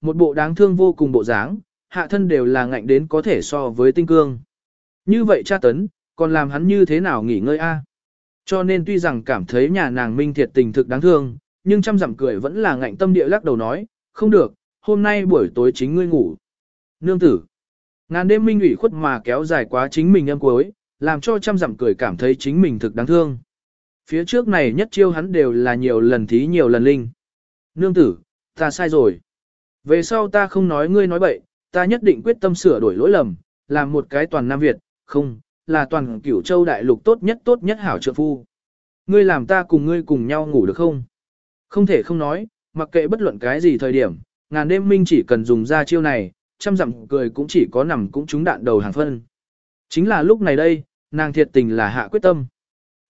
một bộ đáng thương vô cùng bộ dáng, hạ thân đều là ngạnh đến có thể so với tinh cương. Như vậy cha tấn, còn làm hắn như thế nào nghỉ ngơi a? Cho nên tuy rằng cảm thấy nhà nàng minh thiệt tình thực đáng thương, nhưng chăm dặm cười vẫn là ngạnh tâm địa lắc đầu nói, không được, hôm nay buổi tối chính ngươi ngủ. Nương tử, ngàn đêm minh ủy khuất mà kéo dài quá chính mình em cuối, làm cho chăm dặm cười cảm thấy chính mình thực đáng thương. Phía trước này nhất chiêu hắn đều là nhiều lần thí nhiều lần linh. Nương tử, ta sai rồi. Về sau ta không nói ngươi nói bậy, ta nhất định quyết tâm sửa đổi lỗi lầm, làm một cái toàn Nam Việt, không, là toàn cửu châu đại lục tốt nhất tốt nhất hảo trợ phu. Ngươi làm ta cùng ngươi cùng nhau ngủ được không? Không thể không nói, mặc kệ bất luận cái gì thời điểm, ngàn đêm minh chỉ cần dùng ra chiêu này, trăm dặm cười cũng chỉ có nằm cũng trúng đạn đầu hàng phân. Chính là lúc này đây, nàng thiệt tình là hạ quyết tâm.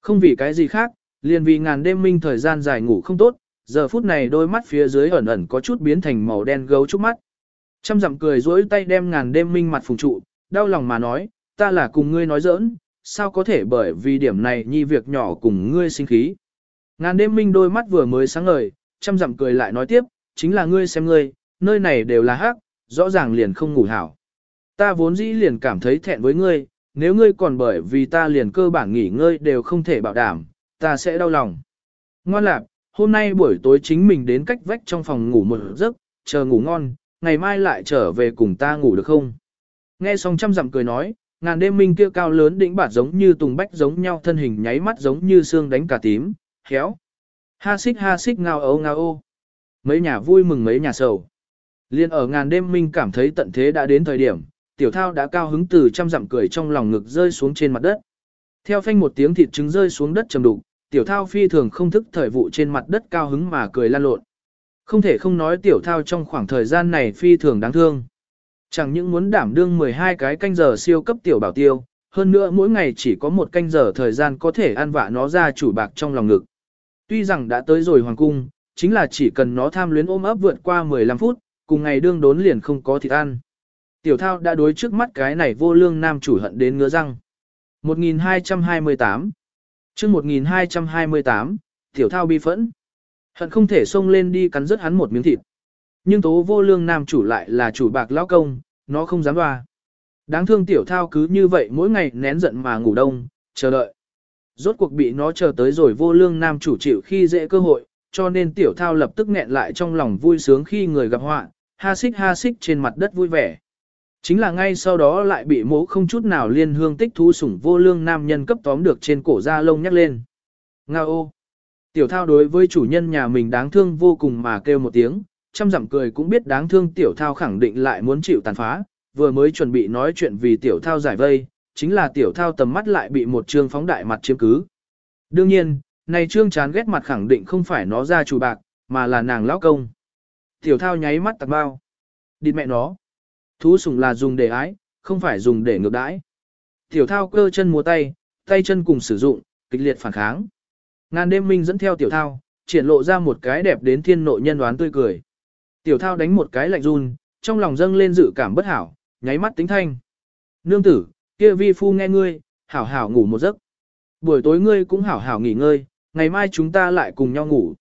Không vì cái gì khác, liền vì ngàn đêm minh thời gian dài ngủ không tốt, giờ phút này đôi mắt phía dưới ẩn ẩn có chút biến thành màu đen gấu trúc mắt. Trăm dặm cười dối tay đem ngàn đêm minh mặt phùng trụ, đau lòng mà nói, ta là cùng ngươi nói giỡn, sao có thể bởi vì điểm này nhi việc nhỏ cùng ngươi sinh khí. Ngàn đêm minh đôi mắt vừa mới sáng ngời, trăm dặm cười lại nói tiếp, chính là ngươi xem ngươi, nơi này đều là hắc, rõ ràng liền không ngủ hảo. Ta vốn dĩ liền cảm thấy thẹn với ngươi, nếu ngươi còn bởi vì ta liền cơ bản nghỉ ngơi đều không thể bảo đảm, ta sẽ đau lòng. Ngoan lạc, hôm nay buổi tối chính mình đến cách vách trong phòng ngủ một giấc, chờ ngủ ngon, ngày mai lại trở về cùng ta ngủ được không? Nghe xong trăm dặm cười nói, ngàn đêm minh kia cao lớn đỉnh bạt giống như tùng bách giống nhau thân hình nháy mắt giống như xương đánh cả tím, khéo. Ha xích ha xích ngao ấu ngao ô. Mấy nhà vui mừng mấy nhà sầu. Liên ở ngàn đêm minh cảm thấy tận thế đã đến thời điểm, tiểu thao đã cao hứng từ trăm dặm cười trong lòng ngực rơi xuống trên mặt đất. Theo phanh một tiếng thịt trứng rơi xuống đất trầm đục, tiểu thao phi thường không thức thời vụ trên mặt đất cao hứng mà cười lan lộn. Không thể không nói tiểu thao trong khoảng thời gian này phi thường đáng thương. Chẳng những muốn đảm đương 12 cái canh giờ siêu cấp tiểu bảo tiêu, hơn nữa mỗi ngày chỉ có một canh giờ thời gian có thể ăn vạ nó ra chủ bạc trong lòng ngực. Tuy rằng đã tới rồi hoàng cung, chính là chỉ cần nó tham luyến ôm ấp vượt qua 15 phút, cùng ngày đương đốn liền không có thịt ăn. Tiểu thao đã đối trước mắt cái này vô lương nam chủ hận đến ngứa răng. 1228 chương 1228, tiểu thao bi phẫn. Hận không thể xông lên đi cắn rớt hắn một miếng thịt. Nhưng tố vô lương nam chủ lại là chủ bạc lão công, nó không dám đoà. Đáng thương tiểu thao cứ như vậy mỗi ngày nén giận mà ngủ đông, chờ đợi. Rốt cuộc bị nó chờ tới rồi vô lương nam chủ chịu khi dễ cơ hội, cho nên tiểu thao lập tức nghẹn lại trong lòng vui sướng khi người gặp họa, ha xích ha xích trên mặt đất vui vẻ. Chính là ngay sau đó lại bị mố không chút nào liên hương tích thu sủng vô lương nam nhân cấp tóm được trên cổ da lông nhắc lên. Nga ô! Tiểu thao đối với chủ nhân nhà mình đáng thương vô cùng mà kêu một tiếng, chăm dặm cười cũng biết đáng thương tiểu thao khẳng định lại muốn chịu tàn phá, vừa mới chuẩn bị nói chuyện vì tiểu thao giải vây, chính là tiểu thao tầm mắt lại bị một trương phóng đại mặt chiếm cứ. Đương nhiên, này trương chán ghét mặt khẳng định không phải nó ra chủ bạc, mà là nàng lão công. Tiểu thao nháy mắt tạc bao. Địt mẹ nó. Thú sủng là dùng để ái, không phải dùng để ngược đãi. Tiểu thao cơ chân múa tay, tay chân cùng sử dụng, kịch liệt phản kháng. Ngàn đêm minh dẫn theo tiểu thao, triển lộ ra một cái đẹp đến thiên nội nhân đoán tươi cười. Tiểu thao đánh một cái lạnh run, trong lòng dâng lên dự cảm bất hảo, nháy mắt tính thanh. Nương tử, kia vi phu nghe ngươi, hảo hảo ngủ một giấc. Buổi tối ngươi cũng hảo hảo nghỉ ngơi, ngày mai chúng ta lại cùng nhau ngủ.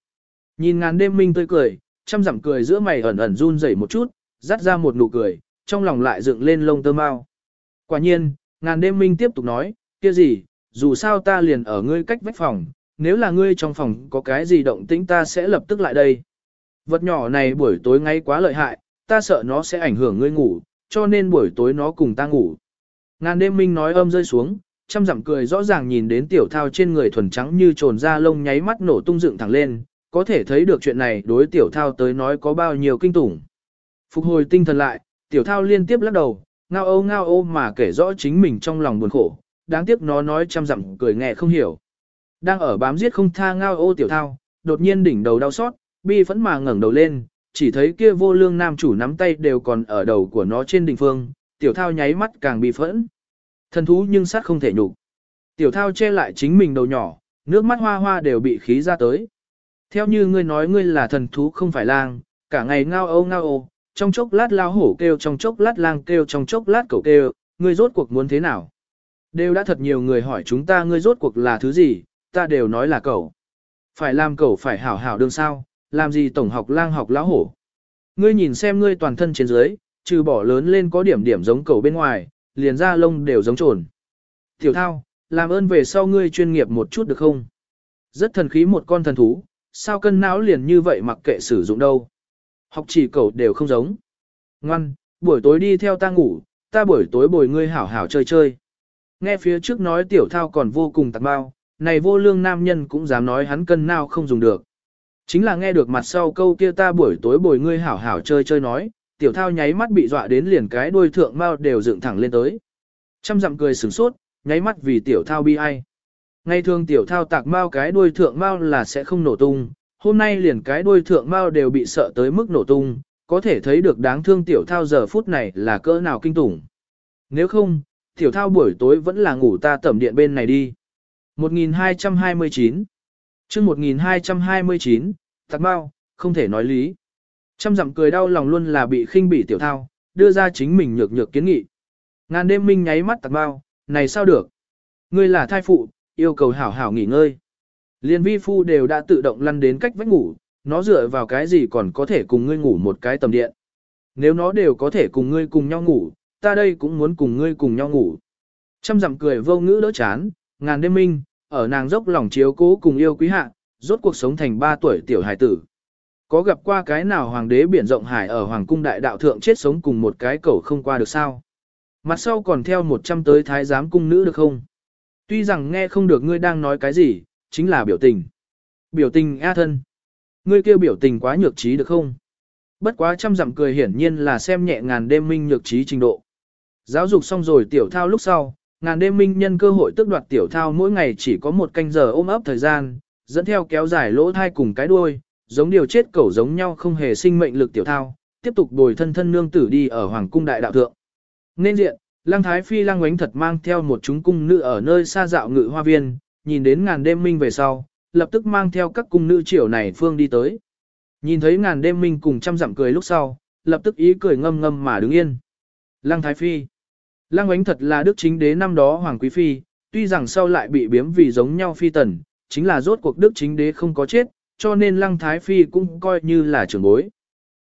Nhìn ngàn đêm minh tươi cười, chăm dặm cười giữa mày ẩn ẩn run rẩy một chút, dắt ra một nụ cười, trong lòng lại dựng lên lông tơ mau. Quả nhiên, ngàn đêm minh tiếp tục nói, kia gì, dù sao ta liền ở ngươi cách vách phòng, nếu là ngươi trong phòng có cái gì động tĩnh ta sẽ lập tức lại đây. Vật nhỏ này buổi tối ngay quá lợi hại, ta sợ nó sẽ ảnh hưởng ngươi ngủ, cho nên buổi tối nó cùng ta ngủ. Ngàn đêm minh nói âm rơi xuống, chăm dặm cười rõ ràng nhìn đến tiểu thao trên người thuần trắng như trồn da lông nháy mắt nổ tung dựng thẳng lên, có thể thấy được chuyện này đối tiểu thao tới nói có bao nhiêu kinh tủng. Phục hồi tinh thần lại, tiểu thao liên tiếp lắc đầu, ngao ô ngao ô mà kể rõ chính mình trong lòng buồn khổ, đáng tiếc nó nói chăm dặm cười nghe không hiểu. Đang ở bám giết không tha ngao ô tiểu thao, đột nhiên đỉnh đầu đau xót, bi phẫn mà ngẩng đầu lên, chỉ thấy kia vô lương nam chủ nắm tay đều còn ở đầu của nó trên đỉnh phương, tiểu thao nháy mắt càng bi phẫn. Thần thú nhưng sát không thể nhục. Tiểu thao che lại chính mình đầu nhỏ, nước mắt hoa hoa đều bị khí ra tới. Theo như ngươi nói ngươi là thần thú không phải lang, cả ngày ngao ô ngao ô, trong chốc lát lao hổ kêu trong chốc lát lang kêu trong chốc lát cậu kêu, ngươi rốt cuộc muốn thế nào? Đều đã thật nhiều người hỏi chúng ta ngươi rốt cuộc là thứ gì, ta đều nói là cậu. Phải làm cậu phải hảo hảo đương sao, làm gì tổng học lang học lão hổ. Ngươi nhìn xem ngươi toàn thân trên dưới, trừ bỏ lớn lên có điểm điểm giống cậu bên ngoài, liền da lông đều giống trồn. Tiểu thao, làm ơn về sau ngươi chuyên nghiệp một chút được không? Rất thần khí một con thần thú, sao cân não liền như vậy mặc kệ sử dụng đâu. Học chỉ cầu đều không giống. Ngoan, buổi tối đi theo ta ngủ, ta buổi tối bồi ngươi hảo hảo chơi chơi. Nghe phía trước nói tiểu thao còn vô cùng tạc bao, này vô lương nam nhân cũng dám nói hắn cân nào không dùng được. Chính là nghe được mặt sau câu kia ta buổi tối bồi ngươi hảo hảo chơi chơi nói, tiểu thao nháy mắt bị dọa đến liền cái đuôi thượng mao đều dựng thẳng lên tới. Trăm dặm cười sửng sốt, nháy mắt vì tiểu thao bi ai. Ngay thường tiểu thao tạc mao cái đuôi thượng mao là sẽ không nổ tung, hôm nay liền cái đuôi thượng mao đều bị sợ tới mức nổ tung, có thể thấy được đáng thương tiểu thao giờ phút này là cỡ nào kinh tủng. Nếu không, tiểu thao buổi tối vẫn là ngủ ta tẩm điện bên này đi. 1229 chương 1229, tạc bao, không thể nói lý. Trăm dặm cười đau lòng luôn là bị khinh bỉ tiểu thao, đưa ra chính mình nhược nhược kiến nghị. Ngàn đêm minh nháy mắt tạc bao, này sao được? Ngươi là thai phụ, yêu cầu hảo hảo nghỉ ngơi. Liên vi phu đều đã tự động lăn đến cách vách ngủ, nó dựa vào cái gì còn có thể cùng ngươi ngủ một cái tầm điện. Nếu nó đều có thể cùng ngươi cùng nhau ngủ, ta đây cũng muốn cùng ngươi cùng nhau ngủ. Trăm dặm cười vô ngữ đỡ chán, ngàn đêm minh, ở nàng dốc lòng chiếu cố cùng yêu quý hạ, rốt cuộc sống thành ba tuổi tiểu hải tử. Có gặp qua cái nào hoàng đế biển rộng hải ở hoàng cung đại đạo thượng chết sống cùng một cái cầu không qua được sao? Mặt sau còn theo một trăm tới thái giám cung nữ được không? Tuy rằng nghe không được ngươi đang nói cái gì, chính là biểu tình. Biểu tình a thân. Ngươi kêu biểu tình quá nhược trí được không? Bất quá trăm dặm cười hiển nhiên là xem nhẹ ngàn đêm minh nhược trí trình độ. Giáo dục xong rồi tiểu thao lúc sau, ngàn đêm minh nhân cơ hội tước đoạt tiểu thao mỗi ngày chỉ có một canh giờ ôm ấp thời gian, dẫn theo kéo dài lỗ thai cùng cái đuôi, giống điều chết cẩu giống nhau không hề sinh mệnh lực tiểu thao, tiếp tục bồi thân thân nương tử đi ở hoàng cung đại đạo thượng. Nên diện, lang thái phi lang oánh thật mang theo một chúng cung nữ ở nơi xa dạo ngự hoa viên, nhìn đến ngàn đêm minh về sau, lập tức mang theo các cung nữ triều này phương đi tới. Nhìn thấy ngàn đêm minh cùng trăm dặm cười lúc sau, lập tức ý cười ngâm ngâm mà đứng yên. Lăng thái phi. Lăng ánh thật là đức chính đế năm đó hoàng quý phi, tuy rằng sau lại bị biếm vì giống nhau phi tần, chính là rốt cuộc đức chính đế không có chết, cho nên lăng thái phi cũng coi như là trưởng bối.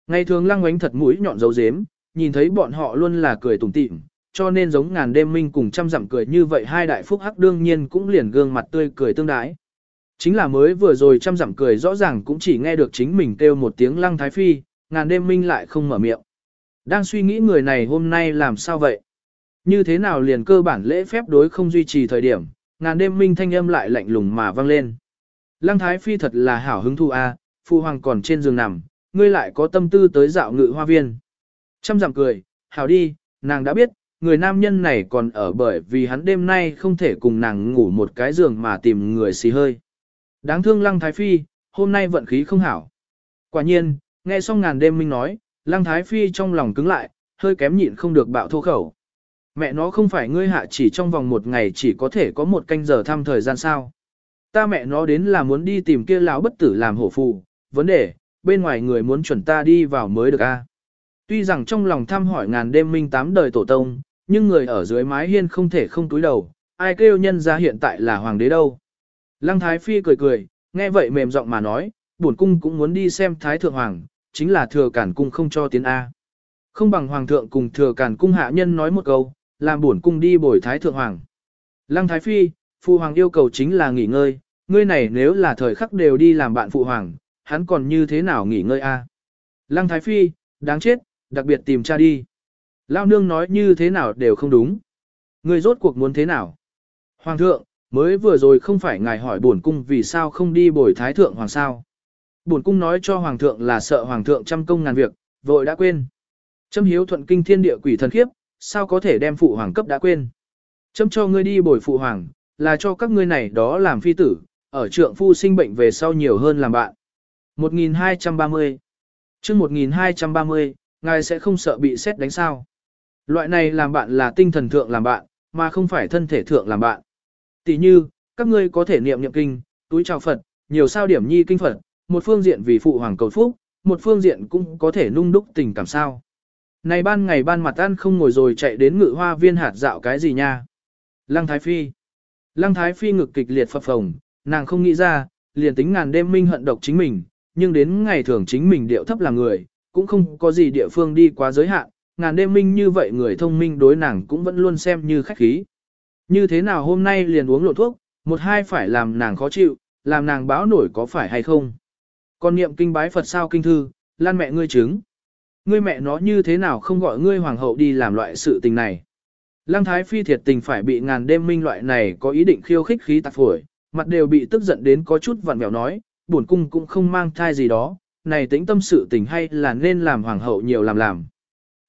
Ngày thường lăng ánh thật mũi nhọn dấu dếm, nhìn thấy bọn họ luôn là cười tủm tỉm, cho nên giống ngàn đêm minh cùng trăm dặm cười như vậy hai đại phúc hắc đương nhiên cũng liền gương mặt tươi cười tương đái. Chính là mới vừa rồi trăm dặm cười rõ ràng cũng chỉ nghe được chính mình kêu một tiếng lăng thái phi, ngàn đêm minh lại không mở miệng. Đang suy nghĩ người này hôm nay làm sao vậy? Như thế nào liền cơ bản lễ phép đối không duy trì thời điểm, ngàn đêm minh thanh âm lại lạnh lùng mà vang lên. Lăng Thái Phi thật là hảo hứng thu a, phu hoàng còn trên giường nằm, ngươi lại có tâm tư tới dạo ngự hoa viên. Trăm dặm cười, hảo đi, nàng đã biết, người nam nhân này còn ở bởi vì hắn đêm nay không thể cùng nàng ngủ một cái giường mà tìm người xì hơi. Đáng thương Lăng Thái Phi, hôm nay vận khí không hảo. Quả nhiên, nghe xong ngàn đêm minh nói, Lăng Thái Phi trong lòng cứng lại, hơi kém nhịn không được bạo thô khẩu. Mẹ nó không phải ngươi hạ chỉ trong vòng một ngày chỉ có thể có một canh giờ thăm thời gian sao. Ta mẹ nó đến là muốn đi tìm kia lão bất tử làm hổ phù, vấn đề, bên ngoài người muốn chuẩn ta đi vào mới được a. Tuy rằng trong lòng thăm hỏi ngàn đêm minh tám đời tổ tông, nhưng người ở dưới mái hiên không thể không túi đầu, ai kêu nhân ra hiện tại là hoàng đế đâu. Lăng Thái Phi cười cười, nghe vậy mềm giọng mà nói, bổn cung cũng muốn đi xem Thái Thượng Hoàng, chính là thừa cản cung không cho tiến A. Không bằng Hoàng thượng cùng thừa cản cung hạ nhân nói một câu, làm bổn cung đi bồi Thái Thượng Hoàng. Lăng Thái Phi, Phụ Hoàng yêu cầu chính là nghỉ ngơi, ngươi này nếu là thời khắc đều đi làm bạn Phụ Hoàng, hắn còn như thế nào nghỉ ngơi a? Lăng Thái Phi, đáng chết, đặc biệt tìm cha đi. Lao nương nói như thế nào đều không đúng. Ngươi rốt cuộc muốn thế nào? Hoàng thượng, mới vừa rồi không phải ngài hỏi bổn cung vì sao không đi bồi thái thượng hoàng sao. Bổn cung nói cho hoàng thượng là sợ hoàng thượng trăm công ngàn việc, vội đã quên. Châm hiếu thuận kinh thiên địa quỷ thần khiếp, sao có thể đem phụ hoàng cấp đã quên. Châm cho ngươi đi bồi phụ hoàng, là cho các ngươi này đó làm phi tử, ở trượng phu sinh bệnh về sau nhiều hơn làm bạn. 1230 chương 1230, ngài sẽ không sợ bị xét đánh sao. Loại này làm bạn là tinh thần thượng làm bạn, mà không phải thân thể thượng làm bạn. Tỷ như, các ngươi có thể niệm niệm kinh, túi chào Phật, nhiều sao điểm nhi kinh Phật, một phương diện vì phụ hoàng cầu phúc, một phương diện cũng có thể nung đúc tình cảm sao. Này ban ngày ban mặt ăn không ngồi rồi chạy đến ngự hoa viên hạt dạo cái gì nha. Lăng Thái Phi. Lăng Thái Phi ngực kịch liệt phập phồng, nàng không nghĩ ra, liền tính ngàn đêm minh hận độc chính mình, nhưng đến ngày thường chính mình điệu thấp là người, cũng không có gì địa phương đi quá giới hạn, ngàn đêm minh như vậy người thông minh đối nàng cũng vẫn luôn xem như khách khí. Như thế nào hôm nay liền uống lộ thuốc, một hai phải làm nàng khó chịu, làm nàng báo nổi có phải hay không. Còn niệm kinh bái Phật sao kinh thư, lan mẹ ngươi chứng. Ngươi mẹ nó như thế nào không gọi ngươi hoàng hậu đi làm loại sự tình này. Lăng Thái Phi thiệt tình phải bị ngàn đêm minh loại này có ý định khiêu khích khí tạc phổi, mặt đều bị tức giận đến có chút vặn vẹo nói, buồn cung cũng không mang thai gì đó, này tính tâm sự tình hay là nên làm hoàng hậu nhiều làm làm.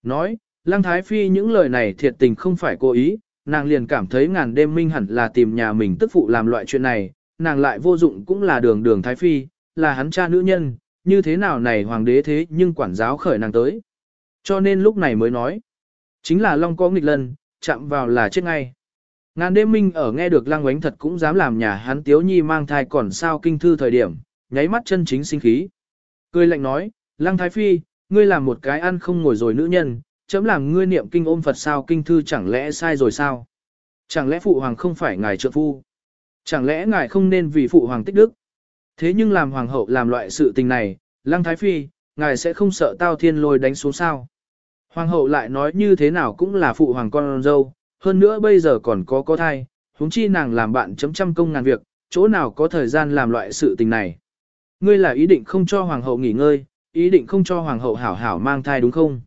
Nói, Lăng Thái Phi những lời này thiệt tình không phải cố ý, nàng liền cảm thấy ngàn đêm minh hẳn là tìm nhà mình tức phụ làm loại chuyện này, nàng lại vô dụng cũng là đường đường Thái Phi, là hắn cha nữ nhân, như thế nào này hoàng đế thế nhưng quản giáo khởi nàng tới. Cho nên lúc này mới nói, chính là Long có nghịch lần, chạm vào là chết ngay. Ngàn đêm minh ở nghe được lăng oánh thật cũng dám làm nhà hắn tiếu nhi mang thai còn sao kinh thư thời điểm, nháy mắt chân chính sinh khí. Cười lạnh nói, lăng thái phi, ngươi làm một cái ăn không ngồi rồi nữ nhân, chấm làm ngươi niệm kinh ôm Phật sao kinh thư chẳng lẽ sai rồi sao? Chẳng lẽ phụ hoàng không phải ngài trợ phu? Chẳng lẽ ngài không nên vì phụ hoàng tích đức? Thế nhưng làm hoàng hậu làm loại sự tình này, lăng thái phi, ngài sẽ không sợ tao thiên lôi đánh xuống sao? Hoàng hậu lại nói như thế nào cũng là phụ hoàng con dâu, hơn nữa bây giờ còn có có thai, huống chi nàng làm bạn chấm trăm công ngàn việc, chỗ nào có thời gian làm loại sự tình này. Ngươi là ý định không cho hoàng hậu nghỉ ngơi, ý định không cho hoàng hậu hảo hảo mang thai đúng không?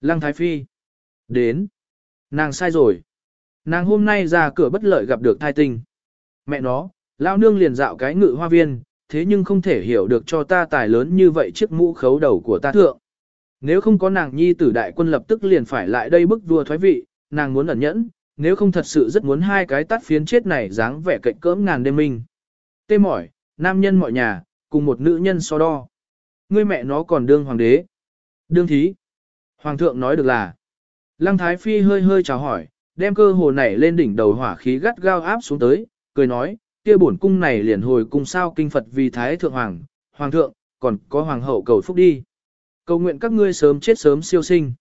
Lăng Thái Phi. Đến. Nàng sai rồi. Nàng hôm nay ra cửa bất lợi gặp được thai tinh. Mẹ nó, lao nương liền dạo cái ngự hoa viên, thế nhưng không thể hiểu được cho ta tài lớn như vậy chiếc mũ khấu đầu của ta thượng. Nếu không có nàng nhi tử đại quân lập tức liền phải lại đây bức vua thoái vị, nàng muốn ẩn nhẫn, nếu không thật sự rất muốn hai cái tắt phiến chết này dáng vẻ cạnh cỡm ngàn đêm minh. Tê mỏi, nam nhân mọi nhà, cùng một nữ nhân so đo. Ngươi mẹ nó còn đương hoàng đế. Đương thí. Hoàng thượng nói được là. Lăng Thái Phi hơi hơi chào hỏi, đem cơ hồ nảy lên đỉnh đầu hỏa khí gắt gao áp xuống tới, cười nói, kia bổn cung này liền hồi cung sao kinh Phật vì Thái Thượng Hoàng, Hoàng thượng, còn có Hoàng hậu cầu phúc đi. Cầu nguyện các ngươi sớm chết sớm siêu sinh.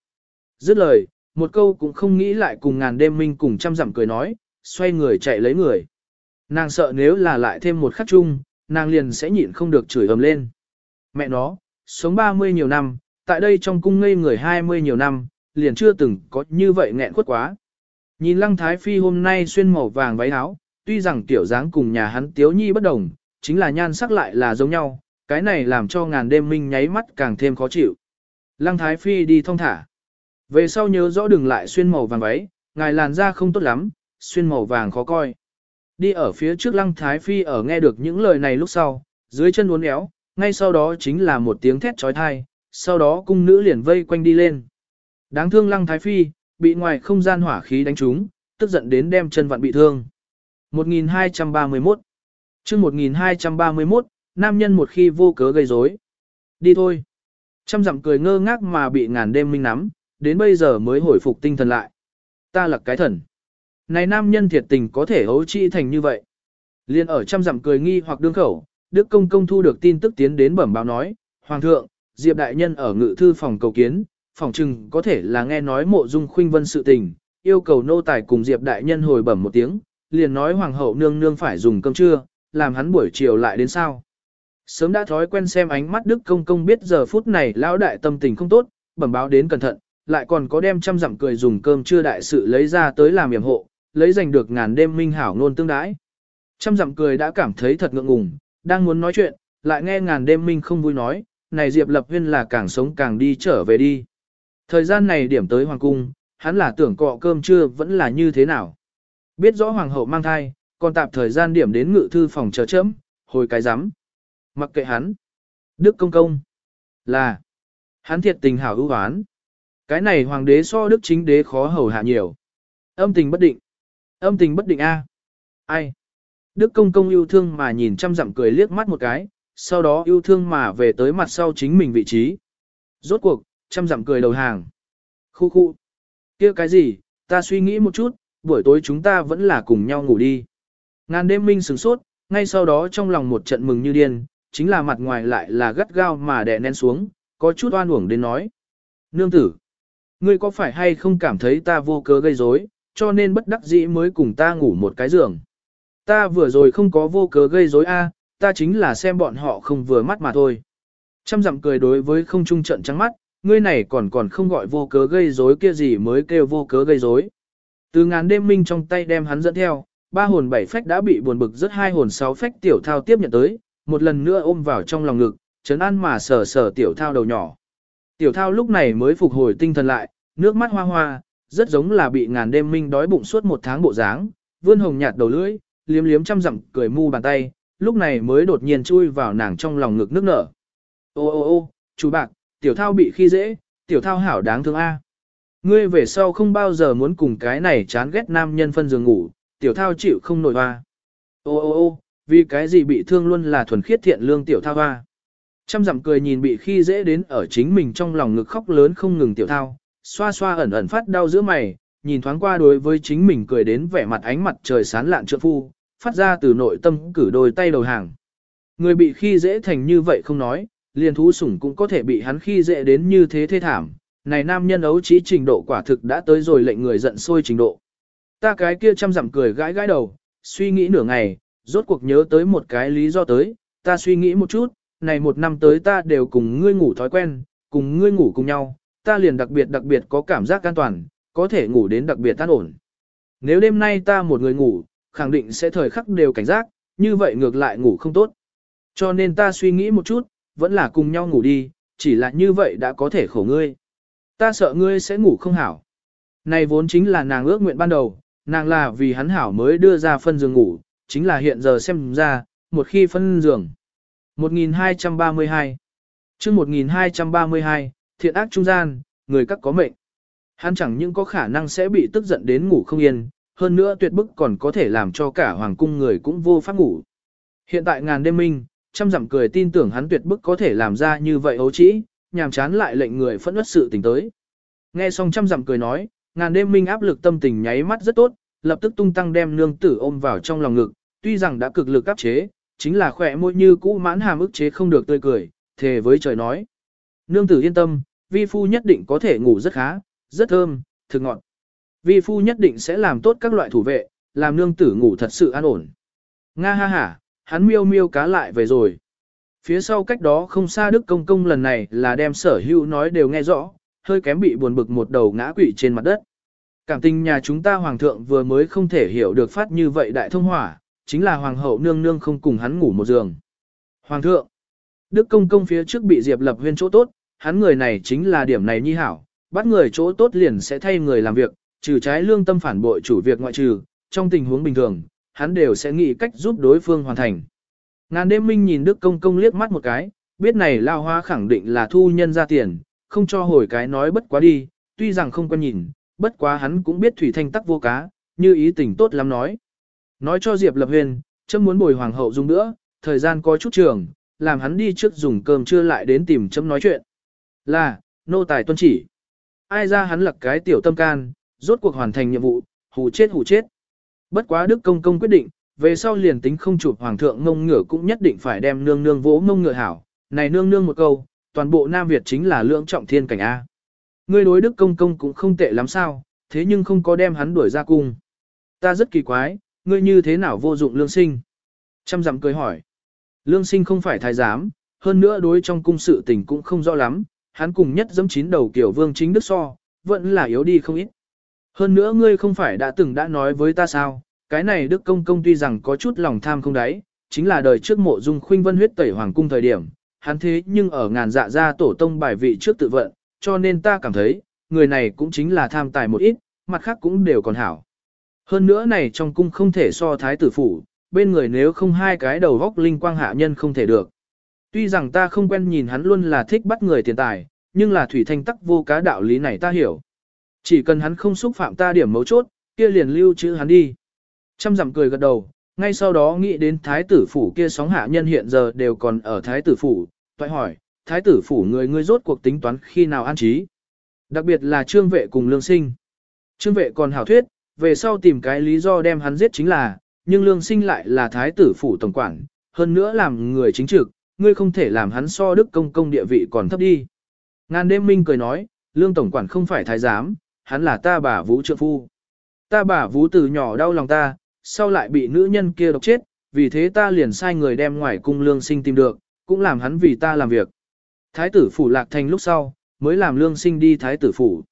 Dứt lời, một câu cũng không nghĩ lại cùng ngàn đêm minh cùng trăm dặm cười nói, xoay người chạy lấy người. Nàng sợ nếu là lại thêm một khắc chung, nàng liền sẽ nhịn không được chửi ầm lên. Mẹ nó, sống 30 nhiều năm, tại đây trong cung ngây người 20 nhiều năm, liền chưa từng có như vậy nghẹn khuất quá. Nhìn lăng thái phi hôm nay xuyên màu vàng váy áo, tuy rằng tiểu dáng cùng nhà hắn tiếu nhi bất đồng, chính là nhan sắc lại là giống nhau, cái này làm cho ngàn đêm minh nháy mắt càng thêm khó chịu. Lăng thái phi đi thong thả. Về sau nhớ rõ đừng lại xuyên màu vàng váy, ngài làn da không tốt lắm, xuyên màu vàng khó coi. Đi ở phía trước lăng thái phi ở nghe được những lời này lúc sau, dưới chân uốn éo, ngay sau đó chính là một tiếng thét trói thai, sau đó cung nữ liền vây quanh đi lên. Đáng thương lăng thái phi, bị ngoài không gian hỏa khí đánh trúng, tức giận đến đem chân vặn bị thương. 1231 chương 1231, nam nhân một khi vô cớ gây rối Đi thôi. Trăm dặm cười ngơ ngác mà bị ngàn đêm minh nắm, đến bây giờ mới hồi phục tinh thần lại. Ta là cái thần. Này nam nhân thiệt tình có thể hấu trị thành như vậy. Liên ở trăm dặm cười nghi hoặc đương khẩu, Đức Công Công thu được tin tức tiến đến bẩm báo nói, Hoàng thượng, Diệp Đại Nhân ở ngự thư phòng cầu kiến, phòng trừng có thể là nghe nói mộ dung khuynh vân sự tình, yêu cầu nô tài cùng Diệp Đại Nhân hồi bẩm một tiếng, liền nói Hoàng hậu nương nương phải dùng cơm trưa, làm hắn buổi chiều lại đến sao. Sớm đã thói quen xem ánh mắt Đức Công Công biết giờ phút này lão đại tâm tình không tốt, bẩm báo đến cẩn thận, lại còn có đem trăm dặm cười dùng cơm trưa đại sự lấy ra tới làm yểm hộ, lấy giành được ngàn đêm minh hảo nôn tương đãi. Trăm dặm cười đã cảm thấy thật ngượng ngùng, đang muốn nói chuyện, lại nghe ngàn đêm minh không vui nói, này Diệp Lập Huyên là càng sống càng đi trở về đi. Thời gian này điểm tới hoàng cung, hắn là tưởng cọ cơm trưa vẫn là như thế nào. Biết rõ hoàng hậu mang thai, còn tạp thời gian điểm đến ngự thư phòng chờ chấm, hồi cái rắm Mặc kệ hắn. Đức công công. Là. Hắn thiệt tình hảo ưu hoán. Cái này hoàng đế so đức chính đế khó hầu hạ nhiều. Âm tình bất định. Âm tình bất định a. Ai? Đức công công yêu thương mà nhìn chăm dặm cười liếc mắt một cái, sau đó yêu thương mà về tới mặt sau chính mình vị trí. Rốt cuộc, chăm dặm cười đầu hàng. Khu khu. kia cái gì, ta suy nghĩ một chút, buổi tối chúng ta vẫn là cùng nhau ngủ đi. Ngàn đêm minh sửng sốt, ngay sau đó trong lòng một trận mừng như điên, chính là mặt ngoài lại là gắt gao mà đè nén xuống, có chút oan uổng đến nói. Nương tử, ngươi có phải hay không cảm thấy ta vô cớ gây rối, cho nên bất đắc dĩ mới cùng ta ngủ một cái giường. Ta vừa rồi không có vô cớ gây rối a, ta chính là xem bọn họ không vừa mắt mà thôi. Trăm dặm cười đối với không trung trận trắng mắt, ngươi này còn còn không gọi vô cớ gây rối kia gì mới kêu vô cớ gây rối. Từ ngàn đêm minh trong tay đem hắn dẫn theo, ba hồn bảy phách đã bị buồn bực rất hai hồn sáu phách tiểu thao tiếp nhận tới, một lần nữa ôm vào trong lòng ngực, chấn an mà sờ sờ tiểu thao đầu nhỏ. Tiểu thao lúc này mới phục hồi tinh thần lại, nước mắt hoa hoa, rất giống là bị ngàn đêm minh đói bụng suốt một tháng bộ dáng, vươn hồng nhạt đầu lưỡi, liếm liếm chăm dặm cười mu bàn tay, lúc này mới đột nhiên chui vào nàng trong lòng ngực nước nở. Ô ô ô, chú bạc, tiểu thao bị khi dễ, tiểu thao hảo đáng thương a. Ngươi về sau không bao giờ muốn cùng cái này chán ghét nam nhân phân giường ngủ, tiểu thao chịu không nổi hoa. Ô ô ô, vì cái gì bị thương luôn là thuần khiết thiện lương tiểu thao hoa. Trăm dặm cười nhìn bị khi dễ đến ở chính mình trong lòng ngực khóc lớn không ngừng tiểu thao, xoa xoa ẩn ẩn phát đau giữa mày, nhìn thoáng qua đối với chính mình cười đến vẻ mặt ánh mặt trời sán lạn trượng phu, phát ra từ nội tâm cử đôi tay đầu hàng. Người bị khi dễ thành như vậy không nói, liền thú sủng cũng có thể bị hắn khi dễ đến như thế thê thảm. Này nam nhân ấu trí trình độ quả thực đã tới rồi lệnh người giận sôi trình độ. Ta cái kia chăm dặm cười gãi gãi đầu, suy nghĩ nửa ngày, rốt cuộc nhớ tới một cái lý do tới, ta suy nghĩ một chút, này một năm tới ta đều cùng ngươi ngủ thói quen, cùng ngươi ngủ cùng nhau, ta liền đặc biệt đặc biệt có cảm giác an toàn, có thể ngủ đến đặc biệt tan ổn. Nếu đêm nay ta một người ngủ, khẳng định sẽ thời khắc đều cảnh giác, như vậy ngược lại ngủ không tốt. Cho nên ta suy nghĩ một chút, vẫn là cùng nhau ngủ đi, chỉ là như vậy đã có thể khổ ngươi. Ta sợ ngươi sẽ ngủ không hảo. Này vốn chính là nàng ước nguyện ban đầu, nàng là vì hắn hảo mới đưa ra phân giường ngủ, chính là hiện giờ xem ra, một khi phân giường. 1232 chương 1232, thiện ác trung gian, người các có mệnh. Hắn chẳng những có khả năng sẽ bị tức giận đến ngủ không yên, hơn nữa tuyệt bức còn có thể làm cho cả hoàng cung người cũng vô pháp ngủ. Hiện tại ngàn đêm minh, trăm dặm cười tin tưởng hắn tuyệt bức có thể làm ra như vậy ấu trĩ, nhàm chán lại lệnh người phẫn nứt sự tình tới. Nghe xong trăm dặm cười nói, ngàn đêm minh áp lực tâm tình nháy mắt rất tốt, lập tức tung tăng đem nương tử ôm vào trong lòng ngực, tuy rằng đã cực lực áp chế, chính là khỏe môi như cũ mãn hàm ức chế không được tươi cười, thề với trời nói. Nương tử yên tâm, vi phu nhất định có thể ngủ rất khá, rất thơm, thực ngọt. Vi phu nhất định sẽ làm tốt các loại thủ vệ, làm nương tử ngủ thật sự an ổn. Nga ha ha, hắn miêu miêu cá lại về rồi. Phía sau cách đó không xa Đức Công Công lần này là đem sở hữu nói đều nghe rõ, hơi kém bị buồn bực một đầu ngã quỵ trên mặt đất. Cảm tình nhà chúng ta hoàng thượng vừa mới không thể hiểu được phát như vậy đại thông hỏa, chính là hoàng hậu nương nương không cùng hắn ngủ một giường. Hoàng thượng, Đức Công Công phía trước bị Diệp Lập Huyên chỗ tốt, hắn người này chính là điểm này nhi hảo, bắt người chỗ tốt liền sẽ thay người làm việc, trừ trái lương tâm phản bội chủ việc ngoại trừ, trong tình huống bình thường, hắn đều sẽ nghĩ cách giúp đối phương hoàn thành. Ngàn đêm minh nhìn Đức Công Công liếc mắt một cái, biết này lao hoa khẳng định là thu nhân ra tiền, không cho hồi cái nói bất quá đi, tuy rằng không quen nhìn, bất quá hắn cũng biết thủy thanh tắc vô cá, như ý tình tốt lắm nói. Nói cho Diệp Lập Huyền, chấm muốn bồi hoàng hậu dùng nữa, thời gian có chút trường, làm hắn đi trước dùng cơm trưa lại đến tìm chấm nói chuyện. Là, nô tài tuân chỉ. Ai ra hắn lặc cái tiểu tâm can, rốt cuộc hoàn thành nhiệm vụ, hù chết hù chết. Bất quá Đức Công Công quyết định, về sau liền tính không chụp hoàng thượng ngông ngựa cũng nhất định phải đem nương nương vỗ ngông ngựa hảo. Này nương nương một câu, toàn bộ Nam Việt chính là lưỡng trọng thiên cảnh A. Ngươi đối Đức Công Công cũng không tệ lắm sao, thế nhưng không có đem hắn đuổi ra cung. Ta rất kỳ quái, ngươi như thế nào vô dụng lương sinh? Trăm dặm cười hỏi. Lương sinh không phải thái giám, hơn nữa đối trong cung sự tình cũng không rõ lắm, hắn cùng nhất dẫm chín đầu kiểu vương chính đức so, vẫn là yếu đi không ít. Hơn nữa ngươi không phải đã từng đã nói với ta sao, cái này đức công công tuy rằng có chút lòng tham không đáy, chính là đời trước mộ dung khuynh vân huyết tẩy hoàng cung thời điểm, hắn thế nhưng ở ngàn dạ ra tổ tông bài vị trước tự vận, cho nên ta cảm thấy, người này cũng chính là tham tài một ít, mặt khác cũng đều còn hảo. Hơn nữa này trong cung không thể so thái tử phủ, bên người nếu không hai cái đầu góc linh quang hạ nhân không thể được. Tuy rằng ta không quen nhìn hắn luôn là thích bắt người tiền tài, nhưng là thủy thanh tắc vô cá đạo lý này ta hiểu. Chỉ cần hắn không xúc phạm ta điểm mấu chốt, kia liền lưu chữ hắn đi. Trăm dặm cười gật đầu, ngay sau đó nghĩ đến thái tử phủ kia sóng hạ nhân hiện giờ đều còn ở thái tử phủ, toại hỏi, thái tử phủ người ngươi rốt cuộc tính toán khi nào an trí. Đặc biệt là trương vệ cùng lương sinh. Trương vệ còn hảo thuyết, về sau tìm cái lý do đem hắn giết chính là, nhưng lương sinh lại là thái tử phủ tổng quản, hơn nữa làm người chính trực, ngươi không thể làm hắn so đức công công địa vị còn thấp đi. Ngàn đêm minh cười nói, lương tổng quản không phải thái giám, hắn là ta bà vũ trượng phu. Ta bà vũ từ nhỏ đau lòng ta, sau lại bị nữ nhân kia độc chết, vì thế ta liền sai người đem ngoài cung lương sinh tìm được, cũng làm hắn vì ta làm việc. Thái tử phủ lạc thành lúc sau, mới làm lương sinh đi thái tử phủ.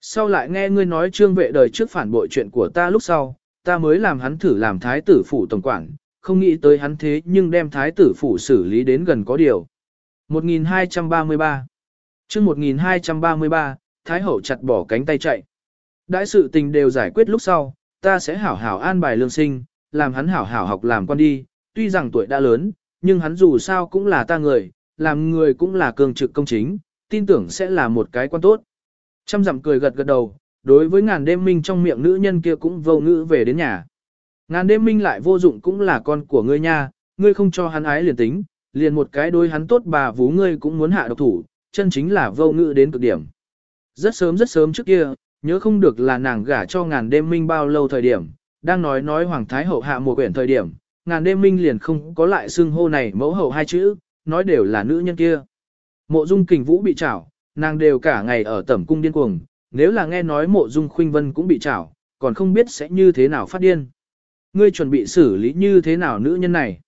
Sau lại nghe ngươi nói trương vệ đời trước phản bội chuyện của ta lúc sau, ta mới làm hắn thử làm thái tử phủ tổng quản, không nghĩ tới hắn thế nhưng đem thái tử phủ xử lý đến gần có điều. 1233 chương 1233, Thái hậu chặt bỏ cánh tay chạy. Đại sự tình đều giải quyết lúc sau, ta sẽ hảo hảo an bài lương sinh, làm hắn hảo hảo học làm con đi, tuy rằng tuổi đã lớn, nhưng hắn dù sao cũng là ta người, làm người cũng là cường trực công chính, tin tưởng sẽ là một cái quan tốt. Trăm dặm cười gật gật đầu, đối với ngàn đêm minh trong miệng nữ nhân kia cũng vô ngữ về đến nhà. Ngàn đêm minh lại vô dụng cũng là con của ngươi nha, ngươi không cho hắn ái liền tính, liền một cái đối hắn tốt bà vú ngươi cũng muốn hạ độc thủ, chân chính là vô ngữ đến cực điểm. Rất sớm rất sớm trước kia, nhớ không được là nàng gả cho ngàn đêm minh bao lâu thời điểm, đang nói nói Hoàng Thái Hậu hạ một quyển thời điểm, ngàn đêm minh liền không có lại xưng hô này mẫu hậu hai chữ, nói đều là nữ nhân kia. Mộ dung kình vũ bị trảo, nàng đều cả ngày ở tẩm cung điên cuồng, nếu là nghe nói mộ dung khuynh vân cũng bị trảo, còn không biết sẽ như thế nào phát điên. Ngươi chuẩn bị xử lý như thế nào nữ nhân này?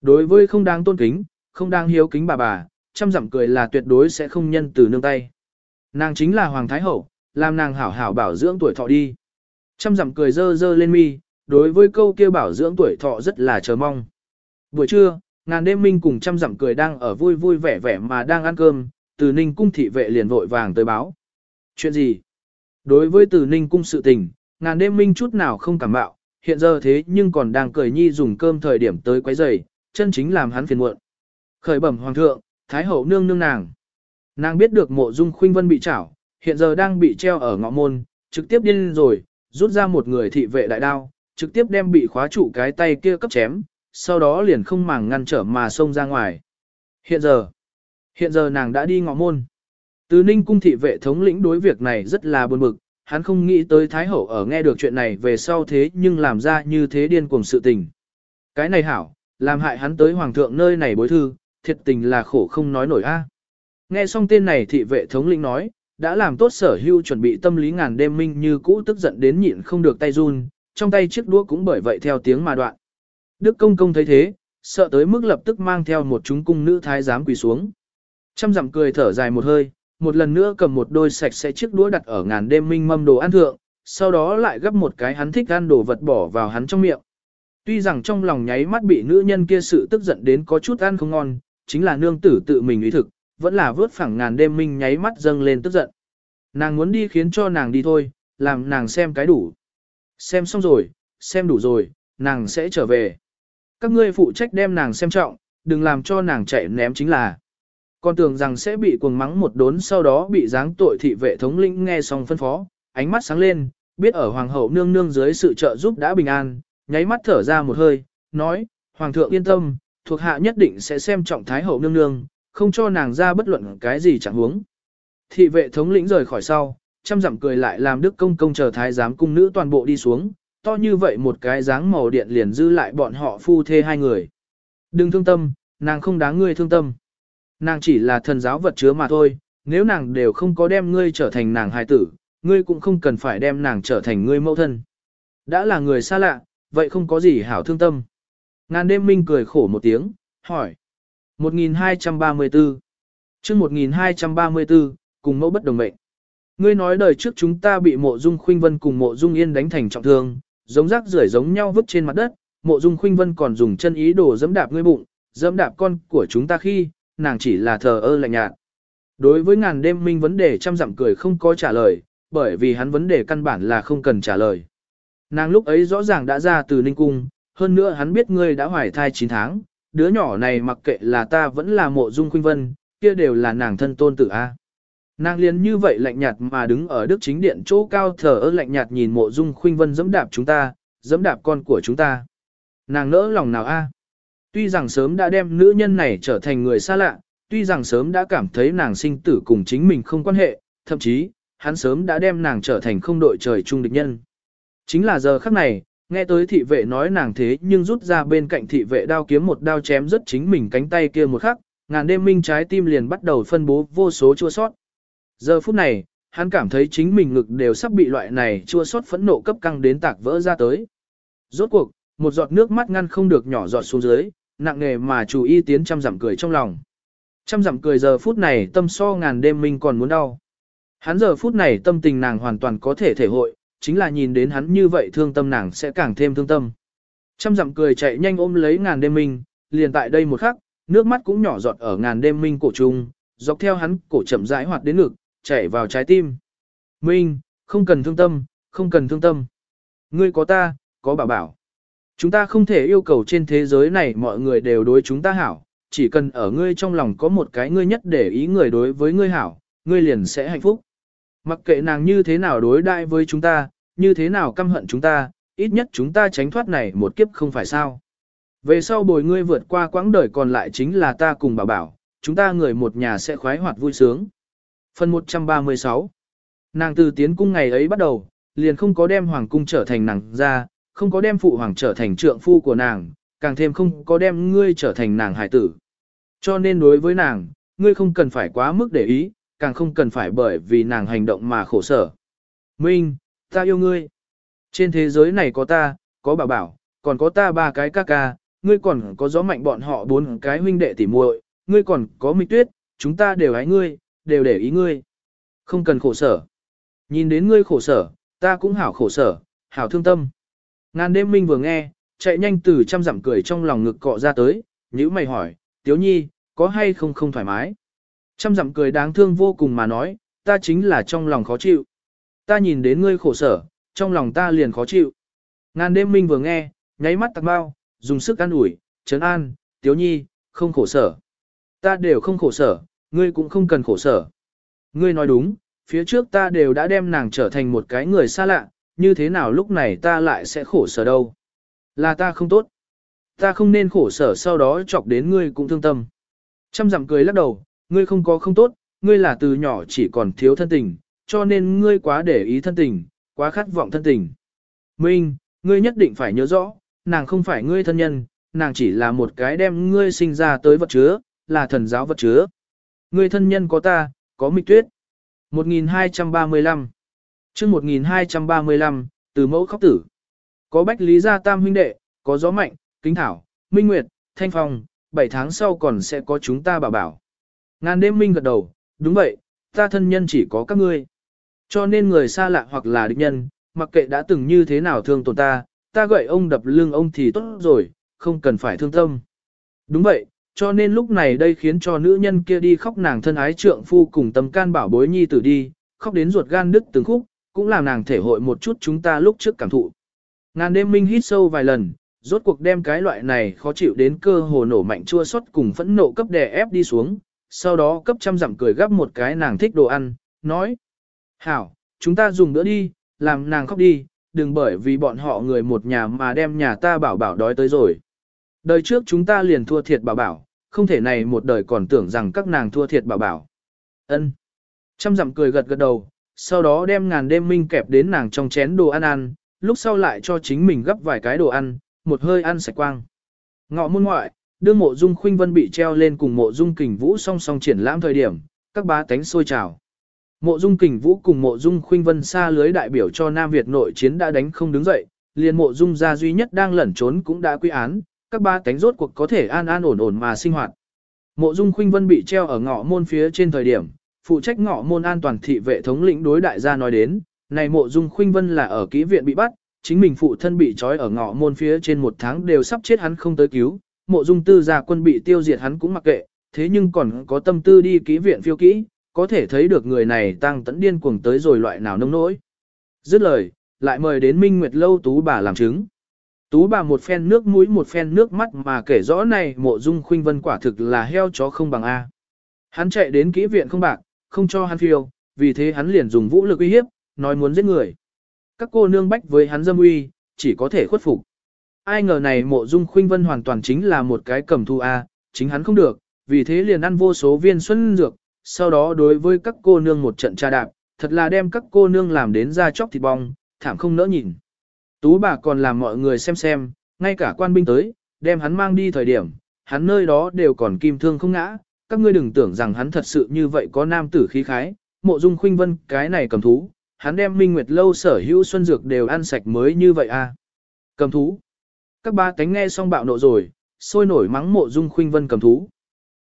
Đối với không đáng tôn kính, không đáng hiếu kính bà bà, chăm dặm cười là tuyệt đối sẽ không nhân từ nương tay. Nàng chính là Hoàng Thái Hậu, làm nàng hảo hảo bảo dưỡng tuổi thọ đi. Chăm dặm cười dơ dơ lên mi, đối với câu kia bảo dưỡng tuổi thọ rất là chờ mong. Buổi trưa, ngàn đêm minh cùng chăm dặm cười đang ở vui vui vẻ vẻ mà đang ăn cơm, từ ninh cung thị vệ liền vội vàng tới báo. Chuyện gì? Đối với từ ninh cung sự tình, ngàn đêm minh chút nào không cảm bạo, hiện giờ thế nhưng còn đang cười nhi dùng cơm thời điểm tới quấy rầy, chân chính làm hắn phiền muộn. Khởi bẩm hoàng thượng, thái hậu nương nương nàng. Nàng biết được mộ dung khuynh vân bị trảo, hiện giờ đang bị treo ở ngõ môn, trực tiếp điên rồi, rút ra một người thị vệ đại đao, trực tiếp đem bị khóa trụ cái tay kia cấp chém, sau đó liền không màng ngăn trở mà xông ra ngoài. Hiện giờ, hiện giờ nàng đã đi ngõ môn. Từ ninh cung thị vệ thống lĩnh đối việc này rất là buồn bực, hắn không nghĩ tới Thái Hậu ở nghe được chuyện này về sau thế nhưng làm ra như thế điên cuồng sự tình. Cái này hảo, làm hại hắn tới Hoàng thượng nơi này bối thư, thiệt tình là khổ không nói nổi a. Nghe xong tên này thị vệ thống lĩnh nói, đã làm tốt sở hưu chuẩn bị tâm lý ngàn đêm minh như cũ tức giận đến nhịn không được tay run, trong tay chiếc đũa cũng bởi vậy theo tiếng mà đoạn. Đức công công thấy thế, sợ tới mức lập tức mang theo một chúng cung nữ thái giám quỳ xuống. Trăm dặm cười thở dài một hơi, một lần nữa cầm một đôi sạch sẽ chiếc đũa đặt ở ngàn đêm minh mâm đồ ăn thượng, sau đó lại gấp một cái hắn thích ăn đồ vật bỏ vào hắn trong miệng. Tuy rằng trong lòng nháy mắt bị nữ nhân kia sự tức giận đến có chút ăn không ngon, chính là nương tử tự mình ý thực, vẫn là vớt phẳng ngàn đêm minh nháy mắt dâng lên tức giận. Nàng muốn đi khiến cho nàng đi thôi, làm nàng xem cái đủ. Xem xong rồi, xem đủ rồi, nàng sẽ trở về. Các ngươi phụ trách đem nàng xem trọng, đừng làm cho nàng chạy ném chính là. Con tưởng rằng sẽ bị cuồng mắng một đốn sau đó bị giáng tội thị vệ thống lĩnh nghe xong phân phó, ánh mắt sáng lên, biết ở hoàng hậu nương nương dưới sự trợ giúp đã bình an, nháy mắt thở ra một hơi, nói, hoàng thượng yên tâm, thuộc hạ nhất định sẽ xem trọng thái hậu nương nương, không cho nàng ra bất luận cái gì chẳng huống. Thị vệ thống lĩnh rời khỏi sau, chăm dặm cười lại làm đức công công chờ thái giám cung nữ toàn bộ đi xuống, to như vậy một cái dáng màu điện liền dư lại bọn họ phu thê hai người. Đừng thương tâm, nàng không đáng ngươi thương tâm. Nàng chỉ là thần giáo vật chứa mà thôi, nếu nàng đều không có đem ngươi trở thành nàng hài tử, ngươi cũng không cần phải đem nàng trở thành ngươi mẫu thân. Đã là người xa lạ, vậy không có gì hảo thương tâm. Ngàn đêm minh cười khổ một tiếng, hỏi. 1234 chương 1234, cùng mẫu bất đồng mệnh. Ngươi nói đời trước chúng ta bị mộ dung khuynh vân cùng mộ dung yên đánh thành trọng thương, giống rác rưởi giống nhau vứt trên mặt đất, mộ dung khuynh vân còn dùng chân ý đồ dẫm đạp ngươi bụng, dẫm đạp con của chúng ta khi, nàng chỉ là thờ ơ lạnh nhạt. Đối với ngàn đêm minh vấn đề trăm dặm cười không có trả lời, bởi vì hắn vấn đề căn bản là không cần trả lời. Nàng lúc ấy rõ ràng đã ra từ Ninh Cung, hơn nữa hắn biết ngươi đã hoài thai 9 tháng, đứa nhỏ này mặc kệ là ta vẫn là mộ dung khuynh vân, kia đều là nàng thân tôn tử A. Nàng liền như vậy lạnh nhạt mà đứng ở đức chính điện chỗ cao thờ ơ lạnh nhạt nhìn mộ dung khuynh vân dẫm đạp chúng ta, dẫm đạp con của chúng ta. Nàng nỡ lòng nào A. Tuy rằng sớm đã đem nữ nhân này trở thành người xa lạ, tuy rằng sớm đã cảm thấy nàng sinh tử cùng chính mình không quan hệ, thậm chí, hắn sớm đã đem nàng trở thành không đội trời chung địch nhân. Chính là giờ khắc này, nghe tới thị vệ nói nàng thế nhưng rút ra bên cạnh thị vệ đao kiếm một đao chém rất chính mình cánh tay kia một khắc, ngàn đêm minh trái tim liền bắt đầu phân bố vô số chua sót. Giờ phút này, hắn cảm thấy chính mình ngực đều sắp bị loại này chua sót phẫn nộ cấp căng đến tạc vỡ ra tới. Rốt cuộc, một giọt nước mắt ngăn không được nhỏ giọt xuống dưới, nặng nề mà chủ y tiến trăm giảm cười trong lòng. Trăm giảm cười giờ phút này tâm so ngàn đêm minh còn muốn đau. Hắn giờ phút này tâm tình nàng hoàn toàn có thể thể hội, chính là nhìn đến hắn như vậy thương tâm nàng sẽ càng thêm thương tâm. Trăm dặm cười chạy nhanh ôm lấy ngàn đêm minh, liền tại đây một khắc, nước mắt cũng nhỏ giọt ở ngàn đêm minh cổ trung, dọc theo hắn cổ chậm rãi hoạt đến ngực, chảy vào trái tim. Minh, không cần thương tâm, không cần thương tâm. Ngươi có ta, có bảo bảo. Chúng ta không thể yêu cầu trên thế giới này mọi người đều đối chúng ta hảo, chỉ cần ở ngươi trong lòng có một cái ngươi nhất để ý người đối với ngươi hảo, ngươi liền sẽ hạnh phúc. Mặc kệ nàng như thế nào đối đại với chúng ta, như thế nào căm hận chúng ta, ít nhất chúng ta tránh thoát này một kiếp không phải sao. Về sau bồi ngươi vượt qua quãng đời còn lại chính là ta cùng bảo bảo, chúng ta người một nhà sẽ khoái hoạt vui sướng. Phần 136 Nàng từ tiến cung ngày ấy bắt đầu, liền không có đem hoàng cung trở thành nàng ra, không có đem phụ hoàng trở thành trượng phu của nàng, càng thêm không có đem ngươi trở thành nàng hải tử. Cho nên đối với nàng, ngươi không cần phải quá mức để ý, càng không cần phải bởi vì nàng hành động mà khổ sở. Minh, ta yêu ngươi. Trên thế giới này có ta, có bảo bảo, còn có ta ba cái ca ca, ngươi còn có gió mạnh bọn họ bốn cái huynh đệ tỉ muội, ngươi còn có mịch tuyết, chúng ta đều ái ngươi, đều để ý ngươi. Không cần khổ sở. Nhìn đến ngươi khổ sở, ta cũng hảo khổ sở, hảo thương tâm. Ngàn đêm minh vừa nghe, chạy nhanh từ trăm dặm cười trong lòng ngực cọ ra tới, nhữ mày hỏi, tiếu nhi, có hay không không thoải mái? Trăm dặm cười đáng thương vô cùng mà nói, ta chính là trong lòng khó chịu. Ta nhìn đến ngươi khổ sở, trong lòng ta liền khó chịu. Ngàn đêm minh vừa nghe, nháy mắt tạc bao, dùng sức an ủi, trấn an, tiếu nhi, không khổ sở. Ta đều không khổ sở, ngươi cũng không cần khổ sở. Ngươi nói đúng, phía trước ta đều đã đem nàng trở thành một cái người xa lạ, như thế nào lúc này ta lại sẽ khổ sở đâu. Là ta không tốt. Ta không nên khổ sở sau đó chọc đến ngươi cũng thương tâm. Trăm dặm cười lắc đầu, ngươi không có không tốt, ngươi là từ nhỏ chỉ còn thiếu thân tình, cho nên ngươi quá để ý thân tình, quá khát vọng thân tình. Minh, ngươi nhất định phải nhớ rõ, nàng không phải ngươi thân nhân, nàng chỉ là một cái đem ngươi sinh ra tới vật chứa, là thần giáo vật chứa. Ngươi thân nhân có ta, có mịch tuyết. 1235 chương 1235, từ mẫu khóc tử. Có bách lý gia tam huynh đệ, có gió mạnh, kính thảo, minh nguyệt, thanh phong, 7 tháng sau còn sẽ có chúng ta bảo bảo. Ngàn đêm minh gật đầu, đúng vậy, ta thân nhân chỉ có các ngươi. Cho nên người xa lạ hoặc là địch nhân, mặc kệ đã từng như thế nào thương tổn ta, ta gậy ông đập lưng ông thì tốt rồi, không cần phải thương tâm. Đúng vậy, cho nên lúc này đây khiến cho nữ nhân kia đi khóc nàng thân ái trượng phu cùng tâm can bảo bối nhi tử đi, khóc đến ruột gan đứt từng khúc, cũng làm nàng thể hội một chút chúng ta lúc trước cảm thụ. Ngàn đêm minh hít sâu vài lần, rốt cuộc đem cái loại này khó chịu đến cơ hồ nổ mạnh chua xót cùng phẫn nộ cấp đè ép đi xuống, sau đó cấp trăm dặm cười gắp một cái nàng thích đồ ăn, nói. Hảo, chúng ta dùng bữa đi, làm nàng khóc đi, đừng bởi vì bọn họ người một nhà mà đem nhà ta bảo bảo đói tới rồi. Đời trước chúng ta liền thua thiệt bảo bảo, không thể này một đời còn tưởng rằng các nàng thua thiệt bảo bảo. Ân. Trăm dặm cười gật gật đầu, sau đó đem ngàn đêm minh kẹp đến nàng trong chén đồ ăn ăn, lúc sau lại cho chính mình gấp vài cái đồ ăn, một hơi ăn sạch quang. Ngọ môn ngoại, đương mộ dung khuynh vân bị treo lên cùng mộ dung kình vũ song song triển lãm thời điểm, các bá tánh sôi trào. Mộ dung kình vũ cùng mộ dung khuynh vân xa lưới đại biểu cho Nam Việt nội chiến đã đánh không đứng dậy, liền mộ dung gia duy nhất đang lẩn trốn cũng đã quy án, các Bá tánh rốt cuộc có thể an an ổn ổn mà sinh hoạt. Mộ dung khuynh vân bị treo ở ngõ môn phía trên thời điểm, phụ trách ngõ môn an toàn thị vệ thống lĩnh đối đại gia nói đến, này mộ dung khuynh vân là ở kỹ viện bị bắt, chính mình phụ thân bị trói ở ngõ môn phía trên một tháng đều sắp chết hắn không tới cứu, mộ dung tư gia quân bị tiêu diệt hắn cũng mặc kệ, thế nhưng còn có tâm tư đi kỹ viện phiêu kỹ, có thể thấy được người này tăng tẫn điên cuồng tới rồi loại nào nông nỗi. Dứt lời, lại mời đến Minh Nguyệt Lâu Tú bà làm chứng. Tú bà một phen nước mũi một phen nước mắt mà kể rõ này mộ dung khuynh vân quả thực là heo chó không bằng A. Hắn chạy đến kỹ viện không bạc, không cho hắn phiêu, vì thế hắn liền dùng vũ lực uy hiếp, nói muốn giết người. Các cô nương bách với hắn dâm uy, chỉ có thể khuất phục. Ai ngờ này mộ dung khuynh vân hoàn toàn chính là một cái cầm thu A, chính hắn không được, vì thế liền ăn vô số viên xuân dược, sau đó đối với các cô nương một trận tra đạp, thật là đem các cô nương làm đến da chóc thịt bong, thảm không nỡ nhìn. Tú bà còn làm mọi người xem xem, ngay cả quan binh tới, đem hắn mang đi thời điểm, hắn nơi đó đều còn kim thương không ngã, các ngươi đừng tưởng rằng hắn thật sự như vậy có nam tử khí khái, mộ dung khuynh vân cái này cầm thú, hắn đem minh nguyệt lâu sở hữu xuân dược đều ăn sạch mới như vậy à. Cầm thú. Các ba cánh nghe xong bạo nộ rồi, sôi nổi mắng mộ dung khuynh vân cầm thú.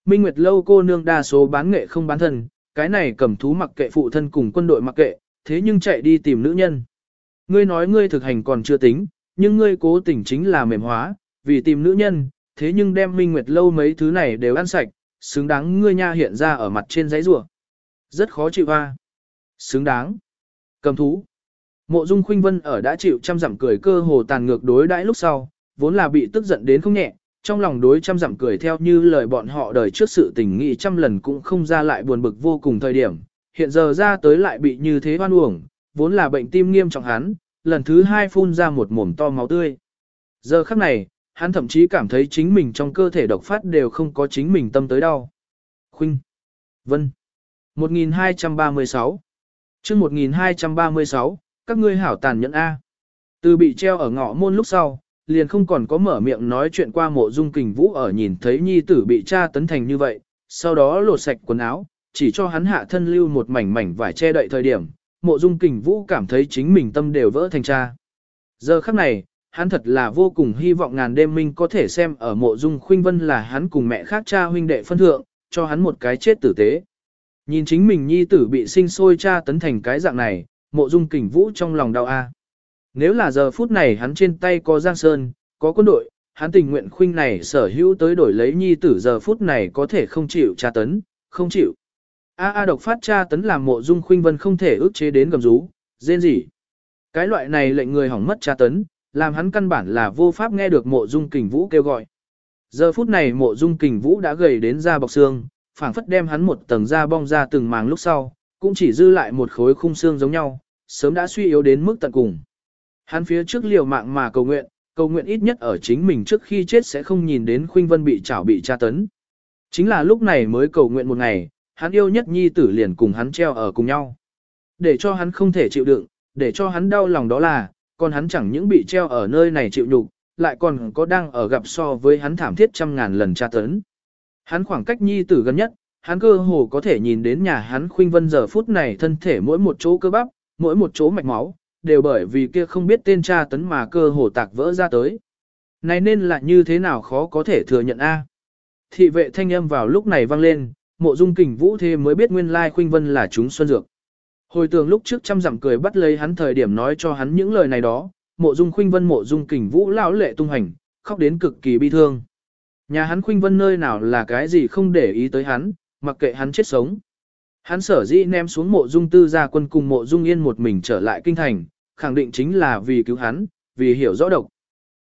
Minh Nguyệt lâu cô nương đa số bán nghệ không bán thân, cái này cầm thú mặc kệ phụ thân cùng quân đội mặc kệ, thế nhưng chạy đi tìm nữ nhân. Ngươi nói ngươi thực hành còn chưa tính, nhưng ngươi cố tình chính là mềm hóa, vì tìm nữ nhân, thế nhưng đem Minh Nguyệt lâu mấy thứ này đều ăn sạch, xứng đáng ngươi nha hiện ra ở mặt trên giấy rùa. Rất khó chịu a. Xứng đáng. Cầm thú. Mộ Dung Khuynh Vân ở đã chịu trăm dặm cười cơ hồ tàn ngược đối đãi lúc sau, vốn là bị tức giận đến không nhẹ, trong lòng đối trăm dặm cười theo như lời bọn họ đời trước sự tình nghị trăm lần cũng không ra lại buồn bực vô cùng thời điểm, hiện giờ ra tới lại bị như thế hoan uổng, vốn là bệnh tim nghiêm trọng hắn, lần thứ hai phun ra một mồm to máu tươi. Giờ khắc này, hắn thậm chí cảm thấy chính mình trong cơ thể độc phát đều không có chính mình tâm tới đau. Khuynh. Vân. 1236. chương 1236, các ngươi hảo tàn nhẫn A. Từ bị treo ở ngõ môn lúc sau, liền không còn có mở miệng nói chuyện qua mộ dung kình vũ ở nhìn thấy nhi tử bị cha tấn thành như vậy, sau đó lột sạch quần áo, chỉ cho hắn hạ thân lưu một mảnh mảnh vải che đậy thời điểm, mộ dung kình vũ cảm thấy chính mình tâm đều vỡ thành cha. Giờ khắc này, hắn thật là vô cùng hy vọng ngàn đêm minh có thể xem ở mộ dung khuynh vân là hắn cùng mẹ khác cha huynh đệ phân thượng, cho hắn một cái chết tử tế. Nhìn chính mình nhi tử bị sinh sôi cha tấn thành cái dạng này, mộ dung kình vũ trong lòng đau a. Nếu là giờ phút này hắn trên tay có Giang Sơn, có quân đội, hắn tình nguyện khuynh này sở hữu tới đổi lấy nhi tử giờ phút này có thể không chịu tra tấn, không chịu. A A độc phát tra tấn làm mộ dung khuynh vân không thể ước chế đến gầm rú, rên gì. Cái loại này lệnh người hỏng mất tra tấn, làm hắn căn bản là vô pháp nghe được mộ dung kình vũ kêu gọi. Giờ phút này mộ dung kình vũ đã gầy đến da bọc xương, phảng phất đem hắn một tầng da bong ra từng màng lúc sau, cũng chỉ dư lại một khối khung xương giống nhau, sớm đã suy yếu đến mức tận cùng. Hắn phía trước liều mạng mà cầu nguyện, cầu nguyện ít nhất ở chính mình trước khi chết sẽ không nhìn đến Khuynh Vân bị trảo bị tra tấn. Chính là lúc này mới cầu nguyện một ngày, hắn yêu nhất nhi tử liền cùng hắn treo ở cùng nhau. Để cho hắn không thể chịu đựng, để cho hắn đau lòng đó là, còn hắn chẳng những bị treo ở nơi này chịu nhục, lại còn có đang ở gặp so với hắn thảm thiết trăm ngàn lần tra tấn. Hắn khoảng cách nhi tử gần nhất, hắn cơ hồ có thể nhìn đến nhà hắn Khuynh Vân giờ phút này thân thể mỗi một chỗ cơ bắp, mỗi một chỗ mạch máu, đều bởi vì kia không biết tên cha tấn mà cơ hồ tạc vỡ ra tới. Này nên là như thế nào khó có thể thừa nhận a? Thị vệ thanh âm vào lúc này vang lên, mộ dung kình vũ thế mới biết nguyên lai khuynh vân là chúng xuân dược. Hồi tưởng lúc trước trăm dặm cười bắt lấy hắn thời điểm nói cho hắn những lời này đó, mộ dung khuynh vân mộ dung kình vũ lão lệ tung hành, khóc đến cực kỳ bi thương. Nhà hắn khuynh vân nơi nào là cái gì không để ý tới hắn, mặc kệ hắn chết sống. Hắn sở dĩ ném xuống mộ dung tư gia quân cùng mộ dung yên một mình trở lại kinh thành, khẳng định chính là vì cứu hắn, vì hiểu rõ độc.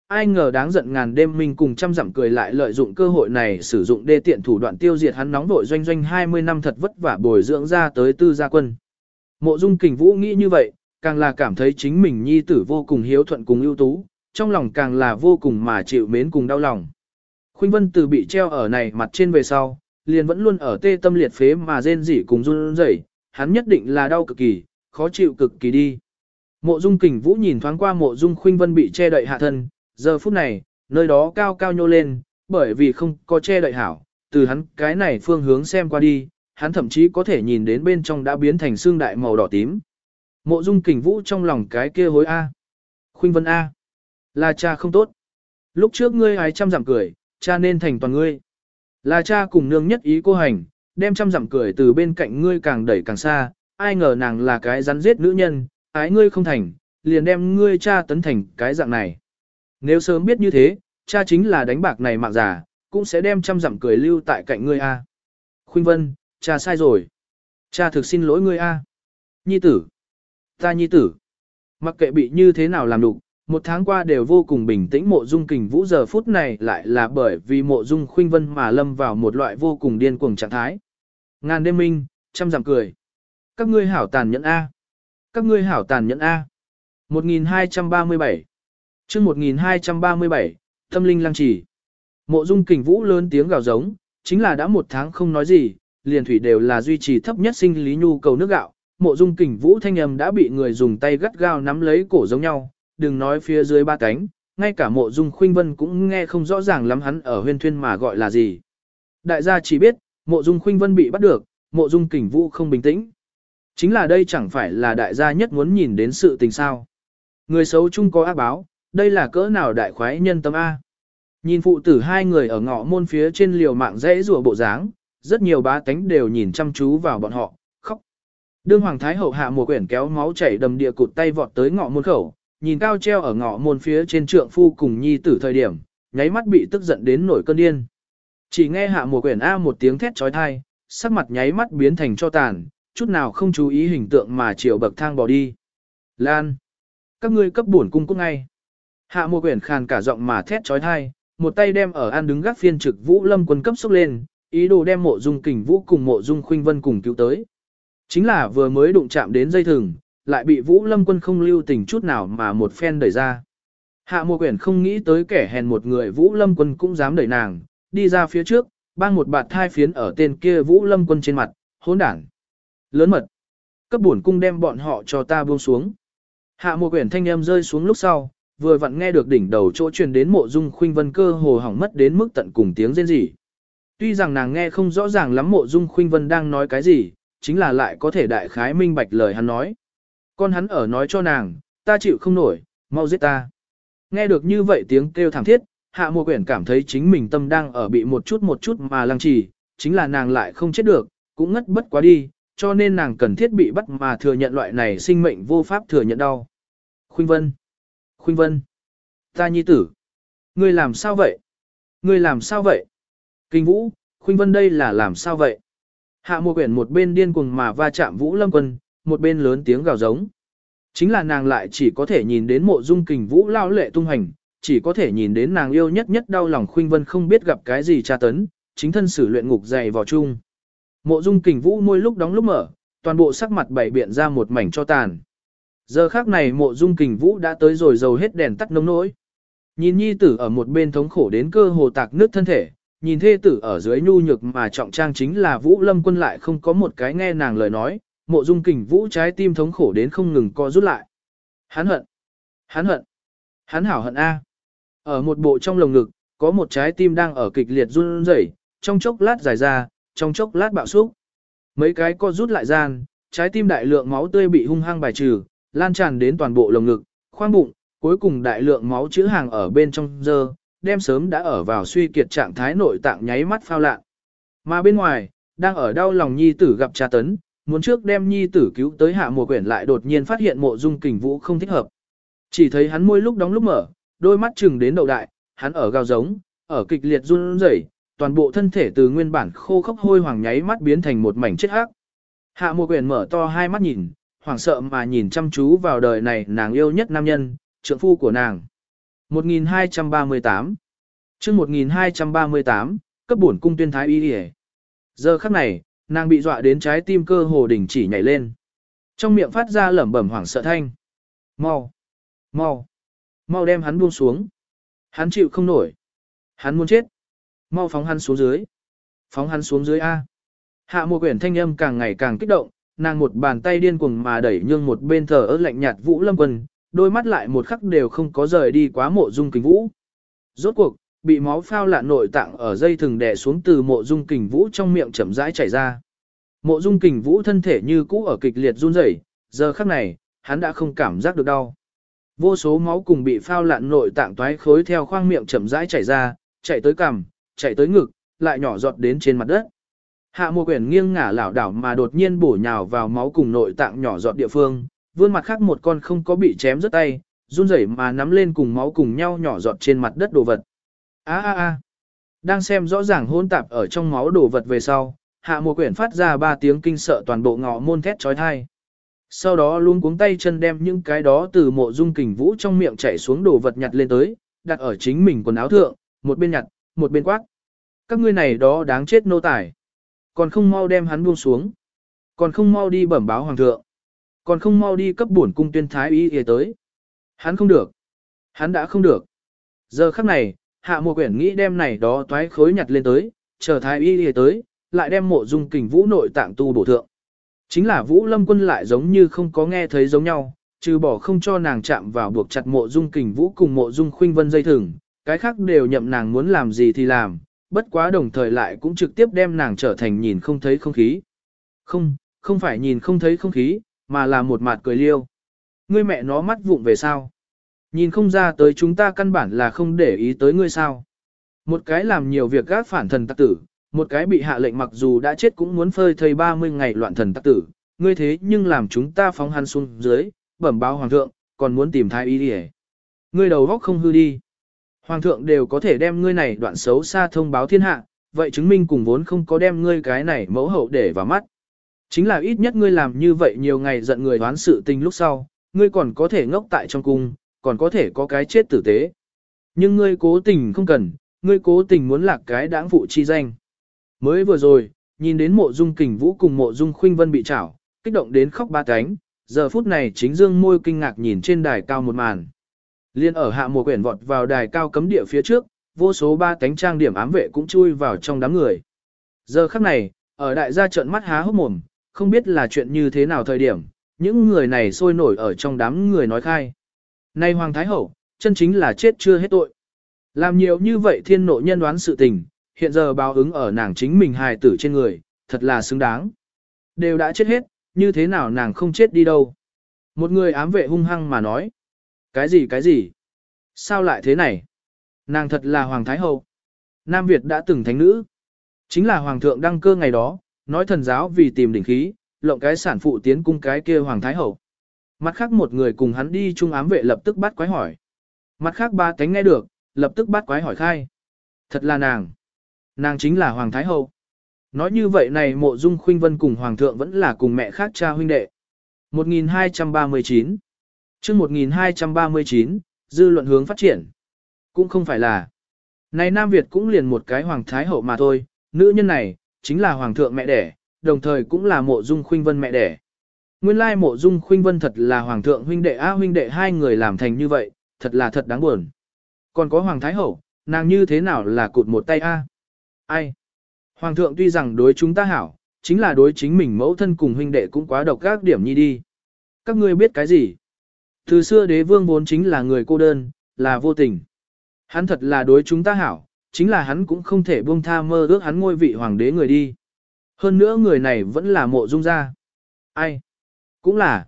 Ai ngờ đáng giận ngàn đêm mình cùng trăm dặm cười lại lợi dụng cơ hội này sử dụng đê tiện thủ đoạn tiêu diệt hắn nóng vội doanh doanh 20 năm thật vất vả bồi dưỡng ra tới tư gia quân. Mộ dung kình vũ nghĩ như vậy, càng là cảm thấy chính mình nhi tử vô cùng hiếu thuận cùng ưu tú, trong lòng càng là vô cùng mà chịu mến cùng đau lòng. Khuynh Vân từ bị treo ở này mặt trên về sau, liền vẫn luôn ở tê tâm liệt phế mà rên rỉ cùng run rẩy, hắn nhất định là đau cực kỳ, khó chịu cực kỳ đi. Mộ Dung Kình Vũ nhìn thoáng qua Mộ Dung Khuynh Vân bị che đậy hạ thân, giờ phút này, nơi đó cao cao nhô lên, bởi vì không có che đậy hảo, từ hắn cái này phương hướng xem qua đi, hắn thậm chí có thể nhìn đến bên trong đã biến thành xương đại màu đỏ tím. Mộ Dung Kình Vũ trong lòng cái kia hối a. Khuynh Vân a, là cha không tốt. Lúc trước ngươi ai chăm giảm cười, cha nên thành toàn ngươi. Là cha cùng nương nhất ý cô hành, đem trăm dặm cười từ bên cạnh ngươi càng đẩy càng xa, ai ngờ nàng là cái rắn giết nữ nhân, ái ngươi không thành, liền đem ngươi cha tấn thành cái dạng này. Nếu sớm biết như thế, cha chính là đánh bạc này mạng giả, cũng sẽ đem trăm dặm cười lưu tại cạnh ngươi a. Khuynh Vân, cha sai rồi. Cha thực xin lỗi ngươi a. Nhi tử. Ta nhi tử. Mặc kệ bị như thế nào làm đục, một tháng qua đều vô cùng bình tĩnh mộ dung kình vũ giờ phút này lại là bởi vì mộ dung khuynh vân mà lâm vào một loại vô cùng điên cuồng trạng thái. Ngàn đêm minh, trăm giảm cười. Các ngươi hảo tàn nhẫn A. Các ngươi hảo tàn nhẫn A. 1237 chương 1237, tâm linh lăng trì. Mộ dung kình vũ lớn tiếng gào giống, chính là đã một tháng không nói gì, liền thủy đều là duy trì thấp nhất sinh lý nhu cầu nước gạo. Mộ dung kình vũ thanh âm đã bị người dùng tay gắt gao nắm lấy cổ giống nhau, đừng nói phía dưới ba cánh, ngay cả mộ dung khuynh vân cũng nghe không rõ ràng lắm hắn ở huyên thuyên mà gọi là gì. Đại gia chỉ biết, mộ dung khuynh vân bị bắt được, mộ dung kình vũ không bình tĩnh. Chính là đây chẳng phải là đại gia nhất muốn nhìn đến sự tình sao. Người xấu chung có ác báo, đây là cỡ nào đại khoái nhân tâm A. Nhìn phụ tử hai người ở ngõ môn phía trên liều mạng dãy rùa bộ dáng, rất nhiều bá tánh đều nhìn chăm chú vào bọn họ, khóc. Đương Hoàng Thái Hậu hạ một quyển kéo máu chảy đầm địa cụt tay vọt tới ngõ môn khẩu, nhìn cao treo ở ngõ môn phía trên trượng phu cùng nhi tử thời điểm, nháy mắt bị tức giận đến nổi cơn điên. Chỉ nghe hạ một quyển A một tiếng thét trói thai, sắc mặt nháy mắt biến thành cho tàn, chút nào không chú ý hình tượng mà chiều bậc thang bỏ đi. Lan! Các ngươi cấp bổn cung cung ngay. Hạ một quyển khàn cả giọng mà thét trói thai, một tay đem ở an đứng gác phiên trực vũ lâm quân cấp xúc lên, ý đồ đem mộ dung kình vũ cùng mộ dung khuynh vân cùng cứu tới. Chính là vừa mới đụng chạm đến dây thừng, lại bị vũ lâm quân không lưu tình chút nào mà một phen đẩy ra. Hạ Mộ quyển không nghĩ tới kẻ hèn một người vũ lâm quân cũng dám đẩy nàng, đi ra phía trước, bang một bạt thai phiến ở tên kia vũ lâm quân trên mặt, hỗn đảng. Lớn mật. Cấp bổn cung đem bọn họ cho ta buông xuống. Hạ Mộ quyển thanh âm rơi xuống lúc sau, vừa vặn nghe được đỉnh đầu chỗ truyền đến mộ dung khuynh vân cơ hồ hỏng mất đến mức tận cùng tiếng rên rỉ. Tuy rằng nàng nghe không rõ ràng lắm mộ dung khuynh vân đang nói cái gì, chính là lại có thể đại khái minh bạch lời hắn nói. Con hắn ở nói cho nàng, ta chịu không nổi, mau giết ta. Nghe được như vậy tiếng kêu thảm thiết, hạ mùa quyển cảm thấy chính mình tâm đang ở bị một chút một chút mà lăng trì, chính là nàng lại không chết được, cũng ngất bất quá đi, cho nên nàng cần thiết bị bắt mà thừa nhận loại này sinh mệnh vô pháp thừa nhận đau. Khuynh Vân Khuynh Vân Ta nhi tử Ngươi làm sao vậy? Ngươi làm sao vậy? Kinh Vũ, Khuynh Vân đây là làm sao vậy? Hạ mùa quyển một bên điên cuồng mà va chạm Vũ Lâm Quân, một bên lớn tiếng gào giống. Chính là nàng lại chỉ có thể nhìn đến mộ dung kình Vũ lao lệ tung hành, chỉ có thể nhìn đến nàng yêu nhất nhất đau lòng Khuynh Vân không biết gặp cái gì tra tấn, chính thân xử luyện ngục dày vào chung. Mộ dung kình vũ môi lúc đóng lúc mở, toàn bộ sắc mặt bảy biện ra một mảnh cho tàn. Giờ khác này mộ dung kình vũ đã tới rồi dầu hết đèn tắt nông nỗi. Nhìn nhi tử ở một bên thống khổ đến cơ hồ tạc nước thân thể, nhìn thê tử ở dưới nhu nhược mà trọng trang chính là vũ lâm quân lại không có một cái nghe nàng lời nói, mộ dung kình vũ trái tim thống khổ đến không ngừng co rút lại. Hắn hận, hắn hận, hắn hảo hận A. Ở một bộ trong lồng ngực, có một trái tim đang ở kịch liệt run rẩy, trong chốc lát dài ra, trong chốc lát bạo xúc. Mấy cái co rút lại gian, trái tim đại lượng máu tươi bị hung hăng bài trừ, lan tràn đến toàn bộ lồng ngực, khoang bụng, cuối cùng đại lượng máu chữ hàng ở bên trong dơ, đem sớm đã ở vào suy kiệt trạng thái nội tạng nháy mắt phao lạn. Mà bên ngoài, đang ở đau lòng nhi tử gặp cha tấn, muốn trước đem nhi tử cứu tới hạ mùa quyển lại đột nhiên phát hiện mộ dung kình vũ không thích hợp. Chỉ thấy hắn môi lúc đóng lúc mở, đôi mắt chừng đến đầu đại, hắn ở gào giống, ở kịch liệt run rẩy, toàn bộ thân thể từ nguyên bản khô khốc hôi hoàng nháy mắt biến thành một mảnh chết hắc. Hạ mùa quyển mở to hai mắt nhìn, hoảng sợ mà nhìn chăm chú vào đời này nàng yêu nhất nam nhân, trượng phu của nàng. 1238 chương 1238, cấp bổn cung tuyên thái y đi Giờ khắc này, nàng bị dọa đến trái tim cơ hồ đình chỉ nhảy lên. Trong miệng phát ra lẩm bẩm hoảng sợ thanh. Mau! Mau! Mau đem hắn buông xuống. Hắn chịu không nổi. Hắn muốn chết. Mau phóng hắn xuống dưới. Phóng hắn xuống dưới A. Hạ một quyển thanh âm càng ngày càng kích động, nàng một bàn tay điên cuồng mà đẩy nhương một bên thờ ớt lạnh nhạt vũ lâm quân, đôi mắt lại một khắc đều không có rời đi quá mộ dung kính vũ. Rốt cuộc, bị máu phao lạ nội tạng ở dây thừng đè xuống từ mộ dung kình vũ trong miệng chậm rãi chảy ra. Mộ dung kình vũ thân thể như cũ ở kịch liệt run rẩy, giờ khắc này, hắn đã không cảm giác được đau. Vô số máu cùng bị phao lạn nội tạng toái khối theo khoang miệng chậm rãi chảy ra, chạy tới cằm, chạy tới ngực, lại nhỏ giọt đến trên mặt đất. Hạ Mộ quyển nghiêng ngả lảo đảo mà đột nhiên bổ nhào vào máu cùng nội tạng nhỏ giọt địa phương, vươn mặt khác một con không có bị chém rứt tay, run rẩy mà nắm lên cùng máu cùng nhau nhỏ giọt trên mặt đất đồ vật. A a a. Đang xem rõ ràng hôn tạp ở trong máu đổ vật về sau, hạ mùa quyển phát ra ba tiếng kinh sợ toàn bộ ngọ môn thét trói thai. Sau đó luôn cuống tay chân đem những cái đó từ mộ dung kình vũ trong miệng chảy xuống đồ vật nhặt lên tới, đặt ở chính mình quần áo thượng, một bên nhặt, một bên quát. Các ngươi này đó đáng chết nô tài. Còn không mau đem hắn buông xuống. Còn không mau đi bẩm báo hoàng thượng. Còn không mau đi cấp bổn cung tuyên thái y y tới. Hắn không được. Hắn đã không được. Giờ khắc này, hạ một quyển nghĩ đem này đó toái khối nhặt lên tới, chờ thái y đi tới, lại đem mộ dung kình vũ nội tạng tu bổ thượng. Chính là vũ lâm quân lại giống như không có nghe thấy giống nhau, trừ bỏ không cho nàng chạm vào buộc chặt mộ dung kình vũ cùng mộ dung khuynh vân dây thừng, cái khác đều nhậm nàng muốn làm gì thì làm, bất quá đồng thời lại cũng trực tiếp đem nàng trở thành nhìn không thấy không khí. Không, không phải nhìn không thấy không khí, mà là một mặt cười liêu. Ngươi mẹ nó mắt vụng về sao? Nhìn không ra tới chúng ta căn bản là không để ý tới ngươi sao. Một cái làm nhiều việc gác phản thần tắc tử, một cái bị hạ lệnh mặc dù đã chết cũng muốn phơi thầy 30 ngày loạn thần tắc tử, ngươi thế nhưng làm chúng ta phóng hắn xuống dưới, bẩm báo hoàng thượng, còn muốn tìm thái y đi Ngươi đầu góc không hư đi. Hoàng thượng đều có thể đem ngươi này đoạn xấu xa thông báo thiên hạ, vậy chứng minh cùng vốn không có đem ngươi cái này mẫu hậu để vào mắt. Chính là ít nhất ngươi làm như vậy nhiều ngày giận người đoán sự tình lúc sau, ngươi còn có thể ngốc tại trong cung, còn có thể có cái chết tử tế. Nhưng ngươi cố tình không cần, ngươi cố tình muốn lạc cái đãng phụ chi danh. Mới vừa rồi, nhìn đến mộ dung kình vũ cùng mộ dung khuynh vân bị chảo, kích động đến khóc ba cánh, giờ phút này chính dương môi kinh ngạc nhìn trên đài cao một màn. Liên ở hạ mùa quyển vọt vào đài cao cấm địa phía trước, vô số ba cánh trang điểm ám vệ cũng chui vào trong đám người. Giờ khắc này, ở đại gia trận mắt há hốc mồm, không biết là chuyện như thế nào thời điểm, những người này sôi nổi ở trong đám người nói khai nay Hoàng Thái Hậu, chân chính là chết chưa hết tội. Làm nhiều như vậy thiên nộ nhân đoán sự tình, hiện giờ báo ứng ở nàng chính mình hài tử trên người, thật là xứng đáng. Đều đã chết hết, như thế nào nàng không chết đi đâu. Một người ám vệ hung hăng mà nói. Cái gì cái gì? Sao lại thế này? Nàng thật là Hoàng Thái Hậu. Nam Việt đã từng thánh nữ. Chính là Hoàng thượng đăng cơ ngày đó, nói thần giáo vì tìm đỉnh khí, lộng cái sản phụ tiến cung cái kia Hoàng Thái Hậu. Mặt khác một người cùng hắn đi chung ám vệ lập tức bắt quái hỏi. Mặt khác ba tánh nghe được, lập tức bắt quái hỏi khai. Thật là nàng. Nàng chính là Hoàng Thái Hậu. Nói như vậy này mộ dung khuynh vân cùng Hoàng thượng vẫn là cùng mẹ khác cha huynh đệ. 1239 chương 1239, dư luận hướng phát triển. Cũng không phải là. Này Nam Việt cũng liền một cái Hoàng Thái Hậu mà thôi, nữ nhân này, chính là Hoàng thượng mẹ đẻ, đồng thời cũng là mộ dung khuynh vân mẹ đẻ. Nguyên lai mộ dung khuynh vân thật là Hoàng thượng huynh đệ A huynh đệ hai người làm thành như vậy, thật là thật đáng buồn. Còn có Hoàng Thái Hậu, nàng như thế nào là cụt một tay A? Ai? Hoàng thượng tuy rằng đối chúng ta hảo, chính là đối chính mình mẫu thân cùng huynh đệ cũng quá độc các điểm nhi đi. Các ngươi biết cái gì? Từ xưa đế vương vốn chính là người cô đơn, là vô tình. Hắn thật là đối chúng ta hảo, chính là hắn cũng không thể buông tha mơ ước hắn ngôi vị hoàng đế người đi. Hơn nữa người này vẫn là mộ dung gia. Ai? Cũng là.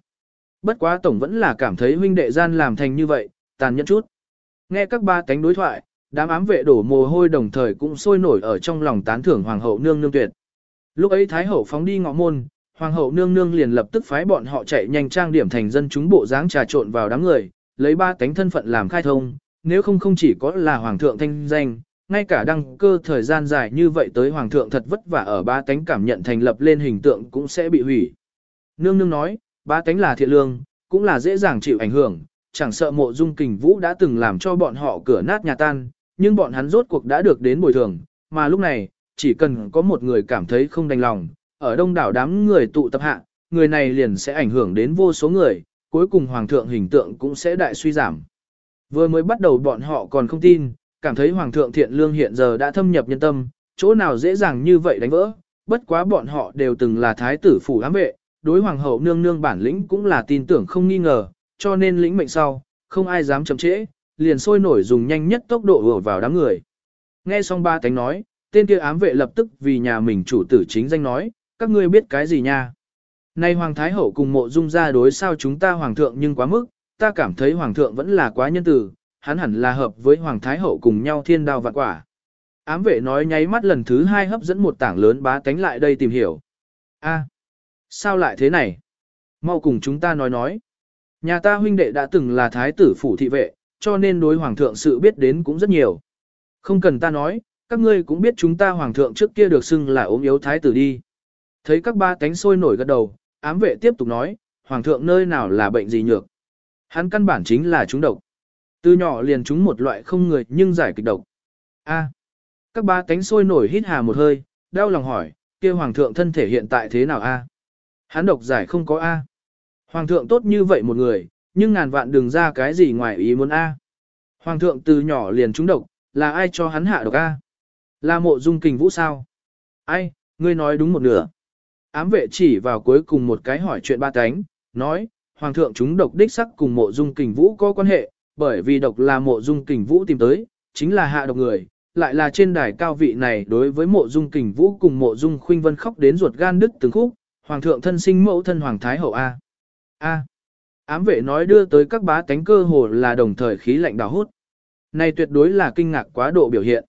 Bất quá tổng vẫn là cảm thấy huynh đệ gian làm thành như vậy, tàn nhẫn chút. Nghe các ba cánh đối thoại, đám ám vệ đổ mồ hôi đồng thời cũng sôi nổi ở trong lòng tán thưởng hoàng hậu nương nương tuyệt. Lúc ấy thái hậu phóng đi ngọ môn, hoàng hậu nương nương liền lập tức phái bọn họ chạy nhanh trang điểm thành dân chúng bộ dáng trà trộn vào đám người, lấy ba cánh thân phận làm khai thông, nếu không không chỉ có là hoàng thượng thanh danh, ngay cả đăng cơ thời gian dài như vậy tới hoàng thượng thật vất vả ở ba cánh cảm nhận thành lập lên hình tượng cũng sẽ bị hủy. Nương nương nói, ba cánh là thiện lương, cũng là dễ dàng chịu ảnh hưởng, chẳng sợ mộ dung kình vũ đã từng làm cho bọn họ cửa nát nhà tan, nhưng bọn hắn rốt cuộc đã được đến bồi thường, mà lúc này, chỉ cần có một người cảm thấy không đành lòng, ở đông đảo đám người tụ tập hạ, người này liền sẽ ảnh hưởng đến vô số người, cuối cùng hoàng thượng hình tượng cũng sẽ đại suy giảm. Vừa mới bắt đầu bọn họ còn không tin, cảm thấy hoàng thượng thiện lương hiện giờ đã thâm nhập nhân tâm, chỗ nào dễ dàng như vậy đánh vỡ, bất quá bọn họ đều từng là thái tử phủ ám vệ, đối hoàng hậu nương nương bản lĩnh cũng là tin tưởng không nghi ngờ, cho nên lĩnh mệnh sau, không ai dám chậm trễ, liền sôi nổi dùng nhanh nhất tốc độ ùa vào đám người. Nghe xong ba tánh nói, tên kia ám vệ lập tức vì nhà mình chủ tử chính danh nói, các ngươi biết cái gì nha? Nay Hoàng Thái Hậu cùng mộ dung ra đối sao chúng ta Hoàng thượng nhưng quá mức, ta cảm thấy Hoàng thượng vẫn là quá nhân từ, hắn hẳn là hợp với Hoàng Thái Hậu cùng nhau thiên đao vạn quả. Ám vệ nói nháy mắt lần thứ hai hấp dẫn một tảng lớn bá tánh lại đây tìm hiểu. a sao lại thế này? Mau cùng chúng ta nói nói. Nhà ta huynh đệ đã từng là thái tử phủ thị vệ, cho nên đối hoàng thượng sự biết đến cũng rất nhiều. Không cần ta nói, các ngươi cũng biết chúng ta hoàng thượng trước kia được xưng là ốm yếu thái tử đi. Thấy các ba cánh sôi nổi gật đầu, ám vệ tiếp tục nói, hoàng thượng nơi nào là bệnh gì nhược. Hắn căn bản chính là chúng độc. Từ nhỏ liền chúng một loại không người nhưng giải kịch độc. A. các ba cánh sôi nổi hít hà một hơi, đau lòng hỏi, kia hoàng thượng thân thể hiện tại thế nào a? Hắn độc giải không có a. Hoàng thượng tốt như vậy một người, nhưng ngàn vạn đừng ra cái gì ngoài ý muốn A. Hoàng thượng từ nhỏ liền trúng độc, là ai cho hắn hạ độc A? Là mộ dung kình vũ sao? Ai, ngươi nói đúng một nửa. Ám vệ chỉ vào cuối cùng một cái hỏi chuyện ba cánh, nói, Hoàng thượng trúng độc đích sắc cùng mộ dung kình vũ có quan hệ, bởi vì độc là mộ dung kình vũ tìm tới, chính là hạ độc người, lại là trên đài cao vị này đối với mộ dung kình vũ cùng mộ dung khuynh vân khóc đến ruột gan đứt từng khúc, Hoàng thượng thân sinh mẫu thân Hoàng Thái Hậu A. A. Ám vệ nói đưa tới các bá tánh cơ hồ là đồng thời khí lạnh đào hút. Này tuyệt đối là kinh ngạc quá độ biểu hiện.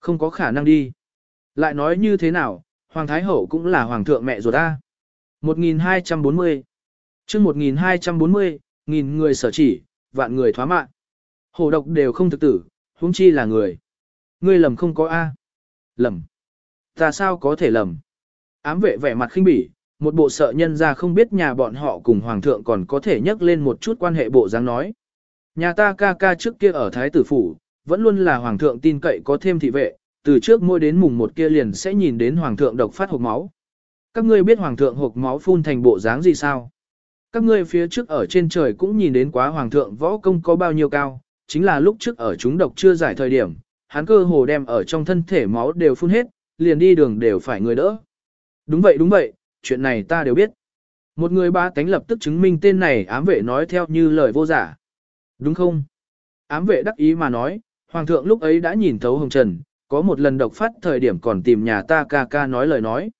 Không có khả năng đi. Lại nói như thế nào, Hoàng Thái Hậu cũng là Hoàng thượng mẹ ruột a. 1240 chương 1240, nghìn người sở chỉ, vạn người thoá mạng. Hổ độc đều không thực tử, huống chi là người. Ngươi lầm không có A. Lầm. Ta sao có thể lầm? Ám vệ vẻ mặt khinh bỉ, một bộ sợ nhân ra không biết nhà bọn họ cùng hoàng thượng còn có thể nhắc lên một chút quan hệ bộ dáng nói. Nhà ta ca ca trước kia ở Thái tử Phủ, vẫn luôn là hoàng thượng tin cậy có thêm thị vệ, từ trước mỗi đến mùng một kia liền sẽ nhìn đến hoàng thượng độc phát hộp máu. Các ngươi biết hoàng thượng hộp máu phun thành bộ dáng gì sao? Các ngươi phía trước ở trên trời cũng nhìn đến quá hoàng thượng võ công có bao nhiêu cao, chính là lúc trước ở chúng độc chưa giải thời điểm, hắn cơ hồ đem ở trong thân thể máu đều phun hết, liền đi đường đều phải người đỡ. Đúng vậy đúng vậy, chuyện này ta đều biết. Một người ba tánh lập tức chứng minh tên này ám vệ nói theo như lời vô giả. Đúng không? Ám vệ đắc ý mà nói, hoàng thượng lúc ấy đã nhìn thấu hồng trần, có một lần độc phát thời điểm còn tìm nhà ta ca ca nói lời nói.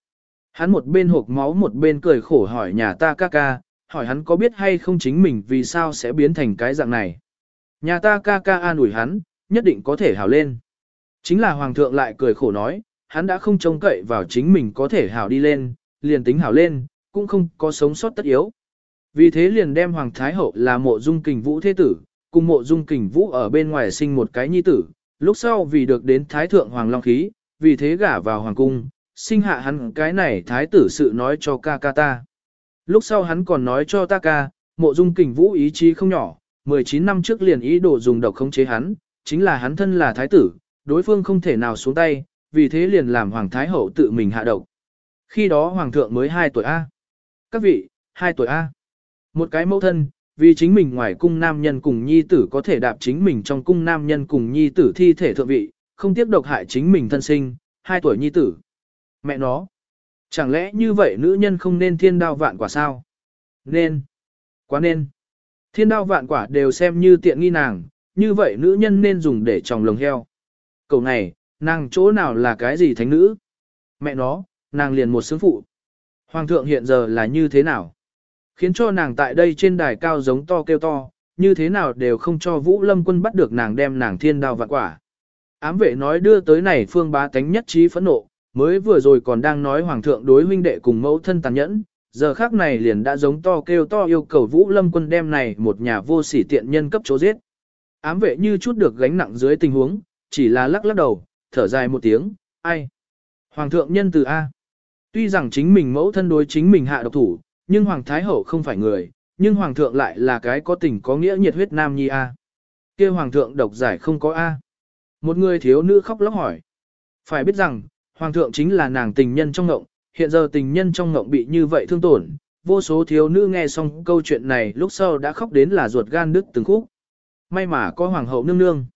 Hắn một bên hộp máu một bên cười khổ hỏi nhà ta ca ca, hỏi hắn có biết hay không chính mình vì sao sẽ biến thành cái dạng này. Nhà ta ca ca an ủi hắn, nhất định có thể hào lên. Chính là hoàng thượng lại cười khổ nói, hắn đã không trông cậy vào chính mình có thể hào đi lên, liền tính hảo lên, cũng không có sống sót tất yếu. Vì thế liền đem hoàng thái hậu là mộ dung kình vũ thế tử, cùng mộ dung kình vũ ở bên ngoài sinh một cái nhi tử, lúc sau vì được đến thái thượng hoàng long khí, vì thế gả vào hoàng cung, sinh hạ hắn cái này thái tử sự nói cho ca ca ta. Lúc sau hắn còn nói cho ta ca, mộ dung kình vũ ý chí không nhỏ, 19 năm trước liền ý đồ dùng độc khống chế hắn, chính là hắn thân là thái tử, đối phương không thể nào xuống tay, vì thế liền làm hoàng thái hậu tự mình hạ độc. Khi đó hoàng thượng mới 2 tuổi A. Các vị, 2 tuổi A. Một cái mẫu thân, vì chính mình ngoài cung nam nhân cùng nhi tử có thể đạp chính mình trong cung nam nhân cùng nhi tử thi thể thượng vị, không tiếc độc hại chính mình thân sinh, 2 tuổi nhi tử. Mẹ nó, Chẳng lẽ như vậy nữ nhân không nên thiên đao vạn quả sao? Nên. Quá nên. Thiên đao vạn quả đều xem như tiện nghi nàng, như vậy nữ nhân nên dùng để trồng lồng heo. Cầu này, nàng chỗ nào là cái gì thánh nữ? Mẹ nó, nàng liền một xứng phụ. Hoàng thượng hiện giờ là như thế nào? Khiến cho nàng tại đây trên đài cao giống to kêu to, như thế nào đều không cho Vũ Lâm quân bắt được nàng đem nàng thiên đao vạn quả. Ám vệ nói đưa tới này phương bá tánh nhất trí phẫn nộ, Mới vừa rồi còn đang nói hoàng thượng đối huynh đệ cùng mẫu thân tàn nhẫn, giờ khác này liền đã giống to kêu to yêu cầu Vũ Lâm quân đem này một nhà vô sỉ tiện nhân cấp chỗ giết. Ám vệ như chút được gánh nặng dưới tình huống, chỉ là lắc lắc đầu, thở dài một tiếng, ai? Hoàng thượng nhân từ A. Tuy rằng chính mình mẫu thân đối chính mình hạ độc thủ, nhưng Hoàng Thái Hậu không phải người, nhưng Hoàng thượng lại là cái có tình có nghĩa nhiệt huyết nam nhi A. kia Hoàng thượng độc giải không có A. Một người thiếu nữ khóc lóc hỏi. Phải biết rằng, hoàng thượng chính là nàng tình nhân trong ngộng, hiện giờ tình nhân trong ngộng bị như vậy thương tổn, vô số thiếu nữ nghe xong câu chuyện này lúc sau đã khóc đến là ruột gan đứt từng khúc. May mà có hoàng hậu nương nương.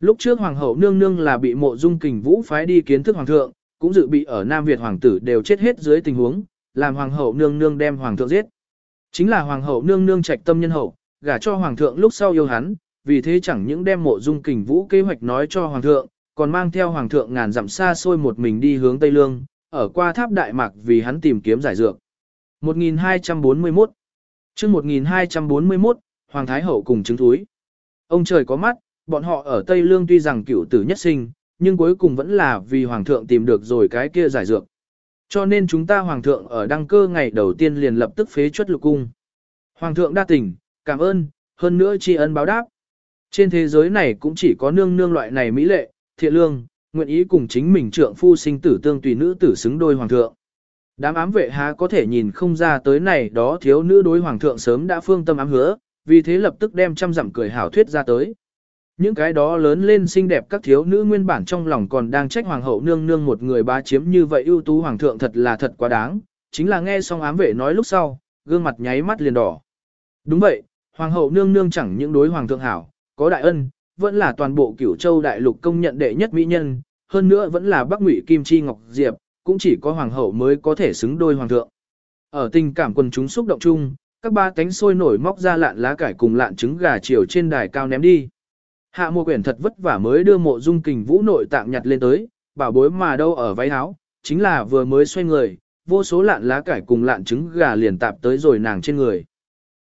Lúc trước hoàng hậu nương nương là bị mộ dung kình vũ phái đi kiến thức hoàng thượng, cũng dự bị ở Nam Việt hoàng tử đều chết hết dưới tình huống, làm hoàng hậu nương nương đem hoàng thượng giết. Chính là hoàng hậu nương nương trạch tâm nhân hậu, gả cho hoàng thượng lúc sau yêu hắn, vì thế chẳng những đem mộ dung kình vũ kế hoạch nói cho hoàng thượng, còn mang theo hoàng thượng ngàn dặm xa xôi một mình đi hướng Tây Lương, ở qua tháp Đại Mạc vì hắn tìm kiếm giải dược. 1241 chương 1241, Hoàng Thái Hậu cùng chứng thúi. Ông trời có mắt, bọn họ ở Tây Lương tuy rằng cựu tử nhất sinh, nhưng cuối cùng vẫn là vì Hoàng thượng tìm được rồi cái kia giải dược. Cho nên chúng ta Hoàng thượng ở đăng cơ ngày đầu tiên liền lập tức phế chuất lục cung. Hoàng thượng đa tình, cảm ơn, hơn nữa tri ân báo đáp. Trên thế giới này cũng chỉ có nương nương loại này mỹ lệ, thiện lương, nguyện ý cùng chính mình trượng phu sinh tử tương tùy nữ tử xứng đôi hoàng thượng. Đám ám vệ há có thể nhìn không ra tới này đó thiếu nữ đối hoàng thượng sớm đã phương tâm ám hứa, vì thế lập tức đem trăm dặm cười hảo thuyết ra tới. Những cái đó lớn lên xinh đẹp các thiếu nữ nguyên bản trong lòng còn đang trách hoàng hậu nương nương một người bá chiếm như vậy ưu tú hoàng thượng thật là thật quá đáng, chính là nghe xong ám vệ nói lúc sau, gương mặt nháy mắt liền đỏ. Đúng vậy, hoàng hậu nương nương chẳng những đối hoàng thượng hảo, có đại ân, vẫn là toàn bộ cửu châu đại lục công nhận đệ nhất mỹ nhân, hơn nữa vẫn là Bắc Ngụy Kim Chi Ngọc Diệp, cũng chỉ có hoàng hậu mới có thể xứng đôi hoàng thượng. Ở tình cảm quần chúng xúc động chung, các ba cánh sôi nổi móc ra lạn lá cải cùng lạn trứng gà chiều trên đài cao ném đi. Hạ mùa quyển thật vất vả mới đưa mộ dung kình vũ nội tạng nhặt lên tới, bảo bối mà đâu ở váy áo, chính là vừa mới xoay người, vô số lạn lá cải cùng lạn trứng gà liền tạp tới rồi nàng trên người.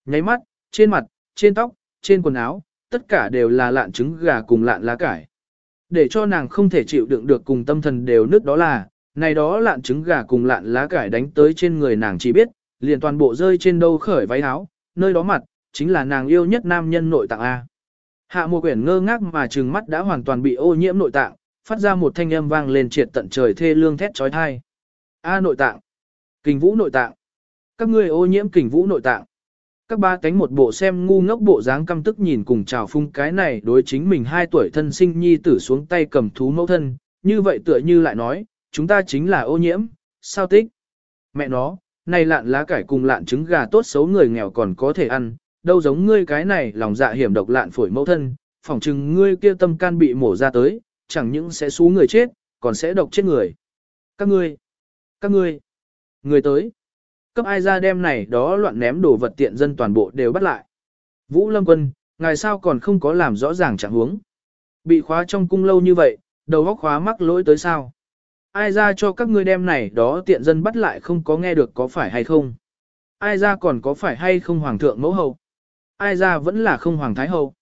Nháy mắt, trên mặt, trên tóc, trên quần áo, tất cả đều là lạn trứng gà cùng lạn lá cải. Để cho nàng không thể chịu đựng được cùng tâm thần đều nứt đó là, này đó lạn trứng gà cùng lạn lá cải đánh tới trên người nàng chỉ biết, liền toàn bộ rơi trên đâu khởi váy áo, nơi đó mặt, chính là nàng yêu nhất nam nhân nội tạng A. Hạ mùa quyển ngơ ngác mà trừng mắt đã hoàn toàn bị ô nhiễm nội tạng, phát ra một thanh âm vang lên triệt tận trời thê lương thét trói thai. A nội tạng. Kình vũ nội tạng. Các ngươi ô nhiễm kình vũ nội tạng. Các ba cánh một bộ xem ngu ngốc bộ dáng căm tức nhìn cùng chào phung cái này đối chính mình hai tuổi thân sinh nhi tử xuống tay cầm thú mẫu thân, như vậy tựa như lại nói, chúng ta chính là ô nhiễm, sao tích. Mẹ nó, này lạn lá cải cùng lạn trứng gà tốt xấu người nghèo còn có thể ăn, đâu giống ngươi cái này lòng dạ hiểm độc lạn phổi mẫu thân, phỏng chừng ngươi kia tâm can bị mổ ra tới, chẳng những sẽ xú người chết, còn sẽ độc chết người. Các ngươi, các ngươi, người tới, cấp ai ra đem này đó loạn ném đồ vật tiện dân toàn bộ đều bắt lại. Vũ Lâm Quân, ngài sao còn không có làm rõ ràng trạng huống? Bị khóa trong cung lâu như vậy, đầu góc khóa mắc lỗi tới sao? Ai ra cho các ngươi đem này đó tiện dân bắt lại không có nghe được có phải hay không? Ai ra còn có phải hay không hoàng thượng mẫu hậu? Ai ra vẫn là không hoàng thái hậu?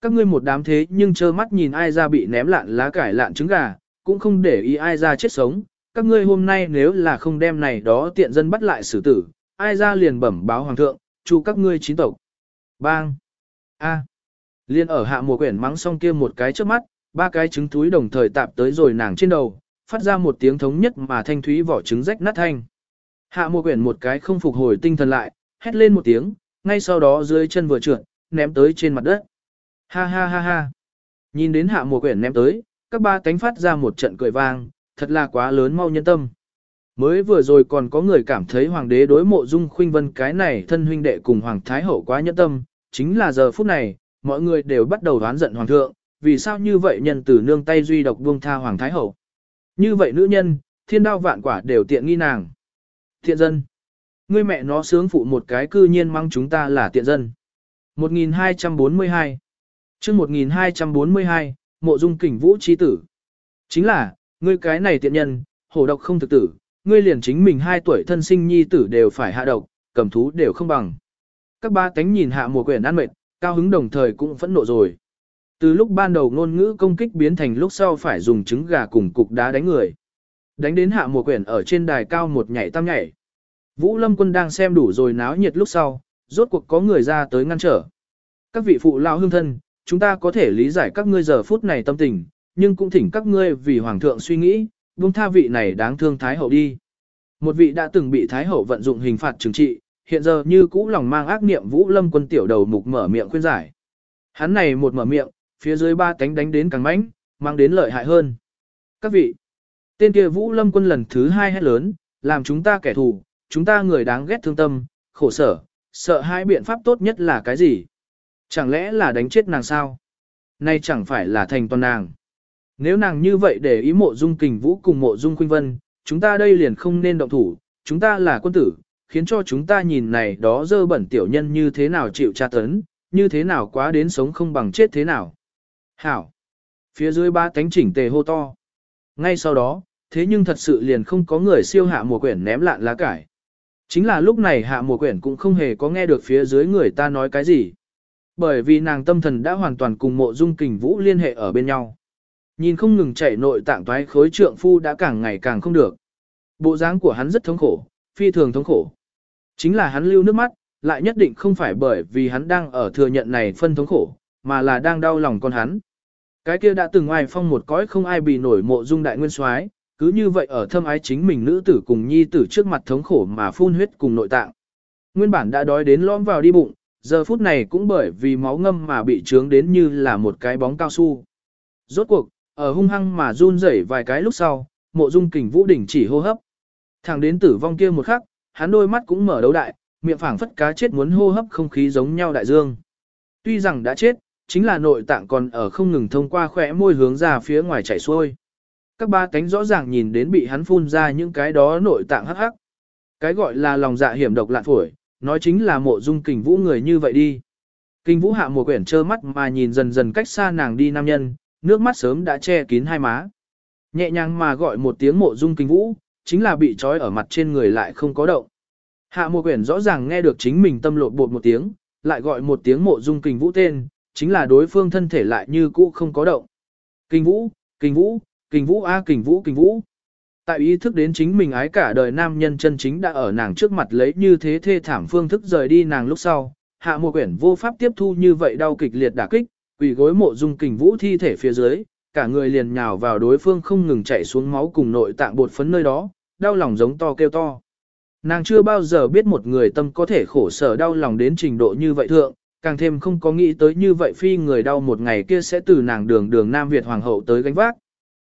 Các ngươi một đám thế nhưng trơ mắt nhìn ai ra bị ném lạn lá cải lạn trứng gà, cũng không để ý ai ra chết sống. Các ngươi hôm nay nếu là không đem này đó tiện dân bắt lại xử tử, ai ra liền bẩm báo hoàng thượng, chu các ngươi chín tộc. Bang! A! Liên ở hạ mùa quyển mắng xong kia một cái trước mắt, ba cái trứng túi đồng thời tạp tới rồi nàng trên đầu, phát ra một tiếng thống nhất mà thanh thúy vỏ trứng rách nát thanh. Hạ mùa quyển một cái không phục hồi tinh thần lại, hét lên một tiếng, ngay sau đó dưới chân vừa trượt, ném tới trên mặt đất. Ha ha ha ha. Nhìn đến hạ mùa quyển ném tới, các ba cánh phát ra một trận cười vang, thật là quá lớn mau nhân tâm. Mới vừa rồi còn có người cảm thấy hoàng đế đối mộ dung khuynh vân cái này thân huynh đệ cùng hoàng thái hậu quá nhân tâm, chính là giờ phút này, mọi người đều bắt đầu đoán giận hoàng thượng, vì sao như vậy nhân tử nương tay duy độc buông tha hoàng thái hậu. Như vậy nữ nhân, thiên đao vạn quả đều tiện nghi nàng. Thiện dân. Ngươi mẹ nó sướng phụ một cái cư nhiên mang chúng ta là tiện dân. 1242 chương 1242, mộ dung kình vũ chi tử. Chính là, ngươi cái này tiện nhân, hổ độc không thực tử, ngươi liền chính mình hai tuổi thân sinh nhi tử đều phải hạ độc, cầm thú đều không bằng. Các ba tánh nhìn hạ mùa quyển ăn mệt, cao hứng đồng thời cũng phẫn nộ rồi. Từ lúc ban đầu ngôn ngữ công kích biến thành lúc sau phải dùng trứng gà cùng cục đá đánh người. Đánh đến hạ mùa quyển ở trên đài cao một nhảy tam nhảy. Vũ Lâm quân đang xem đủ rồi náo nhiệt lúc sau, rốt cuộc có người ra tới ngăn trở. Các vị phụ lao hương thân, chúng ta có thể lý giải các ngươi giờ phút này tâm tình, nhưng cũng thỉnh các ngươi vì hoàng thượng suy nghĩ, buông tha vị này đáng thương thái hậu đi. Một vị đã từng bị thái hậu vận dụng hình phạt trừng trị, hiện giờ như cũ lòng mang ác niệm Vũ Lâm quân tiểu đầu mục mở miệng khuyên giải. Hắn này một mở miệng, phía dưới ba cánh đánh đến càng mãnh, mang đến lợi hại hơn. Các vị, tên kia Vũ Lâm quân lần thứ hai hét lớn, làm chúng ta kẻ thù, chúng ta người đáng ghét thương tâm, khổ sở, sợ hai biện pháp tốt nhất là cái gì? Chẳng lẽ là đánh chết nàng sao? Nay chẳng phải là thành toàn nàng. Nếu nàng như vậy để ý mộ dung kình vũ cùng mộ dung khuynh vân, chúng ta đây liền không nên động thủ, chúng ta là quân tử, khiến cho chúng ta nhìn này đó dơ bẩn tiểu nhân như thế nào chịu tra tấn, như thế nào quá đến sống không bằng chết thế nào. Hảo! Phía dưới ba tánh chỉnh tề hô to. Ngay sau đó, thế nhưng thật sự liền không có người siêu hạ mùa quyển ném lạn lá cải. Chính là lúc này hạ mùa quyển cũng không hề có nghe được phía dưới người ta nói cái gì. Bởi vì nàng tâm thần đã hoàn toàn cùng mộ dung kình vũ liên hệ ở bên nhau. Nhìn không ngừng chảy nội tạng toái khối trượng phu đã càng ngày càng không được. Bộ dáng của hắn rất thống khổ, phi thường thống khổ. Chính là hắn lưu nước mắt, lại nhất định không phải bởi vì hắn đang ở thừa nhận này phân thống khổ, mà là đang đau lòng con hắn. Cái kia đã từng ngoài phong một cõi không ai bị nổi mộ dung đại nguyên soái, cứ như vậy ở thâm ái chính mình nữ tử cùng nhi tử trước mặt thống khổ mà phun huyết cùng nội tạng. Nguyên bản đã đói đến lõm vào đi bụng, giờ phút này cũng bởi vì máu ngâm mà bị trướng đến như là một cái bóng cao su. Rốt cuộc, ở hung hăng mà run rẩy vài cái lúc sau, mộ dung kình vũ đỉnh chỉ hô hấp. Thẳng đến tử vong kia một khắc, hắn đôi mắt cũng mở đấu đại, miệng phảng phất cá chết muốn hô hấp không khí giống nhau đại dương. Tuy rằng đã chết, chính là nội tạng còn ở không ngừng thông qua khỏe môi hướng ra phía ngoài chảy xuôi. Các ba cánh rõ ràng nhìn đến bị hắn phun ra những cái đó nội tạng hắc hắc. Cái gọi là lòng dạ hiểm độc lạn phổi, nói chính là mộ dung kình vũ người như vậy đi. Kinh vũ hạ mùa quyển trơ mắt mà nhìn dần dần cách xa nàng đi nam nhân, nước mắt sớm đã che kín hai má. Nhẹ nhàng mà gọi một tiếng mộ dung kình vũ, chính là bị trói ở mặt trên người lại không có động. Hạ mùa quyển rõ ràng nghe được chính mình tâm lột bột một tiếng, lại gọi một tiếng mộ dung kình vũ tên, chính là đối phương thân thể lại như cũ không có động. Kinh vũ, Kình vũ, kình vũ a kình vũ kình vũ. Tại ý thức đến chính mình ái cả đời nam nhân chân chính đã ở nàng trước mặt lấy như thế thê thảm phương thức rời đi nàng lúc sau, hạ một quyển vô pháp tiếp thu như vậy đau kịch liệt đả kích, quỷ gối mộ dung kình vũ thi thể phía dưới, cả người liền nhào vào đối phương không ngừng chạy xuống máu cùng nội tạng bột phấn nơi đó, đau lòng giống to kêu to. Nàng chưa bao giờ biết một người tâm có thể khổ sở đau lòng đến trình độ như vậy thượng, càng thêm không có nghĩ tới như vậy phi người đau một ngày kia sẽ từ nàng đường đường Nam Việt Hoàng hậu tới gánh vác.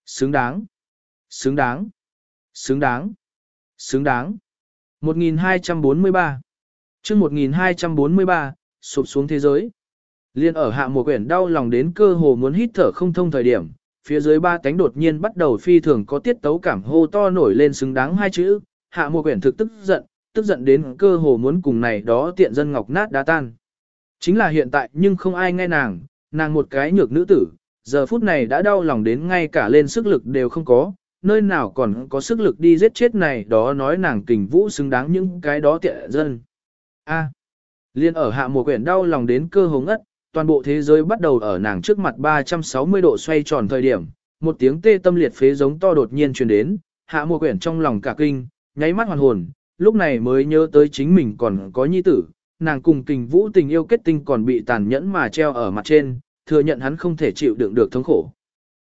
Xứng đáng. Xứng đáng. Xứng đáng. Xứng đáng. 1243 chương 1243, sụp xuống thế giới. Liên ở hạ một quyển đau lòng đến cơ hồ muốn hít thở không thông thời điểm, phía dưới ba cánh đột nhiên bắt đầu phi thường có tiết tấu cảm hô to nổi lên xứng đáng hai chữ, hạ một quyển thực tức giận, tức giận đến cơ hồ muốn cùng này đó tiện dân ngọc nát đá tan. Chính là hiện tại nhưng không ai nghe nàng, nàng một cái nhược nữ tử, giờ phút này đã đau lòng đến ngay cả lên sức lực đều không có, nơi nào còn có sức lực đi giết chết này đó nói nàng kình vũ xứng đáng những cái đó tiện dân. A. liên ở hạ mùa quyển đau lòng đến cơ hồ ngất, toàn bộ thế giới bắt đầu ở nàng trước mặt 360 độ xoay tròn thời điểm, một tiếng tê tâm liệt phế giống to đột nhiên truyền đến, hạ mùa quyển trong lòng cả kinh, nháy mắt hoàn hồn, lúc này mới nhớ tới chính mình còn có nhi tử, nàng cùng kình vũ tình yêu kết tinh còn bị tàn nhẫn mà treo ở mặt trên, thừa nhận hắn không thể chịu đựng được thống khổ.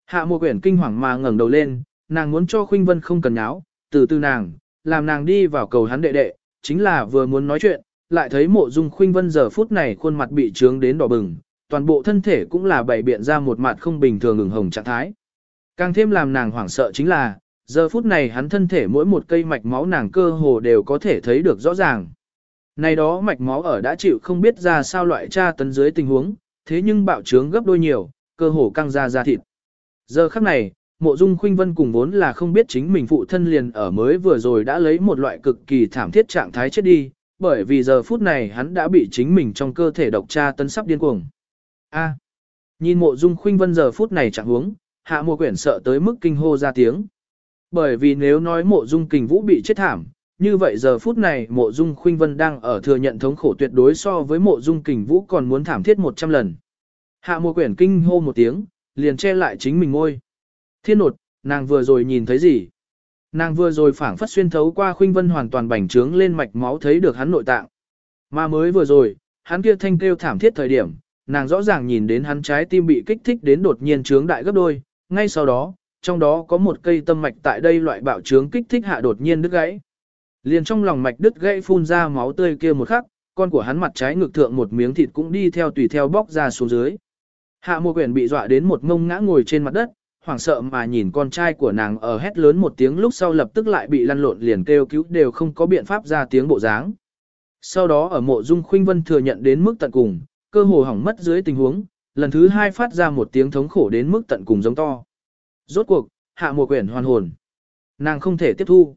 Hạ mùa quyển kinh hoàng mà ngẩng đầu lên, nàng muốn cho Khuynh Vân không cần nháo, từ từ nàng, làm nàng đi vào cầu hắn đệ đệ, chính là vừa muốn nói chuyện, lại thấy mộ dung Khuynh Vân giờ phút này khuôn mặt bị trướng đến đỏ bừng, toàn bộ thân thể cũng là bảy biện ra một mặt không bình thường ửng hồng trạng thái. Càng thêm làm nàng hoảng sợ chính là, giờ phút này hắn thân thể mỗi một cây mạch máu nàng cơ hồ đều có thể thấy được rõ ràng. Này đó mạch máu ở đã chịu không biết ra sao loại tra tấn dưới tình huống, thế nhưng bạo trướng gấp đôi nhiều, cơ hồ căng ra ra thịt. Giờ khắc này, mộ dung khuynh vân cùng vốn là không biết chính mình phụ thân liền ở mới vừa rồi đã lấy một loại cực kỳ thảm thiết trạng thái chết đi, bởi vì giờ phút này hắn đã bị chính mình trong cơ thể độc tra tấn sắp điên cuồng. A. nhìn mộ dung khuynh vân giờ phút này chẳng huống, hạ mùa quyển sợ tới mức kinh hô ra tiếng. Bởi vì nếu nói mộ dung kình vũ bị chết thảm, như vậy giờ phút này mộ dung khuynh vân đang ở thừa nhận thống khổ tuyệt đối so với mộ dung kình vũ còn muốn thảm thiết 100 lần. Hạ mùa quyển kinh hô một tiếng, liền che lại chính mình ngôi. Thiên nột, nàng vừa rồi nhìn thấy gì? Nàng vừa rồi phảng phất xuyên thấu qua khuynh vân hoàn toàn bành trướng lên mạch máu thấy được hắn nội tạng. Mà mới vừa rồi, hắn kia thanh kêu thảm thiết thời điểm, nàng rõ ràng nhìn đến hắn trái tim bị kích thích đến đột nhiên trướng đại gấp đôi, ngay sau đó, trong đó có một cây tâm mạch tại đây loại bạo trướng kích thích hạ đột nhiên đứt gãy. Liền trong lòng mạch đứt gãy phun ra máu tươi kia một khắc, con của hắn mặt trái ngực thượng một miếng thịt cũng đi theo tùy theo bóc ra xuống dưới. Hạ Mộ quyển bị dọa đến một ngông ngã ngồi trên mặt đất, hoảng sợ mà nhìn con trai của nàng ở hét lớn một tiếng lúc sau lập tức lại bị lăn lộn liền kêu cứu đều không có biện pháp ra tiếng bộ dáng. Sau đó ở mộ dung khuynh vân thừa nhận đến mức tận cùng, cơ hồ hỏng mất dưới tình huống, lần thứ hai phát ra một tiếng thống khổ đến mức tận cùng giống to. Rốt cuộc, hạ một quyển hoàn hồn. Nàng không thể tiếp thu.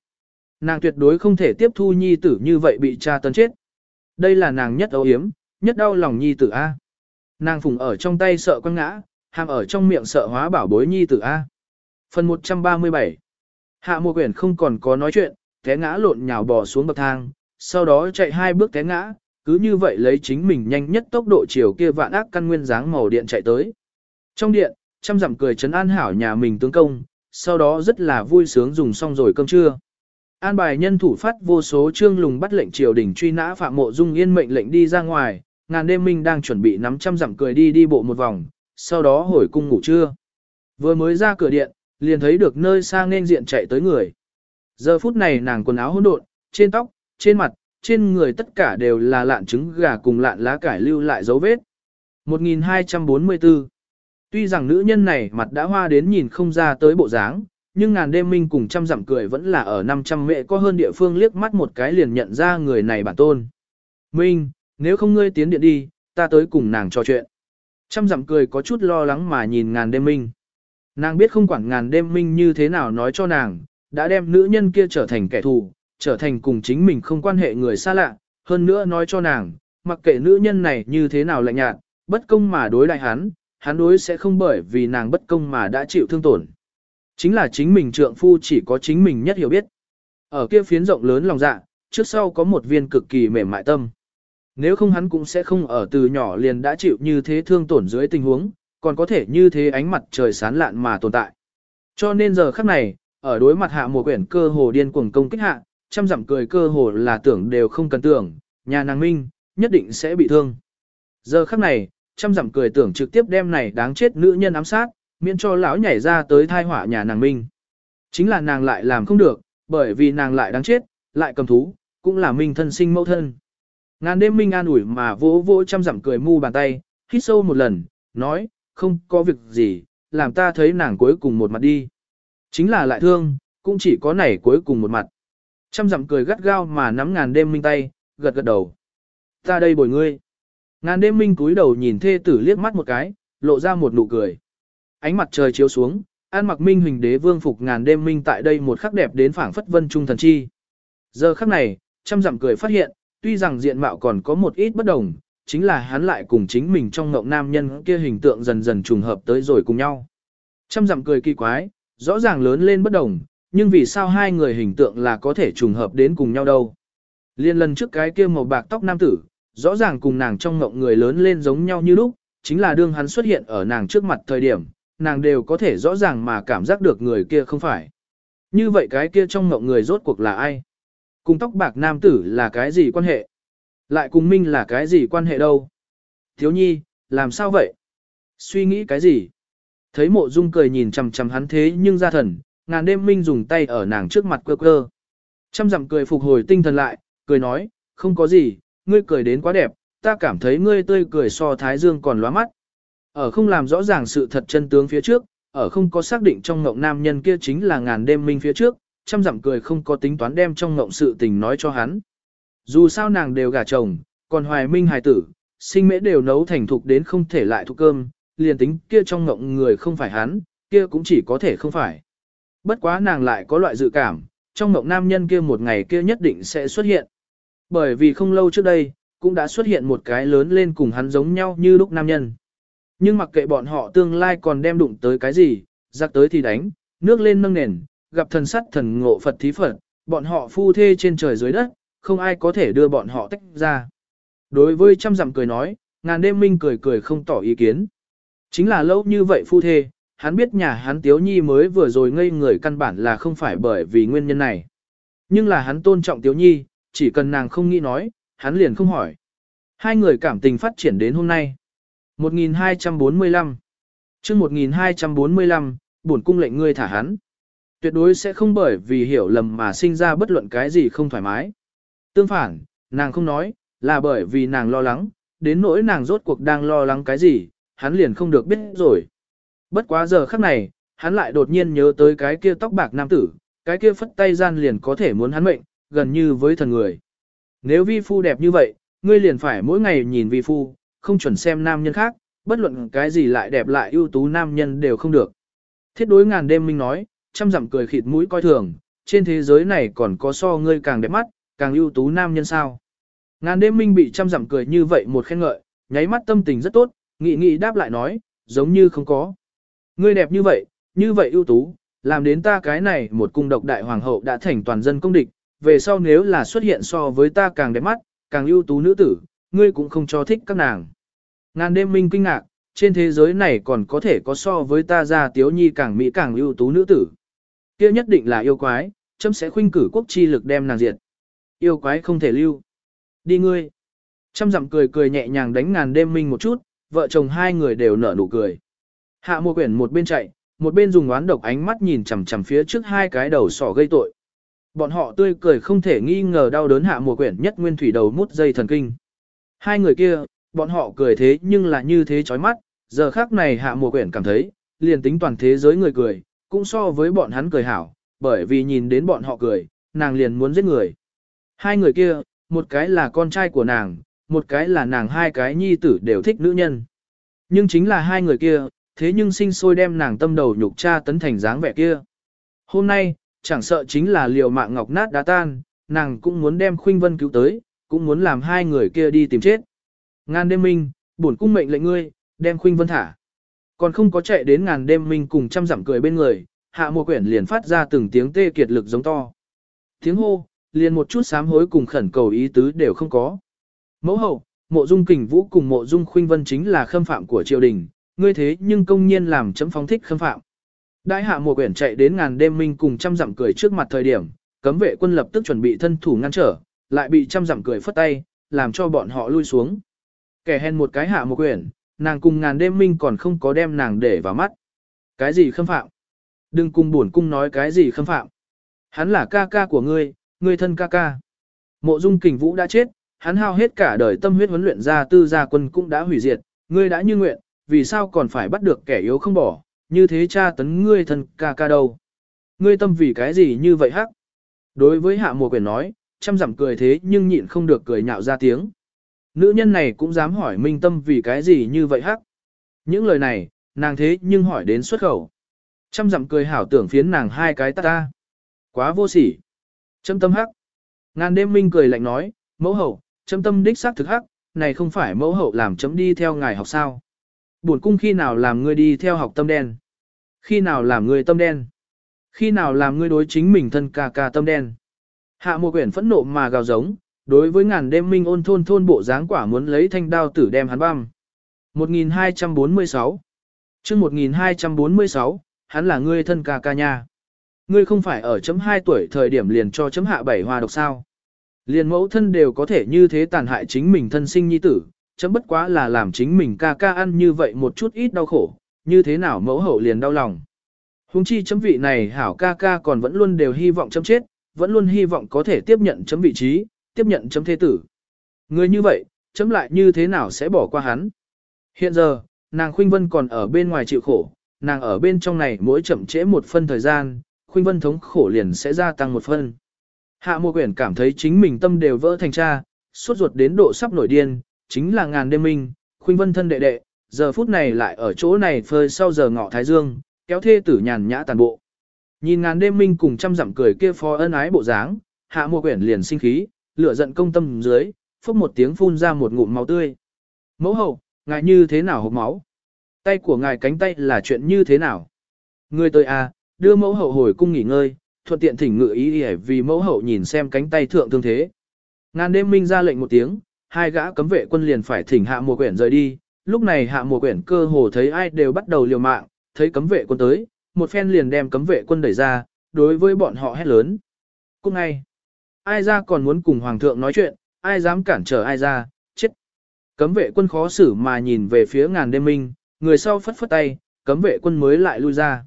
Nàng tuyệt đối không thể tiếp thu nhi tử như vậy bị cha tấn chết. Đây là nàng nhất ấu hiếm, nhất đau lòng nhi tử A. Nàng phùng ở trong tay sợ quăng ngã, hàm ở trong miệng sợ hóa bảo bối nhi tử A. Phần 137 Hạ mùa quyển không còn có nói chuyện, té ngã lộn nhào bò xuống bậc thang, sau đó chạy hai bước té ngã, cứ như vậy lấy chính mình nhanh nhất tốc độ chiều kia vạn ác căn nguyên dáng màu điện chạy tới. Trong điện, chăm dặm cười trấn an hảo nhà mình tướng công, sau đó rất là vui sướng dùng xong rồi cơm trưa. An bài nhân thủ phát vô số trương lùng bắt lệnh triều đình truy nã phạm mộ dung yên mệnh lệnh đi ra ngoài, ngàn đêm minh đang chuẩn bị nắm trăm dặm cười đi đi bộ một vòng, sau đó hồi cung ngủ trưa. Vừa mới ra cửa điện, liền thấy được nơi xa nên diện chạy tới người. Giờ phút này nàng quần áo hỗn độn, trên tóc, trên mặt, trên người tất cả đều là lạn trứng gà cùng lạn lá cải lưu lại dấu vết. 1244 Tuy rằng nữ nhân này mặt đã hoa đến nhìn không ra tới bộ dáng, nhưng ngàn đêm minh cùng trăm dặm cười vẫn là ở 500 mẹ có hơn địa phương liếc mắt một cái liền nhận ra người này bản tôn. Minh, nếu không ngươi tiến điện đi, ta tới cùng nàng trò chuyện. Trăm dặm cười có chút lo lắng mà nhìn ngàn đêm minh. Nàng biết không quản ngàn đêm minh như thế nào nói cho nàng, đã đem nữ nhân kia trở thành kẻ thù, trở thành cùng chính mình không quan hệ người xa lạ, hơn nữa nói cho nàng, mặc kệ nữ nhân này như thế nào lạnh nhạt, bất công mà đối lại hắn, hắn đối sẽ không bởi vì nàng bất công mà đã chịu thương tổn. Chính là chính mình trượng phu chỉ có chính mình nhất hiểu biết. Ở kia phiến rộng lớn lòng dạ, trước sau có một viên cực kỳ mềm mại tâm. Nếu không hắn cũng sẽ không ở từ nhỏ liền đã chịu như thế thương tổn dưới tình huống, còn có thể như thế ánh mặt trời sán lạn mà tồn tại. Cho nên giờ khắc này, ở đối mặt hạ mùa quyển cơ hồ điên cuồng công kích hạ, trăm dặm cười cơ hồ là tưởng đều không cần tưởng, nhà nàng minh, nhất định sẽ bị thương. Giờ khắc này, trăm dặm cười tưởng trực tiếp đem này đáng chết nữ nhân ám sát, miễn cho lão nhảy ra tới thai họa nhà nàng minh. Chính là nàng lại làm không được, bởi vì nàng lại đáng chết, lại cầm thú, cũng là minh thân sinh mẫu thân. Ngàn đêm minh an ủi mà vỗ vỗ trăm dặm cười mu bàn tay, hít sâu một lần, nói, không có việc gì, làm ta thấy nàng cuối cùng một mặt đi. Chính là lại thương, cũng chỉ có này cuối cùng một mặt. Trăm dặm cười gắt gao mà nắm ngàn đêm minh tay, gật gật đầu. Ta đây bồi ngươi. Ngàn đêm minh cúi đầu nhìn thê tử liếc mắt một cái, lộ ra một nụ cười. Ánh mặt trời chiếu xuống, an mặc minh huỳnh đế vương phục ngàn đêm minh tại đây một khắc đẹp đến phảng phất vân trung thần chi. Giờ khắc này, trăm dặm cười phát hiện, tuy rằng diện mạo còn có một ít bất đồng, chính là hắn lại cùng chính mình trong ngộng nam nhân kia hình tượng dần dần trùng hợp tới rồi cùng nhau. Trăm dặm cười kỳ quái, rõ ràng lớn lên bất đồng, nhưng vì sao hai người hình tượng là có thể trùng hợp đến cùng nhau đâu. Liên lần trước cái kia màu bạc tóc nam tử, rõ ràng cùng nàng trong ngộng người lớn lên giống nhau như lúc, chính là đương hắn xuất hiện ở nàng trước mặt thời điểm, nàng đều có thể rõ ràng mà cảm giác được người kia không phải. Như vậy cái kia trong ngộng người rốt cuộc là ai? Cùng tóc bạc nam tử là cái gì quan hệ? Lại cùng Minh là cái gì quan hệ đâu? Thiếu nhi, làm sao vậy? Suy nghĩ cái gì? Thấy mộ dung cười nhìn chằm chằm hắn thế nhưng ra thần, ngàn đêm Minh dùng tay ở nàng trước mặt cơ cơ. Trăm dặm cười phục hồi tinh thần lại, cười nói, không có gì, ngươi cười đến quá đẹp, ta cảm thấy ngươi tươi cười so thái dương còn lóa mắt. Ở không làm rõ ràng sự thật chân tướng phía trước, ở không có xác định trong ngộng nam nhân kia chính là ngàn đêm minh phía trước, trăm dặm cười không có tính toán đem trong ngộng sự tình nói cho hắn. Dù sao nàng đều gả chồng, còn hoài minh hài tử, sinh mễ đều nấu thành thục đến không thể lại thuộc cơm, liền tính kia trong ngộng người không phải hắn, kia cũng chỉ có thể không phải. Bất quá nàng lại có loại dự cảm, trong ngộng nam nhân kia một ngày kia nhất định sẽ xuất hiện. Bởi vì không lâu trước đây, cũng đã xuất hiện một cái lớn lên cùng hắn giống nhau như lúc nam nhân. Nhưng mặc kệ bọn họ tương lai còn đem đụng tới cái gì, giặc tới thì đánh, nước lên nâng nền, gặp thần sắt thần ngộ Phật thí Phật, bọn họ phu thê trên trời dưới đất, không ai có thể đưa bọn họ tách ra. Đối với trăm dặm cười nói, ngàn đêm minh cười cười không tỏ ý kiến. Chính là lâu như vậy phu thê, hắn biết nhà hắn tiếu nhi mới vừa rồi ngây người căn bản là không phải bởi vì nguyên nhân này. Nhưng là hắn tôn trọng tiếu nhi, chỉ cần nàng không nghĩ nói, hắn liền không hỏi. Hai người cảm tình phát triển đến hôm nay. 1245 chương 1245, bổn cung lệnh ngươi thả hắn. Tuyệt đối sẽ không bởi vì hiểu lầm mà sinh ra bất luận cái gì không thoải mái. Tương phản, nàng không nói, là bởi vì nàng lo lắng, đến nỗi nàng rốt cuộc đang lo lắng cái gì, hắn liền không được biết rồi. Bất quá giờ khắc này, hắn lại đột nhiên nhớ tới cái kia tóc bạc nam tử, cái kia phất tay gian liền có thể muốn hắn mệnh, gần như với thần người. Nếu vi phu đẹp như vậy, ngươi liền phải mỗi ngày nhìn vi phu, không chuẩn xem nam nhân khác, bất luận cái gì lại đẹp lại ưu tú nam nhân đều không được. Thiết đối ngàn đêm minh nói, chăm dặm cười khịt mũi coi thường, trên thế giới này còn có so ngươi càng đẹp mắt, càng ưu tú nam nhân sao. Ngàn đêm minh bị chăm dặm cười như vậy một khen ngợi, nháy mắt tâm tình rất tốt, nghị nghị đáp lại nói, giống như không có. Ngươi đẹp như vậy, như vậy ưu tú, làm đến ta cái này một cung độc đại hoàng hậu đã thành toàn dân công địch, về sau nếu là xuất hiện so với ta càng đẹp mắt, càng ưu tú nữ tử, ngươi cũng không cho thích các nàng. Ngàn đêm minh kinh ngạc, trên thế giới này còn có thể có so với ta ra tiếu nhi càng mỹ càng ưu tú nữ tử. kia nhất định là yêu quái, chấm sẽ khuynh cử quốc chi lực đem nàng diệt. Yêu quái không thể lưu. Đi ngươi. Trăm dặm cười cười nhẹ nhàng đánh ngàn đêm minh một chút, vợ chồng hai người đều nở nụ cười. Hạ mùa quyển một bên chạy, một bên dùng oán độc ánh mắt nhìn chằm chằm phía trước hai cái đầu sỏ gây tội. Bọn họ tươi cười không thể nghi ngờ đau đớn hạ mùa quyển nhất nguyên thủy đầu mút dây thần kinh. Hai người kia, bọn họ cười thế nhưng là như thế chói mắt, giờ khác này hạ mùa quyển cảm thấy, liền tính toàn thế giới người cười, cũng so với bọn hắn cười hảo, bởi vì nhìn đến bọn họ cười, nàng liền muốn giết người. Hai người kia, một cái là con trai của nàng, một cái là nàng hai cái nhi tử đều thích nữ nhân. Nhưng chính là hai người kia, thế nhưng sinh sôi đem nàng tâm đầu nhục cha tấn thành dáng vẻ kia. Hôm nay, chẳng sợ chính là liều mạng ngọc nát đá tan, nàng cũng muốn đem Khuynh Vân cứu tới, cũng muốn làm hai người kia đi tìm chết. Ngàn đêm minh, bổn cung mệnh lệnh ngươi, đem Khuynh Vân thả. Còn không có chạy đến ngàn đêm minh cùng trăm dặm cười bên người, hạ mùa quyển liền phát ra từng tiếng tê kiệt lực giống to. Tiếng hô, liền một chút sám hối cùng khẩn cầu ý tứ đều không có. Mẫu hậu, mộ dung kình vũ cùng mộ dung khuynh vân chính là khâm phạm của triều đình, ngươi thế nhưng công nhiên làm chấm phóng thích khâm phạm. Đại hạ mùa quyển chạy đến ngàn đêm minh cùng trăm dặm cười trước mặt thời điểm, cấm vệ quân lập tức chuẩn bị thân thủ ngăn trở, lại bị trăm dặm cười phất tay, làm cho bọn họ lui xuống. Kẻ hèn một cái hạ một quyển, nàng cùng ngàn đêm minh còn không có đem nàng để vào mắt. Cái gì khâm phạm? Đừng cùng buồn cung nói cái gì khâm phạm. Hắn là ca ca của ngươi, ngươi thân ca ca. Mộ dung kình vũ đã chết, hắn hao hết cả đời tâm huyết huấn luyện ra tư gia quân cũng đã hủy diệt, ngươi đã như nguyện, vì sao còn phải bắt được kẻ yếu không bỏ, như thế cha tấn ngươi thân ca ca đâu. Ngươi tâm vì cái gì như vậy hắc? Đối với hạ mùa quyền nói, chăm dặm cười thế nhưng nhịn không được cười nhạo ra tiếng. Nữ nhân này cũng dám hỏi minh tâm vì cái gì như vậy hắc. Những lời này, nàng thế nhưng hỏi đến xuất khẩu. Chăm dặm cười hảo tưởng phiến nàng hai cái ta. Quá vô sỉ. Châm tâm hắc. Ngàn đêm minh cười lạnh nói, mẫu hậu, châm tâm đích xác thực hắc, này không phải mẫu hậu làm chấm đi theo ngài học sao. Buồn cung khi nào làm ngươi đi theo học tâm đen? Khi nào làm ngươi tâm đen? Khi nào làm ngươi đối chính mình thân ca ca tâm đen? Hạ một quyển phẫn nộ mà gào giống, đối với ngàn đêm minh ôn thôn thôn bộ dáng quả muốn lấy thanh đao tử đem hắn băm. 1246 chương 1246, hắn là ngươi thân ca ca nha. Ngươi không phải ở chấm 2 tuổi thời điểm liền cho chấm hạ bảy hoa độc sao. Liền mẫu thân đều có thể như thế tàn hại chính mình thân sinh nhi tử, chấm bất quá là làm chính mình ca ca ăn như vậy một chút ít đau khổ, như thế nào mẫu hậu liền đau lòng. Hùng chi chấm vị này hảo ca ca còn vẫn luôn đều hy vọng chấm chết, vẫn luôn hy vọng có thể tiếp nhận chấm vị trí, tiếp nhận chấm thế tử. Người như vậy, chấm lại như thế nào sẽ bỏ qua hắn. Hiện giờ, nàng Khuynh Vân còn ở bên ngoài chịu khổ, nàng ở bên trong này mỗi chậm trễ một phân thời gian, Khuynh Vân thống khổ liền sẽ gia tăng một phân. Hạ Mộ Quyển cảm thấy chính mình tâm đều vỡ thành cha, suốt ruột đến độ sắp nổi điên, chính là ngàn đêm minh, Khuynh Vân thân đệ đệ, giờ phút này lại ở chỗ này phơi sau giờ ngọ thái dương, kéo thê tử nhàn nhã tàn bộ. Nhìn ngàn đêm minh cùng trăm dặm cười kia phó ân ái bộ dáng, Hạ mùa Quyển liền sinh khí, lửa giận công tâm dưới, phốc một tiếng phun ra một ngụm máu tươi. Mẫu hậu, ngài như thế nào hộp máu? Tay của ngài cánh tay là chuyện như thế nào? Người tới à, đưa mẫu hậu hồi cung nghỉ ngơi, thuận tiện thỉnh ngự ý ý vì mẫu hậu nhìn xem cánh tay thượng thương thế. Ngàn đêm minh ra lệnh một tiếng, hai gã cấm vệ quân liền phải thỉnh hạ mùa quyển rời đi, lúc này hạ mùa quyển cơ hồ thấy ai đều bắt đầu liều mạng, thấy cấm vệ quân tới, một phen liền đem cấm vệ quân đẩy ra, đối với bọn họ hét lớn. Cũng ngay, ai ra còn muốn cùng hoàng thượng nói chuyện, ai dám cản trở ai ra, chết. Cấm vệ quân khó xử mà nhìn về phía ngàn đêm minh, người sau phất phất tay, cấm vệ quân mới lại lui ra.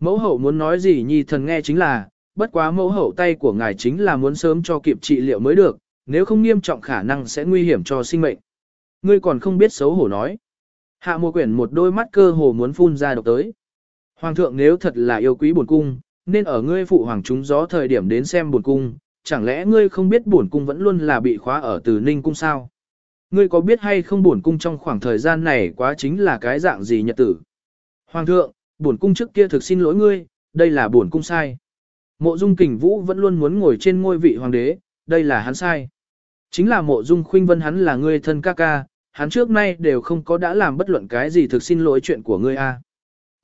Mẫu hậu muốn nói gì nhi thần nghe chính là, bất quá mẫu hậu tay của ngài chính là muốn sớm cho kịp trị liệu mới được, nếu không nghiêm trọng khả năng sẽ nguy hiểm cho sinh mệnh. Ngươi còn không biết xấu hổ nói. Hạ mùa quyển một đôi mắt cơ hồ muốn phun ra độc tới. Hoàng thượng nếu thật là yêu quý bổn cung, nên ở ngươi phụ hoàng chúng gió thời điểm đến xem bổn cung, chẳng lẽ ngươi không biết bổn cung vẫn luôn là bị khóa ở từ ninh cung sao? Ngươi có biết hay không bổn cung trong khoảng thời gian này quá chính là cái dạng gì nhật tử? Hoàng thượng, bổn cung trước kia thực xin lỗi ngươi, đây là bổn cung sai. Mộ dung kình vũ vẫn luôn muốn ngồi trên ngôi vị hoàng đế, đây là hắn sai. Chính là mộ dung khuynh vân hắn là ngươi thân ca ca, hắn trước nay đều không có đã làm bất luận cái gì thực xin lỗi chuyện của ngươi a.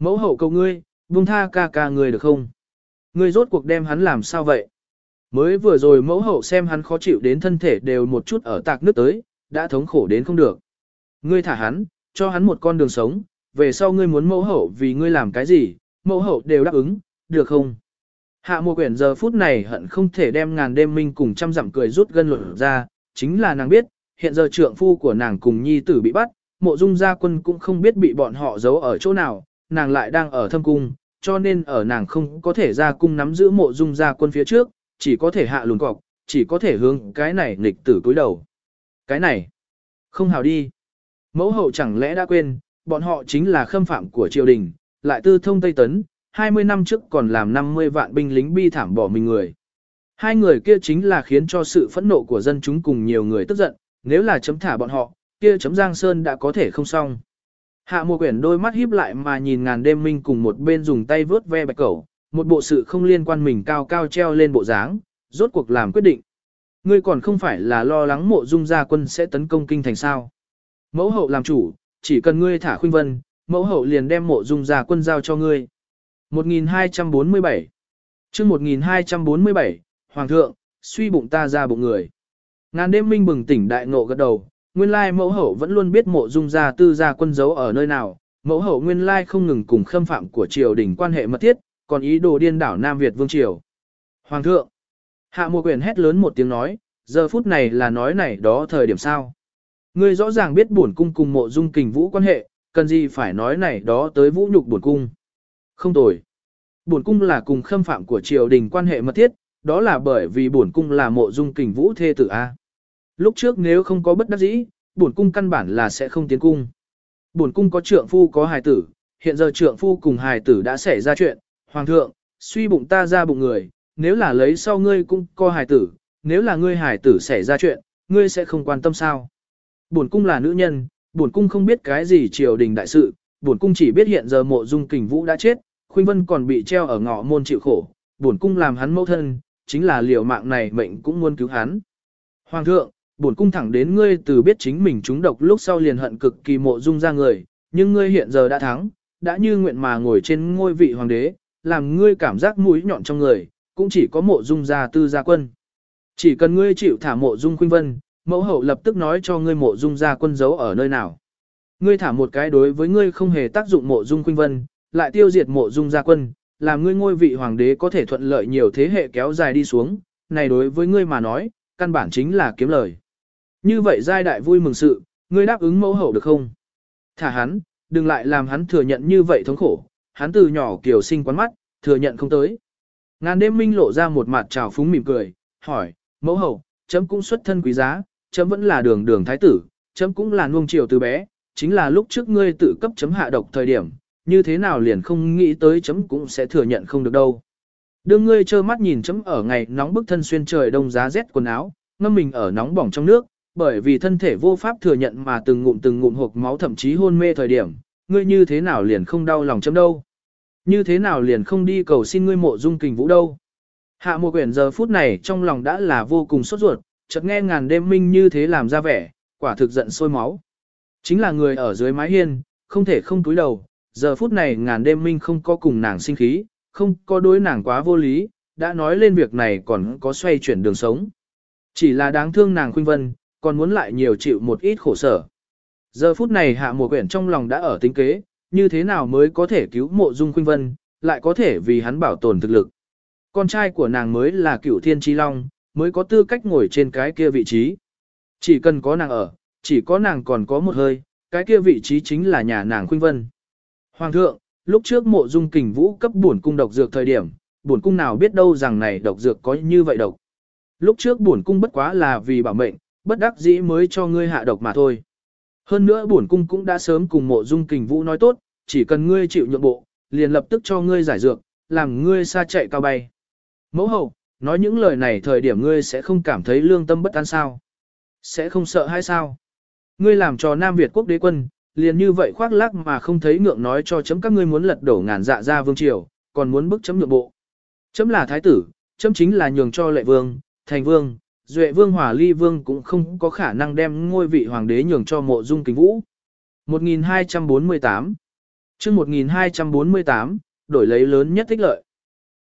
Mẫu hậu cầu ngươi, buông tha ca ca ngươi được không? Ngươi rốt cuộc đem hắn làm sao vậy? Mới vừa rồi mẫu hậu xem hắn khó chịu đến thân thể đều một chút ở tạc nước tới, đã thống khổ đến không được. Ngươi thả hắn, cho hắn một con đường sống, về sau ngươi muốn mẫu hậu vì ngươi làm cái gì, mẫu hậu đều đáp ứng, được không? Hạ mùa quyển giờ phút này hận không thể đem ngàn đêm minh cùng trăm dặm cười rút gân luận ra, chính là nàng biết, hiện giờ trượng phu của nàng cùng nhi tử bị bắt, mộ dung gia quân cũng không biết bị bọn họ giấu ở chỗ nào, nàng lại đang ở thâm cung, cho nên ở nàng không có thể ra cung nắm giữ mộ dung gia quân phía trước, chỉ có thể hạ lùn cọc, chỉ có thể hướng cái này nghịch tử cúi đầu. Cái này, không hào đi. Mẫu hậu chẳng lẽ đã quên, bọn họ chính là khâm phạm của triều đình, lại tư thông Tây Tấn, 20 năm trước còn làm 50 vạn binh lính bi thảm bỏ mình người. Hai người kia chính là khiến cho sự phẫn nộ của dân chúng cùng nhiều người tức giận, nếu là chấm thả bọn họ, kia chấm Giang Sơn đã có thể không xong. Hạ mùa quyển đôi mắt híp lại mà nhìn ngàn đêm minh cùng một bên dùng tay vớt ve bạch cẩu, một bộ sự không liên quan mình cao cao treo lên bộ dáng, rốt cuộc làm quyết định. Ngươi còn không phải là lo lắng mộ dung gia quân sẽ tấn công kinh thành sao. Mẫu hậu làm chủ, chỉ cần ngươi thả khuynh vân, mẫu hậu liền đem mộ dung gia quân giao cho ngươi. 1247 chương 1247, Hoàng thượng, suy bụng ta ra bụng người. Ngàn đêm minh bừng tỉnh đại ngộ gật đầu, nguyên lai mẫu hậu vẫn luôn biết mộ dung gia tư gia quân giấu ở nơi nào, mẫu hậu nguyên lai không ngừng cùng khâm phạm của triều đình quan hệ mật thiết, còn ý đồ điên đảo Nam Việt vương triều. Hoàng thượng, hạ mùa quyền hét lớn một tiếng nói, giờ phút này là nói này đó thời điểm sao. Ngươi rõ ràng biết bổn cung cùng mộ dung kình vũ quan hệ, cần gì phải nói này đó tới vũ nhục bổn cung. Không tồi. Bổn cung là cùng khâm phạm của triều đình quan hệ mật thiết, đó là bởi vì bổn cung là mộ dung kình vũ thê tử A. Lúc trước nếu không có bất đắc dĩ, bổn cung căn bản là sẽ không tiến cung. Bổn cung có trượng phu có hài tử, hiện giờ trượng phu cùng hài tử đã xảy ra chuyện, hoàng thượng, suy bụng ta ra bụng người, nếu là lấy sau ngươi cũng có hài tử, nếu là ngươi hài tử xảy ra chuyện, ngươi sẽ không quan tâm sao. Bổn cung là nữ nhân, bổn cung không biết cái gì triều đình đại sự, bổn cung chỉ biết hiện giờ mộ dung kình vũ đã chết, khuynh vân còn bị treo ở ngõ môn chịu khổ, bổn cung làm hắn mẫu thân, chính là liều mạng này mệnh cũng muốn cứu hắn. Hoàng thượng, bổn cung thẳng đến ngươi từ biết chính mình trúng độc lúc sau liền hận cực kỳ mộ dung ra người, nhưng ngươi hiện giờ đã thắng, đã như nguyện mà ngồi trên ngôi vị hoàng đế, làm ngươi cảm giác mũi nhọn trong người, cũng chỉ có mộ dung gia tư gia quân. Chỉ cần ngươi chịu thả mộ dung khuynh vân, mẫu hậu lập tức nói cho ngươi mộ dung gia quân giấu ở nơi nào. Ngươi thả một cái đối với ngươi không hề tác dụng mộ dung khuynh vân, lại tiêu diệt mộ dung gia quân, làm ngươi ngôi vị hoàng đế có thể thuận lợi nhiều thế hệ kéo dài đi xuống, này đối với ngươi mà nói, căn bản chính là kiếm lời. Như vậy giai đại vui mừng sự, ngươi đáp ứng mẫu hậu được không? Thả hắn, đừng lại làm hắn thừa nhận như vậy thống khổ, hắn từ nhỏ kiểu sinh quán mắt, thừa nhận không tới. Ngàn đêm minh lộ ra một mặt trào phúng mỉm cười, hỏi, mẫu hậu, chấm cũng xuất thân quý giá, chấm vẫn là đường đường thái tử, chấm cũng là nuông chiều từ bé, chính là lúc trước ngươi tự cấp chấm hạ độc thời điểm, như thế nào liền không nghĩ tới chấm cũng sẽ thừa nhận không được đâu. Đương ngươi trơ mắt nhìn chấm ở ngày nóng bức thân xuyên trời đông giá rét quần áo, ngâm mình ở nóng bỏng trong nước, bởi vì thân thể vô pháp thừa nhận mà từng ngụm từng ngụm hộp máu thậm chí hôn mê thời điểm, ngươi như thế nào liền không đau lòng chấm đâu. Như thế nào liền không đi cầu xin ngươi mộ dung kình vũ đâu. Hạ một quyển giờ phút này trong lòng đã là vô cùng sốt ruột, chợt nghe ngàn đêm minh như thế làm ra vẻ, quả thực giận sôi máu. Chính là người ở dưới mái hiên, không thể không túi đầu, giờ phút này ngàn đêm minh không có cùng nàng sinh khí, không có đối nàng quá vô lý, đã nói lên việc này còn có xoay chuyển đường sống. Chỉ là đáng thương nàng khuynh vân, còn muốn lại nhiều chịu một ít khổ sở. Giờ phút này hạ mùa quyển trong lòng đã ở tính kế, như thế nào mới có thể cứu mộ dung khuynh vân, lại có thể vì hắn bảo tồn thực lực. Con trai của nàng mới là cửu thiên chi long, mới có tư cách ngồi trên cái kia vị trí. Chỉ cần có nàng ở, chỉ có nàng còn có một hơi, cái kia vị trí chính là nhà nàng khuynh vân. Hoàng thượng, lúc trước mộ dung kình vũ cấp bổn cung độc dược thời điểm, bổn cung nào biết đâu rằng này độc dược có như vậy độc. Lúc trước bổn cung bất quá là vì bảo mệnh, bất đắc dĩ mới cho ngươi hạ độc mà thôi. Hơn nữa bổn cung cũng đã sớm cùng mộ dung kình vũ nói tốt, chỉ cần ngươi chịu nhượng bộ, liền lập tức cho ngươi giải dược, làm ngươi xa chạy cao bay. Mẫu hậu, nói những lời này thời điểm ngươi sẽ không cảm thấy lương tâm bất an sao? Sẽ không sợ hay sao? Ngươi làm cho Nam Việt quốc đế quân, liền như vậy khoác lác mà không thấy ngượng nói cho chấm các ngươi muốn lật đổ ngàn dạ ra vương triều, còn muốn bức chấm nhượng bộ. Chấm là thái tử, chấm chính là nhường cho lệ vương, thành vương, duệ vương hòa ly vương cũng không có khả năng đem ngôi vị hoàng đế nhường cho mộ dung kính vũ. 1248 chương 1248, đổi lấy lớn nhất tích lợi.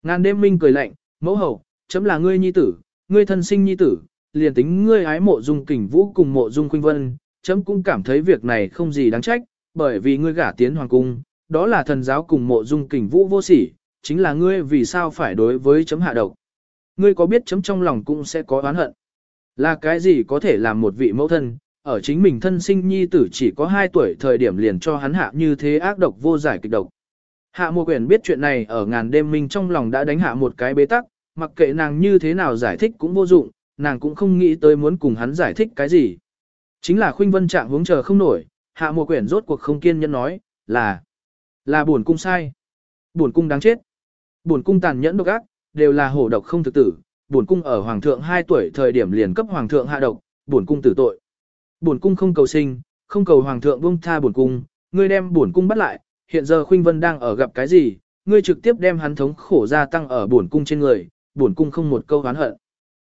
Ngàn đêm minh cười lạnh, mẫu hậu, chấm là ngươi nhi tử, ngươi thân sinh nhi tử, liền tính ngươi ái mộ dung kình vũ cùng mộ dung khuynh vân, chấm cũng cảm thấy việc này không gì đáng trách, bởi vì ngươi gả tiến hoàng cung, đó là thần giáo cùng mộ dung kình vũ vô sỉ, chính là ngươi vì sao phải đối với chấm hạ độc. Ngươi có biết chấm trong lòng cũng sẽ có oán hận. Là cái gì có thể làm một vị mẫu thân, ở chính mình thân sinh nhi tử chỉ có 2 tuổi thời điểm liền cho hắn hạ như thế ác độc vô giải kịch độc. Hạ mùa quyển biết chuyện này ở ngàn đêm minh trong lòng đã đánh hạ một cái bế tắc, mặc kệ nàng như thế nào giải thích cũng vô dụng, nàng cũng không nghĩ tới muốn cùng hắn giải thích cái gì. Chính là khuynh vân trạng hướng chờ không nổi, hạ mùa quyển rốt cuộc không kiên nhẫn nói, là, là buồn cung sai. Buồn cung đáng chết. Buồn cung tàn nhẫn độc ác, đều là hổ độc không thực tử. Buồn cung ở hoàng thượng 2 tuổi thời điểm liền cấp hoàng thượng hạ độc, buồn cung tử tội. Buồn cung không cầu sinh, không cầu hoàng thượng buông tha buồn cung, ngươi đem buồn cung bắt lại, hiện giờ khuynh vân đang ở gặp cái gì, ngươi trực tiếp đem hắn thống khổ gia tăng ở buồn cung trên người, buồn cung không một câu oán hận.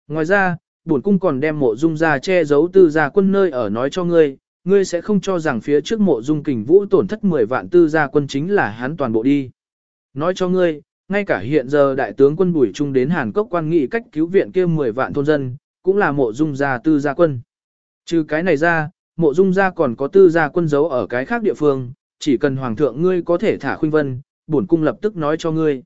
Ngoài ra, bổn cung còn đem mộ dung ra che giấu tư gia quân nơi ở nói cho ngươi, ngươi sẽ không cho rằng phía trước mộ dung kình vũ tổn thất 10 vạn tư gia quân chính là hắn toàn bộ đi. Nói cho ngươi, ngay cả hiện giờ đại tướng quân Bùi Trung đến Hàn Quốc quan nghị cách cứu viện kia 10 vạn thôn dân, cũng là mộ dung gia tư gia quân. Trừ cái này ra, mộ dung gia còn có tư gia quân giấu ở cái khác địa phương, chỉ cần hoàng thượng ngươi có thể thả khuynh vân, bổn cung lập tức nói cho ngươi.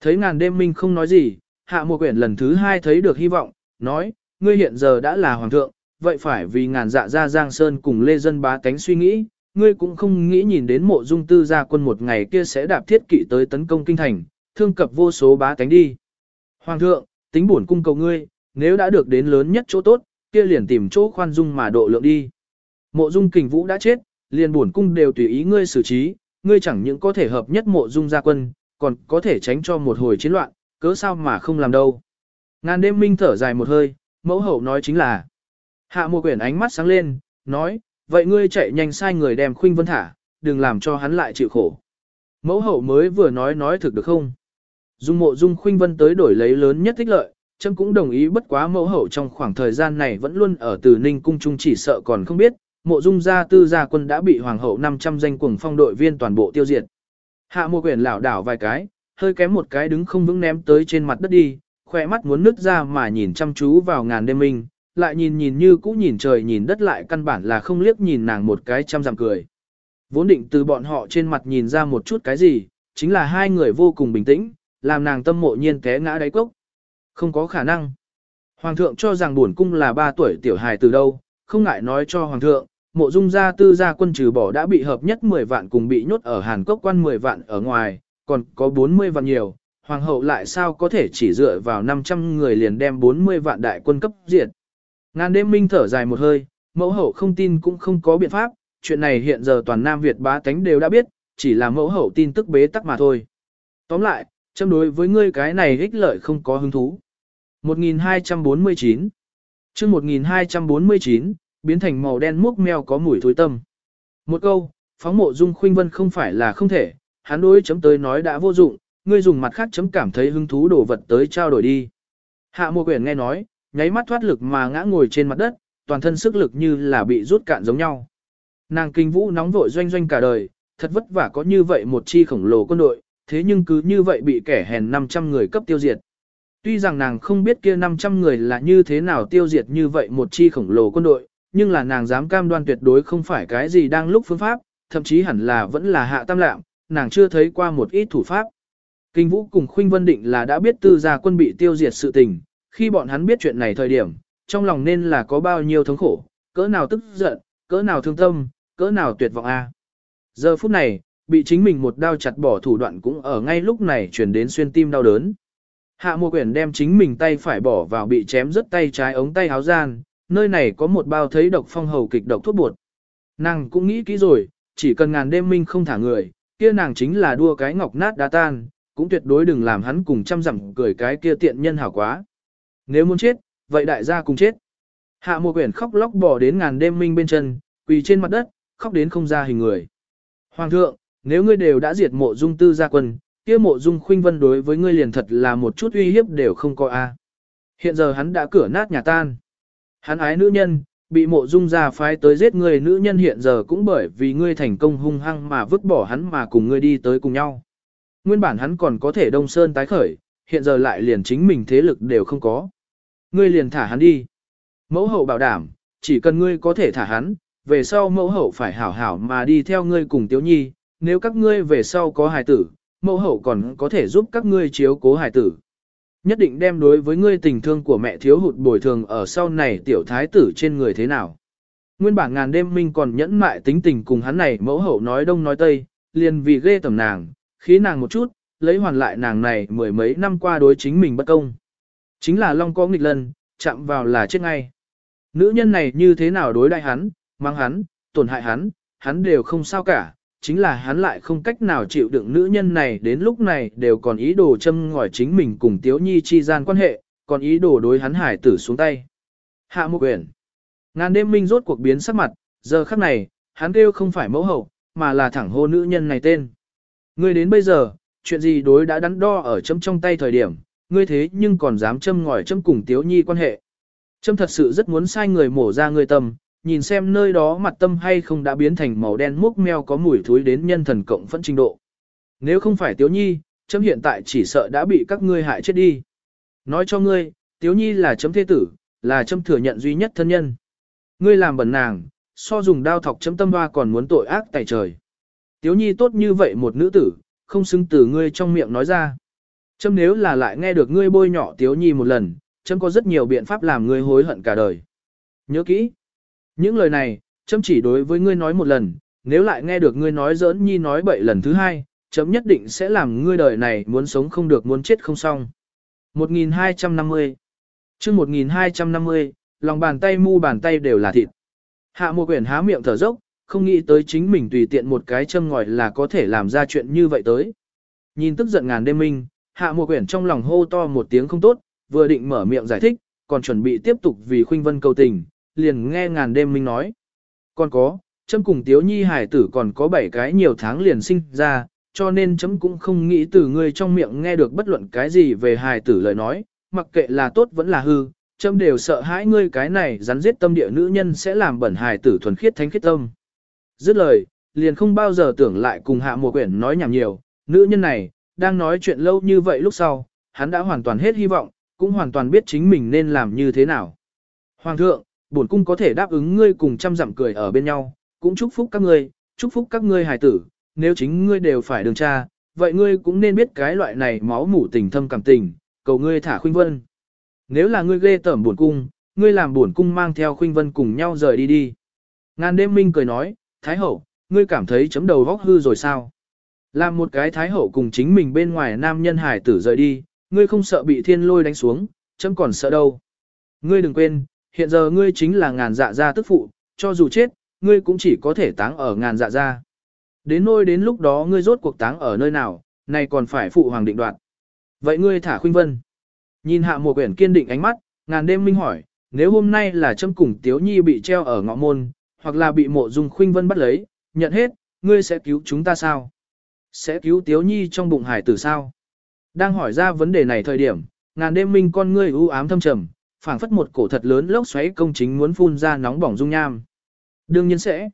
Thấy ngàn đêm minh không nói gì, hạ một quyển lần thứ hai thấy được hy vọng, nói, ngươi hiện giờ đã là hoàng thượng, vậy phải vì ngàn dạ gia Giang Sơn cùng Lê Dân bá tánh suy nghĩ, ngươi cũng không nghĩ nhìn đến mộ dung tư gia quân một ngày kia sẽ đạp thiết kỵ tới tấn công kinh thành, thương cập vô số bá tánh đi. Hoàng thượng, tính bổn cung cầu ngươi, nếu đã được đến lớn nhất chỗ tốt, kia liền tìm chỗ khoan dung mà độ lượng đi. Mộ dung kình vũ đã chết, liền bổn cung đều tùy ý ngươi xử trí, ngươi chẳng những có thể hợp nhất mộ dung gia quân, còn có thể tránh cho một hồi chiến loạn, cớ sao mà không làm đâu. Ngàn đêm minh thở dài một hơi, mẫu hậu nói chính là. Hạ mùa quyển ánh mắt sáng lên, nói, vậy ngươi chạy nhanh sai người đem khuynh vân thả, đừng làm cho hắn lại chịu khổ. Mẫu hậu mới vừa nói nói thực được không? Dung mộ dung khuynh vân tới đổi lấy lớn nhất thích lợi, chấm cũng đồng ý bất quá mẫu hậu trong khoảng thời gian này vẫn luôn ở từ ninh cung trung chỉ sợ còn không biết, mộ dung gia tư gia quân đã bị hoàng hậu 500 danh cuồng phong đội viên toàn bộ tiêu diệt. Hạ mộ quyển lảo đảo vài cái, hơi kém một cái đứng không vững ném tới trên mặt đất đi, khỏe mắt muốn nứt ra mà nhìn chăm chú vào ngàn đêm minh, lại nhìn nhìn như cũ nhìn trời nhìn đất lại căn bản là không liếc nhìn nàng một cái chăm giảm cười. Vốn định từ bọn họ trên mặt nhìn ra một chút cái gì, chính là hai người vô cùng bình tĩnh, làm nàng tâm mộ nhiên té ngã đáy cốc. Không có khả năng. Hoàng thượng cho rằng buồn cung là ba tuổi tiểu hài từ đâu, không ngại nói cho hoàng thượng, mộ dung gia tư gia quân trừ bỏ đã bị hợp nhất 10 vạn cùng bị nhốt ở Hàn Quốc quan 10 vạn ở ngoài, còn có 40 vạn nhiều, hoàng hậu lại sao có thể chỉ dựa vào 500 người liền đem 40 vạn đại quân cấp diệt. Ngàn đêm minh thở dài một hơi, mẫu hậu không tin cũng không có biện pháp, chuyện này hiện giờ toàn Nam Việt bá tánh đều đã biết, chỉ là mẫu hậu tin tức bế tắc mà thôi. Tóm lại, châm đối với ngươi cái này ích lợi không có hứng thú. 1249 chương 1249, biến thành màu đen múc mèo có mùi thối tâm. Một câu, phóng mộ dung khuynh vân không phải là không thể, hắn đối chấm tới nói đã vô dụng, ngươi dùng mặt khác chấm cảm thấy hứng thú đổ vật tới trao đổi đi. Hạ một quyển nghe nói, nháy mắt thoát lực mà ngã ngồi trên mặt đất, toàn thân sức lực như là bị rút cạn giống nhau. Nàng kinh vũ nóng vội doanh doanh cả đời, thật vất vả có như vậy một chi khổng lồ quân đội, thế nhưng cứ như vậy bị kẻ hèn 500 người cấp tiêu diệt. Tuy rằng nàng không biết kia 500 người là như thế nào tiêu diệt như vậy một chi khổng lồ quân đội, nhưng là nàng dám cam đoan tuyệt đối không phải cái gì đang lúc phương pháp, thậm chí hẳn là vẫn là hạ tam lạm, nàng chưa thấy qua một ít thủ pháp. Kinh Vũ cùng Khuynh Vân Định là đã biết tư gia quân bị tiêu diệt sự tình, khi bọn hắn biết chuyện này thời điểm, trong lòng nên là có bao nhiêu thống khổ, cỡ nào tức giận, cỡ nào thương tâm, cỡ nào tuyệt vọng a. Giờ phút này, bị chính mình một đao chặt bỏ thủ đoạn cũng ở ngay lúc này chuyển đến xuyên tim đau đớn. Hạ mùa quyển đem chính mình tay phải bỏ vào bị chém rất tay trái ống tay áo gian, nơi này có một bao thấy độc phong hầu kịch độc thuốc bột. Nàng cũng nghĩ kỹ rồi, chỉ cần ngàn đêm minh không thả người, kia nàng chính là đua cái ngọc nát đá tan, cũng tuyệt đối đừng làm hắn cùng chăm dặm cười cái kia tiện nhân hảo quá. Nếu muốn chết, vậy đại gia cùng chết. Hạ mùa quyển khóc lóc bỏ đến ngàn đêm minh bên chân, quỳ trên mặt đất, khóc đến không ra hình người. Hoàng thượng, nếu ngươi đều đã diệt mộ dung tư gia quân, kia mộ dung khuynh vân đối với ngươi liền thật là một chút uy hiếp đều không có a. À. Hiện giờ hắn đã cửa nát nhà tan. Hắn ái nữ nhân, bị mộ dung gia phái tới giết người nữ nhân hiện giờ cũng bởi vì ngươi thành công hung hăng mà vứt bỏ hắn mà cùng ngươi đi tới cùng nhau. Nguyên bản hắn còn có thể đông sơn tái khởi, hiện giờ lại liền chính mình thế lực đều không có. Ngươi liền thả hắn đi. Mẫu hậu bảo đảm, chỉ cần ngươi có thể thả hắn, về sau mẫu hậu phải hảo hảo mà đi theo ngươi cùng Tiếu Nhi, nếu các ngươi về sau có hài tử, mẫu hậu còn có thể giúp các ngươi chiếu cố hài tử. Nhất định đem đối với ngươi tình thương của mẹ thiếu hụt bồi thường ở sau này tiểu thái tử trên người thế nào. Nguyên bản ngàn đêm minh còn nhẫn mại tính tình cùng hắn này mẫu hậu nói đông nói tây, liền vì ghê tầm nàng, khí nàng một chút, lấy hoàn lại nàng này mười mấy năm qua đối chính mình bất công. Chính là long có nghịch lần, chạm vào là chết ngay. Nữ nhân này như thế nào đối đại hắn, mang hắn, tổn hại hắn, hắn đều không sao cả, chính là hắn lại không cách nào chịu đựng nữ nhân này đến lúc này đều còn ý đồ châm ngòi chính mình cùng Tiếu Nhi chi gian quan hệ, còn ý đồ đối hắn hải tử xuống tay. Hạ một quyển. Ngàn đêm minh rốt cuộc biến sắc mặt, giờ khắc này, hắn kêu không phải mẫu hậu, mà là thẳng hô nữ nhân này tên. Ngươi đến bây giờ, chuyện gì đối đã đắn đo ở châm trong tay thời điểm, ngươi thế nhưng còn dám châm ngòi châm cùng Tiếu Nhi quan hệ. Châm thật sự rất muốn sai người mổ ra người tâm, nhìn xem nơi đó mặt tâm hay không đã biến thành màu đen múc meo có mùi thối đến nhân thần cộng phẫn trình độ. Nếu không phải Tiếu Nhi, chấm hiện tại chỉ sợ đã bị các ngươi hại chết đi. Nói cho ngươi, Tiếu Nhi là chấm thế tử, là chấm thừa nhận duy nhất thân nhân. Ngươi làm bẩn nàng, so dùng đao thọc chấm tâm hoa còn muốn tội ác tại trời. Tiếu nhi tốt như vậy một nữ tử, không xứng từ ngươi trong miệng nói ra. Chấm nếu là lại nghe được ngươi bôi nhỏ tiếu nhi một lần, chấm có rất nhiều biện pháp làm ngươi hối hận cả đời. Nhớ kỹ. Những lời này, chấm chỉ đối với ngươi nói một lần, nếu lại nghe được ngươi nói giỡn nhi nói bậy lần thứ hai, chấm nhất định sẽ làm ngươi đời này muốn sống không được muốn chết không xong. 1250 chương 1250, lòng bàn tay mu bàn tay đều là thịt. Hạ một quyển há miệng thở dốc, không nghĩ tới chính mình tùy tiện một cái châm ngòi là có thể làm ra chuyện như vậy tới. Nhìn tức giận ngàn đêm minh, hạ một quyển trong lòng hô to một tiếng không tốt, vừa định mở miệng giải thích, còn chuẩn bị tiếp tục vì khuynh vân cầu tình, liền nghe ngàn đêm minh nói. Còn có, chấm cùng tiếu nhi hải tử còn có 7 cái nhiều tháng liền sinh ra, cho nên chấm cũng không nghĩ từ ngươi trong miệng nghe được bất luận cái gì về hải tử lời nói, mặc kệ là tốt vẫn là hư, chấm đều sợ hãi ngươi cái này rắn giết tâm địa nữ nhân sẽ làm bẩn hải tử thuần khiết thánh khiết tâm. Dứt lời, liền không bao giờ tưởng lại cùng hạ mùa quyển nói nhảm nhiều, nữ nhân này, đang nói chuyện lâu như vậy lúc sau, hắn đã hoàn toàn hết hy vọng, cũng hoàn toàn biết chính mình nên làm như thế nào. Hoàng thượng, bổn cung có thể đáp ứng ngươi cùng trăm dặm cười ở bên nhau, cũng chúc phúc các ngươi, chúc phúc các ngươi hài tử, nếu chính ngươi đều phải đường tra, vậy ngươi cũng nên biết cái loại này máu mủ tình thâm cảm tình, cầu ngươi thả khuynh vân. Nếu là ngươi ghê tởm bổn cung, ngươi làm bổn cung mang theo khuynh vân cùng nhau rời đi đi. Ngàn đêm minh cười nói, Thái hậu, ngươi cảm thấy chấm đầu vóc hư rồi sao? Làm một cái Thái hậu cùng chính mình bên ngoài nam nhân hải tử rời đi, ngươi không sợ bị thiên lôi đánh xuống, chấm còn sợ đâu. Ngươi đừng quên, hiện giờ ngươi chính là ngàn dạ gia tức phụ, cho dù chết, ngươi cũng chỉ có thể táng ở ngàn dạ gia. Đến nôi đến lúc đó ngươi rốt cuộc táng ở nơi nào, này còn phải phụ hoàng định đoạt. Vậy ngươi thả khuynh vân. Nhìn hạ một quyển kiên định ánh mắt, ngàn đêm minh hỏi, nếu hôm nay là châm cùng tiếu nhi bị treo ở ngõ môn, hoặc là bị mộ dung khuynh vân bắt lấy, nhận hết, ngươi sẽ cứu chúng ta sao? Sẽ cứu tiếu nhi trong bụng hải tử sao? Đang hỏi ra vấn đề này thời điểm, ngàn đêm minh con ngươi u ám thâm trầm, phảng phất một cổ thật lớn lốc xoáy công chính muốn phun ra nóng bỏng dung nham. Đương nhiên sẽ.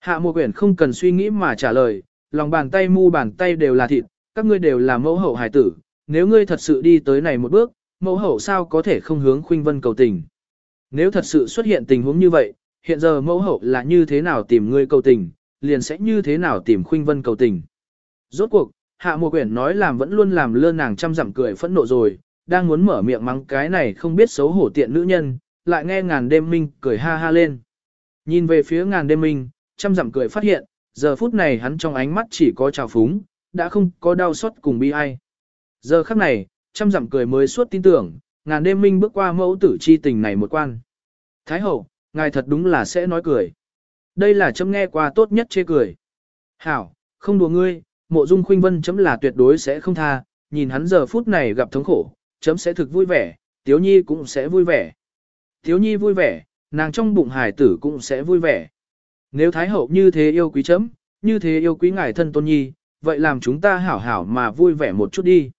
Hạ Mộ quyển không cần suy nghĩ mà trả lời, lòng bàn tay mu bàn tay đều là thịt, các ngươi đều là mẫu hậu hải tử, nếu ngươi thật sự đi tới này một bước, mẫu hậu sao có thể không hướng khuynh vân cầu tình. Nếu thật sự xuất hiện tình huống như vậy, hiện giờ mẫu hậu là như thế nào tìm ngươi cầu tình, liền sẽ như thế nào tìm khuynh vân cầu tình. Rốt cuộc, hạ Mộ quyển nói làm vẫn luôn làm lơ nàng trăm dặm cười phẫn nộ rồi, đang muốn mở miệng mắng cái này không biết xấu hổ tiện nữ nhân, lại nghe ngàn đêm minh cười ha ha lên. Nhìn về phía ngàn đêm minh, chăm dặm cười phát hiện, giờ phút này hắn trong ánh mắt chỉ có trào phúng, đã không có đau xót cùng bi ai. Giờ khắc này, chăm dặm cười mới suốt tin tưởng, ngàn đêm minh bước qua mẫu tử chi tình này một quan. Thái hậu, ngài thật đúng là sẽ nói cười. Đây là chấm nghe qua tốt nhất chê cười. Hảo, không đùa ngươi, mộ dung khuynh vân chấm là tuyệt đối sẽ không tha, nhìn hắn giờ phút này gặp thống khổ, chấm sẽ thực vui vẻ, tiếu nhi cũng sẽ vui vẻ. Tiếu nhi vui vẻ, nàng trong bụng hải tử cũng sẽ vui vẻ. Nếu Thái Hậu như thế yêu quý chấm, như thế yêu quý ngài thân tôn nhi, vậy làm chúng ta hảo hảo mà vui vẻ một chút đi.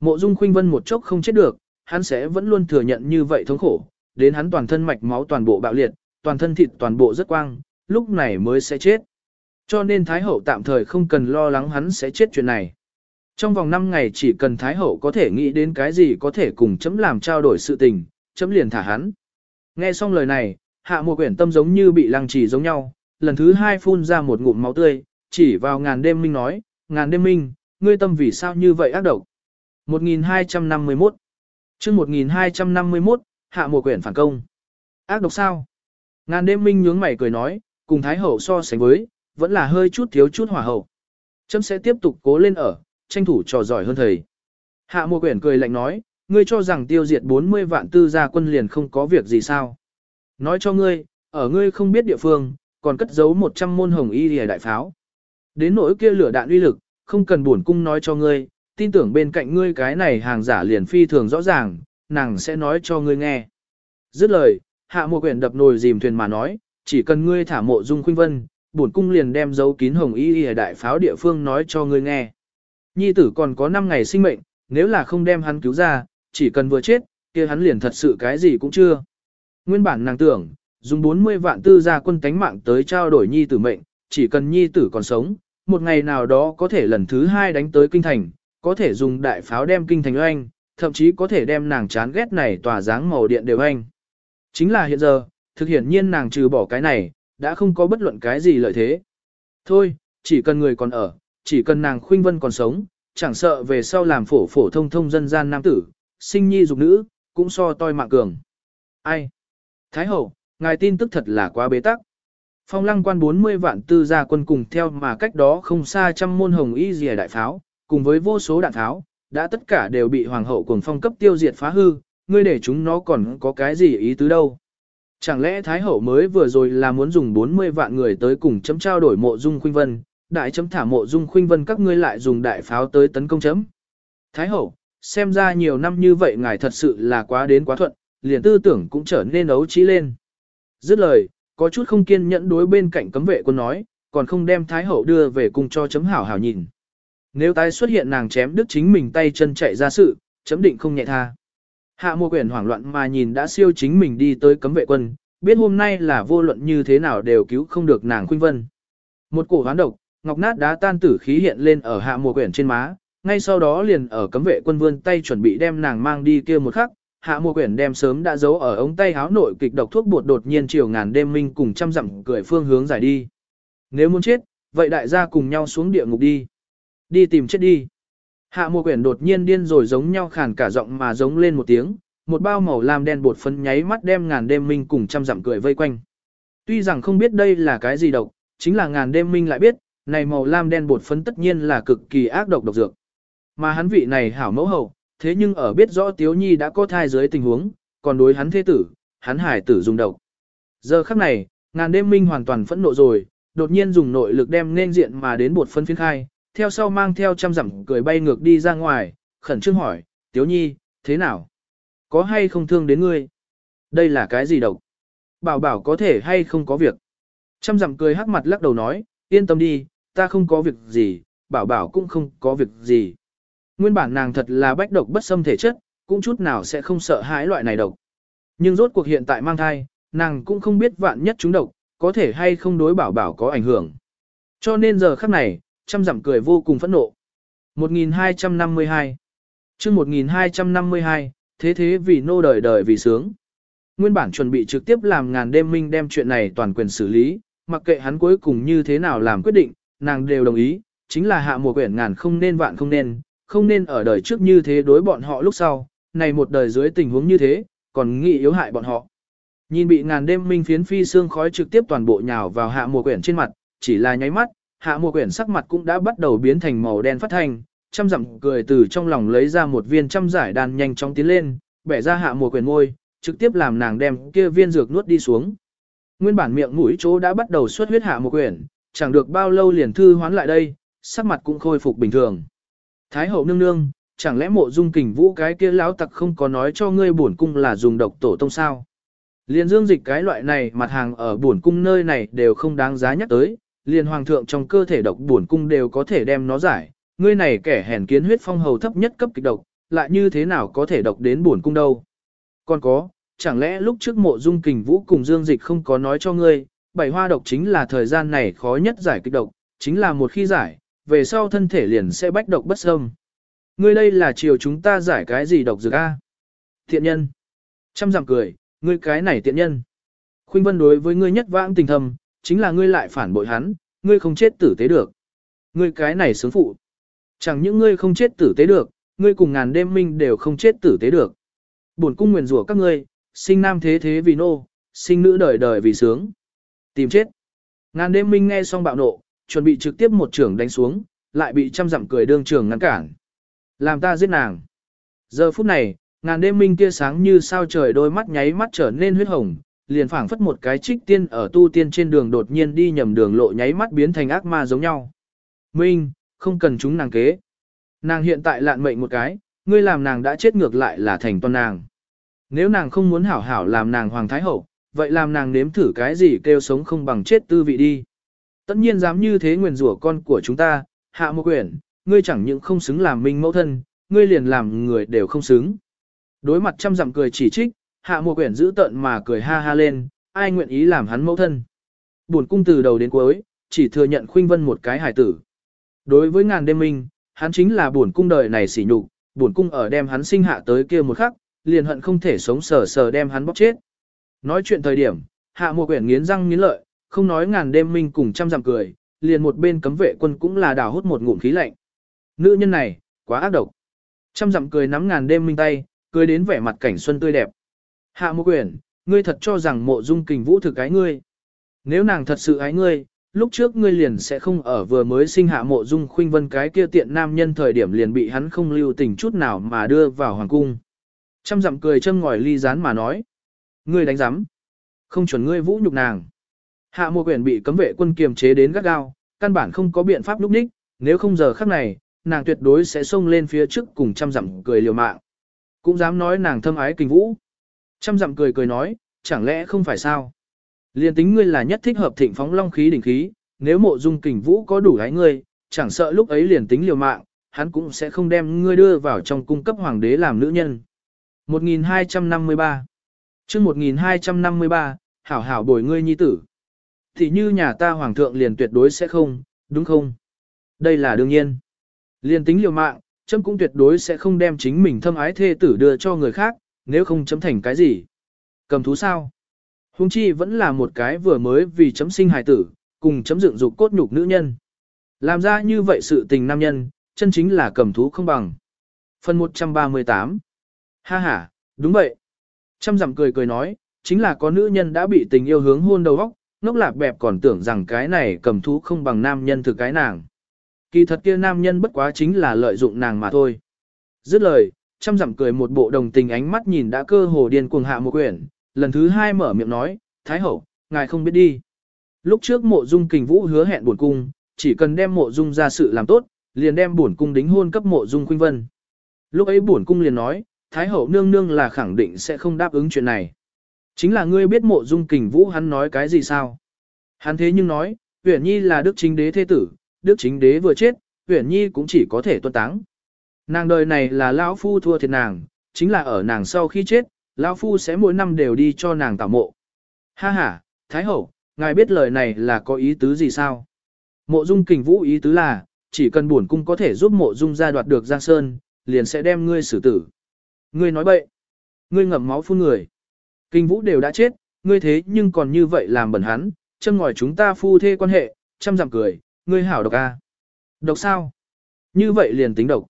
Mộ Dung Khuynh Vân một chốc không chết được, hắn sẽ vẫn luôn thừa nhận như vậy thống khổ, đến hắn toàn thân mạch máu toàn bộ bạo liệt, toàn thân thịt toàn bộ rất quang, lúc này mới sẽ chết. Cho nên Thái Hậu tạm thời không cần lo lắng hắn sẽ chết chuyện này. Trong vòng 5 ngày chỉ cần Thái Hậu có thể nghĩ đến cái gì có thể cùng chấm làm trao đổi sự tình, chấm liền thả hắn. Nghe xong lời này, hạ một quyển tâm giống như bị lăng trì giống nhau, lần thứ hai phun ra một ngụm máu tươi, chỉ vào ngàn đêm minh nói, ngàn đêm minh, ngươi tâm vì sao như vậy ác độc. 1251 chương 1251, hạ một quyển phản công. Ác độc sao? Ngàn đêm minh nhướng mày cười nói, cùng Thái Hậu so sánh với, vẫn là hơi chút thiếu chút hỏa hậu. Chấm sẽ tiếp tục cố lên ở, tranh thủ trò giỏi hơn thầy. Hạ mùa quyển cười lạnh nói, ngươi cho rằng tiêu diệt 40 vạn tư gia quân liền không có việc gì sao? Nói cho ngươi, ở ngươi không biết địa phương, còn cất giấu 100 môn hồng y lìa đại pháo. Đến nỗi kia lửa đạn uy lực, không cần buồn cung nói cho ngươi, tin tưởng bên cạnh ngươi cái này hàng giả liền phi thường rõ ràng, nàng sẽ nói cho ngươi nghe. Dứt lời, hạ mùa quyển đập nồi dìm thuyền mà nói, chỉ cần ngươi thả mộ dung khuynh vân, bổn cung liền đem dấu kín hồng y lìa đại pháo địa phương nói cho ngươi nghe. Nhi tử còn có 5 ngày sinh mệnh, nếu là không đem hắn cứu ra, chỉ cần vừa chết, kia hắn liền thật sự cái gì cũng chưa. Nguyên bản nàng tưởng, dùng 40 vạn tư gia quân tánh mạng tới trao đổi nhi tử mệnh, chỉ cần nhi tử còn sống, một ngày nào đó có thể lần thứ hai đánh tới kinh thành, có thể dùng đại pháo đem kinh thành oanh, thậm chí có thể đem nàng chán ghét này tỏa dáng màu điện đều oanh. Chính là hiện giờ, thực hiện nhiên nàng trừ bỏ cái này, đã không có bất luận cái gì lợi thế. Thôi, chỉ cần người còn ở, chỉ cần nàng khuynh vân còn sống, chẳng sợ về sau làm phổ phổ thông thông dân gian nam tử, sinh nhi dục nữ, cũng so toi mạng cường. Ai? Thái hậu, ngài tin tức thật là quá bế tắc. Phong lăng quan 40 vạn tư gia quân cùng theo mà cách đó không xa trăm môn hồng y dìa đại pháo, cùng với vô số đạn tháo, đã tất cả đều bị hoàng hậu cùng phong cấp tiêu diệt phá hư, ngươi để chúng nó còn có cái gì ý tứ đâu. Chẳng lẽ Thái hậu mới vừa rồi là muốn dùng 40 vạn người tới cùng chấm trao đổi mộ dung khuynh vân, đại chấm thả mộ dung khuynh vân các ngươi lại dùng đại pháo tới tấn công chấm. Thái hậu, xem ra nhiều năm như vậy ngài thật sự là quá đến quá thuận, liền tư tưởng cũng trở nên ấu trí lên. Dứt lời, có chút không kiên nhẫn đối bên cạnh cấm vệ quân nói, còn không đem Thái hậu đưa về cùng cho chấm hảo hảo nhìn. Nếu tái xuất hiện nàng chém đứt chính mình tay chân chạy ra sự, chấm định không nhẹ tha. Hạ Mô quyển hoảng loạn mà nhìn đã siêu chính mình đi tới cấm vệ quân, biết hôm nay là vô luận như thế nào đều cứu không được nàng khuynh vân. Một cổ hoán độc, ngọc nát đá tan tử khí hiện lên ở hạ mùa quyển trên má, ngay sau đó liền ở cấm vệ quân vươn tay chuẩn bị đem nàng mang đi kia một khắc, hạ mùa quyển đem sớm đã giấu ở ống tay háo nội kịch độc thuốc bột đột nhiên chiều ngàn đêm minh cùng trăm dặm cười phương hướng giải đi. Nếu muốn chết, vậy đại gia cùng nhau xuống địa ngục đi. Đi tìm chết đi. Hạ mùa quyển đột nhiên điên rồi giống nhau khàn cả giọng mà giống lên một tiếng, một bao màu lam đen bột phấn nháy mắt đem ngàn đêm minh cùng trăm dặm cười vây quanh. Tuy rằng không biết đây là cái gì độc, chính là ngàn đêm minh lại biết, này màu lam đen bột phấn tất nhiên là cực kỳ ác độc độc dược. Mà hắn vị này hảo mẫu hậu, thế nhưng ở biết rõ Tiếu Nhi đã có thai dưới tình huống, còn đối hắn thế tử, hắn hải tử dùng độc. Giờ khắc này, ngàn đêm minh hoàn toàn phẫn nộ rồi, đột nhiên dùng nội lực đem nên diện mà đến bột phấn phiến khai, theo sau mang theo trăm dặm cười bay ngược đi ra ngoài, khẩn trương hỏi, Tiếu Nhi, thế nào? Có hay không thương đến ngươi? Đây là cái gì độc? Bảo bảo có thể hay không có việc? Trăm dặm cười hắc mặt lắc đầu nói, yên tâm đi, ta không có việc gì, bảo bảo cũng không có việc gì. Nguyên bản nàng thật là bách độc bất xâm thể chất, cũng chút nào sẽ không sợ hãi loại này độc. Nhưng rốt cuộc hiện tại mang thai, nàng cũng không biết vạn nhất chúng độc, có thể hay không đối bảo bảo có ảnh hưởng. Cho nên giờ khắc này, trăm dặm cười vô cùng phẫn nộ. 1252 chương 1252, thế thế vì nô đời đời vì sướng. Nguyên bản chuẩn bị trực tiếp làm ngàn đêm minh đem chuyện này toàn quyền xử lý, mặc kệ hắn cuối cùng như thế nào làm quyết định, nàng đều đồng ý, chính là hạ mùa quyển ngàn không nên vạn không nên, không nên ở đời trước như thế đối bọn họ lúc sau, này một đời dưới tình huống như thế, còn nghĩ yếu hại bọn họ. Nhìn bị ngàn đêm minh phiến phi xương khói trực tiếp toàn bộ nhào vào hạ mùa quyển trên mặt, chỉ là nháy mắt, hạ mùa quyển sắc mặt cũng đã bắt đầu biến thành màu đen phát thanh, trăm dặm cười từ trong lòng lấy ra một viên trăm giải đàn nhanh chóng tiến lên, bẻ ra hạ mùa quyển môi, trực tiếp làm nàng đem kia viên dược nuốt đi xuống. Nguyên bản miệng mũi chỗ đã bắt đầu xuất huyết hạ mùa quyển, chẳng được bao lâu liền thư hoán lại đây, sắc mặt cũng khôi phục bình thường. Thái hậu nương nương, chẳng lẽ mộ dung kình vũ cái kia lão tặc không có nói cho ngươi bổn cung là dùng độc tổ tông sao? Liên dương dịch cái loại này mặt hàng ở bổn cung nơi này đều không đáng giá nhắc tới, liền hoàng thượng trong cơ thể độc bổn cung đều có thể đem nó giải, ngươi này kẻ hèn kiến huyết phong hầu thấp nhất cấp kịch độc, lại như thế nào có thể độc đến bổn cung đâu? Còn có, chẳng lẽ lúc trước mộ dung kình vũ cùng dương dịch không có nói cho ngươi, bảy hoa độc chính là thời gian này khó nhất giải kịch độc, chính là một khi giải, về sau thân thể liền sẽ bách độc bất xâm. Ngươi đây là chiều chúng ta giải cái gì độc dược a? Thiện nhân. Trăm giảm cười, ngươi cái này tiện nhân. Khuynh Vân đối với ngươi nhất vãng tình thầm, chính là ngươi lại phản bội hắn, ngươi không chết tử tế được. Ngươi cái này sướng phụ. Chẳng những ngươi không chết tử tế được, ngươi cùng ngàn đêm minh đều không chết tử tế được. Bổn cung nguyền rủa các ngươi, sinh nam thế thế vì nô, sinh nữ đời đời vì sướng. Tìm chết. Ngàn đêm minh nghe xong bạo nộ, chuẩn bị trực tiếp một trưởng đánh xuống, lại bị trăm dặm cười đương trưởng ngăn cản. Làm ta giết nàng. Giờ phút này, ngàn đêm minh kia sáng như sao trời đôi mắt nháy mắt trở nên huyết hồng, liền phảng phất một cái trích tiên ở tu tiên trên đường đột nhiên đi nhầm đường lộ nháy mắt biến thành ác ma giống nhau. Minh, không cần chúng nàng kế. Nàng hiện tại lạn mệnh một cái, ngươi làm nàng đã chết ngược lại là thành toàn nàng. Nếu nàng không muốn hảo hảo làm nàng hoàng thái hậu, vậy làm nàng nếm thử cái gì kêu sống không bằng chết tư vị đi. Tất nhiên dám như thế nguyền rủa con của chúng ta, hạ một quyển, ngươi chẳng những không xứng làm minh mẫu thân, ngươi liền làm người đều không xứng. Đối mặt trăm dặm cười chỉ trích, hạ một quyển giữ tận mà cười ha ha lên, ai nguyện ý làm hắn mẫu thân. Buồn cung từ đầu đến cuối, chỉ thừa nhận khuynh vân một cái hài tử. Đối với ngàn đêm minh, hắn chính là buồn cung đời này sỉ nhục, buồn cung ở đem hắn sinh hạ tới kia một khắc, liền hận không thể sống sờ sờ đem hắn bóc chết. Nói chuyện thời điểm, hạ một quyển nghiến răng nghiến lợi, không nói ngàn đêm minh cùng trăm dặm cười, liền một bên cấm vệ quân cũng là đào hút một ngụm khí lạnh. Nữ nhân này, quá ác độc. Trăm dặm cười nắm ngàn đêm minh tay, cười đến vẻ mặt cảnh xuân tươi đẹp. Hạ một quyển, ngươi thật cho rằng mộ dung kình vũ thực cái ngươi. Nếu nàng thật sự ái ngươi, lúc trước ngươi liền sẽ không ở vừa mới sinh hạ mộ dung khuynh vân cái kia tiện nam nhân thời điểm liền bị hắn không lưu tình chút nào mà đưa vào hoàng cung. Trăm dặm cười châm ngòi ly rán mà nói. Ngươi đánh giám. Không chuẩn ngươi vũ nhục nàng. Hạ mùa quyển bị cấm vệ quân kiềm chế đến gắt gao, căn bản không có biện pháp lúc ních, nếu không giờ khắc này, nàng tuyệt đối sẽ xông lên phía trước cùng trăm dặm cười liều mạng. Cũng dám nói nàng thâm ái kinh vũ. Trăm dặm cười cười nói, chẳng lẽ không phải sao? Liên tính ngươi là nhất thích hợp thịnh phóng long khí đỉnh khí, nếu mộ dung kình vũ có đủ ái ngươi, chẳng sợ lúc ấy liền tính liều mạng, hắn cũng sẽ không đem ngươi đưa vào trong cung cấp hoàng đế làm nữ nhân. 1253 chương 1253, hảo hảo bồi ngươi nhi tử. Thì như nhà ta hoàng thượng liền tuyệt đối sẽ không, đúng không? Đây là đương nhiên. Liên tính liều mạng, chấm cũng tuyệt đối sẽ không đem chính mình thâm ái thê tử đưa cho người khác, nếu không chấm thành cái gì. Cầm thú sao? Hùng chi vẫn là một cái vừa mới vì chấm sinh hài tử, cùng chấm dựng dục cốt nhục nữ nhân. Làm ra như vậy sự tình nam nhân, chân chính là cầm thú không bằng. Phần 138 Ha ha, đúng vậy. Trăm dặm cười cười nói, chính là có nữ nhân đã bị tình yêu hướng hôn đầu óc, ngốc lạc bẹp còn tưởng rằng cái này cầm thú không bằng nam nhân thực cái nàng. Kỳ thật kia nam nhân bất quá chính là lợi dụng nàng mà thôi. Dứt lời, trăm dặm cười một bộ đồng tình ánh mắt nhìn đã cơ hồ điên cuồng hạ một quyển, lần thứ hai mở miệng nói, Thái hậu, ngài không biết đi. Lúc trước mộ dung kình vũ hứa hẹn buồn cung, chỉ cần đem mộ dung ra sự làm tốt, liền đem buồn cung đính hôn cấp mộ dung khuynh vân. Lúc ấy buồn cung liền nói, Thái hậu nương nương là khẳng định sẽ không đáp ứng chuyện này. Chính là ngươi biết mộ dung kình vũ hắn nói cái gì sao? Hắn thế nhưng nói, Uyển Nhi là đức chính đế thế tử, đức chính đế vừa chết, Uyển Nhi cũng chỉ có thể tuân táng. Nàng đời này là lão phu thua thiệt nàng, chính là ở nàng sau khi chết, lão phu sẽ mỗi năm đều đi cho nàng tảo mộ. Ha ha, Thái hậu, ngài biết lời này là có ý tứ gì sao? Mộ Dung Kình Vũ ý tứ là, chỉ cần bổn cung có thể giúp Mộ Dung gia đoạt được Giang Sơn, liền sẽ đem ngươi xử tử. Ngươi nói bậy. Ngươi ngậm máu phun người. Kinh Vũ đều đã chết, ngươi thế nhưng còn như vậy làm bẩn hắn, châm ngòi chúng ta phu thê quan hệ, chăm dặm cười, ngươi hảo độc a. À? Độc sao? Như vậy liền tính độc.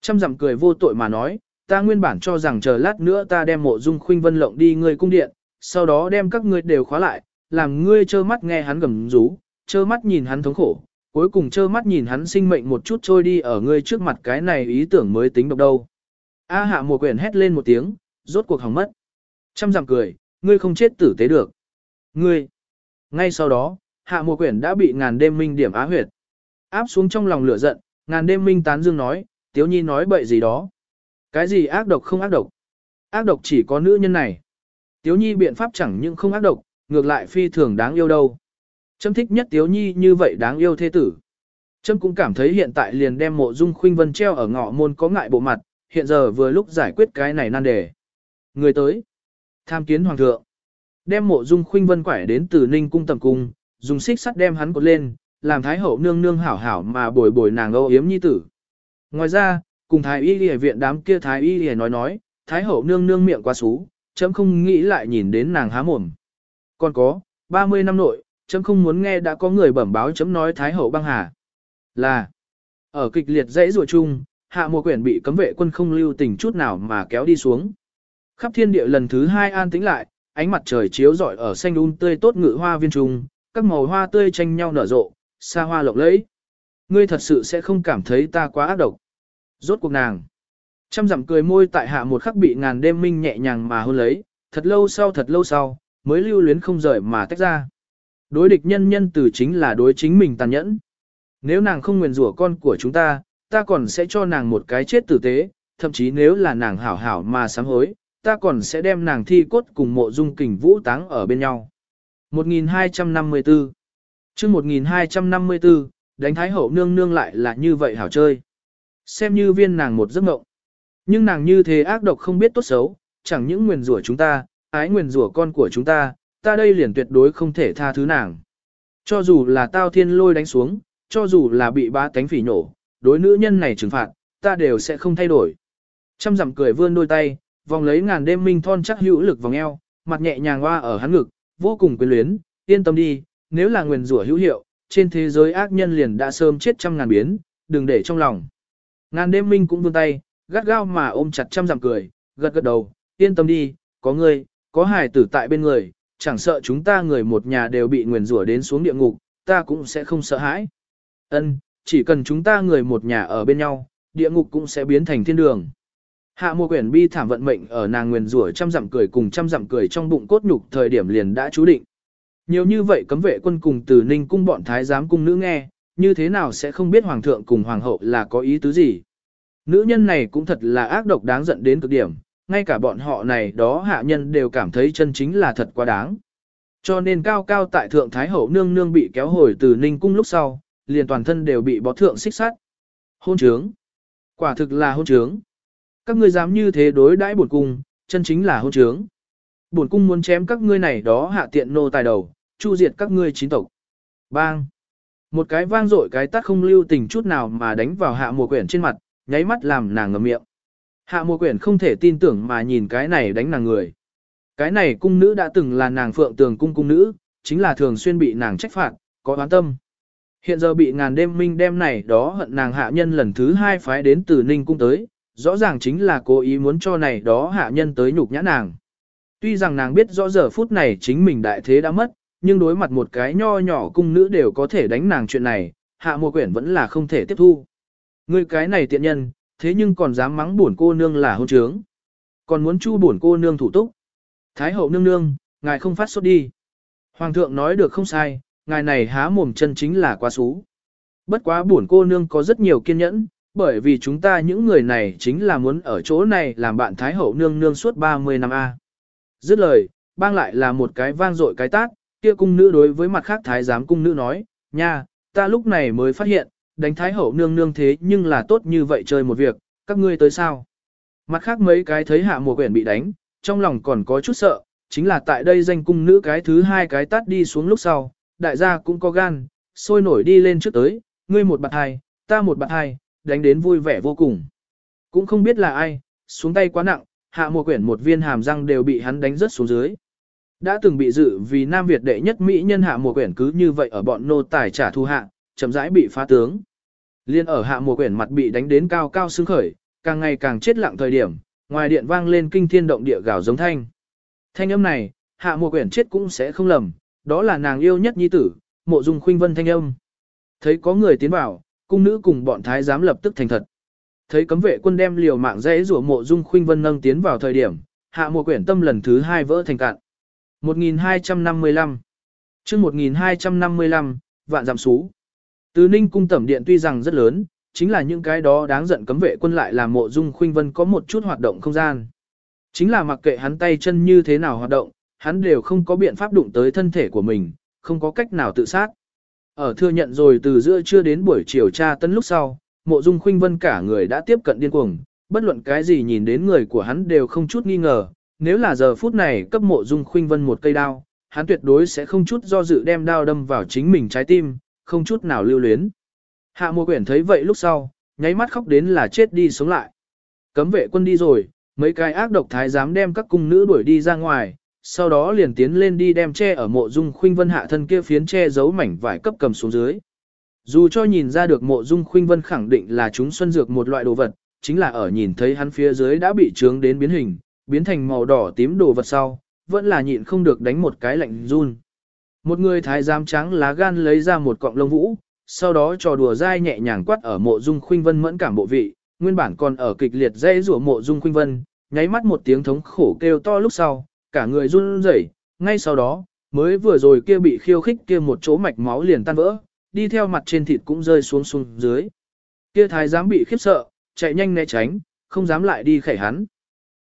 Chăm dặm cười vô tội mà nói, ta nguyên bản cho rằng chờ lát nữa ta đem mộ dung khuynh vân lộng đi ngươi cung điện, sau đó đem các ngươi đều khóa lại, làm ngươi trơ mắt nghe hắn gầm rú, trơ mắt nhìn hắn thống khổ, cuối cùng trơ mắt nhìn hắn sinh mệnh một chút trôi đi ở ngươi trước mặt cái này ý tưởng mới tính độc đâu. A hạ mùa quyển hét lên một tiếng, rốt cuộc hỏng mất. Trăm dặm cười, ngươi không chết tử tế được. Ngươi. Ngay sau đó, hạ mùa quyển đã bị ngàn đêm minh điểm á huyệt. Áp xuống trong lòng lửa giận, ngàn đêm minh tán dương nói, tiếu nhi nói bậy gì đó. Cái gì ác độc không ác độc? Ác độc chỉ có nữ nhân này. Tiếu nhi biện pháp chẳng những không ác độc, ngược lại phi thường đáng yêu đâu. Trâm thích nhất Tiếu nhi như vậy đáng yêu thế tử. Trâm cũng cảm thấy hiện tại liền đem mộ dung khuynh vân treo ở ngõ môn có ngại bộ mặt, hiện giờ vừa lúc giải quyết cái này nan đề. Người tới. Tham kiến hoàng thượng. Đem mộ dung khuynh vân quải đến từ ninh cung tầm cung, dùng xích sắt đem hắn cột lên, làm thái hậu nương nương hảo hảo mà bồi bồi nàng âu yếm nhi tử. Ngoài ra, cùng thái y lìa viện đám kia thái y lìa nói nói, thái hậu nương nương miệng quá xú, chấm không nghĩ lại nhìn đến nàng há mồm. Còn có, 30 năm nội, chấm không muốn nghe đã có người bẩm báo chấm nói thái hậu băng hà. Là, ở kịch liệt dãy rùa chung, hạ mùa quyển bị cấm vệ quân không lưu tình chút nào mà kéo đi xuống. Khắp thiên địa lần thứ hai an tĩnh lại, ánh mặt trời chiếu rọi ở xanh un um tươi tốt ngự hoa viên trung, các màu hoa tươi tranh nhau nở rộ, xa hoa lộng lẫy. Ngươi thật sự sẽ không cảm thấy ta quá ác độc. Rốt cuộc nàng. Trăm dặm cười môi tại hạ một khắc bị ngàn đêm minh nhẹ nhàng mà hôn lấy, thật lâu sau thật lâu sau, mới lưu luyến không rời mà tách ra. Đối địch nhân nhân từ chính là đối chính mình tàn nhẫn. Nếu nàng không nguyền rủa con của chúng ta, ta còn sẽ cho nàng một cái chết tử tế, thậm chí nếu là nàng hảo hảo mà sám hối, ta còn sẽ đem nàng thi cốt cùng mộ dung kình vũ táng ở bên nhau. 1254 chương 1254, đánh thái hậu nương nương lại là như vậy hảo chơi. Xem như viên nàng một giấc mộng. Nhưng nàng như thế ác độc không biết tốt xấu, chẳng những nguyền rủa chúng ta, ái nguyền rủa con của chúng ta, ta đây liền tuyệt đối không thể tha thứ nàng. Cho dù là tao thiên lôi đánh xuống, cho dù là bị ba cánh phỉ nổ, đối nữ nhân này trừng phạt, ta đều sẽ không thay đổi. Trăm dặm cười vươn đôi tay, vòng lấy ngàn đêm minh thon chắc hữu lực vòng eo, mặt nhẹ nhàng hoa ở hắn ngực, vô cùng quyến luyến, yên tâm đi, nếu là nguyền rủa hữu hiệu, trên thế giới ác nhân liền đã sớm chết trăm ngàn biến, đừng để trong lòng. Ngàn đêm minh cũng vươn tay, gắt gao mà ôm chặt trăm dặm cười, gật gật đầu, yên tâm đi, có ngươi, có hải tử tại bên người, chẳng sợ chúng ta người một nhà đều bị nguyền rủa đến xuống địa ngục, ta cũng sẽ không sợ hãi. Ân, chỉ cần chúng ta người một nhà ở bên nhau, địa ngục cũng sẽ biến thành thiên đường. Hạ mùa quyển bi thảm vận mệnh ở nàng nguyền rủa trăm dặm cười cùng trăm dặm cười trong bụng cốt nhục thời điểm liền đã chú định. Nhiều như vậy cấm vệ quân cùng từ ninh cung bọn thái giám cung nữ nghe, như thế nào sẽ không biết hoàng thượng cùng hoàng hậu là có ý tứ gì. Nữ nhân này cũng thật là ác độc đáng giận đến cực điểm, ngay cả bọn họ này đó hạ nhân đều cảm thấy chân chính là thật quá đáng. Cho nên cao cao tại thượng thái hậu nương nương bị kéo hồi từ ninh cung lúc sau, liền toàn thân đều bị bó thượng xích sát. Hôn trướng. Quả thực là hôn trướng. Các ngươi dám như thế đối đãi bổn cung, chân chính là hôn trướng. Bổn cung muốn chém các ngươi này đó hạ tiện nô tài đầu, chu diệt các ngươi chín tộc. Bang! Một cái vang dội cái tát không lưu tình chút nào mà đánh vào hạ mùa quyển trên mặt, nháy mắt làm nàng ngậm miệng. Hạ mùa quyển không thể tin tưởng mà nhìn cái này đánh nàng người. Cái này cung nữ đã từng là nàng phượng tường cung cung nữ, chính là thường xuyên bị nàng trách phạt, có oán tâm. Hiện giờ bị ngàn đêm minh đem này đó hận nàng hạ nhân lần thứ hai phái đến từ ninh cung tới, rõ ràng chính là cố ý muốn cho này đó hạ nhân tới nhục nhã nàng. Tuy rằng nàng biết rõ giờ phút này chính mình đại thế đã mất, nhưng đối mặt một cái nho nhỏ cung nữ đều có thể đánh nàng chuyện này, hạ mùa quyển vẫn là không thể tiếp thu. Ngươi cái này tiện nhân, thế nhưng còn dám mắng buồn cô nương là hôn trướng. Còn muốn chu buồn cô nương thủ túc. Thái hậu nương nương, ngài không phát sốt đi. Hoàng thượng nói được không sai, ngài này há mồm chân chính là quá xú. Bất quá buồn cô nương có rất nhiều kiên nhẫn, bởi vì chúng ta những người này chính là muốn ở chỗ này làm bạn Thái hậu nương nương suốt 30 năm A. Dứt lời, bang lại là một cái vang dội cái tát, kia cung nữ đối với mặt khác thái giám cung nữ nói, nha, ta lúc này mới phát hiện, đánh thái hậu nương nương thế nhưng là tốt như vậy chơi một việc, các ngươi tới sao? Mặt khác mấy cái thấy hạ mùa quyển bị đánh, trong lòng còn có chút sợ, chính là tại đây danh cung nữ cái thứ hai cái tát đi xuống lúc sau, đại gia cũng có gan, sôi nổi đi lên trước tới, ngươi một bạn hai, ta một bạn hai, đánh đến vui vẻ vô cùng. Cũng không biết là ai, xuống tay quá nặng, hạ mùa quyển một viên hàm răng đều bị hắn đánh rớt xuống dưới. Đã từng bị dự vì Nam Việt đệ nhất Mỹ nhân hạ mùa quyển cứ như vậy ở bọn nô tài trả thu hạ, chậm rãi bị phá tướng. Liên ở hạ mùa quyển mặt bị đánh đến cao cao xương khởi, càng ngày càng chết lặng thời điểm, ngoài điện vang lên kinh thiên động địa gào giống thanh. Thanh âm này, hạ mùa quyển chết cũng sẽ không lầm, đó là nàng yêu nhất nhi tử, mộ dung khuynh vân thanh âm. Thấy có người tiến vào, cung nữ cùng bọn thái giám lập tức thành thật. Thấy cấm vệ quân đem liều mạng dễ rủa mộ dung khuynh vân nâng tiến vào thời điểm, hạ mộ quyển tâm lần thứ hai vỡ thành cạn. 1255 chương 1255, vạn giảm xú. Từ Ninh cung tẩm điện tuy rằng rất lớn, chính là những cái đó đáng giận cấm vệ quân lại làm mộ dung khuynh vân có một chút hoạt động không gian. Chính là mặc kệ hắn tay chân như thế nào hoạt động, hắn đều không có biện pháp đụng tới thân thể của mình, không có cách nào tự sát. Ở thừa nhận rồi từ giữa trưa đến buổi chiều tra tấn lúc sau, mộ dung khuynh vân cả người đã tiếp cận điên cuồng, bất luận cái gì nhìn đến người của hắn đều không chút nghi ngờ, nếu là giờ phút này cấp mộ dung khuynh vân một cây đao, hắn tuyệt đối sẽ không chút do dự đem đao đâm vào chính mình trái tim, không chút nào lưu luyến. Hạ mùa quyển thấy vậy lúc sau, nháy mắt khóc đến là chết đi sống lại. Cấm vệ quân đi rồi, mấy cái ác độc thái dám đem các cung nữ đuổi đi ra ngoài, sau đó liền tiến lên đi đem che ở mộ dung khuynh vân hạ thân kia phiến che giấu mảnh vải cấp cầm xuống dưới. Dù cho nhìn ra được mộ dung khuynh vân khẳng định là chúng xuân dược một loại đồ vật, chính là ở nhìn thấy hắn phía dưới đã bị trướng đến biến hình, biến thành màu đỏ tím đồ vật sau, vẫn là nhịn không được đánh một cái lạnh run. Một người thái giám trắng lá gan lấy ra một cọng lông vũ, sau đó trò đùa dai nhẹ nhàng quát ở mộ dung khuynh vân mẫn cảm bộ vị, nguyên bản còn ở kịch liệt dây rủa mộ dung khuynh vân, nháy mắt một tiếng thống khổ kêu to lúc sau, cả người run rẩy, ngay sau đó, mới vừa rồi kia bị khiêu khích kia một chỗ mạch máu liền tan vỡ, đi theo mặt trên thịt cũng rơi xuống xuống dưới. Kia thái giám bị khiếp sợ, chạy nhanh né tránh, không dám lại đi khẩy hắn.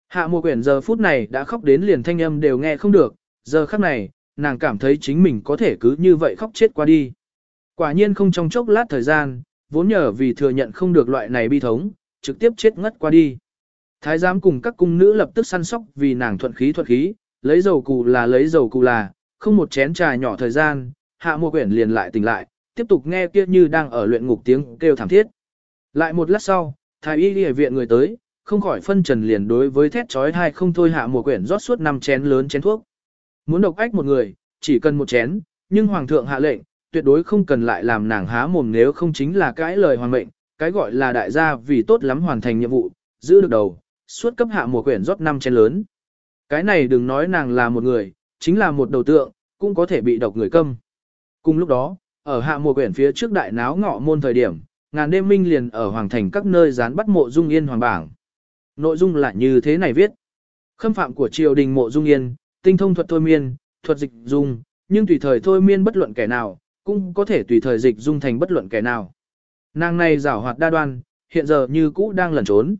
Hạ mùa quyển giờ phút này đã khóc đến liền thanh âm đều nghe không được, giờ khắc này, nàng cảm thấy chính mình có thể cứ như vậy khóc chết qua đi. Quả nhiên không trong chốc lát thời gian, vốn nhờ vì thừa nhận không được loại này bi thống, trực tiếp chết ngất qua đi. Thái giám cùng các cung nữ lập tức săn sóc vì nàng thuận khí thuận khí, lấy dầu cù là lấy dầu cù là, không một chén trà nhỏ thời gian, hạ mùa quyển liền lại tỉnh lại, tiếp tục nghe kia như đang ở luyện ngục tiếng kêu thảm thiết. Lại một lát sau, thái y y viện người tới, không khỏi phân trần liền đối với thét trói thai không thôi hạ mùa quyển rót suốt năm chén lớn chén thuốc. Muốn độc ách một người, chỉ cần một chén, nhưng hoàng thượng hạ lệnh, tuyệt đối không cần lại làm nàng há mồm nếu không chính là cái lời hoàn mệnh, cái gọi là đại gia vì tốt lắm hoàn thành nhiệm vụ, giữ được đầu, suốt cấp hạ mùa quyển rót năm chén lớn. Cái này đừng nói nàng là một người, chính là một đầu tượng, cũng có thể bị độc người câm. Cùng lúc đó, ở hạ mùa quyển phía trước đại náo ngọ môn thời điểm, ngàn đêm minh liền ở hoàng thành các nơi dán bắt mộ dung yên hoàng bảng. Nội dung là như thế này viết. Khâm phạm của triều đình mộ dung yên, tinh thông thuật thôi miên, thuật dịch dung, nhưng tùy thời thôi miên bất luận kẻ nào, cũng có thể tùy thời dịch dung thành bất luận kẻ nào. Nàng này giảo hoạt đa đoan, hiện giờ như cũ đang lẩn trốn.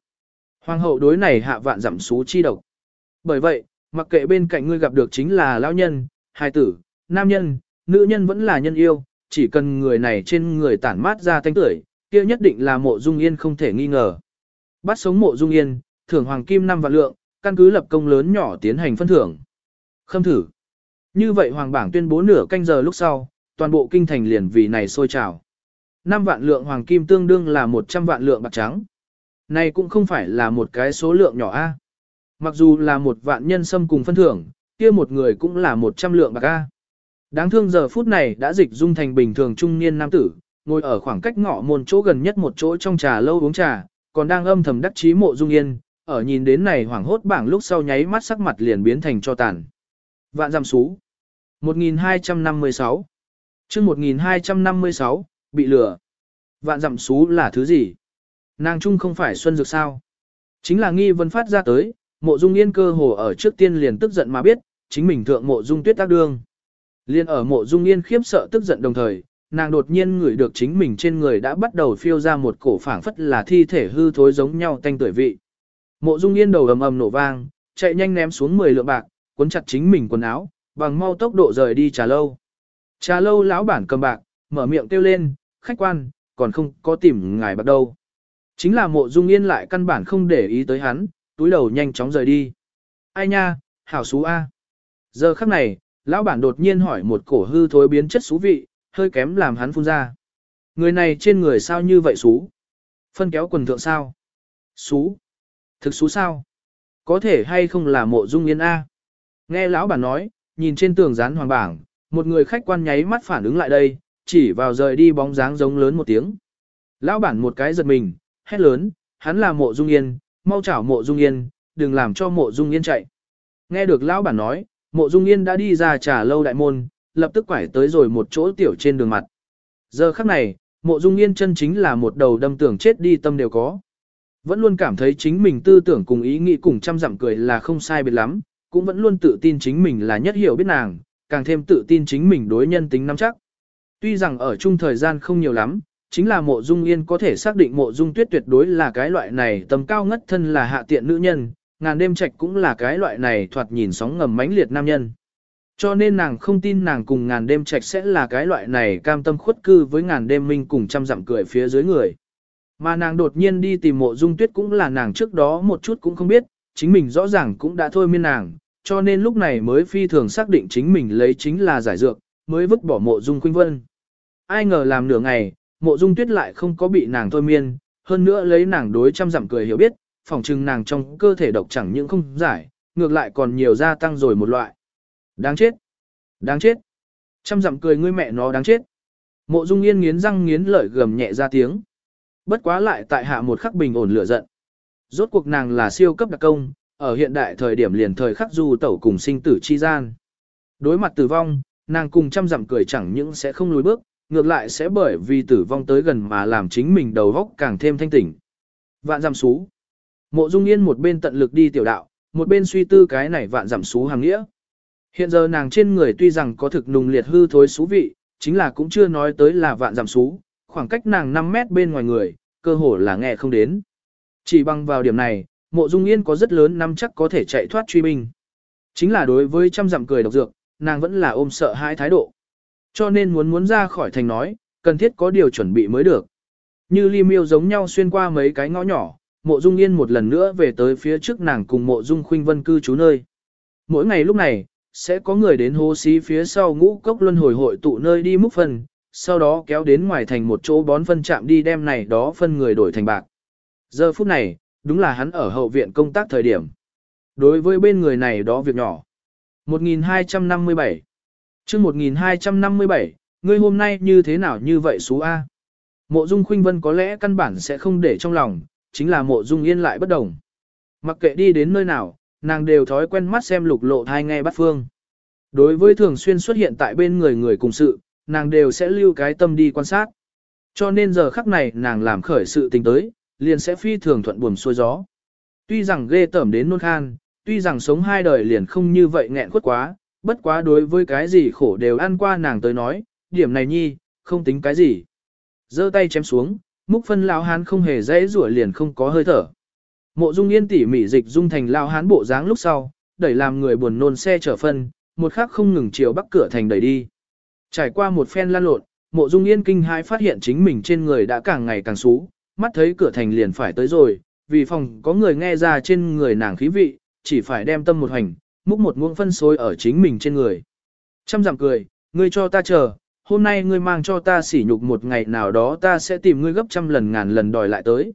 Hoàng hậu đối này hạ vạn giảm xú chi độc. Bởi vậy, mặc kệ bên cạnh ngươi gặp được chính là lão nhân, hài tử, nam nhân, nữ nhân vẫn là nhân yêu, chỉ cần người này trên người tản mát ra thanh tuổi, kia nhất định là mộ dung yên không thể nghi ngờ. Bắt sống mộ dung yên, thưởng hoàng kim năm vạn lượng, căn cứ lập công lớn nhỏ tiến hành phân thưởng. Khâm thử. Như vậy hoàng bảng tuyên bố nửa canh giờ lúc sau, toàn bộ kinh thành liền vì này sôi trào. 5 vạn lượng hoàng kim tương đương là 100 vạn lượng bạc trắng. Này cũng không phải là một cái số lượng nhỏ a. Mặc dù là một vạn nhân sâm cùng phân thưởng, kia một người cũng là 100 lượng bạc ca. Đáng thương giờ phút này đã dịch dung thành bình thường trung niên nam tử, ngồi ở khoảng cách ngõ môn chỗ gần nhất một chỗ trong trà lâu uống trà, còn đang âm thầm đắc chí mộ dung yên, ở nhìn đến này hoảng hốt bảng lúc sau nháy mắt sắc mặt liền biến thành cho tàn. Vạn giam xú. 1256 chương 1256, bị lừa. Vạn dặm xú là thứ gì? Nàng trung không phải xuân dược sao? Chính là nghi vấn phát ra tới, mộ dung yên cơ hồ ở trước tiên liền tức giận mà biết, chính mình thượng mộ dung tuyết tác đương. Liên ở mộ dung yên khiếp sợ tức giận đồng thời, nàng đột nhiên ngửi được chính mình trên người đã bắt đầu phiêu ra một cổ phảng phất là thi thể hư thối giống nhau tanh tuổi vị. Mộ dung yên đầu ầm ầm nổ vang, chạy nhanh ném xuống 10 lượng bạc, cuốn chặt chính mình quần áo, bằng mau tốc độ rời đi trà lâu. Trà lâu lão bản cầm bạc, mở miệng kêu lên, khách quan, còn không có tìm ngài bạc đâu. Chính là mộ dung yên lại căn bản không để ý tới hắn, túi đầu nhanh chóng rời đi. Ai nha, hảo xú A. Giờ khắc này, lão bản đột nhiên hỏi một cổ hư thối biến chất xú vị, hơi kém làm hắn phun ra. Người này trên người sao như vậy xú? Phân kéo quần thượng sao? Xú? Thực xú sao? Có thể hay không là mộ dung yên A? Nghe lão bản nói, nhìn trên tường dán hoàng bảng, một người khách quan nháy mắt phản ứng lại đây, chỉ vào rời đi bóng dáng giống lớn một tiếng. Lão bản một cái giật mình, hét lớn, hắn là mộ dung yên, mau chảo mộ dung yên, đừng làm cho mộ dung yên chạy. Nghe được lão bản nói, mộ dung yên đã đi ra trả lâu đại môn, lập tức quải tới rồi một chỗ tiểu trên đường mặt. Giờ khắc này, mộ dung yên chân chính là một đầu đâm tưởng chết đi tâm đều có. Vẫn luôn cảm thấy chính mình tư tưởng cùng ý nghĩ cùng trăm dặm cười là không sai biệt lắm, cũng vẫn luôn tự tin chính mình là nhất hiểu biết nàng, càng thêm tự tin chính mình đối nhân tính nắm chắc. Tuy rằng ở chung thời gian không nhiều lắm, chính là mộ dung yên có thể xác định mộ dung tuyết tuyệt đối là cái loại này tầm cao ngất thân là hạ tiện nữ nhân, ngàn đêm trạch cũng là cái loại này thoạt nhìn sóng ngầm mãnh liệt nam nhân. Cho nên nàng không tin nàng cùng ngàn đêm trạch sẽ là cái loại này cam tâm khuất cư với ngàn đêm minh cùng trăm dặm cười phía dưới người. Mà nàng đột nhiên đi tìm mộ dung tuyết cũng là nàng trước đó một chút cũng không biết, chính mình rõ ràng cũng đã thôi miên nàng, cho nên lúc này mới phi thường xác định chính mình lấy chính là giải dược, mới vứt bỏ mộ dung khuynh vân. Ai ngờ làm nửa ngày, mộ dung tuyết lại không có bị nàng thôi miên, hơn nữa lấy nàng đối trăm dặm cười hiểu biết, phỏng chừng nàng trong cơ thể độc chẳng những không giải, ngược lại còn nhiều gia tăng rồi một loại. Đáng chết! Đáng chết! Trăm dặm cười ngươi mẹ nó đáng chết! Mộ dung yên nghiến răng nghiến lợi gầm nhẹ ra tiếng. Bất quá lại tại hạ một khắc bình ổn lửa giận. Rốt cuộc nàng là siêu cấp đặc công, ở hiện đại thời điểm liền thời khắc du tẩu cùng sinh tử chi gian. Đối mặt tử vong, nàng cùng trăm dặm cười chẳng những sẽ không lùi bước, ngược lại sẽ bởi vì tử vong tới gần mà làm chính mình đầu góc càng thêm thanh tỉnh. Vạn giảm xú. Mộ Dung Yên một bên tận lực đi tiểu đạo, một bên suy tư cái này vạn giảm xú hàng nghĩa. Hiện giờ nàng trên người tuy rằng có thực nùng liệt hư thối xú vị, chính là cũng chưa nói tới là vạn giảm xú, khoảng cách nàng 5 mét bên ngoài người, cơ hồ là nghe không đến. Chỉ bằng vào điểm này, mộ dung yên có rất lớn năm chắc có thể chạy thoát truy binh. Chính là đối với trăm dặm cười độc dược, nàng vẫn là ôm sợ hai thái độ. Cho nên muốn muốn ra khỏi thành nói, cần thiết có điều chuẩn bị mới được. Như ly miêu giống nhau xuyên qua mấy cái ngõ nhỏ, mộ dung yên một lần nữa về tới phía trước nàng cùng mộ dung khuynh vân cư trú nơi. Mỗi ngày lúc này, sẽ có người đến hô xí phía sau ngũ cốc luân hồi hội tụ nơi đi múc phân, sau đó kéo đến ngoài thành một chỗ bón phân chạm đi đem này đó phân người đổi thành bạc. Giờ phút này, đúng là hắn ở hậu viện công tác thời điểm. Đối với bên người này đó việc nhỏ. 1257 chương 1257, ngươi hôm nay như thế nào như vậy xú A. Mộ dung khuynh vân có lẽ căn bản sẽ không để trong lòng, chính là mộ dung yên lại bất đồng. Mặc kệ đi đến nơi nào, nàng đều thói quen mắt xem lục lộ thai nghe bắt phương. Đối với thường xuyên xuất hiện tại bên người người cùng sự, nàng đều sẽ lưu cái tâm đi quan sát. Cho nên giờ khắc này nàng làm khởi sự tình tới, liền sẽ phi thường thuận buồm xuôi gió. Tuy rằng ghê tởm đến nôn khan, tuy rằng sống hai đời liền không như vậy nghẹn khuất quá, bất quá đối với cái gì khổ đều ăn qua nàng tới nói, điểm này nhi, không tính cái gì. giơ tay chém xuống, múc phân lão hán không hề dễ rủa liền không có hơi thở. Mộ Dung Yên tỉ mỉ dịch dung thành lão hán bộ dáng lúc sau, đẩy làm người buồn nôn xe chở phân, một khắc không ngừng chiều bắc cửa thành đẩy đi. Trải qua một phen lan lộn, Mộ Dung Yên kinh hãi phát hiện chính mình trên người đã càng ngày càng xú, mắt thấy cửa thành liền phải tới rồi, vì phòng có người nghe ra trên người nàng khí vị, chỉ phải đem tâm một hành, múc một muỗng phân xôi ở chính mình trên người. Trăm giảm cười, ngươi cho ta chờ, hôm nay ngươi mang cho ta sỉ nhục một ngày nào đó ta sẽ tìm ngươi gấp trăm lần ngàn lần đòi lại tới.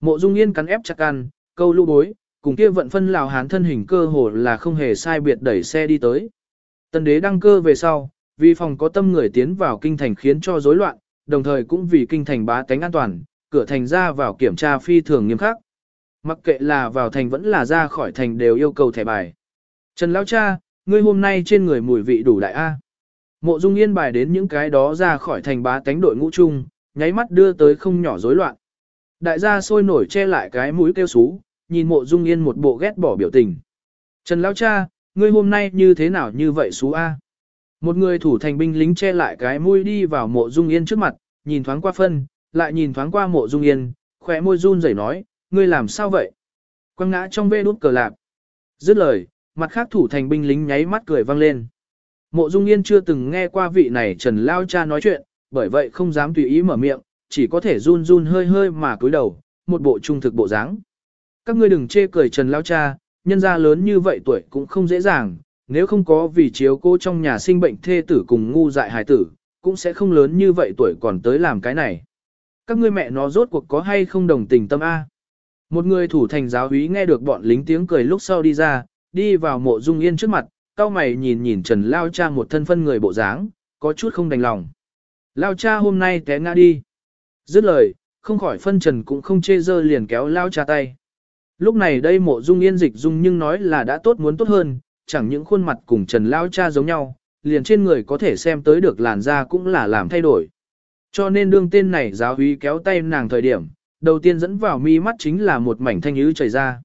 Mộ Dung Yên cắn ép chặt ăn, câu lũ bối, cùng kia vận phân lào hán thân hình cơ hồ là không hề sai biệt đẩy xe đi tới. Tần đế đăng cơ về sau, vì phòng có tâm người tiến vào kinh thành khiến cho rối loạn, đồng thời cũng vì kinh thành bá tánh an toàn, cửa thành ra vào kiểm tra phi thường nghiêm khắc. Mặc kệ là vào thành vẫn là ra khỏi thành đều yêu cầu thẻ bài. Trần Lão Cha, ngươi hôm nay trên người mùi vị đủ đại A. Mộ Dung Yên bài đến những cái đó ra khỏi thành bá tánh đội ngũ chung, nháy mắt đưa tới không nhỏ rối loạn. Đại gia sôi nổi che lại cái mũi kêu xú, nhìn Mộ Dung Yên một bộ ghét bỏ biểu tình. Trần Lão Cha, ngươi hôm nay như thế nào như vậy xú A? Một người thủ thành binh lính che lại cái mũi đi vào Mộ Dung Yên trước mặt, nhìn thoáng qua phân, lại nhìn thoáng qua Mộ Dung Yên, khỏe môi run rẩy nói, ngươi làm sao vậy? Quăng ngã trong vê đút cờ lạc. Dứt lời, mặt khác thủ thành binh lính nháy mắt cười vang lên. Mộ Dung Yên chưa từng nghe qua vị này Trần Lao Cha nói chuyện, bởi vậy không dám tùy ý mở miệng, chỉ có thể run run hơi hơi mà cúi đầu, một bộ trung thực bộ dáng. Các ngươi đừng chê cười Trần Lao Cha, nhân gia lớn như vậy tuổi cũng không dễ dàng, nếu không có vì chiếu cô trong nhà sinh bệnh thê tử cùng ngu dại hài tử, cũng sẽ không lớn như vậy tuổi còn tới làm cái này. Các ngươi mẹ nó rốt cuộc có hay không đồng tình tâm A. Một người thủ thành giáo úy nghe được bọn lính tiếng cười lúc sau đi ra, đi vào mộ dung yên trước mặt, cao mày nhìn nhìn Trần Lao Cha một thân phân người bộ dáng, có chút không đành lòng. Lao Cha hôm nay té ngã đi. Dứt lời, không khỏi phân trần cũng không chê dơ liền kéo Lao Cha tay. Lúc này đây mộ dung yên dịch dung nhưng nói là đã tốt muốn tốt hơn, chẳng những khuôn mặt cùng Trần Lao Cha giống nhau, liền trên người có thể xem tới được làn da cũng là làm thay đổi. Cho nên đương tên này giáo úy kéo tay nàng thời điểm, đầu tiên dẫn vào mi mắt chính là một mảnh thanh ứ chảy ra.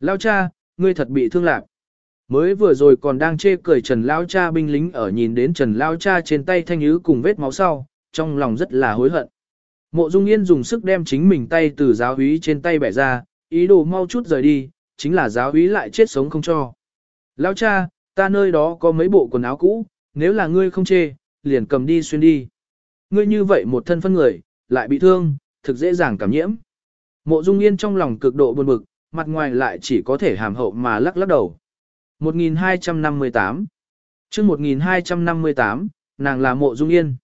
Lao cha, ngươi thật bị thương lạc. Mới vừa rồi còn đang chê cười Trần Lao cha binh lính ở nhìn đến Trần Lao cha trên tay thanh nhứ cùng vết máu sau, trong lòng rất là hối hận. Mộ Dung Yên dùng sức đem chính mình tay từ giáo úy trên tay bẻ ra, ý đồ mau chút rời đi, chính là giáo úy lại chết sống không cho. Lao cha, ta nơi đó có mấy bộ quần áo cũ, nếu là ngươi không chê, liền cầm đi xuyên đi. Ngươi như vậy một thân phân người, lại bị thương, thực dễ dàng cảm nhiễm. Mộ Dung Yên trong lòng cực độ buồn bực, mặt ngoài lại chỉ có thể hàm hậu mà lắc lắc đầu. 1258 chương 1258, nàng là Mộ Dung Yên.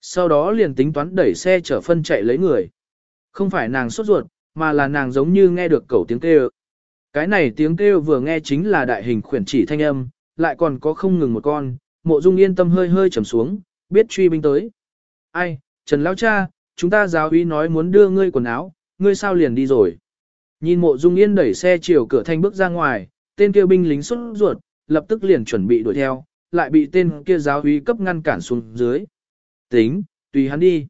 Sau đó liền tính toán đẩy xe chở phân chạy lấy người. Không phải nàng sốt ruột, mà là nàng giống như nghe được cẩu tiếng kêu. Cái này tiếng kêu vừa nghe chính là đại hình khuyển chỉ thanh âm, lại còn có không ngừng một con, Mộ Dung Yên tâm hơi hơi trầm xuống, biết truy binh tới. Ai, Trần Lão Cha, chúng ta giáo úy nói muốn đưa ngươi quần áo, ngươi sao liền đi rồi. Nhìn mộ dung yên đẩy xe chiều cửa thanh bước ra ngoài, tên kia binh lính xuất ruột, lập tức liền chuẩn bị đuổi theo, lại bị tên kia giáo uy cấp ngăn cản xuống dưới. Tính, tùy hắn đi.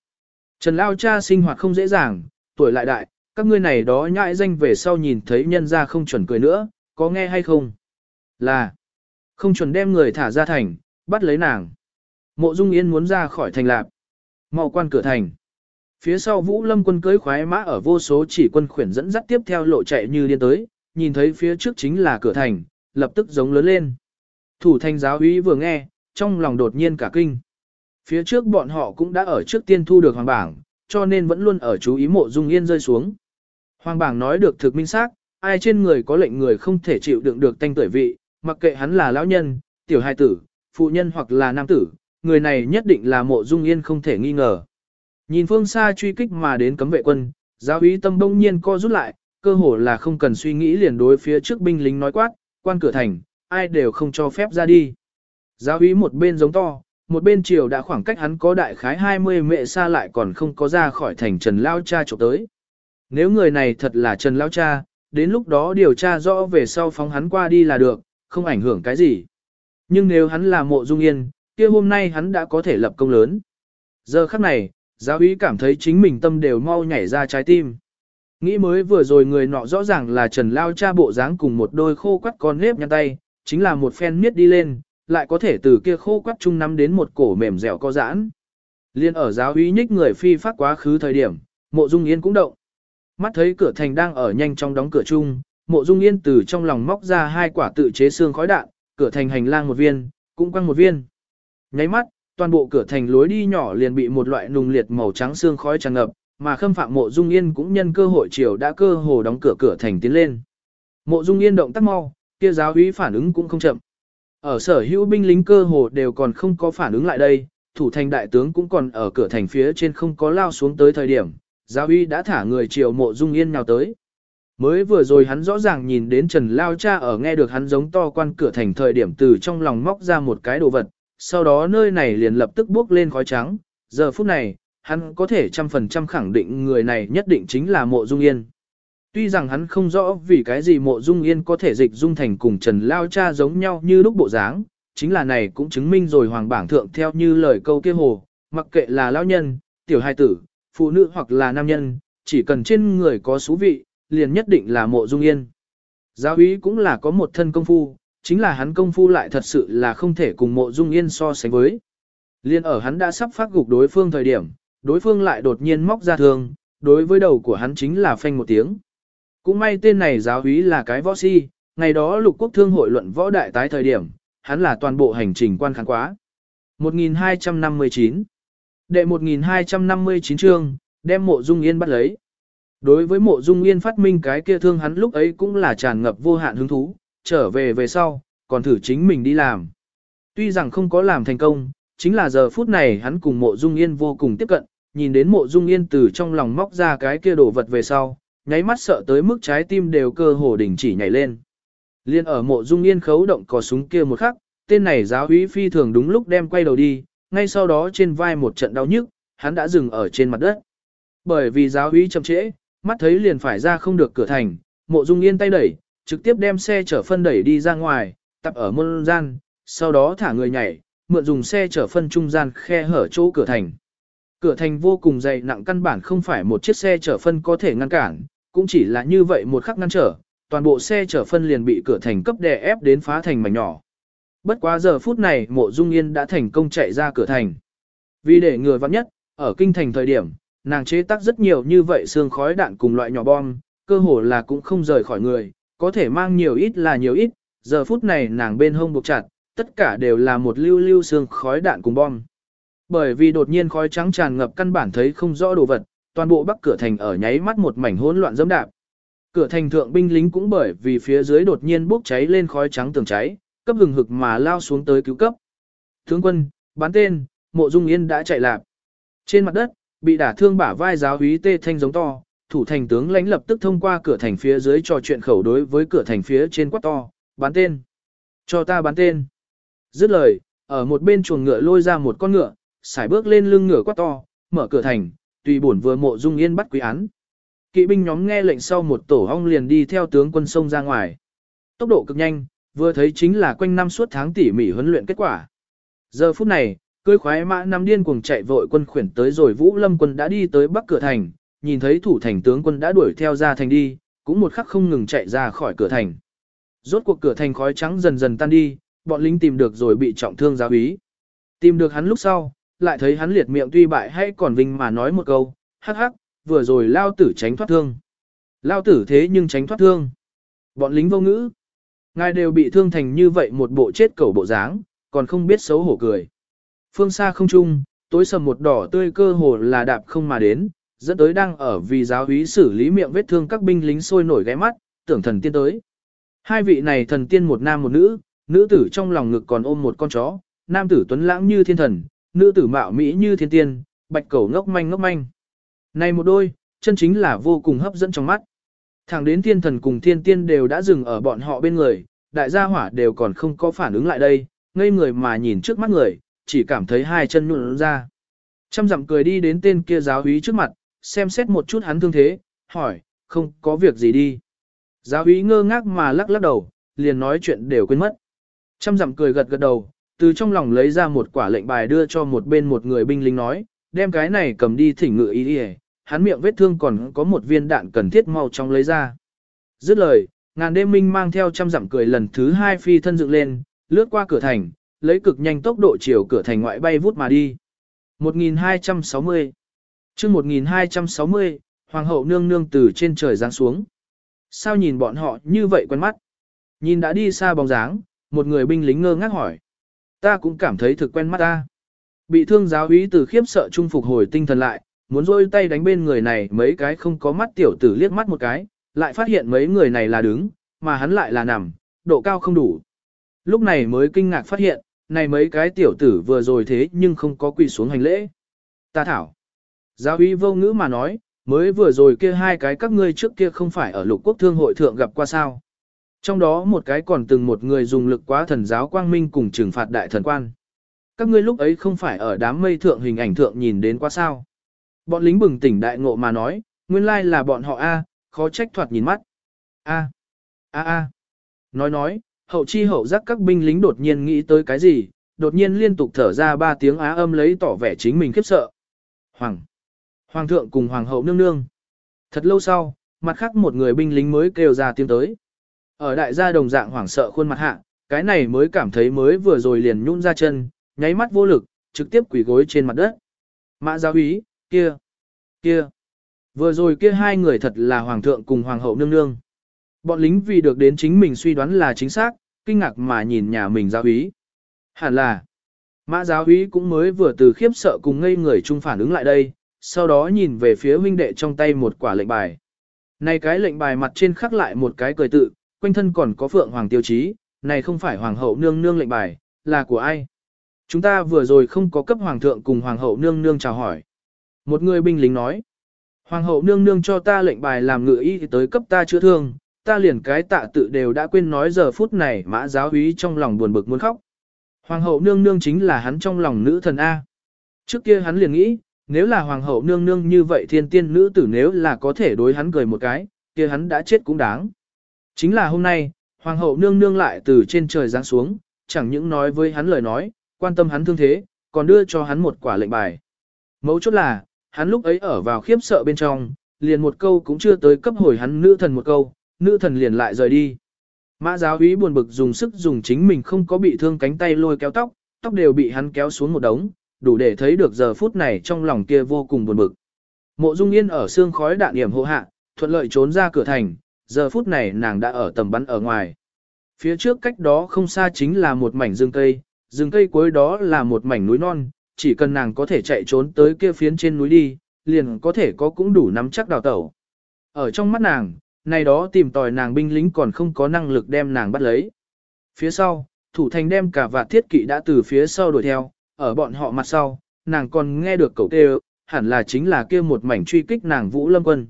Trần Lao cha sinh hoạt không dễ dàng, tuổi lại đại, các ngươi này đó nhãi danh về sau nhìn thấy nhân ra không chuẩn cười nữa, có nghe hay không? Là, không chuẩn đem người thả ra thành, bắt lấy nàng. Mộ Dung Yên muốn ra khỏi thành lạp. mau quan cửa thành. Phía sau Vũ Lâm quân cưới khoái mã ở vô số chỉ quân khuyển dẫn dắt tiếp theo lộ chạy như điên tới, nhìn thấy phía trước chính là cửa thành, lập tức giống lớn lên. Thủ thành giáo úy vừa nghe, trong lòng đột nhiên cả kinh. Phía trước bọn họ cũng đã ở trước tiên thu được hoàng bảng, cho nên vẫn luôn ở chú ý mộ dung yên rơi xuống. Hoàng bảng nói được thực minh xác, ai trên người có lệnh người không thể chịu đựng được tanh tuổi vị, mặc kệ hắn là lão nhân, tiểu hài tử, phụ nhân hoặc là nam tử, người này nhất định là mộ dung yên không thể nghi ngờ. Nhìn phương xa truy kích mà đến cấm vệ quân, giáo úy tâm đông nhiên co rút lại, cơ hồ là không cần suy nghĩ liền đối phía trước binh lính nói quát, quan cửa thành, ai đều không cho phép ra đi. Giáo úy một bên giống to, một bên chiều đã khoảng cách hắn có đại khái 20 mệ xa lại còn không có ra khỏi thành Trần Lao Cha chụp tới. Nếu người này thật là Trần Lao Cha, đến lúc đó điều tra rõ về sau phóng hắn qua đi là được, không ảnh hưởng cái gì. Nhưng nếu hắn là mộ dung yên, kia hôm nay hắn đã có thể lập công lớn. Giờ khắc này, giáo úy cảm thấy chính mình tâm đều mau nhảy ra trái tim. Nghĩ mới vừa rồi người nọ rõ ràng là Trần Lao cha bộ dáng cùng một đôi khô quắt con nếp nhăn tay, chính là một phen miết đi lên, lại có thể từ kia khô quắt chung nắm đến một cổ mềm dẻo có giãn. Liên ở giáo úy nhích người phi phát quá khứ thời điểm, mộ dung yên cũng động. Mắt thấy cửa thành đang ở nhanh trong đóng cửa chung, mộ dung yên từ trong lòng móc ra hai quả tự chế xương khói đạn, cửa thành hành lang một viên, cũng quăng một viên. Nháy mắt, toàn bộ cửa thành lối đi nhỏ liền bị một loại nùng liệt màu trắng xương khói tràn ngập, mà khâm phạm mộ dung yên cũng nhân cơ hội chiều đã cơ hồ đóng cửa cửa thành tiến lên. Mộ dung yên động tác mau, kia giáo úy phản ứng cũng không chậm. Ở sở hữu binh lính cơ hồ đều còn không có phản ứng lại đây, thủ thành đại tướng cũng còn ở cửa thành phía trên không có lao xuống tới thời điểm, giáo úy đã thả người chiều mộ dung yên nào tới. Mới vừa rồi hắn rõ ràng nhìn đến Trần Lao Cha ở nghe được hắn giống to quan cửa thành thời điểm từ trong lòng móc ra một cái đồ vật, sau đó nơi này liền lập tức bước lên khói trắng, giờ phút này, hắn có thể trăm phần trăm khẳng định người này nhất định chính là mộ dung yên. Tuy rằng hắn không rõ vì cái gì mộ dung yên có thể dịch dung thành cùng Trần Lao Cha giống nhau như lúc bộ dáng, chính là này cũng chứng minh rồi hoàng bảng thượng theo như lời câu kia hồ, mặc kệ là lao nhân, tiểu hai tử, phụ nữ hoặc là nam nhân, chỉ cần trên người có số vị, liền nhất định là mộ dung yên. Giáo úy cũng là có một thân công phu, chính là hắn công phu lại thật sự là không thể cùng mộ dung yên so sánh với. Liên ở hắn đã sắp phát gục đối phương thời điểm, đối phương lại đột nhiên móc ra thương, đối với đầu của hắn chính là phanh một tiếng. Cũng may tên này giáo úy là cái võ si, ngày đó lục quốc thương hội luận võ đại tái thời điểm, hắn là toàn bộ hành trình quan khán quá. 1259 Đệ 1259 chương, đem mộ dung yên bắt lấy. Đối với mộ dung yên phát minh cái kia thương hắn lúc ấy cũng là tràn ngập vô hạn hứng thú, trở về về sau, còn thử chính mình đi làm. Tuy rằng không có làm thành công, chính là giờ phút này hắn cùng mộ dung yên vô cùng tiếp cận, nhìn đến mộ dung yên từ trong lòng móc ra cái kia đồ vật về sau, nháy mắt sợ tới mức trái tim đều cơ hồ đỉnh chỉ nhảy lên. Liên ở mộ dung yên khấu động cò súng kia một khắc, tên này giáo úy phi thường đúng lúc đem quay đầu đi, ngay sau đó trên vai một trận đau nhức, hắn đã dừng ở trên mặt đất. Bởi vì giáo úy chậm trễ, mắt thấy liền phải ra không được cửa thành, mộ dung yên tay đẩy, trực tiếp đem xe chở phân đẩy đi ra ngoài, tập ở môn gian, sau đó thả người nhảy, mượn dùng xe chở phân trung gian khe hở chỗ cửa thành. Cửa thành vô cùng dày nặng căn bản không phải một chiếc xe chở phân có thể ngăn cản, cũng chỉ là như vậy một khắc ngăn trở, toàn bộ xe chở phân liền bị cửa thành cấp đè ép đến phá thành mảnh nhỏ. Bất quá giờ phút này mộ dung yên đã thành công chạy ra cửa thành. Vì để người vắng nhất, ở kinh thành thời điểm, nàng chế tác rất nhiều như vậy xương khói đạn cùng loại nhỏ bom, cơ hồ là cũng không rời khỏi người, có thể mang nhiều ít là nhiều ít, giờ phút này nàng bên hông buộc chặt, tất cả đều là một lưu lưu xương khói đạn cùng bom. Bởi vì đột nhiên khói trắng tràn ngập căn bản thấy không rõ đồ vật, toàn bộ bắc cửa thành ở nháy mắt một mảnh hỗn loạn dẫm đạp. Cửa thành thượng binh lính cũng bởi vì phía dưới đột nhiên bốc cháy lên khói trắng tường cháy, cấp hừng hực mà lao xuống tới cứu cấp. Tướng quân, bán tên, mộ dung yên đã chạy lạc. Trên mặt đất, bị đả thương bả vai giáo úy tê thanh giống to, thủ thành tướng lãnh lập tức thông qua cửa thành phía dưới trò chuyện khẩu đối với cửa thành phía trên quát to, bán tên. Cho ta bán tên. Dứt lời, ở một bên chuồng ngựa lôi ra một con ngựa, xài bước lên lưng ngựa quát to, mở cửa thành, tùy bổn vừa mộ dung yên bắt quý án. Kỵ binh nhóm nghe lệnh sau một tổ ong liền đi theo tướng quân sông ra ngoài. Tốc độ cực nhanh, vừa thấy chính là quanh năm suốt tháng tỉ mỉ huấn luyện kết quả. Giờ phút này, cưới khoái mã năm điên cuồng chạy vội quân khuyển tới rồi Vũ Lâm quân đã đi tới bắc cửa thành, nhìn thấy thủ thành tướng quân đã đuổi theo ra thành đi, cũng một khắc không ngừng chạy ra khỏi cửa thành. Rốt cuộc cửa thành khói trắng dần dần tan đi, bọn lính tìm được rồi bị trọng thương giáo úy. Tìm được hắn lúc sau, lại thấy hắn liệt miệng tuy bại hay còn vinh mà nói một câu, hắc hắc, vừa rồi lao tử tránh thoát thương. Lao tử thế nhưng tránh thoát thương. Bọn lính vô ngữ. Ngài đều bị thương thành như vậy một bộ chết cẩu bộ dáng, còn không biết xấu hổ cười. Phương xa không trung, tối sầm một đỏ tươi cơ hồ là đạp không mà đến, dẫn tới đang ở vì giáo úy xử lý miệng vết thương các binh lính sôi nổi ghé mắt, tưởng thần tiên tới. Hai vị này thần tiên một nam một nữ, nữ tử trong lòng ngực còn ôm một con chó, nam tử tuấn lãng như thiên thần, nữ tử mạo mỹ như thiên tiên, bạch cầu ngốc manh ngốc manh. Này một đôi, chân chính là vô cùng hấp dẫn trong mắt. Thẳng đến thiên thần cùng thiên tiên đều đã dừng ở bọn họ bên người, đại gia hỏa đều còn không có phản ứng lại đây, ngây người mà nhìn trước mắt người, chỉ cảm thấy hai chân nhũn ra. Trăm dặm cười đi đến tên kia giáo úy trước mặt, xem xét một chút hắn thương thế, hỏi, không có việc gì đi. Giáo úy ngơ ngác mà lắc lắc đầu, liền nói chuyện đều quên mất. Trăm dặm cười gật gật đầu, từ trong lòng lấy ra một quả lệnh bài đưa cho một bên một người binh lính nói, đem cái này cầm đi thỉnh ngự ý đi hắn miệng vết thương còn có một viên đạn cần thiết mau trong lấy ra. Dứt lời, ngàn đêm minh mang theo trăm dặm cười lần thứ hai phi thân dựng lên, lướt qua cửa thành, lấy cực nhanh tốc độ chiều cửa thành ngoại bay vút mà đi. 1260 chương 1260, Hoàng hậu nương nương từ trên trời giáng xuống. Sao nhìn bọn họ như vậy quen mắt? Nhìn đã đi xa bóng dáng, một người binh lính ngơ ngác hỏi. Ta cũng cảm thấy thực quen mắt ta. Bị thương giáo úy từ khiếp sợ trung phục hồi tinh thần lại, muốn rôi tay đánh bên người này mấy cái không có mắt tiểu tử liếc mắt một cái, lại phát hiện mấy người này là đứng, mà hắn lại là nằm, độ cao không đủ. Lúc này mới kinh ngạc phát hiện, này mấy cái tiểu tử vừa rồi thế nhưng không có quỳ xuống hành lễ. Ta thảo. Giáo úy vô ngữ mà nói, mới vừa rồi kia hai cái các ngươi trước kia không phải ở lục quốc thương hội thượng gặp qua sao. Trong đó một cái còn từng một người dùng lực quá thần giáo quang minh cùng trừng phạt đại thần quan. Các ngươi lúc ấy không phải ở đám mây thượng hình ảnh thượng nhìn đến quá sao. Bọn lính bừng tỉnh đại ngộ mà nói, nguyên lai là bọn họ A, khó trách thoạt nhìn mắt. A, A A. Nói nói, hậu chi hậu giác các binh lính đột nhiên nghĩ tới cái gì, đột nhiên liên tục thở ra ba tiếng á âm lấy tỏ vẻ chính mình khiếp sợ. Hoàng. Hoàng thượng cùng hoàng hậu nương nương. Thật lâu sau, mặt khác một người binh lính mới kêu ra tiếng tới. Ở đại gia đồng dạng hoảng sợ khuôn mặt hạ, cái này mới cảm thấy mới vừa rồi liền nhún ra chân, nháy mắt vô lực, trực tiếp quỳ gối trên mặt đất. Mã giáo úy, kia, kia. Vừa rồi kia hai người thật là hoàng thượng cùng hoàng hậu nương nương. Bọn lính vì được đến chính mình suy đoán là chính xác, kinh ngạc mà nhìn nhà mình giáo úy. Hẳn là, mã giáo úy cũng mới vừa từ khiếp sợ cùng ngây người chung phản ứng lại đây, sau đó nhìn về phía huynh đệ trong tay một quả lệnh bài. Này cái lệnh bài mặt trên khắc lại một cái cười tự, quanh thân còn có phượng hoàng tiêu chí, này không phải hoàng hậu nương nương lệnh bài, là của ai? Chúng ta vừa rồi không có cấp hoàng thượng cùng hoàng hậu nương nương chào hỏi. Một người binh lính nói, hoàng hậu nương nương cho ta lệnh bài làm ngự y tới cấp ta chữa thương, ta liền cái tạ tự đều đã quên nói giờ phút này mã giáo úy trong lòng buồn bực muốn khóc. Hoàng hậu nương nương chính là hắn trong lòng nữ thần A. Trước kia hắn liền nghĩ, nếu là hoàng hậu nương nương như vậy thiên tiên nữ tử nếu là có thể đối hắn cười một cái, kia hắn đã chết cũng đáng. Chính là hôm nay, hoàng hậu nương nương lại từ trên trời giáng xuống, chẳng những nói với hắn lời nói, quan tâm hắn thương thế, còn đưa cho hắn một quả lệnh bài. Mấu chốt là, hắn lúc ấy ở vào khiếp sợ bên trong, liền một câu cũng chưa tới cấp hồi hắn nữ thần một câu, nữ thần liền lại rời đi. Mã giáo úy buồn bực dùng sức dùng chính mình không có bị thương cánh tay lôi kéo tóc, tóc đều bị hắn kéo xuống một đống, đủ để thấy được giờ phút này trong lòng kia vô cùng buồn bực. Mộ Dung Yên ở xương khói đạn điểm hộ hạ, thuận lợi trốn ra cửa thành, giờ phút này nàng đã ở tầm bắn ở ngoài. Phía trước cách đó không xa chính là một mảnh rừng cây, rừng cây cuối đó là một mảnh núi non, chỉ cần nàng có thể chạy trốn tới kia phiến trên núi đi, liền có thể có cũng đủ nắm chắc đào tẩu. Ở trong mắt nàng, này đó tìm tòi nàng binh lính còn không có năng lực đem nàng bắt lấy. Phía sau, thủ thành đem cả vạt thiết kỵ đã từ phía sau đuổi theo, ở bọn họ mặt sau, nàng còn nghe được cậu kêu, hẳn là chính là kia một mảnh truy kích nàng Vũ Lâm Quân.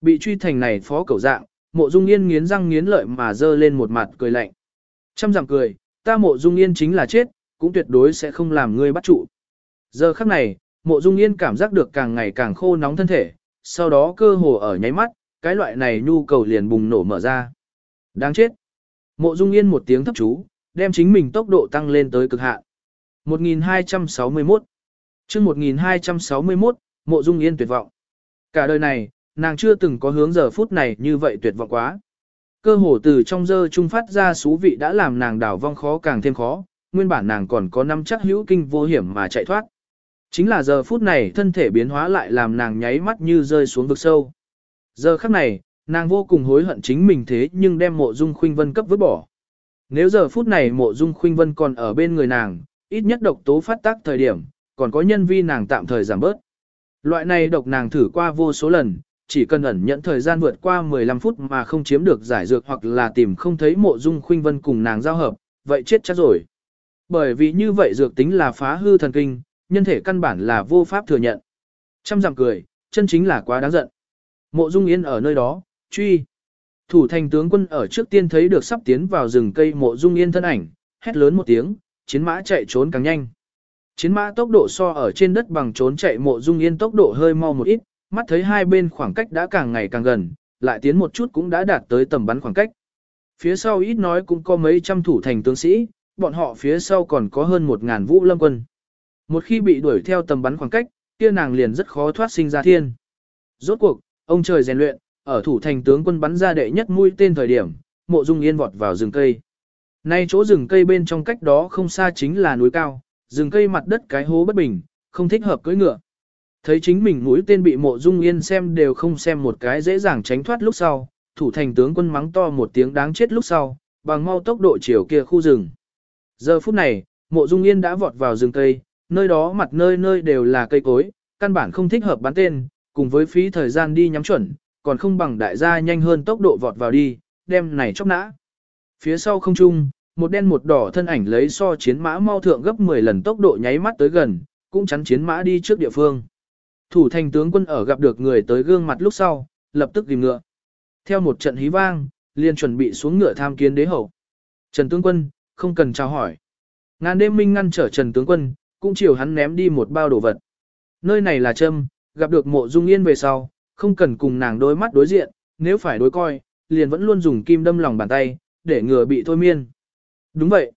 Bị truy thành này phó cậu dạng, mộ dung yên nghiến răng nghiến lợi mà dơ lên một mặt cười lạnh. Trăm giảm cười, ta mộ dung yên chính là chết, cũng tuyệt đối sẽ không làm ngươi bắt trụ. Giờ khắc này, mộ dung yên cảm giác được càng ngày càng khô nóng thân thể, sau đó cơ hồ ở nháy mắt, cái loại này nhu cầu liền bùng nổ mở ra. Đáng chết. Mộ dung yên một tiếng thấp chú, đem chính mình tốc độ tăng lên tới cực hạn. 1261 chương 1261, mộ dung yên tuyệt vọng. Cả đời này, nàng chưa từng có hướng giờ phút này như vậy tuyệt vọng quá. Cơ hồ từ trong dơ trung phát ra xú vị đã làm nàng đảo vong khó càng thêm khó, nguyên bản nàng còn có năm chắc hữu kinh vô hiểm mà chạy thoát. Chính là giờ phút này thân thể biến hóa lại làm nàng nháy mắt như rơi xuống vực sâu. Giờ khắc này, nàng vô cùng hối hận chính mình thế nhưng đem mộ dung khuynh vân cấp vứt bỏ. Nếu giờ phút này mộ dung khuynh vân còn ở bên người nàng, ít nhất độc tố phát tác thời điểm, còn có nhân vi nàng tạm thời giảm bớt. Loại này độc nàng thử qua vô số lần, chỉ cần ẩn nhận thời gian vượt qua 15 phút mà không chiếm được giải dược hoặc là tìm không thấy mộ dung khuynh vân cùng nàng giao hợp, vậy chết chắc rồi. Bởi vì như vậy dược tính là phá hư thần kinh, nhân thể căn bản là vô pháp thừa nhận. Trăm dặm cười, chân chính là quá đáng giận. Mộ dung yên ở nơi đó, truy. Thủ thành tướng quân ở trước tiên thấy được sắp tiến vào rừng cây mộ dung yên thân ảnh, hét lớn một tiếng, chiến mã chạy trốn càng nhanh. Chiến mã tốc độ so ở trên đất bằng trốn chạy mộ dung yên tốc độ hơi mau một ít, mắt thấy hai bên khoảng cách đã càng ngày càng gần, lại tiến một chút cũng đã đạt tới tầm bắn khoảng cách. Phía sau ít nói cũng có mấy trăm thủ thành tướng sĩ, bọn họ phía sau còn có hơn một ngàn vũ lâm quân. Một khi bị đuổi theo tầm bắn khoảng cách, kia nàng liền rất khó thoát sinh ra thiên. Rốt cuộc, ông trời rèn luyện, ở thủ thành tướng quân bắn ra đệ nhất mũi tên thời điểm, mộ dung yên vọt vào rừng cây. Nay chỗ rừng cây bên trong cách đó không xa chính là núi cao, rừng cây mặt đất cái hố bất bình, không thích hợp cưỡi ngựa. Thấy chính mình mũi tên bị mộ dung yên xem đều không xem một cái dễ dàng tránh thoát lúc sau, thủ thành tướng quân mắng to một tiếng đáng chết lúc sau, bằng mau tốc độ chiều kia khu rừng. Giờ phút này, mộ dung yên đã vọt vào rừng cây, nơi đó mặt nơi nơi đều là cây cối, căn bản không thích hợp bắn tên, cùng với phí thời gian đi nhắm chuẩn, còn không bằng đại gia nhanh hơn tốc độ vọt vào đi, đem này chóc nã. Phía sau không trung, một đen một đỏ thân ảnh lấy so chiến mã mau thượng gấp 10 lần tốc độ nháy mắt tới gần, cũng chắn chiến mã đi trước địa phương. Thủ thành tướng quân ở gặp được người tới gương mặt lúc sau, lập tức tìm ngựa. Theo một trận hí vang, liền chuẩn bị xuống ngựa tham kiến đế hậu. Trần tướng quân, không cần chào hỏi. Ngàn đêm minh ngăn trở Trần tướng quân, cũng chiều hắn ném đi một bao đồ vật. Nơi này là châm, gặp được mộ dung yên về sau, không cần cùng nàng đôi mắt đối diện, nếu phải đối coi, liền vẫn luôn dùng kim đâm lòng bàn tay, để ngừa bị thôi miên. Đúng vậy.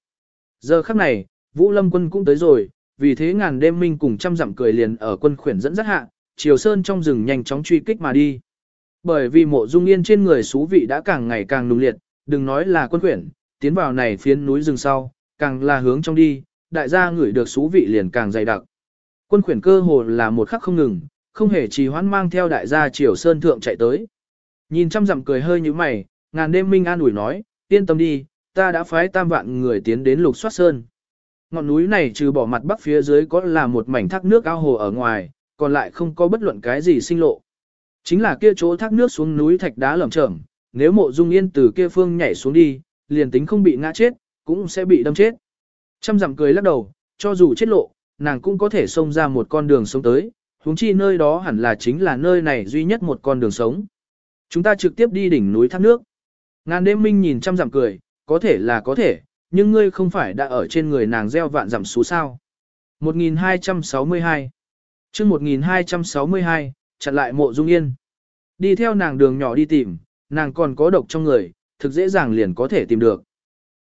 Giờ khắc này, Vũ Lâm quân cũng tới rồi, vì thế ngàn đêm minh cùng trăm dặm cười liền ở quân khuyển dẫn dắt hạ, Triều Sơn trong rừng nhanh chóng truy kích mà đi. Bởi vì mộ dung yên trên người xú vị đã càng ngày càng nung liệt, đừng nói là quân khuyển, tiến vào này phiến núi rừng sau, càng là hướng trong đi, đại gia ngửi được xú vị liền càng dày đặc. Quân khuyển cơ hồ là một khắc không ngừng, không hề trì hoãn mang theo đại gia Triều Sơn thượng chạy tới. Nhìn trăm dặm cười hơi như mày, ngàn đêm minh an ủi nói, yên tâm đi, ta đã phái tam vạn người tiến đến lục soát sơn. Ngọn núi này trừ bỏ mặt bắc phía dưới có là một mảnh thác nước ao hồ ở ngoài, còn lại không có bất luận cái gì sinh lộ. Chính là kia chỗ thác nước xuống núi thạch đá lởm chởm, nếu mộ dung yên từ kia phương nhảy xuống đi, liền tính không bị ngã chết, cũng sẽ bị đâm chết. Trăm dặm cười lắc đầu, cho dù chết lộ, nàng cũng có thể xông ra một con đường sống tới, huống chi nơi đó hẳn là chính là nơi này duy nhất một con đường sống. Chúng ta trực tiếp đi đỉnh núi thác nước. Ngàn đêm minh nhìn trăm dặm cười, có thể là có thể, nhưng ngươi không phải đã ở trên người nàng gieo vạn dặm số sao. 1262 chương 1262, chặn lại mộ dung yên. Đi theo nàng đường nhỏ đi tìm, nàng còn có độc trong người, thực dễ dàng liền có thể tìm được.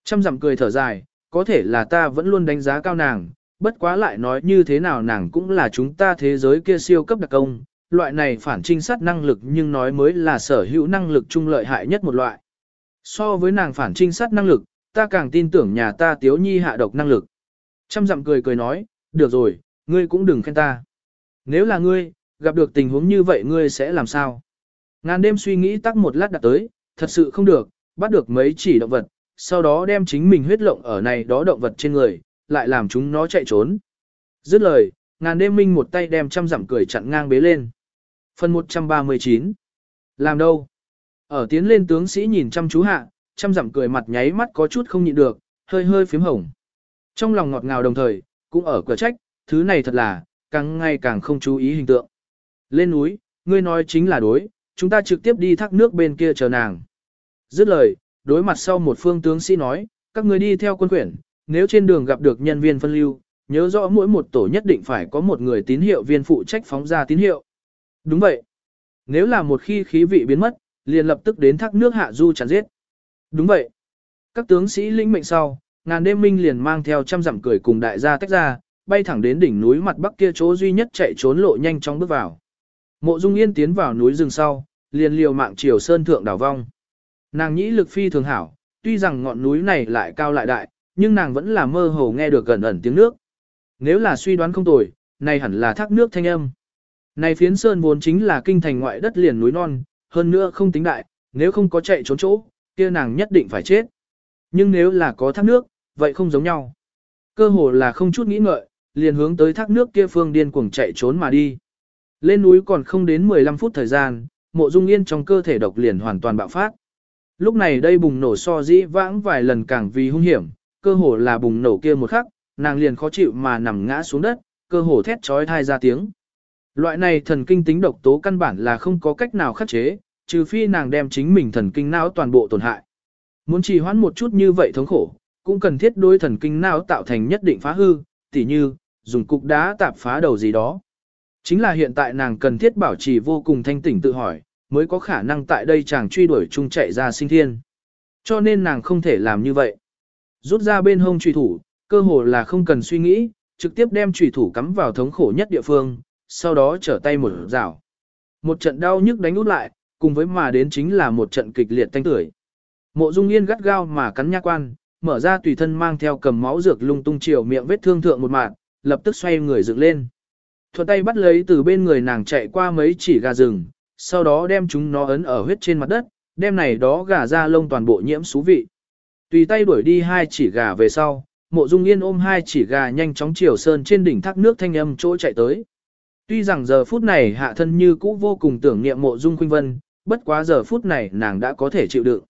Trăm dặm cười thở dài, có thể là ta vẫn luôn đánh giá cao nàng, bất quá lại nói như thế nào nàng cũng là chúng ta thế giới kia siêu cấp đặc công, loại này phản trinh sát năng lực nhưng nói mới là sở hữu năng lực trung lợi hại nhất một loại. So với nàng phản trinh sát năng lực, ta càng tin tưởng nhà ta tiếu nhi hạ độc năng lực. Trăm dặm cười cười nói, được rồi, ngươi cũng đừng khen ta. Nếu là ngươi, gặp được tình huống như vậy ngươi sẽ làm sao? Ngàn đêm suy nghĩ tắc một lát đặt tới, thật sự không được, bắt được mấy chỉ động vật, sau đó đem chính mình huyết lộng ở này đó động vật trên người, lại làm chúng nó chạy trốn. Dứt lời, ngàn đêm minh một tay đem trăm dặm cười chặn ngang bế lên. Phần 139 Làm đâu? Ở tiến lên tướng sĩ nhìn chăm chú hạ, chăm dặm cười mặt nháy mắt có chút không nhịn được, hơi hơi phím hồng. Trong lòng ngọt ngào đồng thời, cũng ở cửa trách, thứ này thật là, càng ngày càng không chú ý hình tượng. Lên núi, ngươi nói chính là đối, chúng ta trực tiếp đi thác nước bên kia chờ nàng. Dứt lời, đối mặt sau một phương tướng sĩ nói, các ngươi đi theo quân quyển, nếu trên đường gặp được nhân viên phân lưu, nhớ rõ mỗi một tổ nhất định phải có một người tín hiệu viên phụ trách phóng ra tín hiệu. Đúng vậy. Nếu là một khi khí vị biến mất, liền lập tức đến thác nước hạ du chặn giết. Đúng vậy. Các tướng sĩ lĩnh mệnh sau, ngàn đêm minh liền mang theo trăm dặm cười cùng đại gia tách ra, bay thẳng đến đỉnh núi mặt bắc kia chỗ duy nhất chạy trốn lộ nhanh chóng bước vào. Mộ Dung Yên tiến vào núi rừng sau, liền liều mạng chiều sơn thượng đảo vong. Nàng nhĩ lực phi thường hảo, tuy rằng ngọn núi này lại cao lại đại, nhưng nàng vẫn là mơ hồ nghe được gần ẩn tiếng nước. Nếu là suy đoán không tồi, này hẳn là thác nước thanh âm. Này phiến sơn vốn chính là kinh thành ngoại đất liền núi non, hơn nữa không tính đại, nếu không có chạy trốn chỗ, kia nàng nhất định phải chết. Nhưng nếu là có thác nước, vậy không giống nhau. Cơ hồ là không chút nghĩ ngợi, liền hướng tới thác nước kia phương điên cuồng chạy trốn mà đi. Lên núi còn không đến 15 phút thời gian, mộ dung yên trong cơ thể độc liền hoàn toàn bạo phát. Lúc này đây bùng nổ so dĩ vãng vài lần càng vì hung hiểm, cơ hồ là bùng nổ kia một khắc, nàng liền khó chịu mà nằm ngã xuống đất, cơ hồ thét trói thai ra tiếng. Loại này thần kinh tính độc tố căn bản là không có cách nào khắc chế, trừ phi nàng đem chính mình thần kinh não toàn bộ tổn hại. Muốn trì hoãn một chút như vậy thống khổ, cũng cần thiết đối thần kinh não tạo thành nhất định phá hư, tỉ như, dùng cục đá tạp phá đầu gì đó. Chính là hiện tại nàng cần thiết bảo trì vô cùng thanh tỉnh tự hỏi, mới có khả năng tại đây chàng truy đuổi chung chạy ra sinh thiên. Cho nên nàng không thể làm như vậy. Rút ra bên hông truy thủ, cơ hồ là không cần suy nghĩ, trực tiếp đem truy thủ cắm vào thống khổ nhất địa phương, sau đó trở tay một rào. Một trận đau nhức đánh út lại, cùng với mà đến chính là một trận kịch liệt tanh tưởi. Mộ Dung Yên gắt gao mà cắn nhát quan, mở ra tùy thân mang theo cầm máu dược lung tung chiều miệng vết thương thượng một mạng, lập tức xoay người dựng lên. Thuận tay bắt lấy từ bên người nàng chạy qua mấy chỉ gà rừng, sau đó đem chúng nó ấn ở huyết trên mặt đất, đem này đó gà ra lông toàn bộ nhiễm xú vị. Tùy tay đuổi đi hai chỉ gà về sau, mộ dung yên ôm hai chỉ gà nhanh chóng chiều sơn trên đỉnh thác nước thanh âm chỗ chạy tới. Tuy rằng giờ phút này hạ thân như cũ vô cùng tưởng niệm mộ dung khuynh vân, bất quá giờ phút này nàng đã có thể chịu đựng.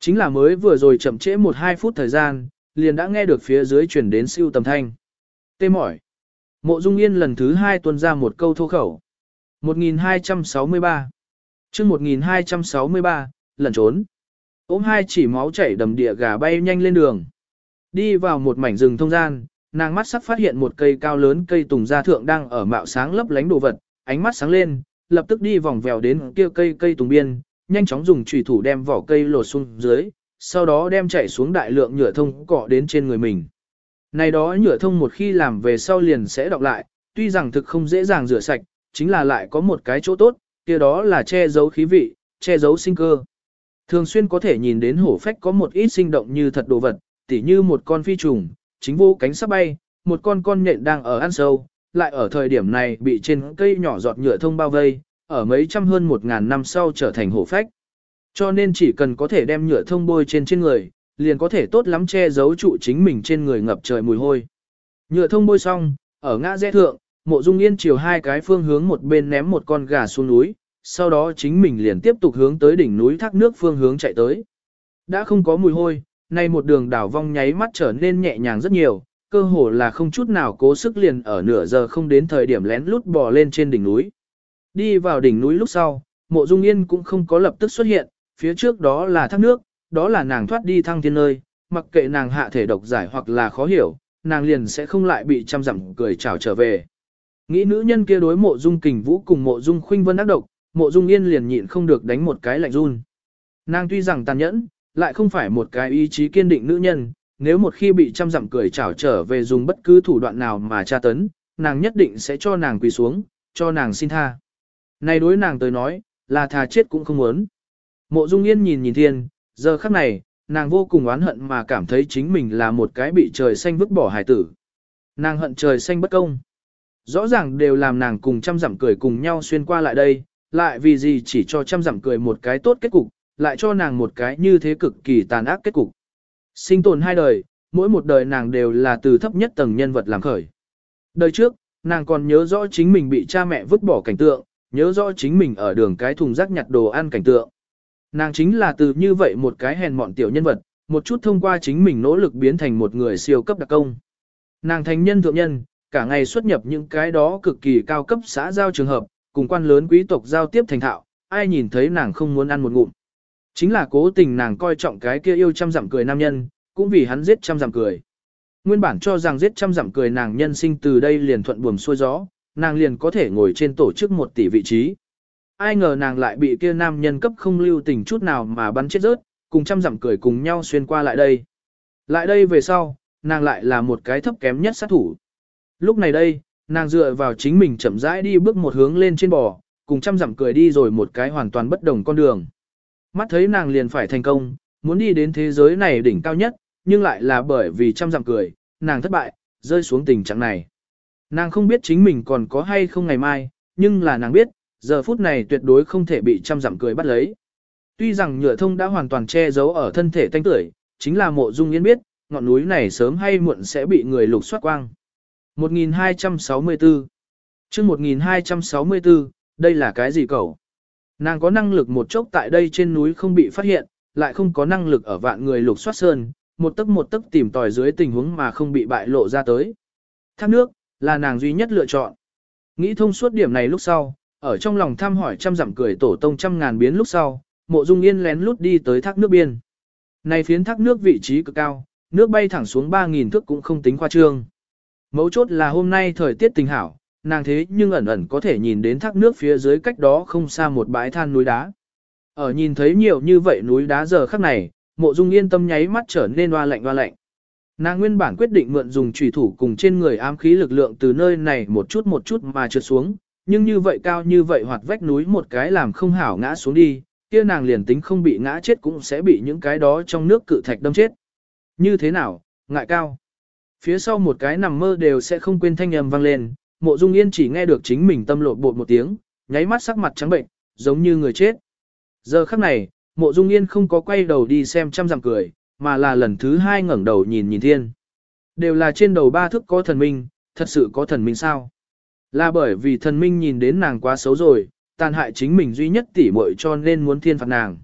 Chính là mới vừa rồi chậm trễ một hai phút thời gian, liền đã nghe được phía dưới truyền đến siêu tầm thanh. Tê mỏi. Mộ Dung Yên lần thứ hai tuôn ra một câu thô khẩu. 1263 chương 1263, lần trốn. Ôm hai chỉ máu chảy đầm địa gà bay nhanh lên đường. Đi vào một mảnh rừng thông gian, nàng mắt sắc phát hiện một cây cao lớn cây tùng gia thượng đang ở mạo sáng lấp lánh đồ vật, ánh mắt sáng lên, lập tức đi vòng vèo đến kia cây cây tùng biên, nhanh chóng dùng chùy thủ đem vỏ cây lột xuống dưới, sau đó đem chảy xuống đại lượng nhựa thông cọ đến trên người mình. Này đó nhựa thông một khi làm về sau liền sẽ đọc lại, tuy rằng thực không dễ dàng rửa sạch, chính là lại có một cái chỗ tốt, kia đó là che giấu khí vị, che giấu sinh cơ. Thường xuyên có thể nhìn đến hổ phách có một ít sinh động như thật đồ vật, tỉ như một con phi trùng, chính vô cánh sắp bay, một con con nhện đang ở ăn sâu, lại ở thời điểm này bị trên cây nhỏ giọt nhựa thông bao vây, ở mấy trăm hơn một ngàn năm sau trở thành hổ phách. Cho nên chỉ cần có thể đem nhựa thông bôi trên trên người, liền có thể tốt lắm che giấu trụ chính mình trên người ngập trời mùi hôi. Nhựa thông bôi xong, ở ngã rẽ thượng, mộ dung yên chiều hai cái phương hướng một bên ném một con gà xuống núi, sau đó chính mình liền tiếp tục hướng tới đỉnh núi thác nước phương hướng chạy tới. Đã không có mùi hôi, nay một đường đảo vong nháy mắt trở nên nhẹ nhàng rất nhiều, cơ hồ là không chút nào cố sức liền ở nửa giờ không đến thời điểm lén lút bò lên trên đỉnh núi. Đi vào đỉnh núi lúc sau, mộ dung yên cũng không có lập tức xuất hiện, phía trước đó là thác nước, đó là nàng thoát đi thăng thiên nơi, mặc kệ nàng hạ thể độc giải hoặc là khó hiểu, nàng liền sẽ không lại bị chăm dặm cười chào trở về. Nghĩ nữ nhân kia đối mộ dung kình vũ cùng mộ dung khuynh vân ác độc, mộ dung yên liền nhịn không được đánh một cái lạnh run. Nàng tuy rằng tàn nhẫn, lại không phải một cái ý chí kiên định nữ nhân, nếu một khi bị trăm dặm cười chảo trở về dùng bất cứ thủ đoạn nào mà tra tấn, nàng nhất định sẽ cho nàng quỳ xuống, cho nàng xin tha. Này đối nàng tới nói, là thà chết cũng không muốn. Mộ Dung Yên nhìn nhìn thiên, giờ khắc này, nàng vô cùng oán hận mà cảm thấy chính mình là một cái bị trời xanh vứt bỏ hài tử. Nàng hận trời xanh bất công. Rõ ràng đều làm nàng cùng trăm dặm cười cùng nhau xuyên qua lại đây, lại vì gì chỉ cho trăm dặm cười một cái tốt kết cục, lại cho nàng một cái như thế cực kỳ tàn ác kết cục. Sinh tồn hai đời, mỗi một đời nàng đều là từ thấp nhất tầng nhân vật làm khởi. Đời trước, nàng còn nhớ rõ chính mình bị cha mẹ vứt bỏ cảnh tượng, nhớ rõ chính mình ở đường cái thùng rác nhặt đồ ăn cảnh tượng. Nàng chính là từ như vậy một cái hèn mọn tiểu nhân vật, một chút thông qua chính mình nỗ lực biến thành một người siêu cấp đặc công. Nàng thành nhân thượng nhân, cả ngày xuất nhập những cái đó cực kỳ cao cấp xã giao trường hợp, cùng quan lớn quý tộc giao tiếp thành thạo, ai nhìn thấy nàng không muốn ăn một ngụm. Chính là cố tình nàng coi trọng cái kia yêu chăm dặm cười nam nhân, cũng vì hắn giết chăm dặm cười. Nguyên bản cho rằng giết chăm dặm cười nàng nhân sinh từ đây liền thuận buồm xuôi gió, nàng liền có thể ngồi trên tổ chức một tỷ vị trí. Ai ngờ nàng lại bị kia nam nhân cấp không lưu tình chút nào mà bắn chết rớt, cùng chăm dặm cười cùng nhau xuyên qua lại đây. Lại đây về sau, nàng lại là một cái thấp kém nhất sát thủ. Lúc này đây, nàng dựa vào chính mình chậm rãi đi bước một hướng lên trên bò, cùng chăm dặm cười đi rồi một cái hoàn toàn bất đồng con đường. Mắt thấy nàng liền phải thành công, muốn đi đến thế giới này đỉnh cao nhất, nhưng lại là bởi vì trăm dặm cười, nàng thất bại, rơi xuống tình trạng này. Nàng không biết chính mình còn có hay không ngày mai, nhưng là nàng biết, giờ phút này tuyệt đối không thể bị trăm dặm cười bắt lấy. Tuy rằng nhựa thông đã hoàn toàn che giấu ở thân thể tanh tưởi, chính là mộ dung yên biết, ngọn núi này sớm hay muộn sẽ bị người lục soát quang. 1264 chương 1264, đây là cái gì cậu? Nàng có năng lực một chốc tại đây trên núi không bị phát hiện, lại không có năng lực ở vạn người lục soát sơn, một tấc một tấc tìm tòi dưới tình huống mà không bị bại lộ ra tới. Thác nước, là nàng duy nhất lựa chọn. Nghĩ thông suốt điểm này lúc sau, ở trong lòng thăm hỏi trăm dặm cười tổ tông trăm ngàn biến lúc sau, mộ dung yên lén lút đi tới thác nước biên. Này phiến thác nước vị trí cực cao, nước bay thẳng xuống 3.000 thước cũng không tính khoa trương. Mấu chốt là hôm nay thời tiết tình hảo, nàng thế nhưng ẩn ẩn có thể nhìn đến thác nước phía dưới cách đó không xa một bãi than núi đá. Ở nhìn thấy nhiều như vậy núi đá giờ khắc này, mộ dung yên tâm nháy mắt trở nên hoa lạnh hoa lạnh. Nàng nguyên bản quyết định mượn dùng trùy thủ cùng trên người ám khí lực lượng từ nơi này một chút một chút mà trượt xuống, nhưng như vậy cao như vậy hoặc vách núi một cái làm không hảo ngã xuống đi, kia nàng liền tính không bị ngã chết cũng sẽ bị những cái đó trong nước cự thạch đâm chết. Như thế nào, ngại cao. Phía sau một cái nằm mơ đều sẽ không quên thanh âm vang lên, mộ dung yên chỉ nghe được chính mình tâm lột bột một tiếng, nháy mắt sắc mặt trắng bệnh, giống như người chết. Giờ khắc này, mộ dung yên không có quay đầu đi xem trăm dặm cười, mà là lần thứ hai ngẩng đầu nhìn nhìn thiên. Đều là trên đầu ba thức có thần minh, thật sự có thần minh sao? Là bởi vì thần minh nhìn đến nàng quá xấu rồi, tàn hại chính mình duy nhất tỉ muội cho nên muốn thiên phạt nàng.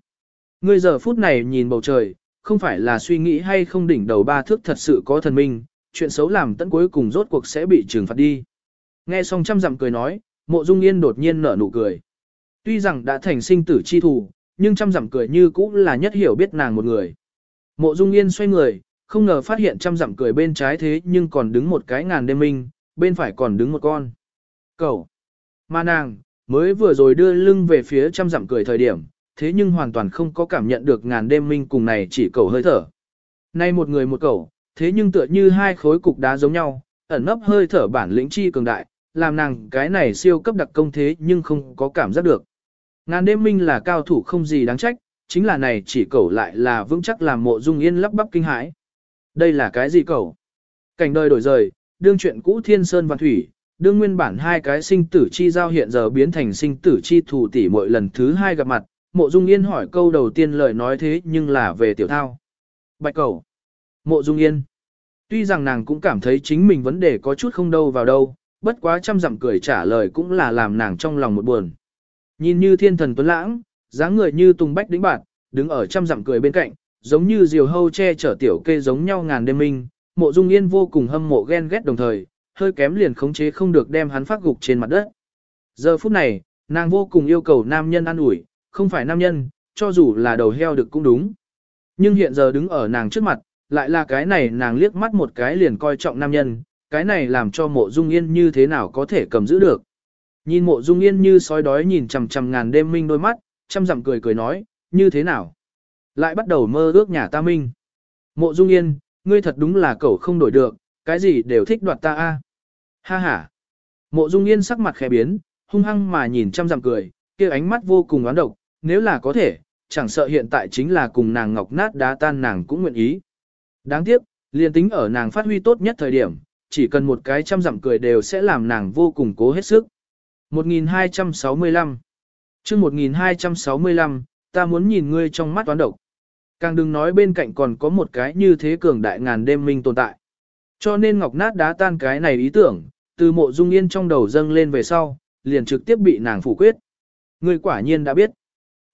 Ngươi giờ phút này nhìn bầu trời, không phải là suy nghĩ hay không đỉnh đầu ba thước thật sự có thần minh, chuyện xấu làm tận cuối cùng rốt cuộc sẽ bị trừng phạt đi. Nghe xong trăm dặm cười nói, mộ dung yên đột nhiên nở nụ cười. Tuy rằng đã thành sinh tử chi thủ, nhưng trăm dặm cười như cũng là nhất hiểu biết nàng một người. Mộ dung yên xoay người, không ngờ phát hiện trăm dặm cười bên trái thế nhưng còn đứng một cái ngàn đêm minh, bên phải còn đứng một con. Cậu! Mà nàng, mới vừa rồi đưa lưng về phía trăm dặm cười thời điểm, thế nhưng hoàn toàn không có cảm nhận được ngàn đêm minh cùng này chỉ cầu hơi thở. Nay một người một cầu, thế nhưng tựa như hai khối cục đá giống nhau, ẩn nấp hơi thở bản lĩnh chi cường đại, làm nàng cái này siêu cấp đặc công thế nhưng không có cảm giác được. Ngàn đêm minh là cao thủ không gì đáng trách, chính là này chỉ cầu lại là vững chắc làm mộ dung yên lắp bắp kinh hãi. Đây là cái gì cầu? Cảnh đời đổi rời, đương chuyện cũ thiên sơn và thủy, đương nguyên bản hai cái sinh tử chi giao hiện giờ biến thành sinh tử chi thủ tỷ mỗi lần thứ hai gặp mặt, mộ dung yên hỏi câu đầu tiên lời nói thế nhưng là về tiểu thao. Bạch cầu. Mộ dung yên. Tuy rằng nàng cũng cảm thấy chính mình vấn đề có chút không đâu vào đâu, bất quá trăm dặm cười trả lời cũng là làm nàng trong lòng một buồn. Nhìn như thiên thần tuấn lãng, dáng người như tung bách đĩnh bạt, đứng ở trăm dặm cười bên cạnh, giống như diều hâu che chở tiểu kê giống nhau ngàn đêm minh, mộ dung yên vô cùng hâm mộ ghen ghét đồng thời, hơi kém liền khống chế không được đem hắn phát gục trên mặt đất. Giờ phút này, nàng vô cùng yêu cầu nam nhân ăn ủi, không phải nam nhân, cho dù là đầu heo được cũng đúng. Nhưng hiện giờ đứng ở nàng trước mặt, lại là cái này nàng liếc mắt một cái liền coi trọng nam nhân, cái này làm cho mộ dung yên như thế nào có thể cầm giữ được. Nhìn mộ dung yên như sói đói nhìn chằm chằm ngàn đêm minh đôi mắt, chăm dặm cười cười nói, như thế nào? Lại bắt đầu mơ ước nhà ta minh. Mộ dung yên, ngươi thật đúng là cậu không đổi được, cái gì đều thích đoạt ta a. Ha ha. Mộ dung yên sắc mặt khẽ biến, hung hăng mà nhìn chăm dặm cười, kia ánh mắt vô cùng oán độc, nếu là có thể, chẳng sợ hiện tại chính là cùng nàng ngọc nát đá tan nàng cũng nguyện ý. Đáng tiếc, liền tính ở nàng phát huy tốt nhất thời điểm, chỉ cần một cái trăm dặm cười đều sẽ làm nàng vô cùng cố hết sức. 1265 chương 1265, ta muốn nhìn ngươi trong mắt toán độc. Càng đừng nói bên cạnh còn có một cái như thế cường đại ngàn đêm minh tồn tại. Cho nên ngọc nát đá tan cái này ý tưởng, từ mộ dung yên trong đầu dâng lên về sau, liền trực tiếp bị nàng phủ quyết. Ngươi quả nhiên đã biết.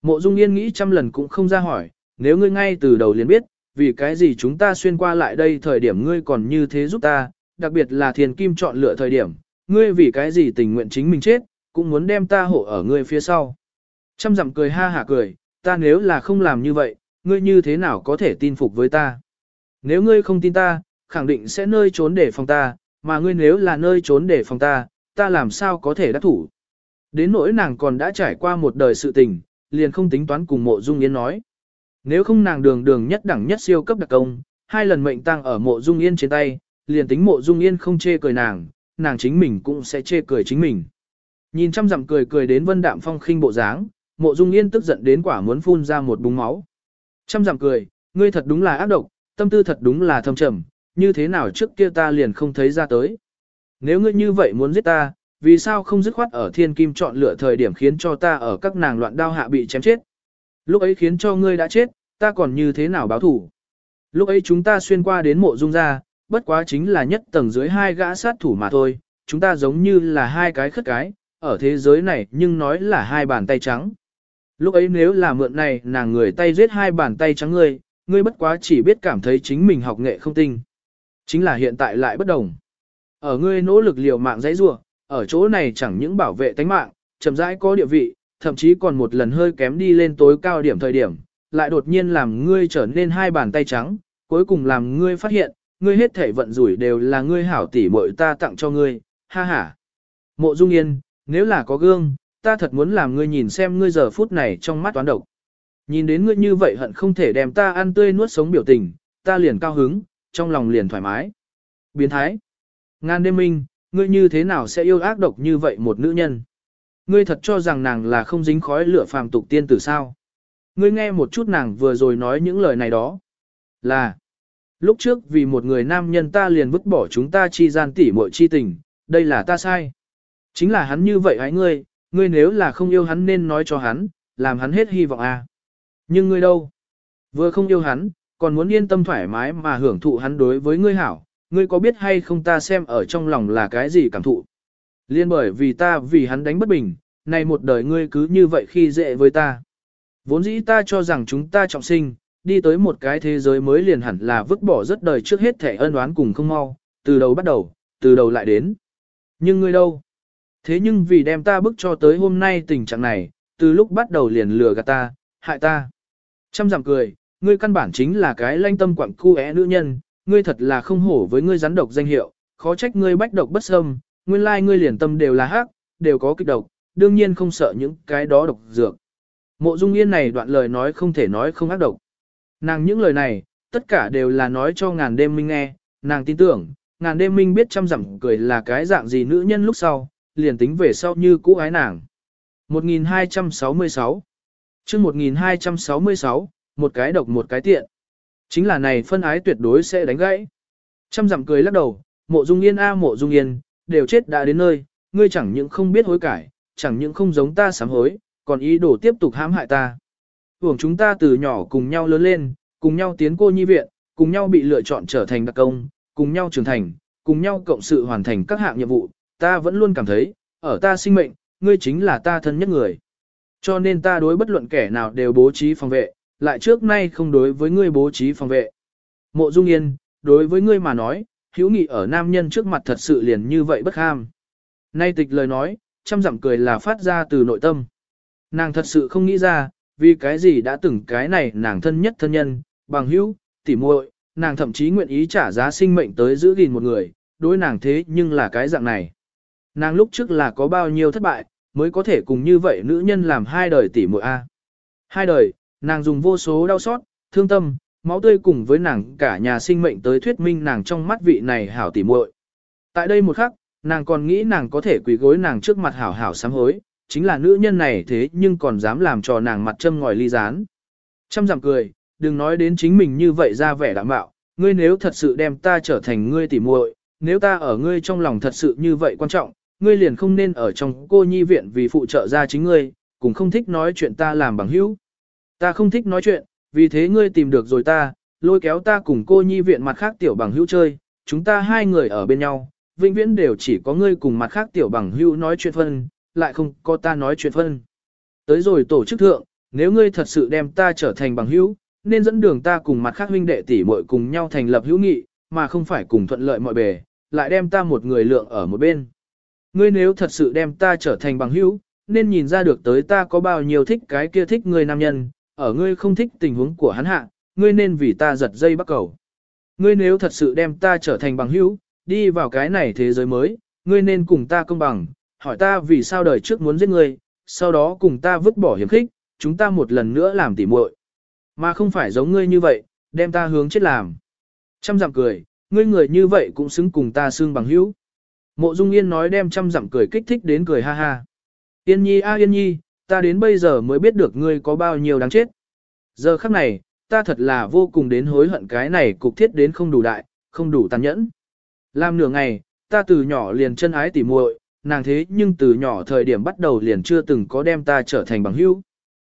Mộ dung yên nghĩ trăm lần cũng không ra hỏi, nếu ngươi ngay từ đầu liền biết, vì cái gì chúng ta xuyên qua lại đây thời điểm ngươi còn như thế giúp ta, đặc biệt là thiền kim chọn lựa thời điểm, ngươi vì cái gì tình nguyện chính mình chết, cũng muốn đem ta hộ ở ngươi phía sau. Trăm dặm cười ha hả cười, ta nếu là không làm như vậy, ngươi như thế nào có thể tin phục với ta? Nếu ngươi không tin ta, khẳng định sẽ nơi trốn để phòng ta, mà ngươi nếu là nơi trốn để phòng ta, ta làm sao có thể đắc thủ? Đến nỗi nàng còn đã trải qua một đời sự tình, liền không tính toán cùng mộ dung yến nói. Nếu không nàng đường đường nhất đẳng nhất siêu cấp đặc công, hai lần mệnh tăng ở mộ dung yên trên tay, liền tính mộ dung yên không chê cười nàng, nàng chính mình cũng sẽ chê cười chính mình. Nhìn trăm dặm cười cười đến vân đạm phong khinh bộ dáng, mộ dung yên tức giận đến quả muốn phun ra một búng máu. Trăm dặm cười, ngươi thật đúng là ác độc, tâm tư thật đúng là thâm trầm, như thế nào trước kia ta liền không thấy ra tới. Nếu ngươi như vậy muốn giết ta, vì sao không dứt khoát ở thiên kim chọn lựa thời điểm khiến cho ta ở các nàng loạn đao hạ bị chém chết. Lúc ấy khiến cho ngươi đã chết, ta còn như thế nào báo thủ. Lúc ấy chúng ta xuyên qua đến mộ dung ra, bất quá chính là nhất tầng dưới hai gã sát thủ mà thôi, chúng ta giống như là hai cái khất cái, ở thế giới này nhưng nói là hai bàn tay trắng. Lúc ấy nếu là mượn này nàng người tay giết hai bàn tay trắng ngươi, ngươi bất quá chỉ biết cảm thấy chính mình học nghệ không tinh. Chính là hiện tại lại bất đồng. Ở ngươi nỗ lực liều mạng dãy rua, ở chỗ này chẳng những bảo vệ tánh mạng, chậm rãi có địa vị, thậm chí còn một lần hơi kém đi lên tối cao điểm thời điểm, lại đột nhiên làm ngươi trở nên hai bàn tay trắng, cuối cùng làm ngươi phát hiện, ngươi hết thể vận rủi đều là ngươi hảo tỷ muội ta tặng cho ngươi, ha ha. Mộ Dung Yên, nếu là có gương, ta thật muốn làm ngươi nhìn xem ngươi giờ phút này trong mắt toán độc. Nhìn đến ngươi như vậy hận không thể đem ta ăn tươi nuốt sống biểu tình, ta liền cao hứng, trong lòng liền thoải mái. Biến thái. Ngan đêm minh, ngươi như thế nào sẽ yêu ác độc như vậy một nữ nhân? Ngươi thật cho rằng nàng là không dính khói lửa phàm tục tiên tử sao? Ngươi nghe một chút nàng vừa rồi nói những lời này đó. Là, lúc trước vì một người nam nhân ta liền vứt bỏ chúng ta chi gian tỉ muội chi tình, đây là ta sai. Chính là hắn như vậy hãy ngươi, ngươi nếu là không yêu hắn nên nói cho hắn, làm hắn hết hy vọng à. Nhưng ngươi đâu? Vừa không yêu hắn, còn muốn yên tâm thoải mái mà hưởng thụ hắn đối với ngươi hảo, ngươi có biết hay không ta xem ở trong lòng là cái gì cảm thụ? Liên bởi vì ta vì hắn đánh bất bình, này một đời ngươi cứ như vậy khi dễ với ta. Vốn dĩ ta cho rằng chúng ta trọng sinh, đi tới một cái thế giới mới liền hẳn là vứt bỏ rất đời trước hết thể ân oán cùng không mau, từ đầu bắt đầu, từ đầu lại đến. Nhưng ngươi đâu? Thế nhưng vì đem ta bức cho tới hôm nay tình trạng này, từ lúc bắt đầu liền lừa gạt ta, hại ta. Trăm giảm cười, ngươi căn bản chính là cái lanh tâm quảng cu é nữ nhân, ngươi thật là không hổ với ngươi rắn độc danh hiệu, khó trách ngươi bách độc bất xâm, nguyên lai ngươi liền tâm đều là hắc, đều có kích độc, đương nhiên không sợ những cái đó độc dược. Mộ Dung Yên này đoạn lời nói không thể nói không ác độc. Nàng những lời này, tất cả đều là nói cho ngàn đêm minh nghe, nàng tin tưởng, ngàn đêm minh biết trăm dặm cười là cái dạng gì nữ nhân lúc sau, liền tính về sau như cũ ái nàng. 1266 chương 1266, một cái độc một cái tiện. Chính là này phân ái tuyệt đối sẽ đánh gãy. Trăm dặm cười lắc đầu, mộ dung yên a mộ dung yên, đều chết đã đến nơi, ngươi chẳng những không biết hối cải, chẳng những không giống ta sám hối, còn ý đồ tiếp tục hãm hại ta. Hưởng chúng ta từ nhỏ cùng nhau lớn lên, cùng nhau tiến cô nhi viện, cùng nhau bị lựa chọn trở thành đặc công, cùng nhau trưởng thành, cùng nhau cộng sự hoàn thành các hạng nhiệm vụ, ta vẫn luôn cảm thấy, ở ta sinh mệnh, ngươi chính là ta thân nhất người. Cho nên ta đối bất luận kẻ nào đều bố trí phòng vệ, lại trước nay không đối với ngươi bố trí phòng vệ. Mộ Dung Yên, đối với ngươi mà nói, hữu nghị ở nam nhân trước mặt thật sự liền như vậy bất ham. Nay tịch lời nói, trăm dặm cười là phát ra từ nội tâm. Nàng thật sự không nghĩ ra, vì cái gì đã từng cái này nàng thân nhất thân nhân, bằng hữu, tỉ muội, nàng thậm chí nguyện ý trả giá sinh mệnh tới giữ gìn một người, đối nàng thế nhưng là cái dạng này. Nàng lúc trước là có bao nhiêu thất bại, mới có thể cùng như vậy nữ nhân làm hai đời tỉ muội a. Hai đời, nàng dùng vô số đau xót, thương tâm, máu tươi cùng với nàng cả nhà sinh mệnh tới thuyết minh nàng trong mắt vị này hảo tỉ muội. Tại đây một khắc, nàng còn nghĩ nàng có thể quỳ gối nàng trước mặt hảo hảo sám hối, chính là nữ nhân này thế nhưng còn dám làm cho nàng mặt châm ngòi ly rán. Trăm giảm cười, đừng nói đến chính mình như vậy ra vẻ đạm bạo, ngươi nếu thật sự đem ta trở thành ngươi tỉ muội, nếu ta ở ngươi trong lòng thật sự như vậy quan trọng, ngươi liền không nên ở trong cô nhi viện vì phụ trợ ra chính ngươi, cũng không thích nói chuyện ta làm bằng hữu. Ta không thích nói chuyện, vì thế ngươi tìm được rồi ta, lôi kéo ta cùng cô nhi viện mặt khác tiểu bằng hữu chơi, chúng ta hai người ở bên nhau, vĩnh viễn đều chỉ có ngươi cùng mặt khác tiểu bằng hữu nói chuyện phân, lại không có ta nói chuyện phân. Tới rồi tổ chức thượng, nếu ngươi thật sự đem ta trở thành bằng hữu, nên dẫn đường ta cùng mặt khác huynh đệ tỷ muội cùng nhau thành lập hữu nghị, mà không phải cùng thuận lợi mọi bề, lại đem ta một người lượng ở một bên. Ngươi nếu thật sự đem ta trở thành bằng hữu, nên nhìn ra được tới ta có bao nhiêu thích cái kia thích người nam nhân, ở ngươi không thích tình huống của hắn hạ, ngươi nên vì ta giật dây bắt cầu. Ngươi nếu thật sự đem ta trở thành bằng hữu, đi vào cái này thế giới mới, ngươi nên cùng ta công bằng, hỏi ta vì sao đời trước muốn giết ngươi, sau đó cùng ta vứt bỏ hiểm khích, chúng ta một lần nữa làm tỉ muội, mà không phải giống ngươi như vậy, đem ta hướng chết làm. Trăm dặm cười, ngươi người như vậy cũng xứng cùng ta xương bằng hữu. Mộ Dung Yên nói đem trăm dặm cười kích thích đến cười ha ha. Yên nhi a yên nhi, ta đến bây giờ mới biết được ngươi có bao nhiêu đáng chết. Giờ khắc này, ta thật là vô cùng đến hối hận cái này cục thiết đến không đủ đại, không đủ tàn nhẫn. Làm nửa ngày, ta từ nhỏ liền chân ái tỉ muội, nàng thế nhưng từ nhỏ thời điểm bắt đầu liền chưa từng có đem ta trở thành bằng hữu.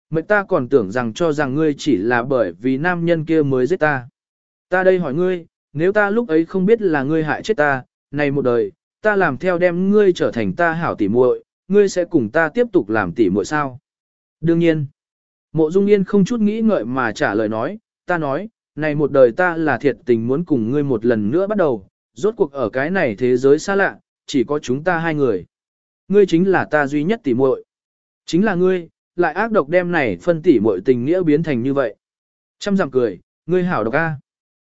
Mệnh ta còn tưởng rằng cho rằng ngươi chỉ là bởi vì nam nhân kia mới giết ta. Ta đây hỏi ngươi, nếu ta lúc ấy không biết là ngươi hại chết ta, này một đời, ta làm theo đem ngươi trở thành ta hảo tỉ muội, ngươi sẽ cùng ta tiếp tục làm tỉ muội sao? Đương nhiên. Mộ Dung Yên không chút nghĩ ngợi mà trả lời nói, ta nói, này một đời ta là thiệt tình muốn cùng ngươi một lần nữa bắt đầu, rốt cuộc ở cái này thế giới xa lạ, chỉ có chúng ta hai người. Ngươi chính là ta duy nhất tỉ muội. Chính là ngươi, lại ác độc đem này phân tỉ muội tình nghĩa biến thành như vậy. Trăm dặm cười, ngươi hảo độc A.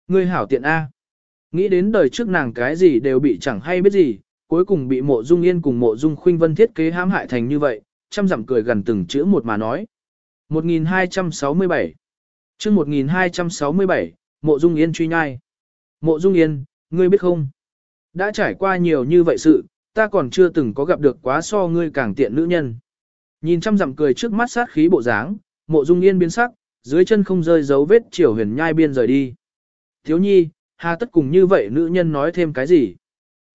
Ngươi hảo tiện A. Nghĩ đến đời trước nàng cái gì đều bị chẳng hay biết gì, cuối cùng bị mộ dung yên cùng mộ dung khuynh vân thiết kế hãm hại thành như vậy, chăm dặm cười gần từng chữ một mà nói. 1267 chương 1267, mộ dung yên truy nhai. Mộ dung yên, ngươi biết không? Đã trải qua nhiều như vậy sự, ta còn chưa từng có gặp được quá so ngươi càng tiện nữ nhân. Nhìn chăm dặm cười trước mắt sát khí bộ dáng, mộ dung yên biến sắc, dưới chân không rơi dấu vết chiều huyền nhai biên rời đi. Thiếu nhi, hà tất cùng như vậy nữ nhân nói thêm cái gì?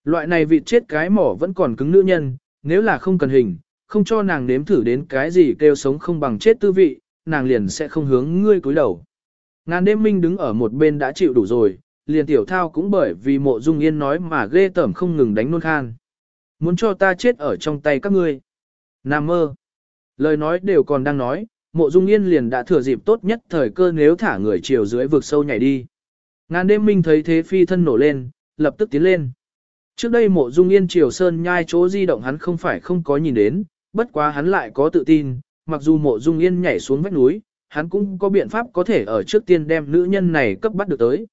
Loại này vịt chết cái mỏ vẫn còn cứng nữ nhân, nếu là không cần hình, không cho nàng nếm thử đến cái gì kêu sống không bằng chết tư vị, nàng liền sẽ không hướng ngươi cúi đầu. Ngàn đêm minh đứng ở một bên đã chịu đủ rồi, liền tiểu thao cũng bởi vì mộ dung yên nói mà ghê tởm không ngừng đánh nôn khan. Muốn cho ta chết ở trong tay các ngươi. Nam mơ. Lời nói đều còn đang nói, mộ dung yên liền đã thừa dịp tốt nhất thời cơ nếu thả người chiều dưới vực sâu nhảy đi. Ngàn đêm minh thấy thế phi thân nổ lên, lập tức tiến lên. Trước đây mộ dung yên triều sơn nhai chỗ di động hắn không phải không có nhìn đến, bất quá hắn lại có tự tin, mặc dù mộ dung yên nhảy xuống vách núi, hắn cũng có biện pháp có thể ở trước tiên đem nữ nhân này cấp bắt được tới.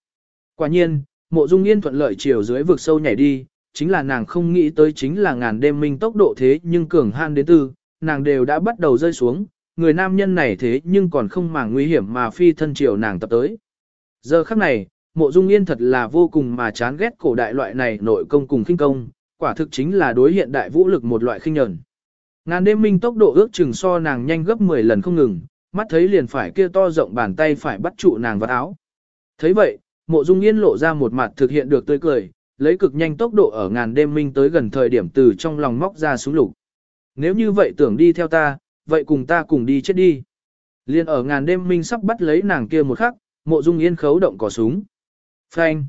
Quả nhiên, mộ dung yên thuận lợi chiều dưới vực sâu nhảy đi, chính là nàng không nghĩ tới chính là ngàn đêm minh tốc độ thế nhưng cường han đến từ, nàng đều đã bắt đầu rơi xuống, người nam nhân này thế nhưng còn không màng nguy hiểm mà phi thân chiều nàng tập tới. Giờ khắc này, mộ dung yên thật là vô cùng mà chán ghét cổ đại loại này nội công cùng khinh công, quả thực chính là đối hiện đại vũ lực một loại khinh nhẫn. Ngàn đêm minh tốc độ ước chừng so nàng nhanh gấp 10 lần không ngừng, mắt thấy liền phải kia to rộng bàn tay phải bắt trụ nàng vào áo. thấy vậy, mộ dung yên lộ ra một mặt thực hiện được tươi cười, lấy cực nhanh tốc độ ở ngàn đêm minh tới gần thời điểm từ trong lòng móc ra súng lục. Nếu như vậy tưởng đi theo ta, vậy cùng ta cùng đi chết đi. Liên ở ngàn đêm minh sắp bắt lấy nàng kia một khắc, mộ dung yên khấu động cò súng. Phanh.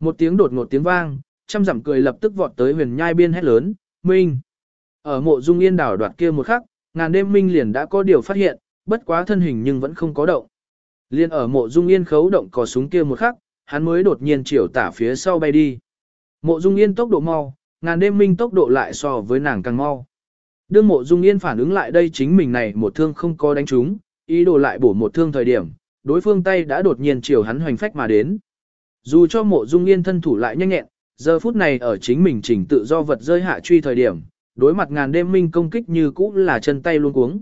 Một tiếng đột ngột tiếng vang, trăm dặm cười lập tức vọt tới huyền nhai biên hét lớn, Minh. Ở mộ dung yên đảo đoạt kia một khắc, ngàn đêm Minh liền đã có điều phát hiện, bất quá thân hình nhưng vẫn không có động. Liên ở mộ dung yên khấu động cò súng kia một khắc, hắn mới đột nhiên chiều tả phía sau bay đi. Mộ dung yên tốc độ mau, ngàn đêm Minh tốc độ lại so với nàng càng mau. Đương mộ dung yên phản ứng lại đây chính mình này một thương không có đánh trúng, ý đồ lại bổ một thương thời điểm, đối phương tay đã đột nhiên chiều hắn hoành phách mà đến. Dù cho mộ dung yên thân thủ lại nhanh nhẹn, giờ phút này ở chính mình chỉnh tự do vật rơi hạ truy thời điểm, đối mặt ngàn đêm minh công kích như cũ là chân tay luôn cuống.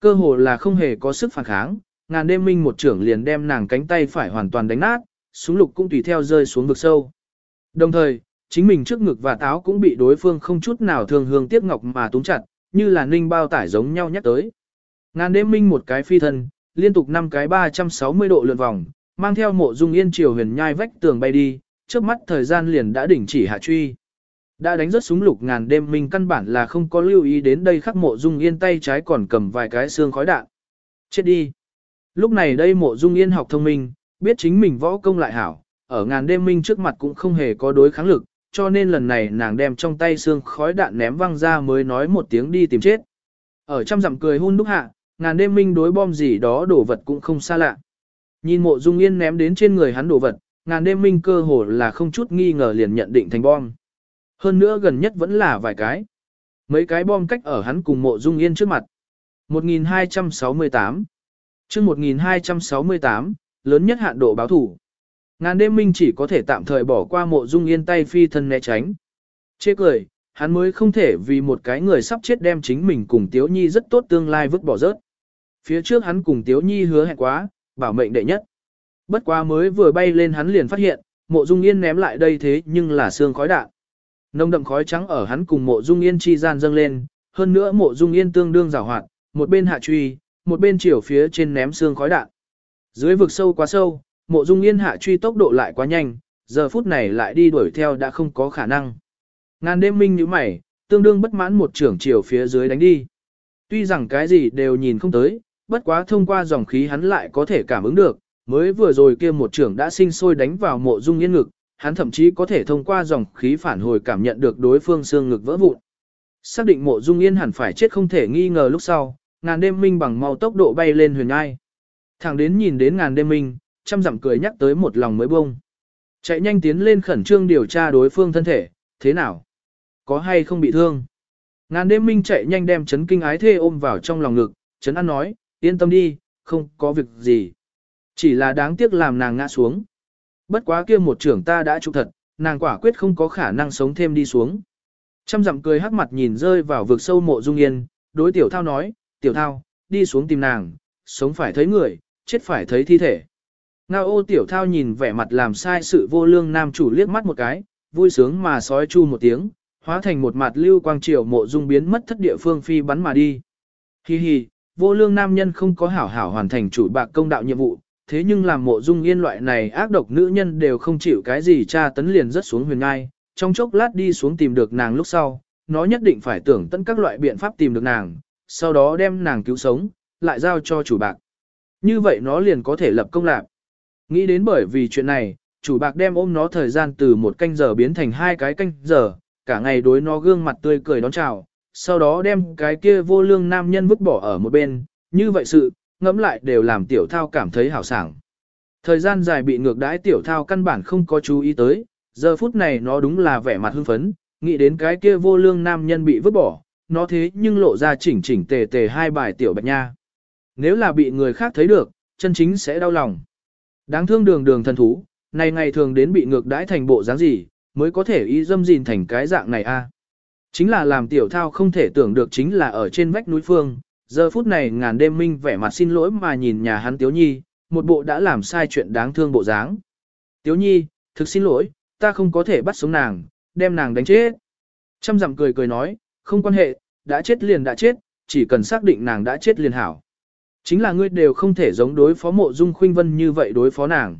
Cơ hồ là không hề có sức phản kháng, ngàn đêm minh một trưởng liền đem nàng cánh tay phải hoàn toàn đánh nát, súng lục cũng tùy theo rơi xuống vực sâu. Đồng thời, chính mình trước ngực và táo cũng bị đối phương không chút nào thường hương tiếc ngọc mà túng chặt, như là ninh bao tải giống nhau nhắc tới. Ngàn đêm minh một cái phi thân, liên tục 5 cái 360 độ lượn vòng, mang theo mộ dung yên chiều huyền nhai vách tường bay đi, trước mắt thời gian liền đã đỉnh chỉ hạ truy. Đã đánh rất súng lục ngàn đêm minh căn bản là không có lưu ý đến đây khắc mộ dung yên tay trái còn cầm vài cái xương khói đạn. Chết đi. Lúc này đây mộ dung yên học thông minh, biết chính mình võ công lại hảo, ở ngàn đêm minh trước mặt cũng không hề có đối kháng lực, cho nên lần này nàng đem trong tay xương khói đạn ném văng ra mới nói một tiếng đi tìm chết. Ở trăm dặm cười hun đúc hạ, ngàn đêm minh đối bom gì đó đổ vật cũng không xa lạ. Nhìn mộ dung yên ném đến trên người hắn đồ vật, ngàn đêm minh cơ hồ là không chút nghi ngờ liền nhận định thành bom. Hơn nữa gần nhất vẫn là vài cái. Mấy cái bom cách ở hắn cùng mộ dung yên trước mặt. 1268 chương 1268, lớn nhất hạn độ báo thủ. Ngàn đêm minh chỉ có thể tạm thời bỏ qua mộ dung yên tay phi thân né tránh. Chê cười, hắn mới không thể vì một cái người sắp chết đem chính mình cùng Tiếu Nhi rất tốt tương lai vứt bỏ rớt. Phía trước hắn cùng Tiếu Nhi hứa hẹn quá, bảo mệnh đệ nhất. Bất quá mới vừa bay lên hắn liền phát hiện, mộ dung yên ném lại đây thế nhưng là xương khói đạn. Nông đậm khói trắng ở hắn cùng mộ dung yên chi gian dâng lên, hơn nữa mộ dung yên tương đương rào hoạt, một bên hạ truy, một bên chiều phía trên ném xương khói đạn. Dưới vực sâu quá sâu, mộ dung yên hạ truy tốc độ lại quá nhanh, giờ phút này lại đi đuổi theo đã không có khả năng. Ngàn đêm minh như mày, tương đương bất mãn một trưởng chiều phía dưới đánh đi. Tuy rằng cái gì đều nhìn không tới, bất quá thông qua dòng khí hắn lại có thể cảm ứng được, mới vừa rồi kia một trưởng đã sinh sôi đánh vào mộ dung yên ngực, hắn thậm chí có thể thông qua dòng khí phản hồi cảm nhận được đối phương xương ngực vỡ vụn. Xác định mộ dung yên hẳn phải chết không thể nghi ngờ lúc sau, ngàn đêm minh bằng mau tốc độ bay lên huyền ai. Thẳng đến nhìn đến ngàn đêm minh, chăm dặm cười nhắc tới một lòng mới bông. Chạy nhanh tiến lên khẩn trương điều tra đối phương thân thể, thế nào? Có hay không bị thương? Ngàn đêm minh chạy nhanh đem chấn kinh ái thê ôm vào trong lòng ngực, chấn ăn nói, yên tâm đi, không có việc gì. Chỉ là đáng tiếc làm nàng ngã xuống. Bất quá kia một trưởng ta đã chụp thật, nàng quả quyết không có khả năng sống thêm đi xuống. Trăm dặm cười hắc mặt nhìn rơi vào vực sâu mộ dung yên, đối tiểu thao nói, tiểu thao, đi xuống tìm nàng, sống phải thấy người, chết phải thấy thi thể. Ngao ô tiểu thao nhìn vẻ mặt làm sai sự vô lương nam chủ liếc mắt một cái, vui sướng mà sói chu một tiếng, hóa thành một mặt lưu quang triều mộ dung biến mất thất địa phương phi bắn mà đi. Hi hi, vô lương nam nhân không có hảo hảo hoàn thành chủ bạc công đạo nhiệm vụ, thế nhưng làm mộ dung yên loại này ác độc nữ nhân đều không chịu cái gì tra tấn liền rất xuống huyền ngai, trong chốc lát đi xuống tìm được nàng lúc sau, nó nhất định phải tưởng tận các loại biện pháp tìm được nàng, sau đó đem nàng cứu sống, lại giao cho chủ bạc. Như vậy nó liền có thể lập công lạc. Nghĩ đến bởi vì chuyện này, chủ bạc đem ôm nó thời gian từ một canh giờ biến thành hai cái canh giờ, cả ngày đối nó gương mặt tươi cười đón chào, sau đó đem cái kia vô lương nam nhân vứt bỏ ở một bên, như vậy sự, ngẫm lại đều làm tiểu thao cảm thấy hảo sảng. Thời gian dài bị ngược đãi tiểu thao căn bản không có chú ý tới, giờ phút này nó đúng là vẻ mặt hưng phấn, nghĩ đến cái kia vô lương nam nhân bị vứt bỏ, nó thế nhưng lộ ra chỉnh chỉnh tề tề hai bài tiểu bạch nha. Nếu là bị người khác thấy được, chân chính sẽ đau lòng. Đáng thương đường đường thần thú, này ngày thường đến bị ngược đãi thành bộ dáng gì, mới có thể y dâm gìn thành cái dạng này a. Chính là làm tiểu thao không thể tưởng được chính là ở trên vách núi phương, giờ phút này ngàn đêm minh vẻ mặt xin lỗi mà nhìn nhà hắn Tiếu Nhi, một bộ đã làm sai chuyện đáng thương bộ dáng. Tiếu Nhi, thực xin lỗi, ta không có thể bắt sống nàng, đem nàng đánh chết. Trăm dặm cười cười nói, không quan hệ, đã chết liền đã chết, chỉ cần xác định nàng đã chết liền hảo. Chính là ngươi đều không thể giống đối phó mộ dung khuynh vân như vậy đối phó nàng.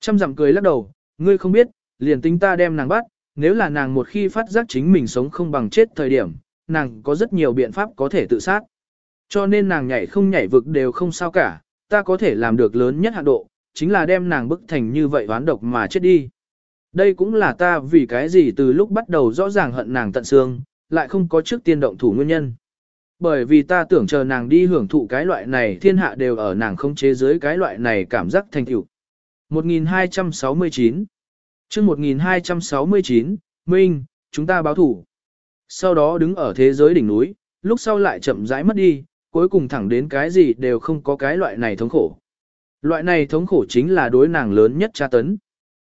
Trăm dặm cười lắc đầu, ngươi không biết, liền tính ta đem nàng bắt, nếu là nàng một khi phát giác chính mình sống không bằng chết thời điểm, nàng có rất nhiều biện pháp có thể tự sát. Cho nên nàng nhảy không nhảy vực đều không sao cả, ta có thể làm được lớn nhất hạn độ, chính là đem nàng bức thành như vậy oán độc mà chết đi. Đây cũng là ta vì cái gì từ lúc bắt đầu rõ ràng hận nàng tận xương, lại không có trước tiên động thủ nguyên nhân. Bởi vì ta tưởng chờ nàng đi hưởng thụ cái loại này thiên hạ đều ở nàng không chế dưới cái loại này cảm giác thành tựu. 1269 chương 1269, Minh, chúng ta báo thủ. Sau đó đứng ở thế giới đỉnh núi, lúc sau lại chậm rãi mất đi, cuối cùng thẳng đến cái gì đều không có cái loại này thống khổ. Loại này thống khổ chính là đối nàng lớn nhất tra tấn.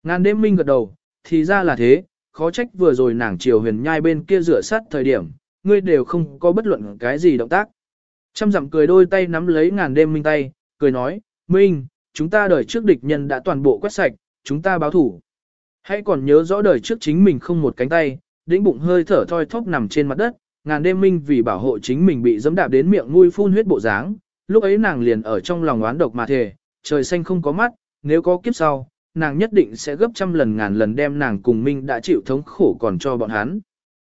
Ngàn đêm Minh gật đầu, thì ra là thế, khó trách vừa rồi nàng chiều huyền nhai bên kia rửa sắt thời điểm, ngươi đều không có bất luận cái gì động tác. Trăm dặm cười đôi tay nắm lấy ngàn đêm Minh tay, cười nói, Minh, chúng ta đời trước địch nhân đã toàn bộ quét sạch, chúng ta báo thủ. Hãy còn nhớ rõ đời trước chính mình không một cánh tay, đĩnh bụng hơi thở thoi thóp nằm trên mặt đất, ngàn đêm minh vì bảo hộ chính mình bị dẫm đạp đến miệng nuôi phun huyết bộ dáng, lúc ấy nàng liền ở trong lòng oán độc mà thề, trời xanh không có mắt, nếu có kiếp sau, nàng nhất định sẽ gấp trăm lần ngàn lần đem nàng cùng minh đã chịu thống khổ còn cho bọn hắn.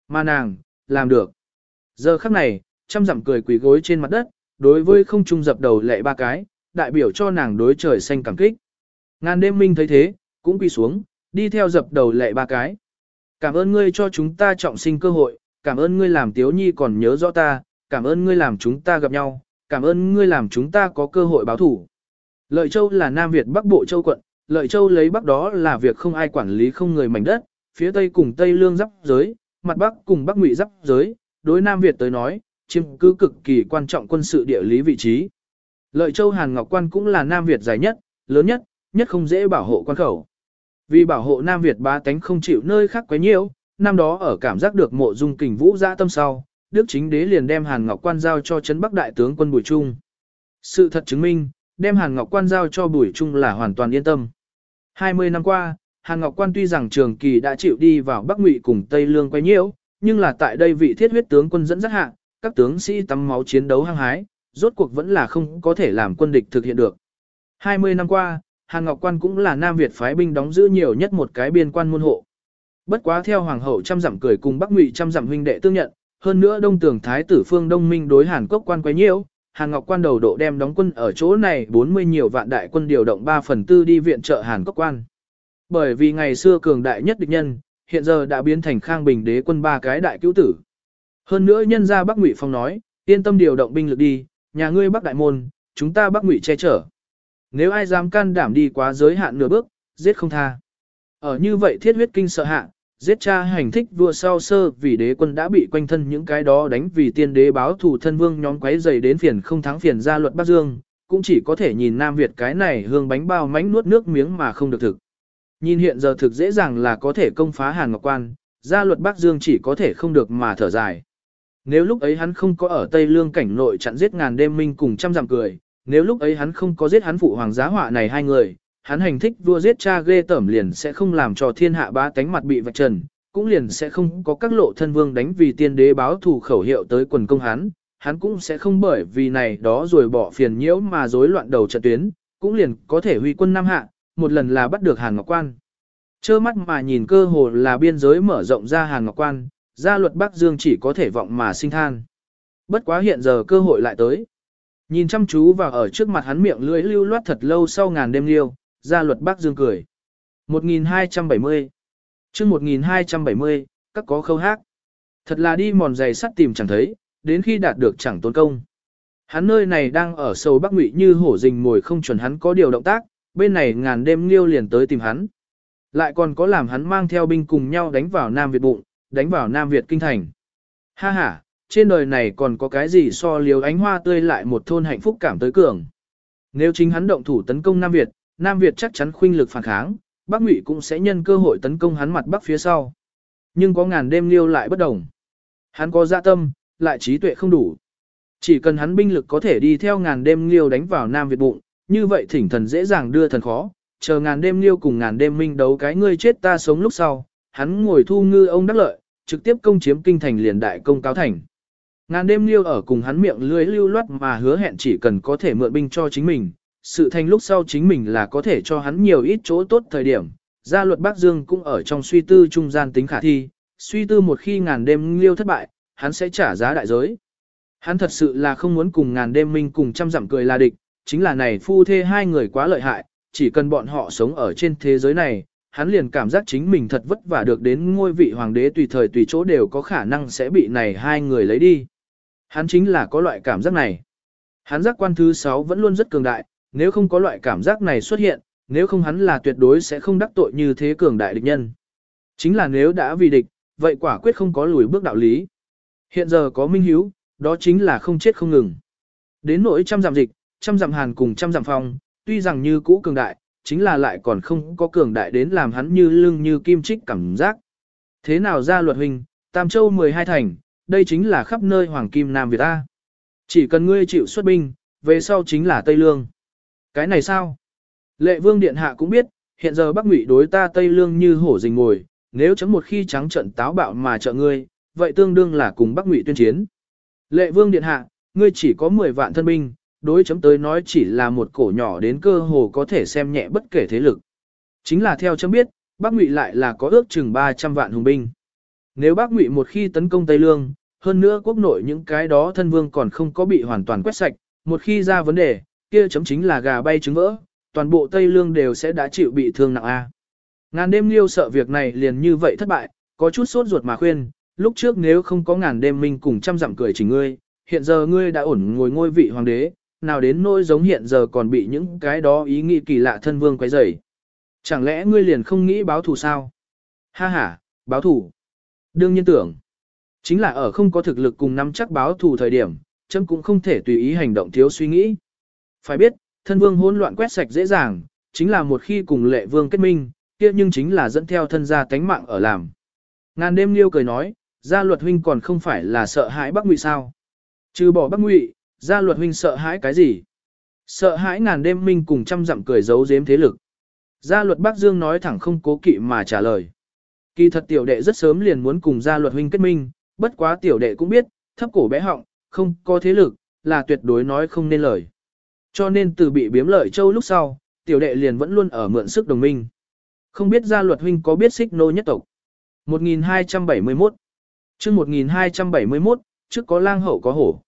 Mà nàng, làm được. Giờ khắc này, trăm dặm cười quỳ gối trên mặt đất, đối với không trung dập đầu lệ ba cái, đại biểu cho nàng đối trời xanh cảm kích. Ngàn đêm minh thấy thế, cũng quỳ xuống, đi theo dập đầu lệ ba cái. Cảm ơn ngươi cho chúng ta trọng sinh cơ hội, cảm ơn ngươi làm tiếu nhi còn nhớ rõ ta, cảm ơn ngươi làm chúng ta gặp nhau, cảm ơn ngươi làm chúng ta có cơ hội báo thủ. Lợi Châu là Nam Việt Bắc Bộ Châu quận, Lợi Châu lấy Bắc đó là việc không ai quản lý không người mảnh đất, phía Tây cùng Tây Lương giáp giới, mặt Bắc cùng Bắc Ngụy giáp giới, đối Nam Việt tới nói, chiếm cứ cực kỳ quan trọng quân sự địa lý vị trí. Lợi Châu Hàn Ngọc Quan cũng là Nam Việt dài nhất, lớn nhất, nhất không dễ bảo hộ quan khẩu. Vì bảo hộ Nam Việt bá tánh không chịu nơi khác quá nhiều, năm đó ở cảm giác được mộ dung kình vũ dã tâm sau, Đức chính đế liền đem Hàn Ngọc Quan giao cho Trấn Bắc Đại tướng quân Bùi Trung. Sự thật chứng minh, đem Hàn Ngọc Quan giao cho Bùi Trung là hoàn toàn yên tâm. 20 năm qua, Hàn Ngọc Quan tuy rằng trường kỳ đã chịu đi vào Bắc Ngụy cùng Tây Lương quấy nhiễu, nhưng là tại đây vị thiết huyết tướng quân dẫn dắt hạ, các tướng sĩ tắm máu chiến đấu hăng hái, rốt cuộc vẫn là không có thể làm quân địch thực hiện được. 20 năm qua, Hàn Ngọc Quan cũng là Nam Việt phái binh đóng giữ nhiều nhất một cái biên quan môn hộ. Bất quá theo hoàng hậu trăm dặm cười cùng Bắc Ngụy trăm dặm huynh đệ tương nhận, hơn nữa Đông Tường Thái tử Phương Đông Minh đối Hàn Quốc quan quấy nhiễu, Hàn Ngọc quan đầu độ đem đóng quân ở chỗ này 40 nhiều vạn đại quân điều động 3 phần tư đi viện trợ Hàn Quốc quan. Bởi vì ngày xưa cường đại nhất địch nhân, hiện giờ đã biến thành Khang Bình đế quân ba cái đại cứu tử. Hơn nữa nhân gia Bắc Ngụy Phong nói, yên tâm điều động binh lực đi, nhà ngươi Bắc đại môn, chúng ta Bắc Ngụy che chở. Nếu ai dám can đảm đi quá giới hạn nửa bước, giết không tha. Ở như vậy thiết huyết kinh sợ hạ, giết cha hành thích vua sau sơ vì đế quân đã bị quanh thân những cái đó đánh vì tiên đế báo thủ thân vương nhóm quấy dày đến phiền không thắng phiền ra luật Bắc Dương, cũng chỉ có thể nhìn Nam Việt cái này hương bánh bao mánh nuốt nước miếng mà không được thực. Nhìn hiện giờ thực dễ dàng là có thể công phá Hàn Ngọc Quan, gia luật Bắc Dương chỉ có thể không được mà thở dài. Nếu lúc ấy hắn không có ở Tây Lương cảnh nội chặn giết ngàn đêm minh cùng trăm dặm cười, nếu lúc ấy hắn không có giết hắn phụ hoàng giá họa này hai người, hắn hành thích vua giết cha ghê tẩm liền sẽ không làm cho thiên hạ ba tánh mặt bị vạch trần, cũng liền sẽ không có các lộ thân vương đánh vì tiên đế báo thù khẩu hiệu tới quần công hắn, hắn cũng sẽ không bởi vì này đó rồi bỏ phiền nhiễu mà rối loạn đầu trận tuyến, cũng liền có thể huy quân Nam Hạ, một lần là bắt được Hàn Ngọc Quan. Chơ mắt mà nhìn cơ hồ là biên giới mở rộng ra Hàn Ngọc Quan, gia luật Bắc Dương chỉ có thể vọng mà sinh than. Bất quá hiện giờ cơ hội lại tới. Nhìn chăm chú vào ở trước mặt hắn miệng lưỡi lưu loát thật lâu sau ngàn đêm liêu, gia luật Bắc Dương cười. 1270 chương 1270, các có khâu hát. Thật là đi mòn giày sắt tìm chẳng thấy, đến khi đạt được chẳng tốn công. Hắn nơi này đang ở sâu Bắc Ngụy như hổ rình ngồi không chuẩn hắn có điều động tác, bên này ngàn đêm liêu liền tới tìm hắn. Lại còn có làm hắn mang theo binh cùng nhau đánh vào Nam Việt bụng, đánh vào Nam Việt kinh thành. Ha ha, trên đời này còn có cái gì so liều ánh hoa tươi lại một thôn hạnh phúc cảm tới cường. Nếu chính hắn động thủ tấn công Nam Việt, Nam Việt chắc chắn khuynh lực phản kháng, Bắc Ngụy cũng sẽ nhân cơ hội tấn công hắn mặt Bắc phía sau. Nhưng có ngàn đêm liêu lại bất đồng. Hắn có dạ tâm, lại trí tuệ không đủ. Chỉ cần hắn binh lực có thể đi theo ngàn đêm liêu đánh vào Nam Việt bụng, như vậy thỉnh thần dễ dàng đưa thần khó, chờ ngàn đêm liêu cùng ngàn đêm minh đấu cái ngươi chết ta sống lúc sau, hắn ngồi thu ngư ông đắc lợi, trực tiếp công chiếm kinh thành liền đại công cáo thành. Ngàn đêm liêu ở cùng hắn miệng lưới lưu loát mà hứa hẹn chỉ cần có thể mượn binh cho chính mình, sự thành lúc sau chính mình là có thể cho hắn nhiều ít chỗ tốt thời điểm. Gia luật Bắc Dương cũng ở trong suy tư trung gian tính khả thi, suy tư một khi ngàn đêm liêu thất bại, hắn sẽ trả giá đại giới. Hắn thật sự là không muốn cùng ngàn đêm minh cùng trăm dặm cười là địch, chính là này phu thê hai người quá lợi hại, chỉ cần bọn họ sống ở trên thế giới này, hắn liền cảm giác chính mình thật vất vả được đến ngôi vị hoàng đế tùy thời tùy chỗ đều có khả năng sẽ bị này hai người lấy đi. Hắn chính là có loại cảm giác này. Hắn giác quan thứ sáu vẫn luôn rất cường đại, nếu không có loại cảm giác này xuất hiện, nếu không hắn là tuyệt đối sẽ không đắc tội như thế cường đại địch nhân. Chính là nếu đã vì địch, vậy quả quyết không có lùi bước đạo lý. Hiện giờ có minh hiếu, đó chính là không chết không ngừng. Đến nỗi trăm giảm dịch, trăm giảm hàn cùng trăm giảm phong, tuy rằng như cũ cường đại, chính là lại còn không có cường đại đến làm hắn như lưng như kim trích cảm giác. Thế nào ra luật hình, Tam Châu 12 thành, đây chính là khắp nơi Hoàng Kim Nam Việt ta. Chỉ cần ngươi chịu xuất binh, về sau chính là Tây Lương. Cái này sao? Lệ Vương Điện Hạ cũng biết, hiện giờ Bắc Ngụy đối ta Tây Lương như hổ rình ngồi, nếu chấm một khi trắng trận táo bạo mà trợ ngươi, vậy tương đương là cùng Bắc Ngụy tuyên chiến. Lệ Vương Điện Hạ, ngươi chỉ có 10 vạn thân binh, đối chấm tới nói chỉ là một cổ nhỏ đến cơ hồ có thể xem nhẹ bất kể thế lực. Chính là theo chấm biết, Bắc Ngụy lại là có ước chừng 300 vạn hùng binh. Nếu Bắc Ngụy một khi tấn công Tây Lương, hơn nữa quốc nội những cái đó thân vương còn không có bị hoàn toàn quét sạch, một khi ra vấn đề, kia chấm chính là gà bay trứng vỡ, toàn bộ Tây Lương đều sẽ đã chịu bị thương nặng a. Ngàn đêm liêu sợ việc này liền như vậy thất bại, có chút sốt ruột mà khuyên, lúc trước nếu không có ngàn đêm minh cùng trăm dặm cười chỉ ngươi, hiện giờ ngươi đã ổn ngồi ngôi vị hoàng đế, nào đến nỗi giống hiện giờ còn bị những cái đó ý nghĩ kỳ lạ thân vương quấy rầy. Chẳng lẽ ngươi liền không nghĩ báo thù sao? Ha ha, báo thù. Đương nhiên tưởng. Chính là ở không có thực lực cùng nắm chắc báo thù thời điểm, chấm cũng không thể tùy ý hành động thiếu suy nghĩ. Phải biết, thân vương hỗn loạn quét sạch dễ dàng, chính là một khi cùng lệ vương kết minh, kia nhưng chính là dẫn theo thân gia tánh mạng ở làm. Ngàn đêm liêu cười nói, gia luật huynh còn không phải là sợ hãi Bắc Ngụy sao? Trừ bỏ Bắc Ngụy, gia luật huynh sợ hãi cái gì? Sợ hãi ngàn đêm minh cùng trăm dặm cười giấu giếm thế lực. Gia luật Bắc Dương nói thẳng không cố kỵ mà trả lời. Kỳ thật tiểu đệ rất sớm liền muốn cùng gia luật huynh kết minh, bất quá tiểu đệ cũng biết, thấp cổ bé họng, không có thế lực, là tuyệt đối nói không nên lời. Cho nên từ bị biếm lợi châu lúc sau, tiểu đệ liền vẫn luôn ở mượn sức đồng minh. Không biết gia luật huynh có biết xích nô nhất tộc. 1271 chương 1271, trước có lang hậu có hổ.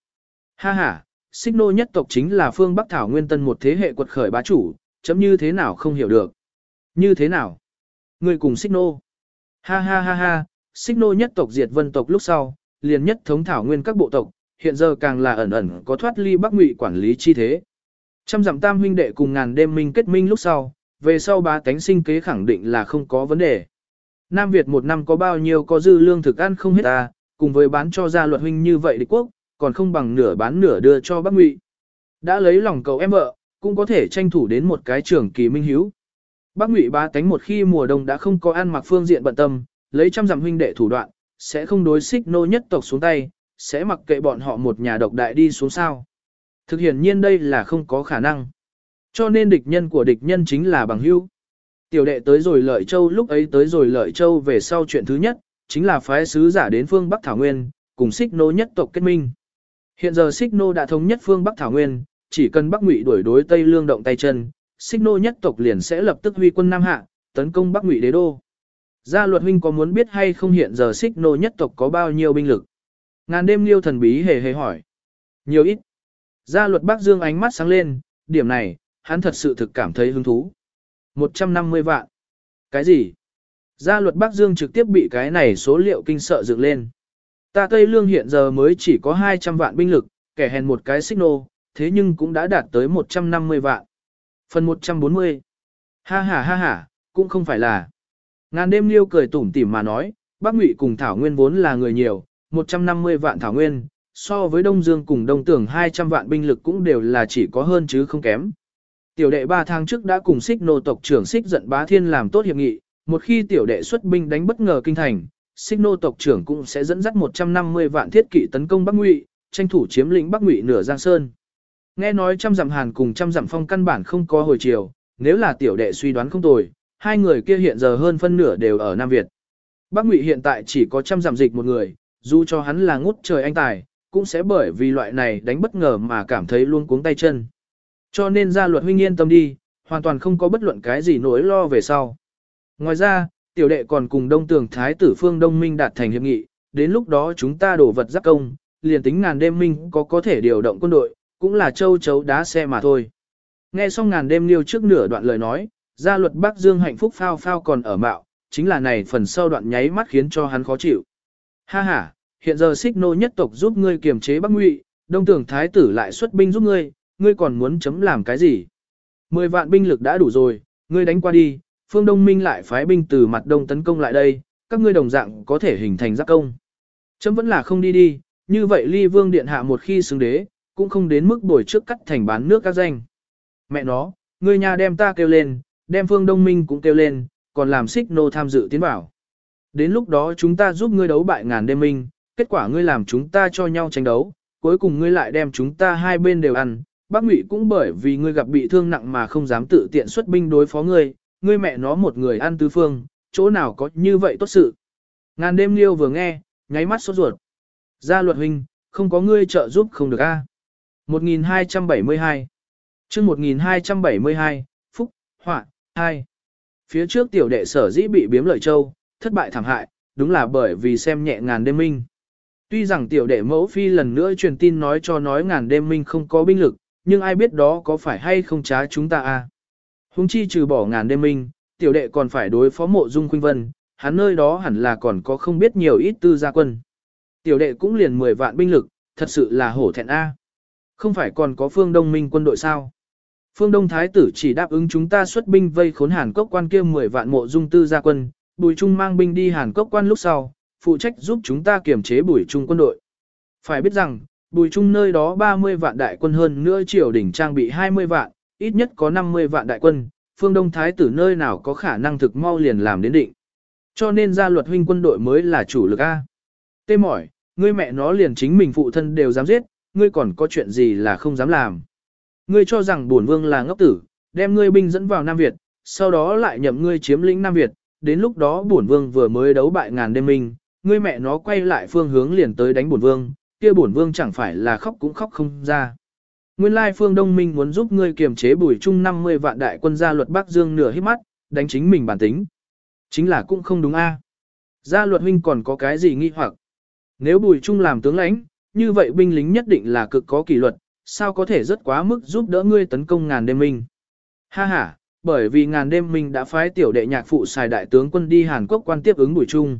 Ha ha, xích nô nhất tộc chính là phương Bắc Thảo Nguyên Tân một thế hệ quật khởi bá chủ, chấm như thế nào không hiểu được. Như thế nào? Người cùng xích nô. Ha ha ha ha, xích nô nhất tộc diệt vân tộc lúc sau, liền nhất thống Thảo Nguyên các bộ tộc, hiện giờ càng là ẩn ẩn có thoát ly Bắc Ngụy quản lý chi thế. Trăm dặm tam huynh đệ cùng ngàn đêm minh kết minh lúc sau, về sau ba tánh sinh kế khẳng định là không có vấn đề. Nam Việt một năm có bao nhiêu có dư lương thực ăn không hết ta, cùng với bán cho gia luật huynh như vậy địch quốc, còn không bằng nửa bán nửa đưa cho Bắc Ngụy. Đã lấy lòng cầu em vợ, cũng có thể tranh thủ đến một cái trưởng kỳ minh hiếu. Bắc Ngụy ba tánh một khi mùa đông đã không có ăn mặc phương diện bận tâm, lấy trăm dặm huynh đệ thủ đoạn, sẽ không đối xích nô nhất tộc xuống tay, sẽ mặc kệ bọn họ một nhà độc đại đi xuống sao. Thực hiện nhiên đây là không có khả năng. Cho nên địch nhân của địch nhân chính là bằng hữu. Tiểu đệ tới rồi lợi châu lúc ấy tới rồi lợi châu về sau chuyện thứ nhất, chính là phái sứ giả đến phương Bắc Thảo Nguyên, cùng xích nô nhất tộc kết minh. Hiện giờ xích nô đã thống nhất phương Bắc Thảo Nguyên, chỉ cần Bắc Ngụy đuổi đối Tây Lương động tay chân, xích nô nhất tộc liền sẽ lập tức huy quân Nam Hạ, tấn công Bắc Ngụy đế đô. Gia luật huynh có muốn biết hay không hiện giờ xích nô nhất tộc có bao nhiêu binh lực? Ngàn đêm liêu thần bí hề hề hỏi. Nhiều ít. Gia luật Bắc Dương ánh mắt sáng lên, điểm này, hắn thật sự thực cảm thấy hứng thú. 150 vạn. Cái gì? Gia luật Bắc Dương trực tiếp bị cái này số liệu kinh sợ dựng lên. Ta Tây Lương hiện giờ mới chỉ có 200 vạn binh lực, kẻ hèn một cái xích nô, thế nhưng cũng đã đạt tới 150 vạn. Phần 140. Ha ha ha ha, cũng không phải là. Ngàn đêm liêu cười tủm tỉm mà nói, Bắc Ngụy cùng Thảo Nguyên vốn là người nhiều, 150 vạn Thảo Nguyên, so với Đông Dương cùng Đông Tưởng 200 vạn binh lực cũng đều là chỉ có hơn chứ không kém. Tiểu đệ 3 tháng trước đã cùng xích nô tộc trưởng xích giận bá thiên làm tốt hiệp nghị, một khi tiểu đệ xuất binh đánh bất ngờ kinh thành, xích nô tộc trưởng cũng sẽ dẫn dắt 150 vạn thiết kỵ tấn công Bắc Ngụy, tranh thủ chiếm lĩnh Bắc Ngụy nửa Giang Sơn. Nghe nói trăm dặm hàn cùng trăm dặm phong căn bản không có hồi chiều, nếu là tiểu đệ suy đoán không tồi, hai người kia hiện giờ hơn phân nửa đều ở Nam Việt. Bắc Ngụy hiện tại chỉ có trăm giảm dịch một người, dù cho hắn là ngút trời anh tài, cũng sẽ bởi vì loại này đánh bất ngờ mà cảm thấy luôn cuống tay chân. Cho nên ra luật huynh yên tâm đi, hoàn toàn không có bất luận cái gì nỗi lo về sau. Ngoài ra, tiểu đệ còn cùng đông tường thái tử phương đông minh đạt thành hiệp nghị, đến lúc đó chúng ta đổ vật giáp công, liền tính ngàn đêm minh có có thể điều động quân đội, cũng là châu chấu đá xe mà thôi. Nghe xong ngàn đêm liêu trước nửa đoạn lời nói, gia luật Bắc Dương hạnh phúc phao phao còn ở mạo, chính là này phần sau đoạn nháy mắt khiến cho hắn khó chịu. Ha ha, hiện giờ xích nô nhất tộc giúp ngươi kiềm chế Bắc Ngụy, đông tưởng thái tử lại xuất binh giúp ngươi, ngươi còn muốn chấm làm cái gì? Mười vạn binh lực đã đủ rồi, ngươi đánh qua đi, phương đông minh lại phái binh từ mặt đông tấn công lại đây, các ngươi đồng dạng có thể hình thành giáp công. Chấm vẫn là không đi đi, như vậy ly vương điện hạ một khi xứng đế, cũng không đến mức bồi trước cắt thành bán nước các danh. Mẹ nó, ngươi nhà đem ta kêu lên, đem phương đông minh cũng kêu lên, còn làm xích nô tham dự tiến bảo. Đến lúc đó chúng ta giúp ngươi đấu bại ngàn đêm minh, kết quả ngươi làm chúng ta cho nhau tranh đấu, cuối cùng ngươi lại đem chúng ta hai bên đều ăn. Bác Ngụy cũng bởi vì ngươi gặp bị thương nặng mà không dám tự tiện xuất binh đối phó ngươi, ngươi mẹ nó một người ăn tứ phương, chỗ nào có như vậy tốt sự. Ngàn đêm liêu vừa nghe, nháy mắt sốt ruột. Gia luật huynh, không có ngươi trợ giúp không được a. 1272 chương 1272, Phúc, Họa, 2. Phía trước tiểu đệ sở dĩ bị biếm lợi châu, thất bại thảm hại, đúng là bởi vì xem nhẹ ngàn đêm minh. Tuy rằng tiểu đệ mẫu phi lần nữa truyền tin nói cho nói ngàn đêm minh không có binh lực, nhưng ai biết đó có phải hay không trá chúng ta a? Hùng chi trừ bỏ ngàn đêm minh, tiểu đệ còn phải đối phó mộ dung khuynh vân, hắn nơi đó hẳn là còn có không biết nhiều ít tư gia quân. Tiểu đệ cũng liền 10 vạn binh lực, thật sự là hổ thẹn a. Không phải còn có phương đông minh quân đội sao? Phương Đông Thái tử chỉ đáp ứng chúng ta xuất binh vây khốn Hàn Quốc quan kia 10 vạn mộ dung tư gia quân, Bùi Trung mang binh đi Hàn Quốc quan lúc sau, phụ trách giúp chúng ta kiểm chế Bùi Trung quân đội. Phải biết rằng, Bùi Trung nơi đó 30 vạn đại quân hơn nữa triều đỉnh trang bị 20 vạn, ít nhất có 50 vạn đại quân, Phương Đông Thái tử nơi nào có khả năng thực mau liền làm đến định. Cho nên ra luật huynh quân đội mới là chủ lực A. Tê mỏi, ngươi mẹ nó liền chính mình phụ thân đều dám giết, ngươi còn có chuyện gì là không dám làm. Ngươi cho rằng bổn vương là ngốc tử, đem ngươi binh dẫn vào Nam Việt, sau đó lại nhậm ngươi chiếm lĩnh Nam Việt, đến lúc đó bổn vương vừa mới đấu bại ngàn đêm minh, ngươi mẹ nó quay lại phương hướng liền tới đánh bổn vương, kia bổn vương chẳng phải là khóc cũng khóc không ra. Nguyên lai phương Đông Minh muốn giúp ngươi kiềm chế bùi trung 50 vạn đại quân gia luật Bắc Dương nửa hít mắt, đánh chính mình bản tính. Chính là cũng không đúng a. Gia luật huynh còn có cái gì nghi hoặc? Nếu bùi trung làm tướng lãnh, như vậy binh lính nhất định là cực có kỷ luật, sao có thể rất quá mức giúp đỡ ngươi tấn công ngàn đêm minh. Ha ha, bởi vì ngàn đêm minh đã phái tiểu đệ nhạc phụ xài đại tướng quân đi Hàn Quốc quan tiếp ứng buổi chung.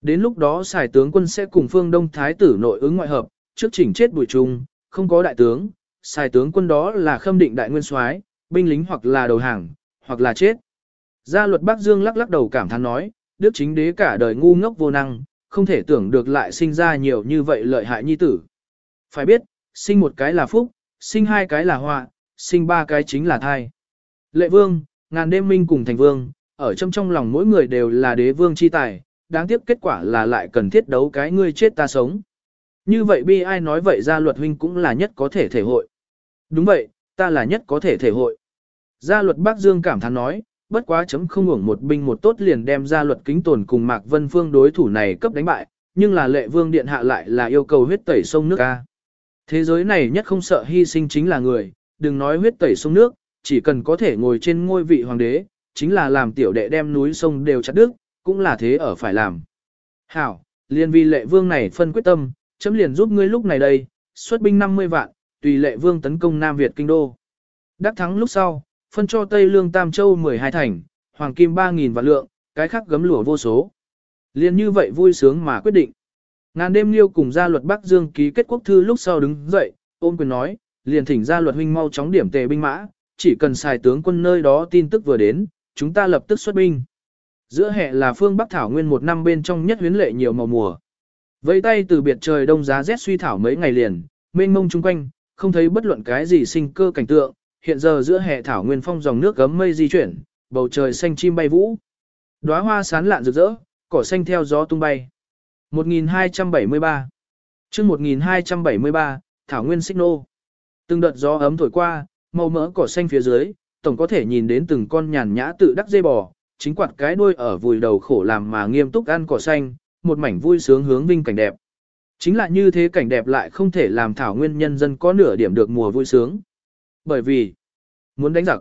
Đến lúc đó xài tướng quân sẽ cùng phương đông thái tử nội ứng ngoại hợp, trước chỉnh chết buổi chung, không có đại tướng, xài tướng quân đó là khâm định đại nguyên soái, binh lính hoặc là đầu hàng, hoặc là chết. Gia luật Bắc Dương lắc lắc đầu cảm thán nói, đức chính đế cả đời ngu ngốc vô năng, không thể tưởng được lại sinh ra nhiều như vậy lợi hại nhi tử. Phải biết, sinh một cái là phúc, sinh hai cái là họa, sinh ba cái chính là thai. Lệ vương, ngàn đêm minh cùng thành vương, ở trong trong lòng mỗi người đều là đế vương chi tài, đáng tiếc kết quả là lại cần thiết đấu cái ngươi chết ta sống. Như vậy bi ai nói vậy ra luật huynh cũng là nhất có thể thể hội. Đúng vậy, ta là nhất có thể thể hội. Gia luật Bắc Dương cảm thán nói, bất quá chấm không ngủng một binh một tốt liền đem gia luật kính tồn cùng Mạc Vân Phương đối thủ này cấp đánh bại, nhưng là lệ vương điện hạ lại là yêu cầu huyết tẩy sông nước ca. Thế giới này nhất không sợ hy sinh chính là người, đừng nói huyết tẩy sông nước, chỉ cần có thể ngồi trên ngôi vị hoàng đế, chính là làm tiểu đệ đem núi sông đều chặt đứt, cũng là thế ở phải làm. Hảo, liên vi lệ vương này phân quyết tâm, chấm liền giúp ngươi lúc này đây, xuất binh 50 vạn, tùy lệ vương tấn công Nam Việt kinh đô. Đắc thắng lúc sau, phân cho Tây Lương Tam Châu 12 thành, hoàng kim 3.000 vạn lượng, cái khác gấm lụa vô số. Liên như vậy vui sướng mà quyết định. Ngàn đêm liêu cùng gia luật Bắc Dương ký kết quốc thư lúc sau đứng dậy, ôm quyền nói, liền thỉnh gia luật huynh mau chóng điểm tề binh mã, chỉ cần xài tướng quân nơi đó tin tức vừa đến, chúng ta lập tức xuất binh. Giữa hệ là phương Bắc Thảo Nguyên một năm bên trong nhất huyến lệ nhiều màu mùa. Vây tay từ biệt trời đông giá rét suy thảo mấy ngày liền, mênh mông chung quanh, không thấy bất luận cái gì sinh cơ cảnh tượng, hiện giờ giữa hệ thảo nguyên phong dòng nước gấm mây di chuyển, bầu trời xanh chim bay vũ. Đóa hoa sán lạn rực rỡ, cỏ xanh theo gió tung bay. 1273 chương 1273, Thảo Nguyên Xích Nô. Từng đợt gió ấm thổi qua, màu mỡ cỏ xanh phía dưới, tổng có thể nhìn đến từng con nhàn nhã tự đắc dây bò, chính quạt cái đuôi ở vùi đầu khổ làm mà nghiêm túc ăn cỏ xanh, một mảnh vui sướng hướng vinh cảnh đẹp. Chính là như thế cảnh đẹp lại không thể làm Thảo Nguyên nhân dân có nửa điểm được mùa vui sướng. Bởi vì, muốn đánh giặc.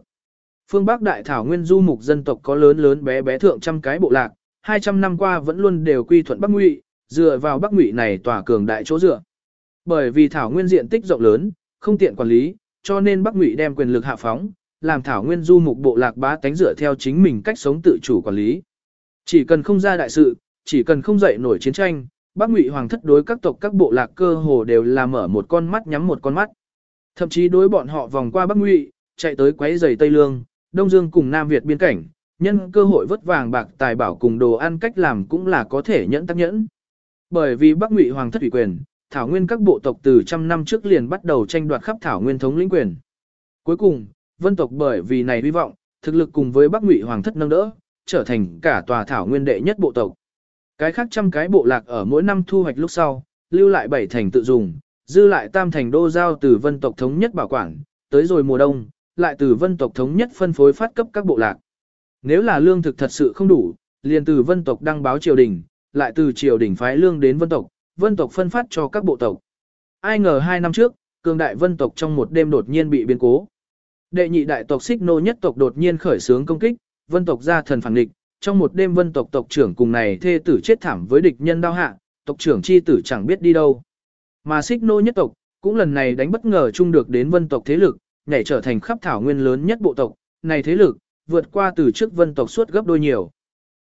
Phương Bắc Đại Thảo Nguyên du mục dân tộc có lớn lớn bé bé thượng trăm cái bộ lạc, 200 năm qua vẫn luôn đều quy thuận Bắc Ngụy, dựa vào Bắc Ngụy này tỏa cường đại chỗ dựa. Bởi vì Thảo Nguyên diện tích rộng lớn, không tiện quản lý, cho nên Bắc Ngụy đem quyền lực hạ phóng, làm Thảo Nguyên du mục bộ lạc bá tánh dựa theo chính mình cách sống tự chủ quản lý. Chỉ cần không ra đại sự, chỉ cần không dậy nổi chiến tranh, Bắc Ngụy hoàng thất đối các tộc các bộ lạc cơ hồ đều là mở một con mắt nhắm một con mắt. Thậm chí đối bọn họ vòng qua Bắc Ngụy, chạy tới quấy giày Tây Lương, Đông Dương cùng Nam Việt biên cảnh, nhân cơ hội vất vàng bạc tài bảo cùng đồ ăn cách làm cũng là có thể nhẫn tác nhẫn. Bởi vì Bắc Ngụy hoàng thất ủy quyền, Thảo Nguyên các bộ tộc từ trăm năm trước liền bắt đầu tranh đoạt khắp Thảo Nguyên thống lĩnh quyền. Cuối cùng, vân tộc bởi vì này hy vọng, thực lực cùng với Bắc Ngụy hoàng thất nâng đỡ, trở thành cả tòa Thảo Nguyên đệ nhất bộ tộc. Cái khác trăm cái bộ lạc ở mỗi năm thu hoạch lúc sau, lưu lại bảy thành tự dùng, dư lại tam thành đô giao từ vân tộc thống nhất bảo quản, tới rồi mùa đông, lại từ vân tộc thống nhất phân phối phát cấp các bộ lạc. Nếu là lương thực thật sự không đủ, liền từ vân tộc đăng báo triều đình, lại từ triều đình phái lương đến vân tộc, vân tộc phân phát cho các bộ tộc. Ai ngờ hai năm trước, cường đại vân tộc trong một đêm đột nhiên bị biến cố. Đệ nhị đại tộc xích nô nhất tộc đột nhiên khởi xướng công kích, vân tộc ra thần phản địch, trong một đêm vân tộc tộc trưởng cùng này thê tử chết thảm với địch nhân đau hạ, tộc trưởng chi tử chẳng biết đi đâu. Mà xích nô nhất tộc, cũng lần này đánh bất ngờ chung được đến vân tộc thế lực, nhảy trở thành khắp thảo nguyên lớn nhất bộ tộc, này thế lực, vượt qua từ trước vân tộc suốt gấp đôi nhiều.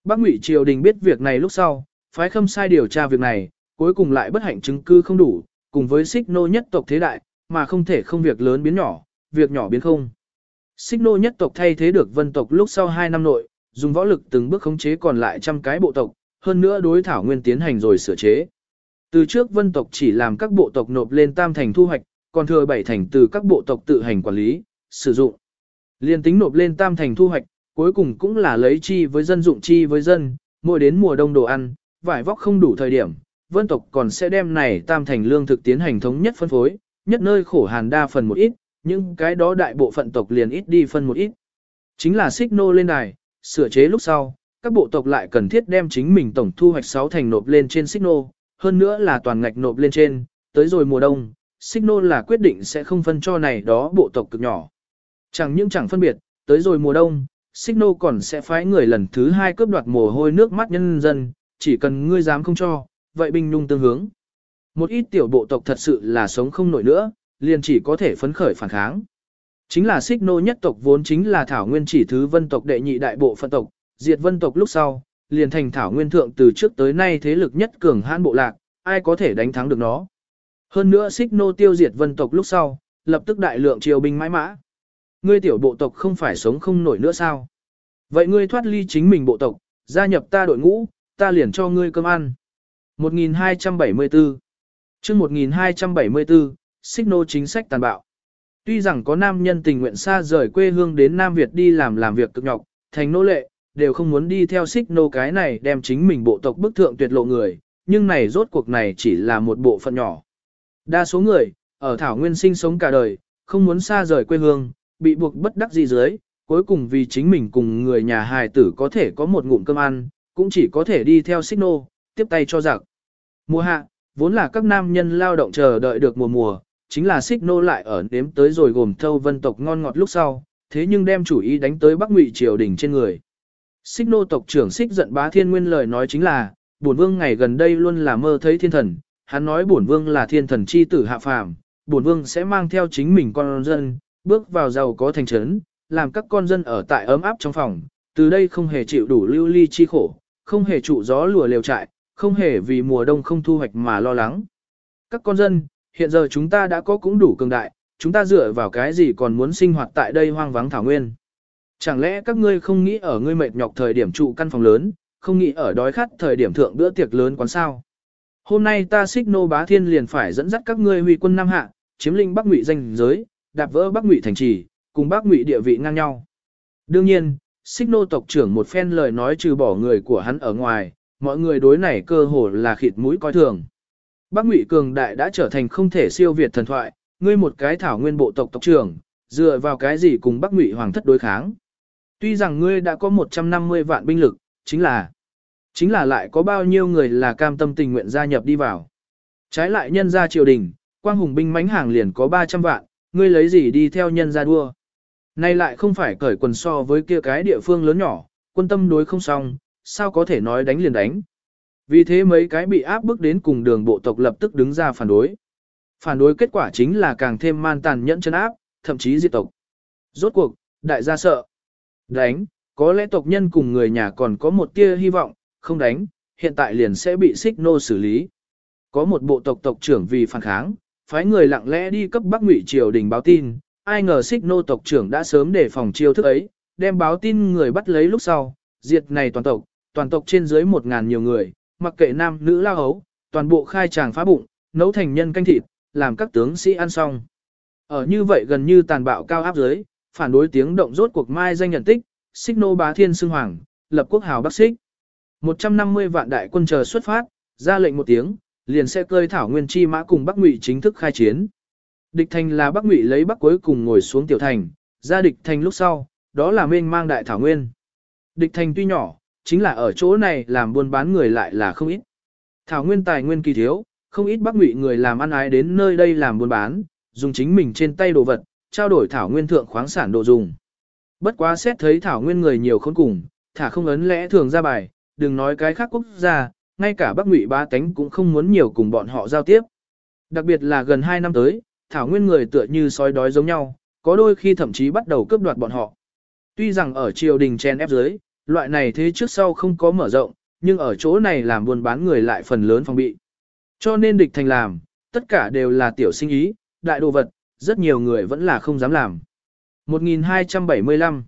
Bác Ngụy Triều Đình biết việc này lúc sau, phái khâm sai điều tra việc này, cuối cùng lại bất hạnh chứng cứ không đủ, cùng với xích nô nhất tộc thế đại, mà không thể không việc lớn biến nhỏ, việc nhỏ biến không. Xích nô nhất tộc thay thế được vân tộc lúc sau 2 năm nội, dùng võ lực từng bước khống chế còn lại trăm cái bộ tộc, hơn nữa đối thảo nguyên tiến hành rồi sửa chế. Từ trước vân tộc chỉ làm các bộ tộc nộp lên tam thành thu hoạch, còn thừa bảy thành từ các bộ tộc tự hành quản lý, sử dụng. Liên tính nộp lên tam thành thu hoạch, cuối cùng cũng là lấy chi với dân dụng chi với dân, mỗi đến mùa đông đồ ăn, vải vóc không đủ thời điểm, vân tộc còn sẽ đem này tam thành lương thực tiến hành thống nhất phân phối, nhất nơi khổ hàn đa phần một ít, nhưng cái đó đại bộ phận tộc liền ít đi phân một ít. Chính là xích nô lên đài, sửa chế lúc sau, các bộ tộc lại cần thiết đem chính mình tổng thu hoạch 6 thành nộp lên trên xích nô, hơn nữa là toàn ngạch nộp lên trên, tới rồi mùa đông, xích nô là quyết định sẽ không phân cho này đó bộ tộc cực nhỏ. Chẳng những chẳng phân biệt, tới rồi mùa đông, xích nô còn sẽ phái người lần thứ hai cướp đoạt mồ hôi nước mắt nhân dân, chỉ cần ngươi dám không cho, vậy binh nhung tương hướng. Một ít tiểu bộ tộc thật sự là sống không nổi nữa, liền chỉ có thể phấn khởi phản kháng. Chính là xích nô nhất tộc vốn chính là thảo nguyên chỉ thứ vân tộc đệ nhị đại bộ phận tộc, diệt vân tộc lúc sau, liền thành thảo nguyên thượng từ trước tới nay thế lực nhất cường hãn bộ lạc, ai có thể đánh thắng được nó. Hơn nữa xích nô tiêu diệt vân tộc lúc sau, lập tức đại lượng triều binh mãi mã. Ngươi tiểu bộ tộc không phải sống không nổi nữa sao? Vậy ngươi thoát ly chính mình bộ tộc, gia nhập ta đội ngũ, ta liền cho ngươi cơm ăn. 1274 chương 1274, xích nô chính sách tàn bạo. Tuy rằng có nam nhân tình nguyện xa rời quê hương đến Nam Việt đi làm làm việc cực nhọc, thành nô lệ, đều không muốn đi theo xích nô cái này đem chính mình bộ tộc bức thượng tuyệt lộ người, nhưng này rốt cuộc này chỉ là một bộ phận nhỏ. Đa số người, ở Thảo Nguyên sinh sống cả đời, không muốn xa rời quê hương, bị buộc bất đắc gì dưới, cuối cùng vì chính mình cùng người nhà hài tử có thể có một ngụm cơm ăn, cũng chỉ có thể đi theo xích nô, tiếp tay cho giặc. Mùa hạ, vốn là các nam nhân lao động chờ đợi được mùa mùa, chính là xích nô lại ở nếm tới rồi gồm thâu vân tộc ngon ngọt lúc sau, thế nhưng đem chủ ý đánh tới Bắc Ngụy triều đình trên người. Xích nô tộc trưởng xích giận bá thiên nguyên lời nói chính là, bổn vương ngày gần đây luôn là mơ thấy thiên thần, hắn nói bổn vương là thiên thần chi tử hạ phàm, bổn vương sẽ mang theo chính mình con dân, bước vào giàu có thành trấn, làm các con dân ở tại ấm áp trong phòng, từ đây không hề chịu đủ lưu ly chi khổ, không hề trụ gió lùa liều trại, không hề vì mùa đông không thu hoạch mà lo lắng. Các con dân, hiện giờ chúng ta đã có cũng đủ cường đại, chúng ta dựa vào cái gì còn muốn sinh hoạt tại đây hoang vắng thảo nguyên. Chẳng lẽ các ngươi không nghĩ ở ngươi mệt nhọc thời điểm trụ căn phòng lớn, không nghĩ ở đói khát thời điểm thượng bữa tiệc lớn quán sao? Hôm nay ta xích nô bá thiên liền phải dẫn dắt các ngươi huy quân Nam Hạ, chiếm lĩnh Bắc Ngụy danh giới, đạp vỡ Bắc Ngụy thành trì, cùng Bắc Ngụy địa vị ngang nhau. Đương nhiên, xích nô tộc trưởng một phen lời nói trừ bỏ người của hắn ở ngoài, mọi người đối này cơ hồ là khịt mũi coi thường. Bắc Ngụy cường đại đã trở thành không thể siêu việt thần thoại, ngươi một cái thảo nguyên bộ tộc tộc trưởng, dựa vào cái gì cùng Bắc Ngụy hoàng thất đối kháng? Tuy rằng ngươi đã có 150 vạn binh lực, chính là chính là lại có bao nhiêu người là cam tâm tình nguyện gia nhập đi vào. Trái lại nhân gia triều đình, quang hùng binh mãnh hàng liền có 300 vạn, ngươi lấy gì đi theo nhân gia đua? Nay lại không phải cởi quần so với kia cái địa phương lớn nhỏ, quân tâm đối không xong, sao có thể nói đánh liền đánh. Vì thế mấy cái bị áp bức đến cùng đường bộ tộc lập tức đứng ra phản đối. Phản đối kết quả chính là càng thêm man tàn nhẫn chân áp, thậm chí diệt tộc. Rốt cuộc, đại gia sợ. Đánh, có lẽ tộc nhân cùng người nhà còn có một tia hy vọng, không đánh, hiện tại liền sẽ bị xích nô xử lý. Có một bộ tộc tộc trưởng vì phản kháng, phái người lặng lẽ đi cấp Bắc Ngụy triều đình báo tin, ai ngờ xích nô tộc trưởng đã sớm để phòng chiêu thức ấy, đem báo tin người bắt lấy lúc sau, diệt này toàn tộc, toàn tộc trên dưới một ngàn nhiều người, mặc kệ nam nữ lao hấu, toàn bộ khai tràng phá bụng, nấu thành nhân canh thịt, làm các tướng sĩ ăn xong. Ở như vậy gần như tàn bạo cao áp dưới, phản đối tiếng động rốt cuộc mai danh nhận tích, xích nô bá thiên xưng hoàng, lập quốc hào bắc xích. 150 vạn đại quân chờ xuất phát, ra lệnh một tiếng, liền sẽ cơi thảo nguyên chi mã cùng Bắc Ngụy chính thức khai chiến. Địch thành là Bắc Ngụy lấy Bắc cuối cùng ngồi xuống tiểu thành, ra địch thành lúc sau, đó là mênh mang đại thảo nguyên. Địch thành tuy nhỏ, chính là ở chỗ này làm buôn bán người lại là không ít. Thảo nguyên tài nguyên kỳ thiếu, không ít Bắc Ngụy người làm ăn ái đến nơi đây làm buôn bán, dùng chính mình trên tay đồ vật, trao đổi thảo nguyên thượng khoáng sản đồ dùng. Bất quá xét thấy thảo nguyên người nhiều khôn cùng, thả không ấn lẽ thường ra bài, đừng nói cái khác quốc gia, ngay cả Bắc Ngụy ba tánh cũng không muốn nhiều cùng bọn họ giao tiếp. Đặc biệt là gần 2 năm tới, thảo nguyên người tựa như sói đói giống nhau, có đôi khi thậm chí bắt đầu cướp đoạt bọn họ. Tuy rằng ở triều đình chen ép dưới, loại này thế trước sau không có mở rộng, nhưng ở chỗ này làm buôn bán người lại phần lớn phòng bị. Cho nên địch thành làm, tất cả đều là tiểu sinh ý, đại đồ vật, rất nhiều người vẫn là không dám làm. 1275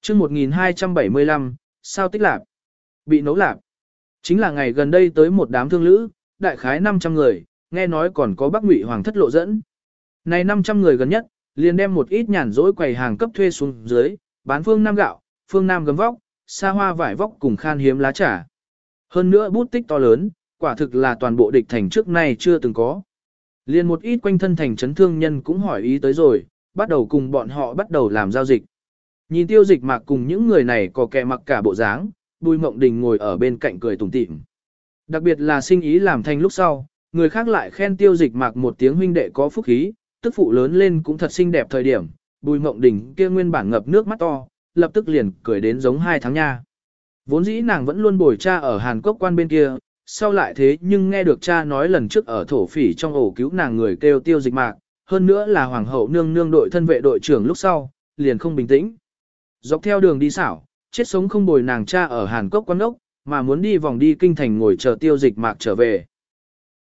chương 1275, sao tích lạc? Bị nấu lạc. Chính là ngày gần đây tới một đám thương lữ, đại khái 500 người, nghe nói còn có bác ngụy hoàng thất lộ dẫn. Này 500 người gần nhất, liền đem một ít nhàn rỗi quầy hàng cấp thuê xuống dưới, bán phương nam gạo, phương nam gấm vóc, xa hoa vải vóc cùng khan hiếm lá trà. Hơn nữa bút tích to lớn, quả thực là toàn bộ địch thành trước nay chưa từng có. Liền một ít quanh thân thành chấn thương nhân cũng hỏi ý tới rồi, bắt đầu cùng bọn họ bắt đầu làm giao dịch. Nhìn tiêu dịch mạc cùng những người này có kẻ mặc cả bộ dáng, bùi mộng đình ngồi ở bên cạnh cười tủm tỉm. Đặc biệt là sinh ý làm thành lúc sau, người khác lại khen tiêu dịch mạc một tiếng huynh đệ có phúc khí, tức phụ lớn lên cũng thật xinh đẹp thời điểm, bùi mộng đỉnh kia nguyên bản ngập nước mắt to, lập tức liền cười đến giống hai tháng nha. Vốn dĩ nàng vẫn luôn bồi cha ở Hàn Quốc quan bên kia, sau lại thế nhưng nghe được cha nói lần trước ở thổ phỉ trong ổ cứu nàng người kêu tiêu dịch mạc, hơn nữa là hoàng hậu nương nương đội thân vệ đội trưởng lúc sau, liền không bình tĩnh. Dọc theo đường đi xảo, chết sống không bồi nàng cha ở Hàn Quốc quan ốc, mà muốn đi vòng đi kinh thành ngồi chờ tiêu dịch mạc trở về.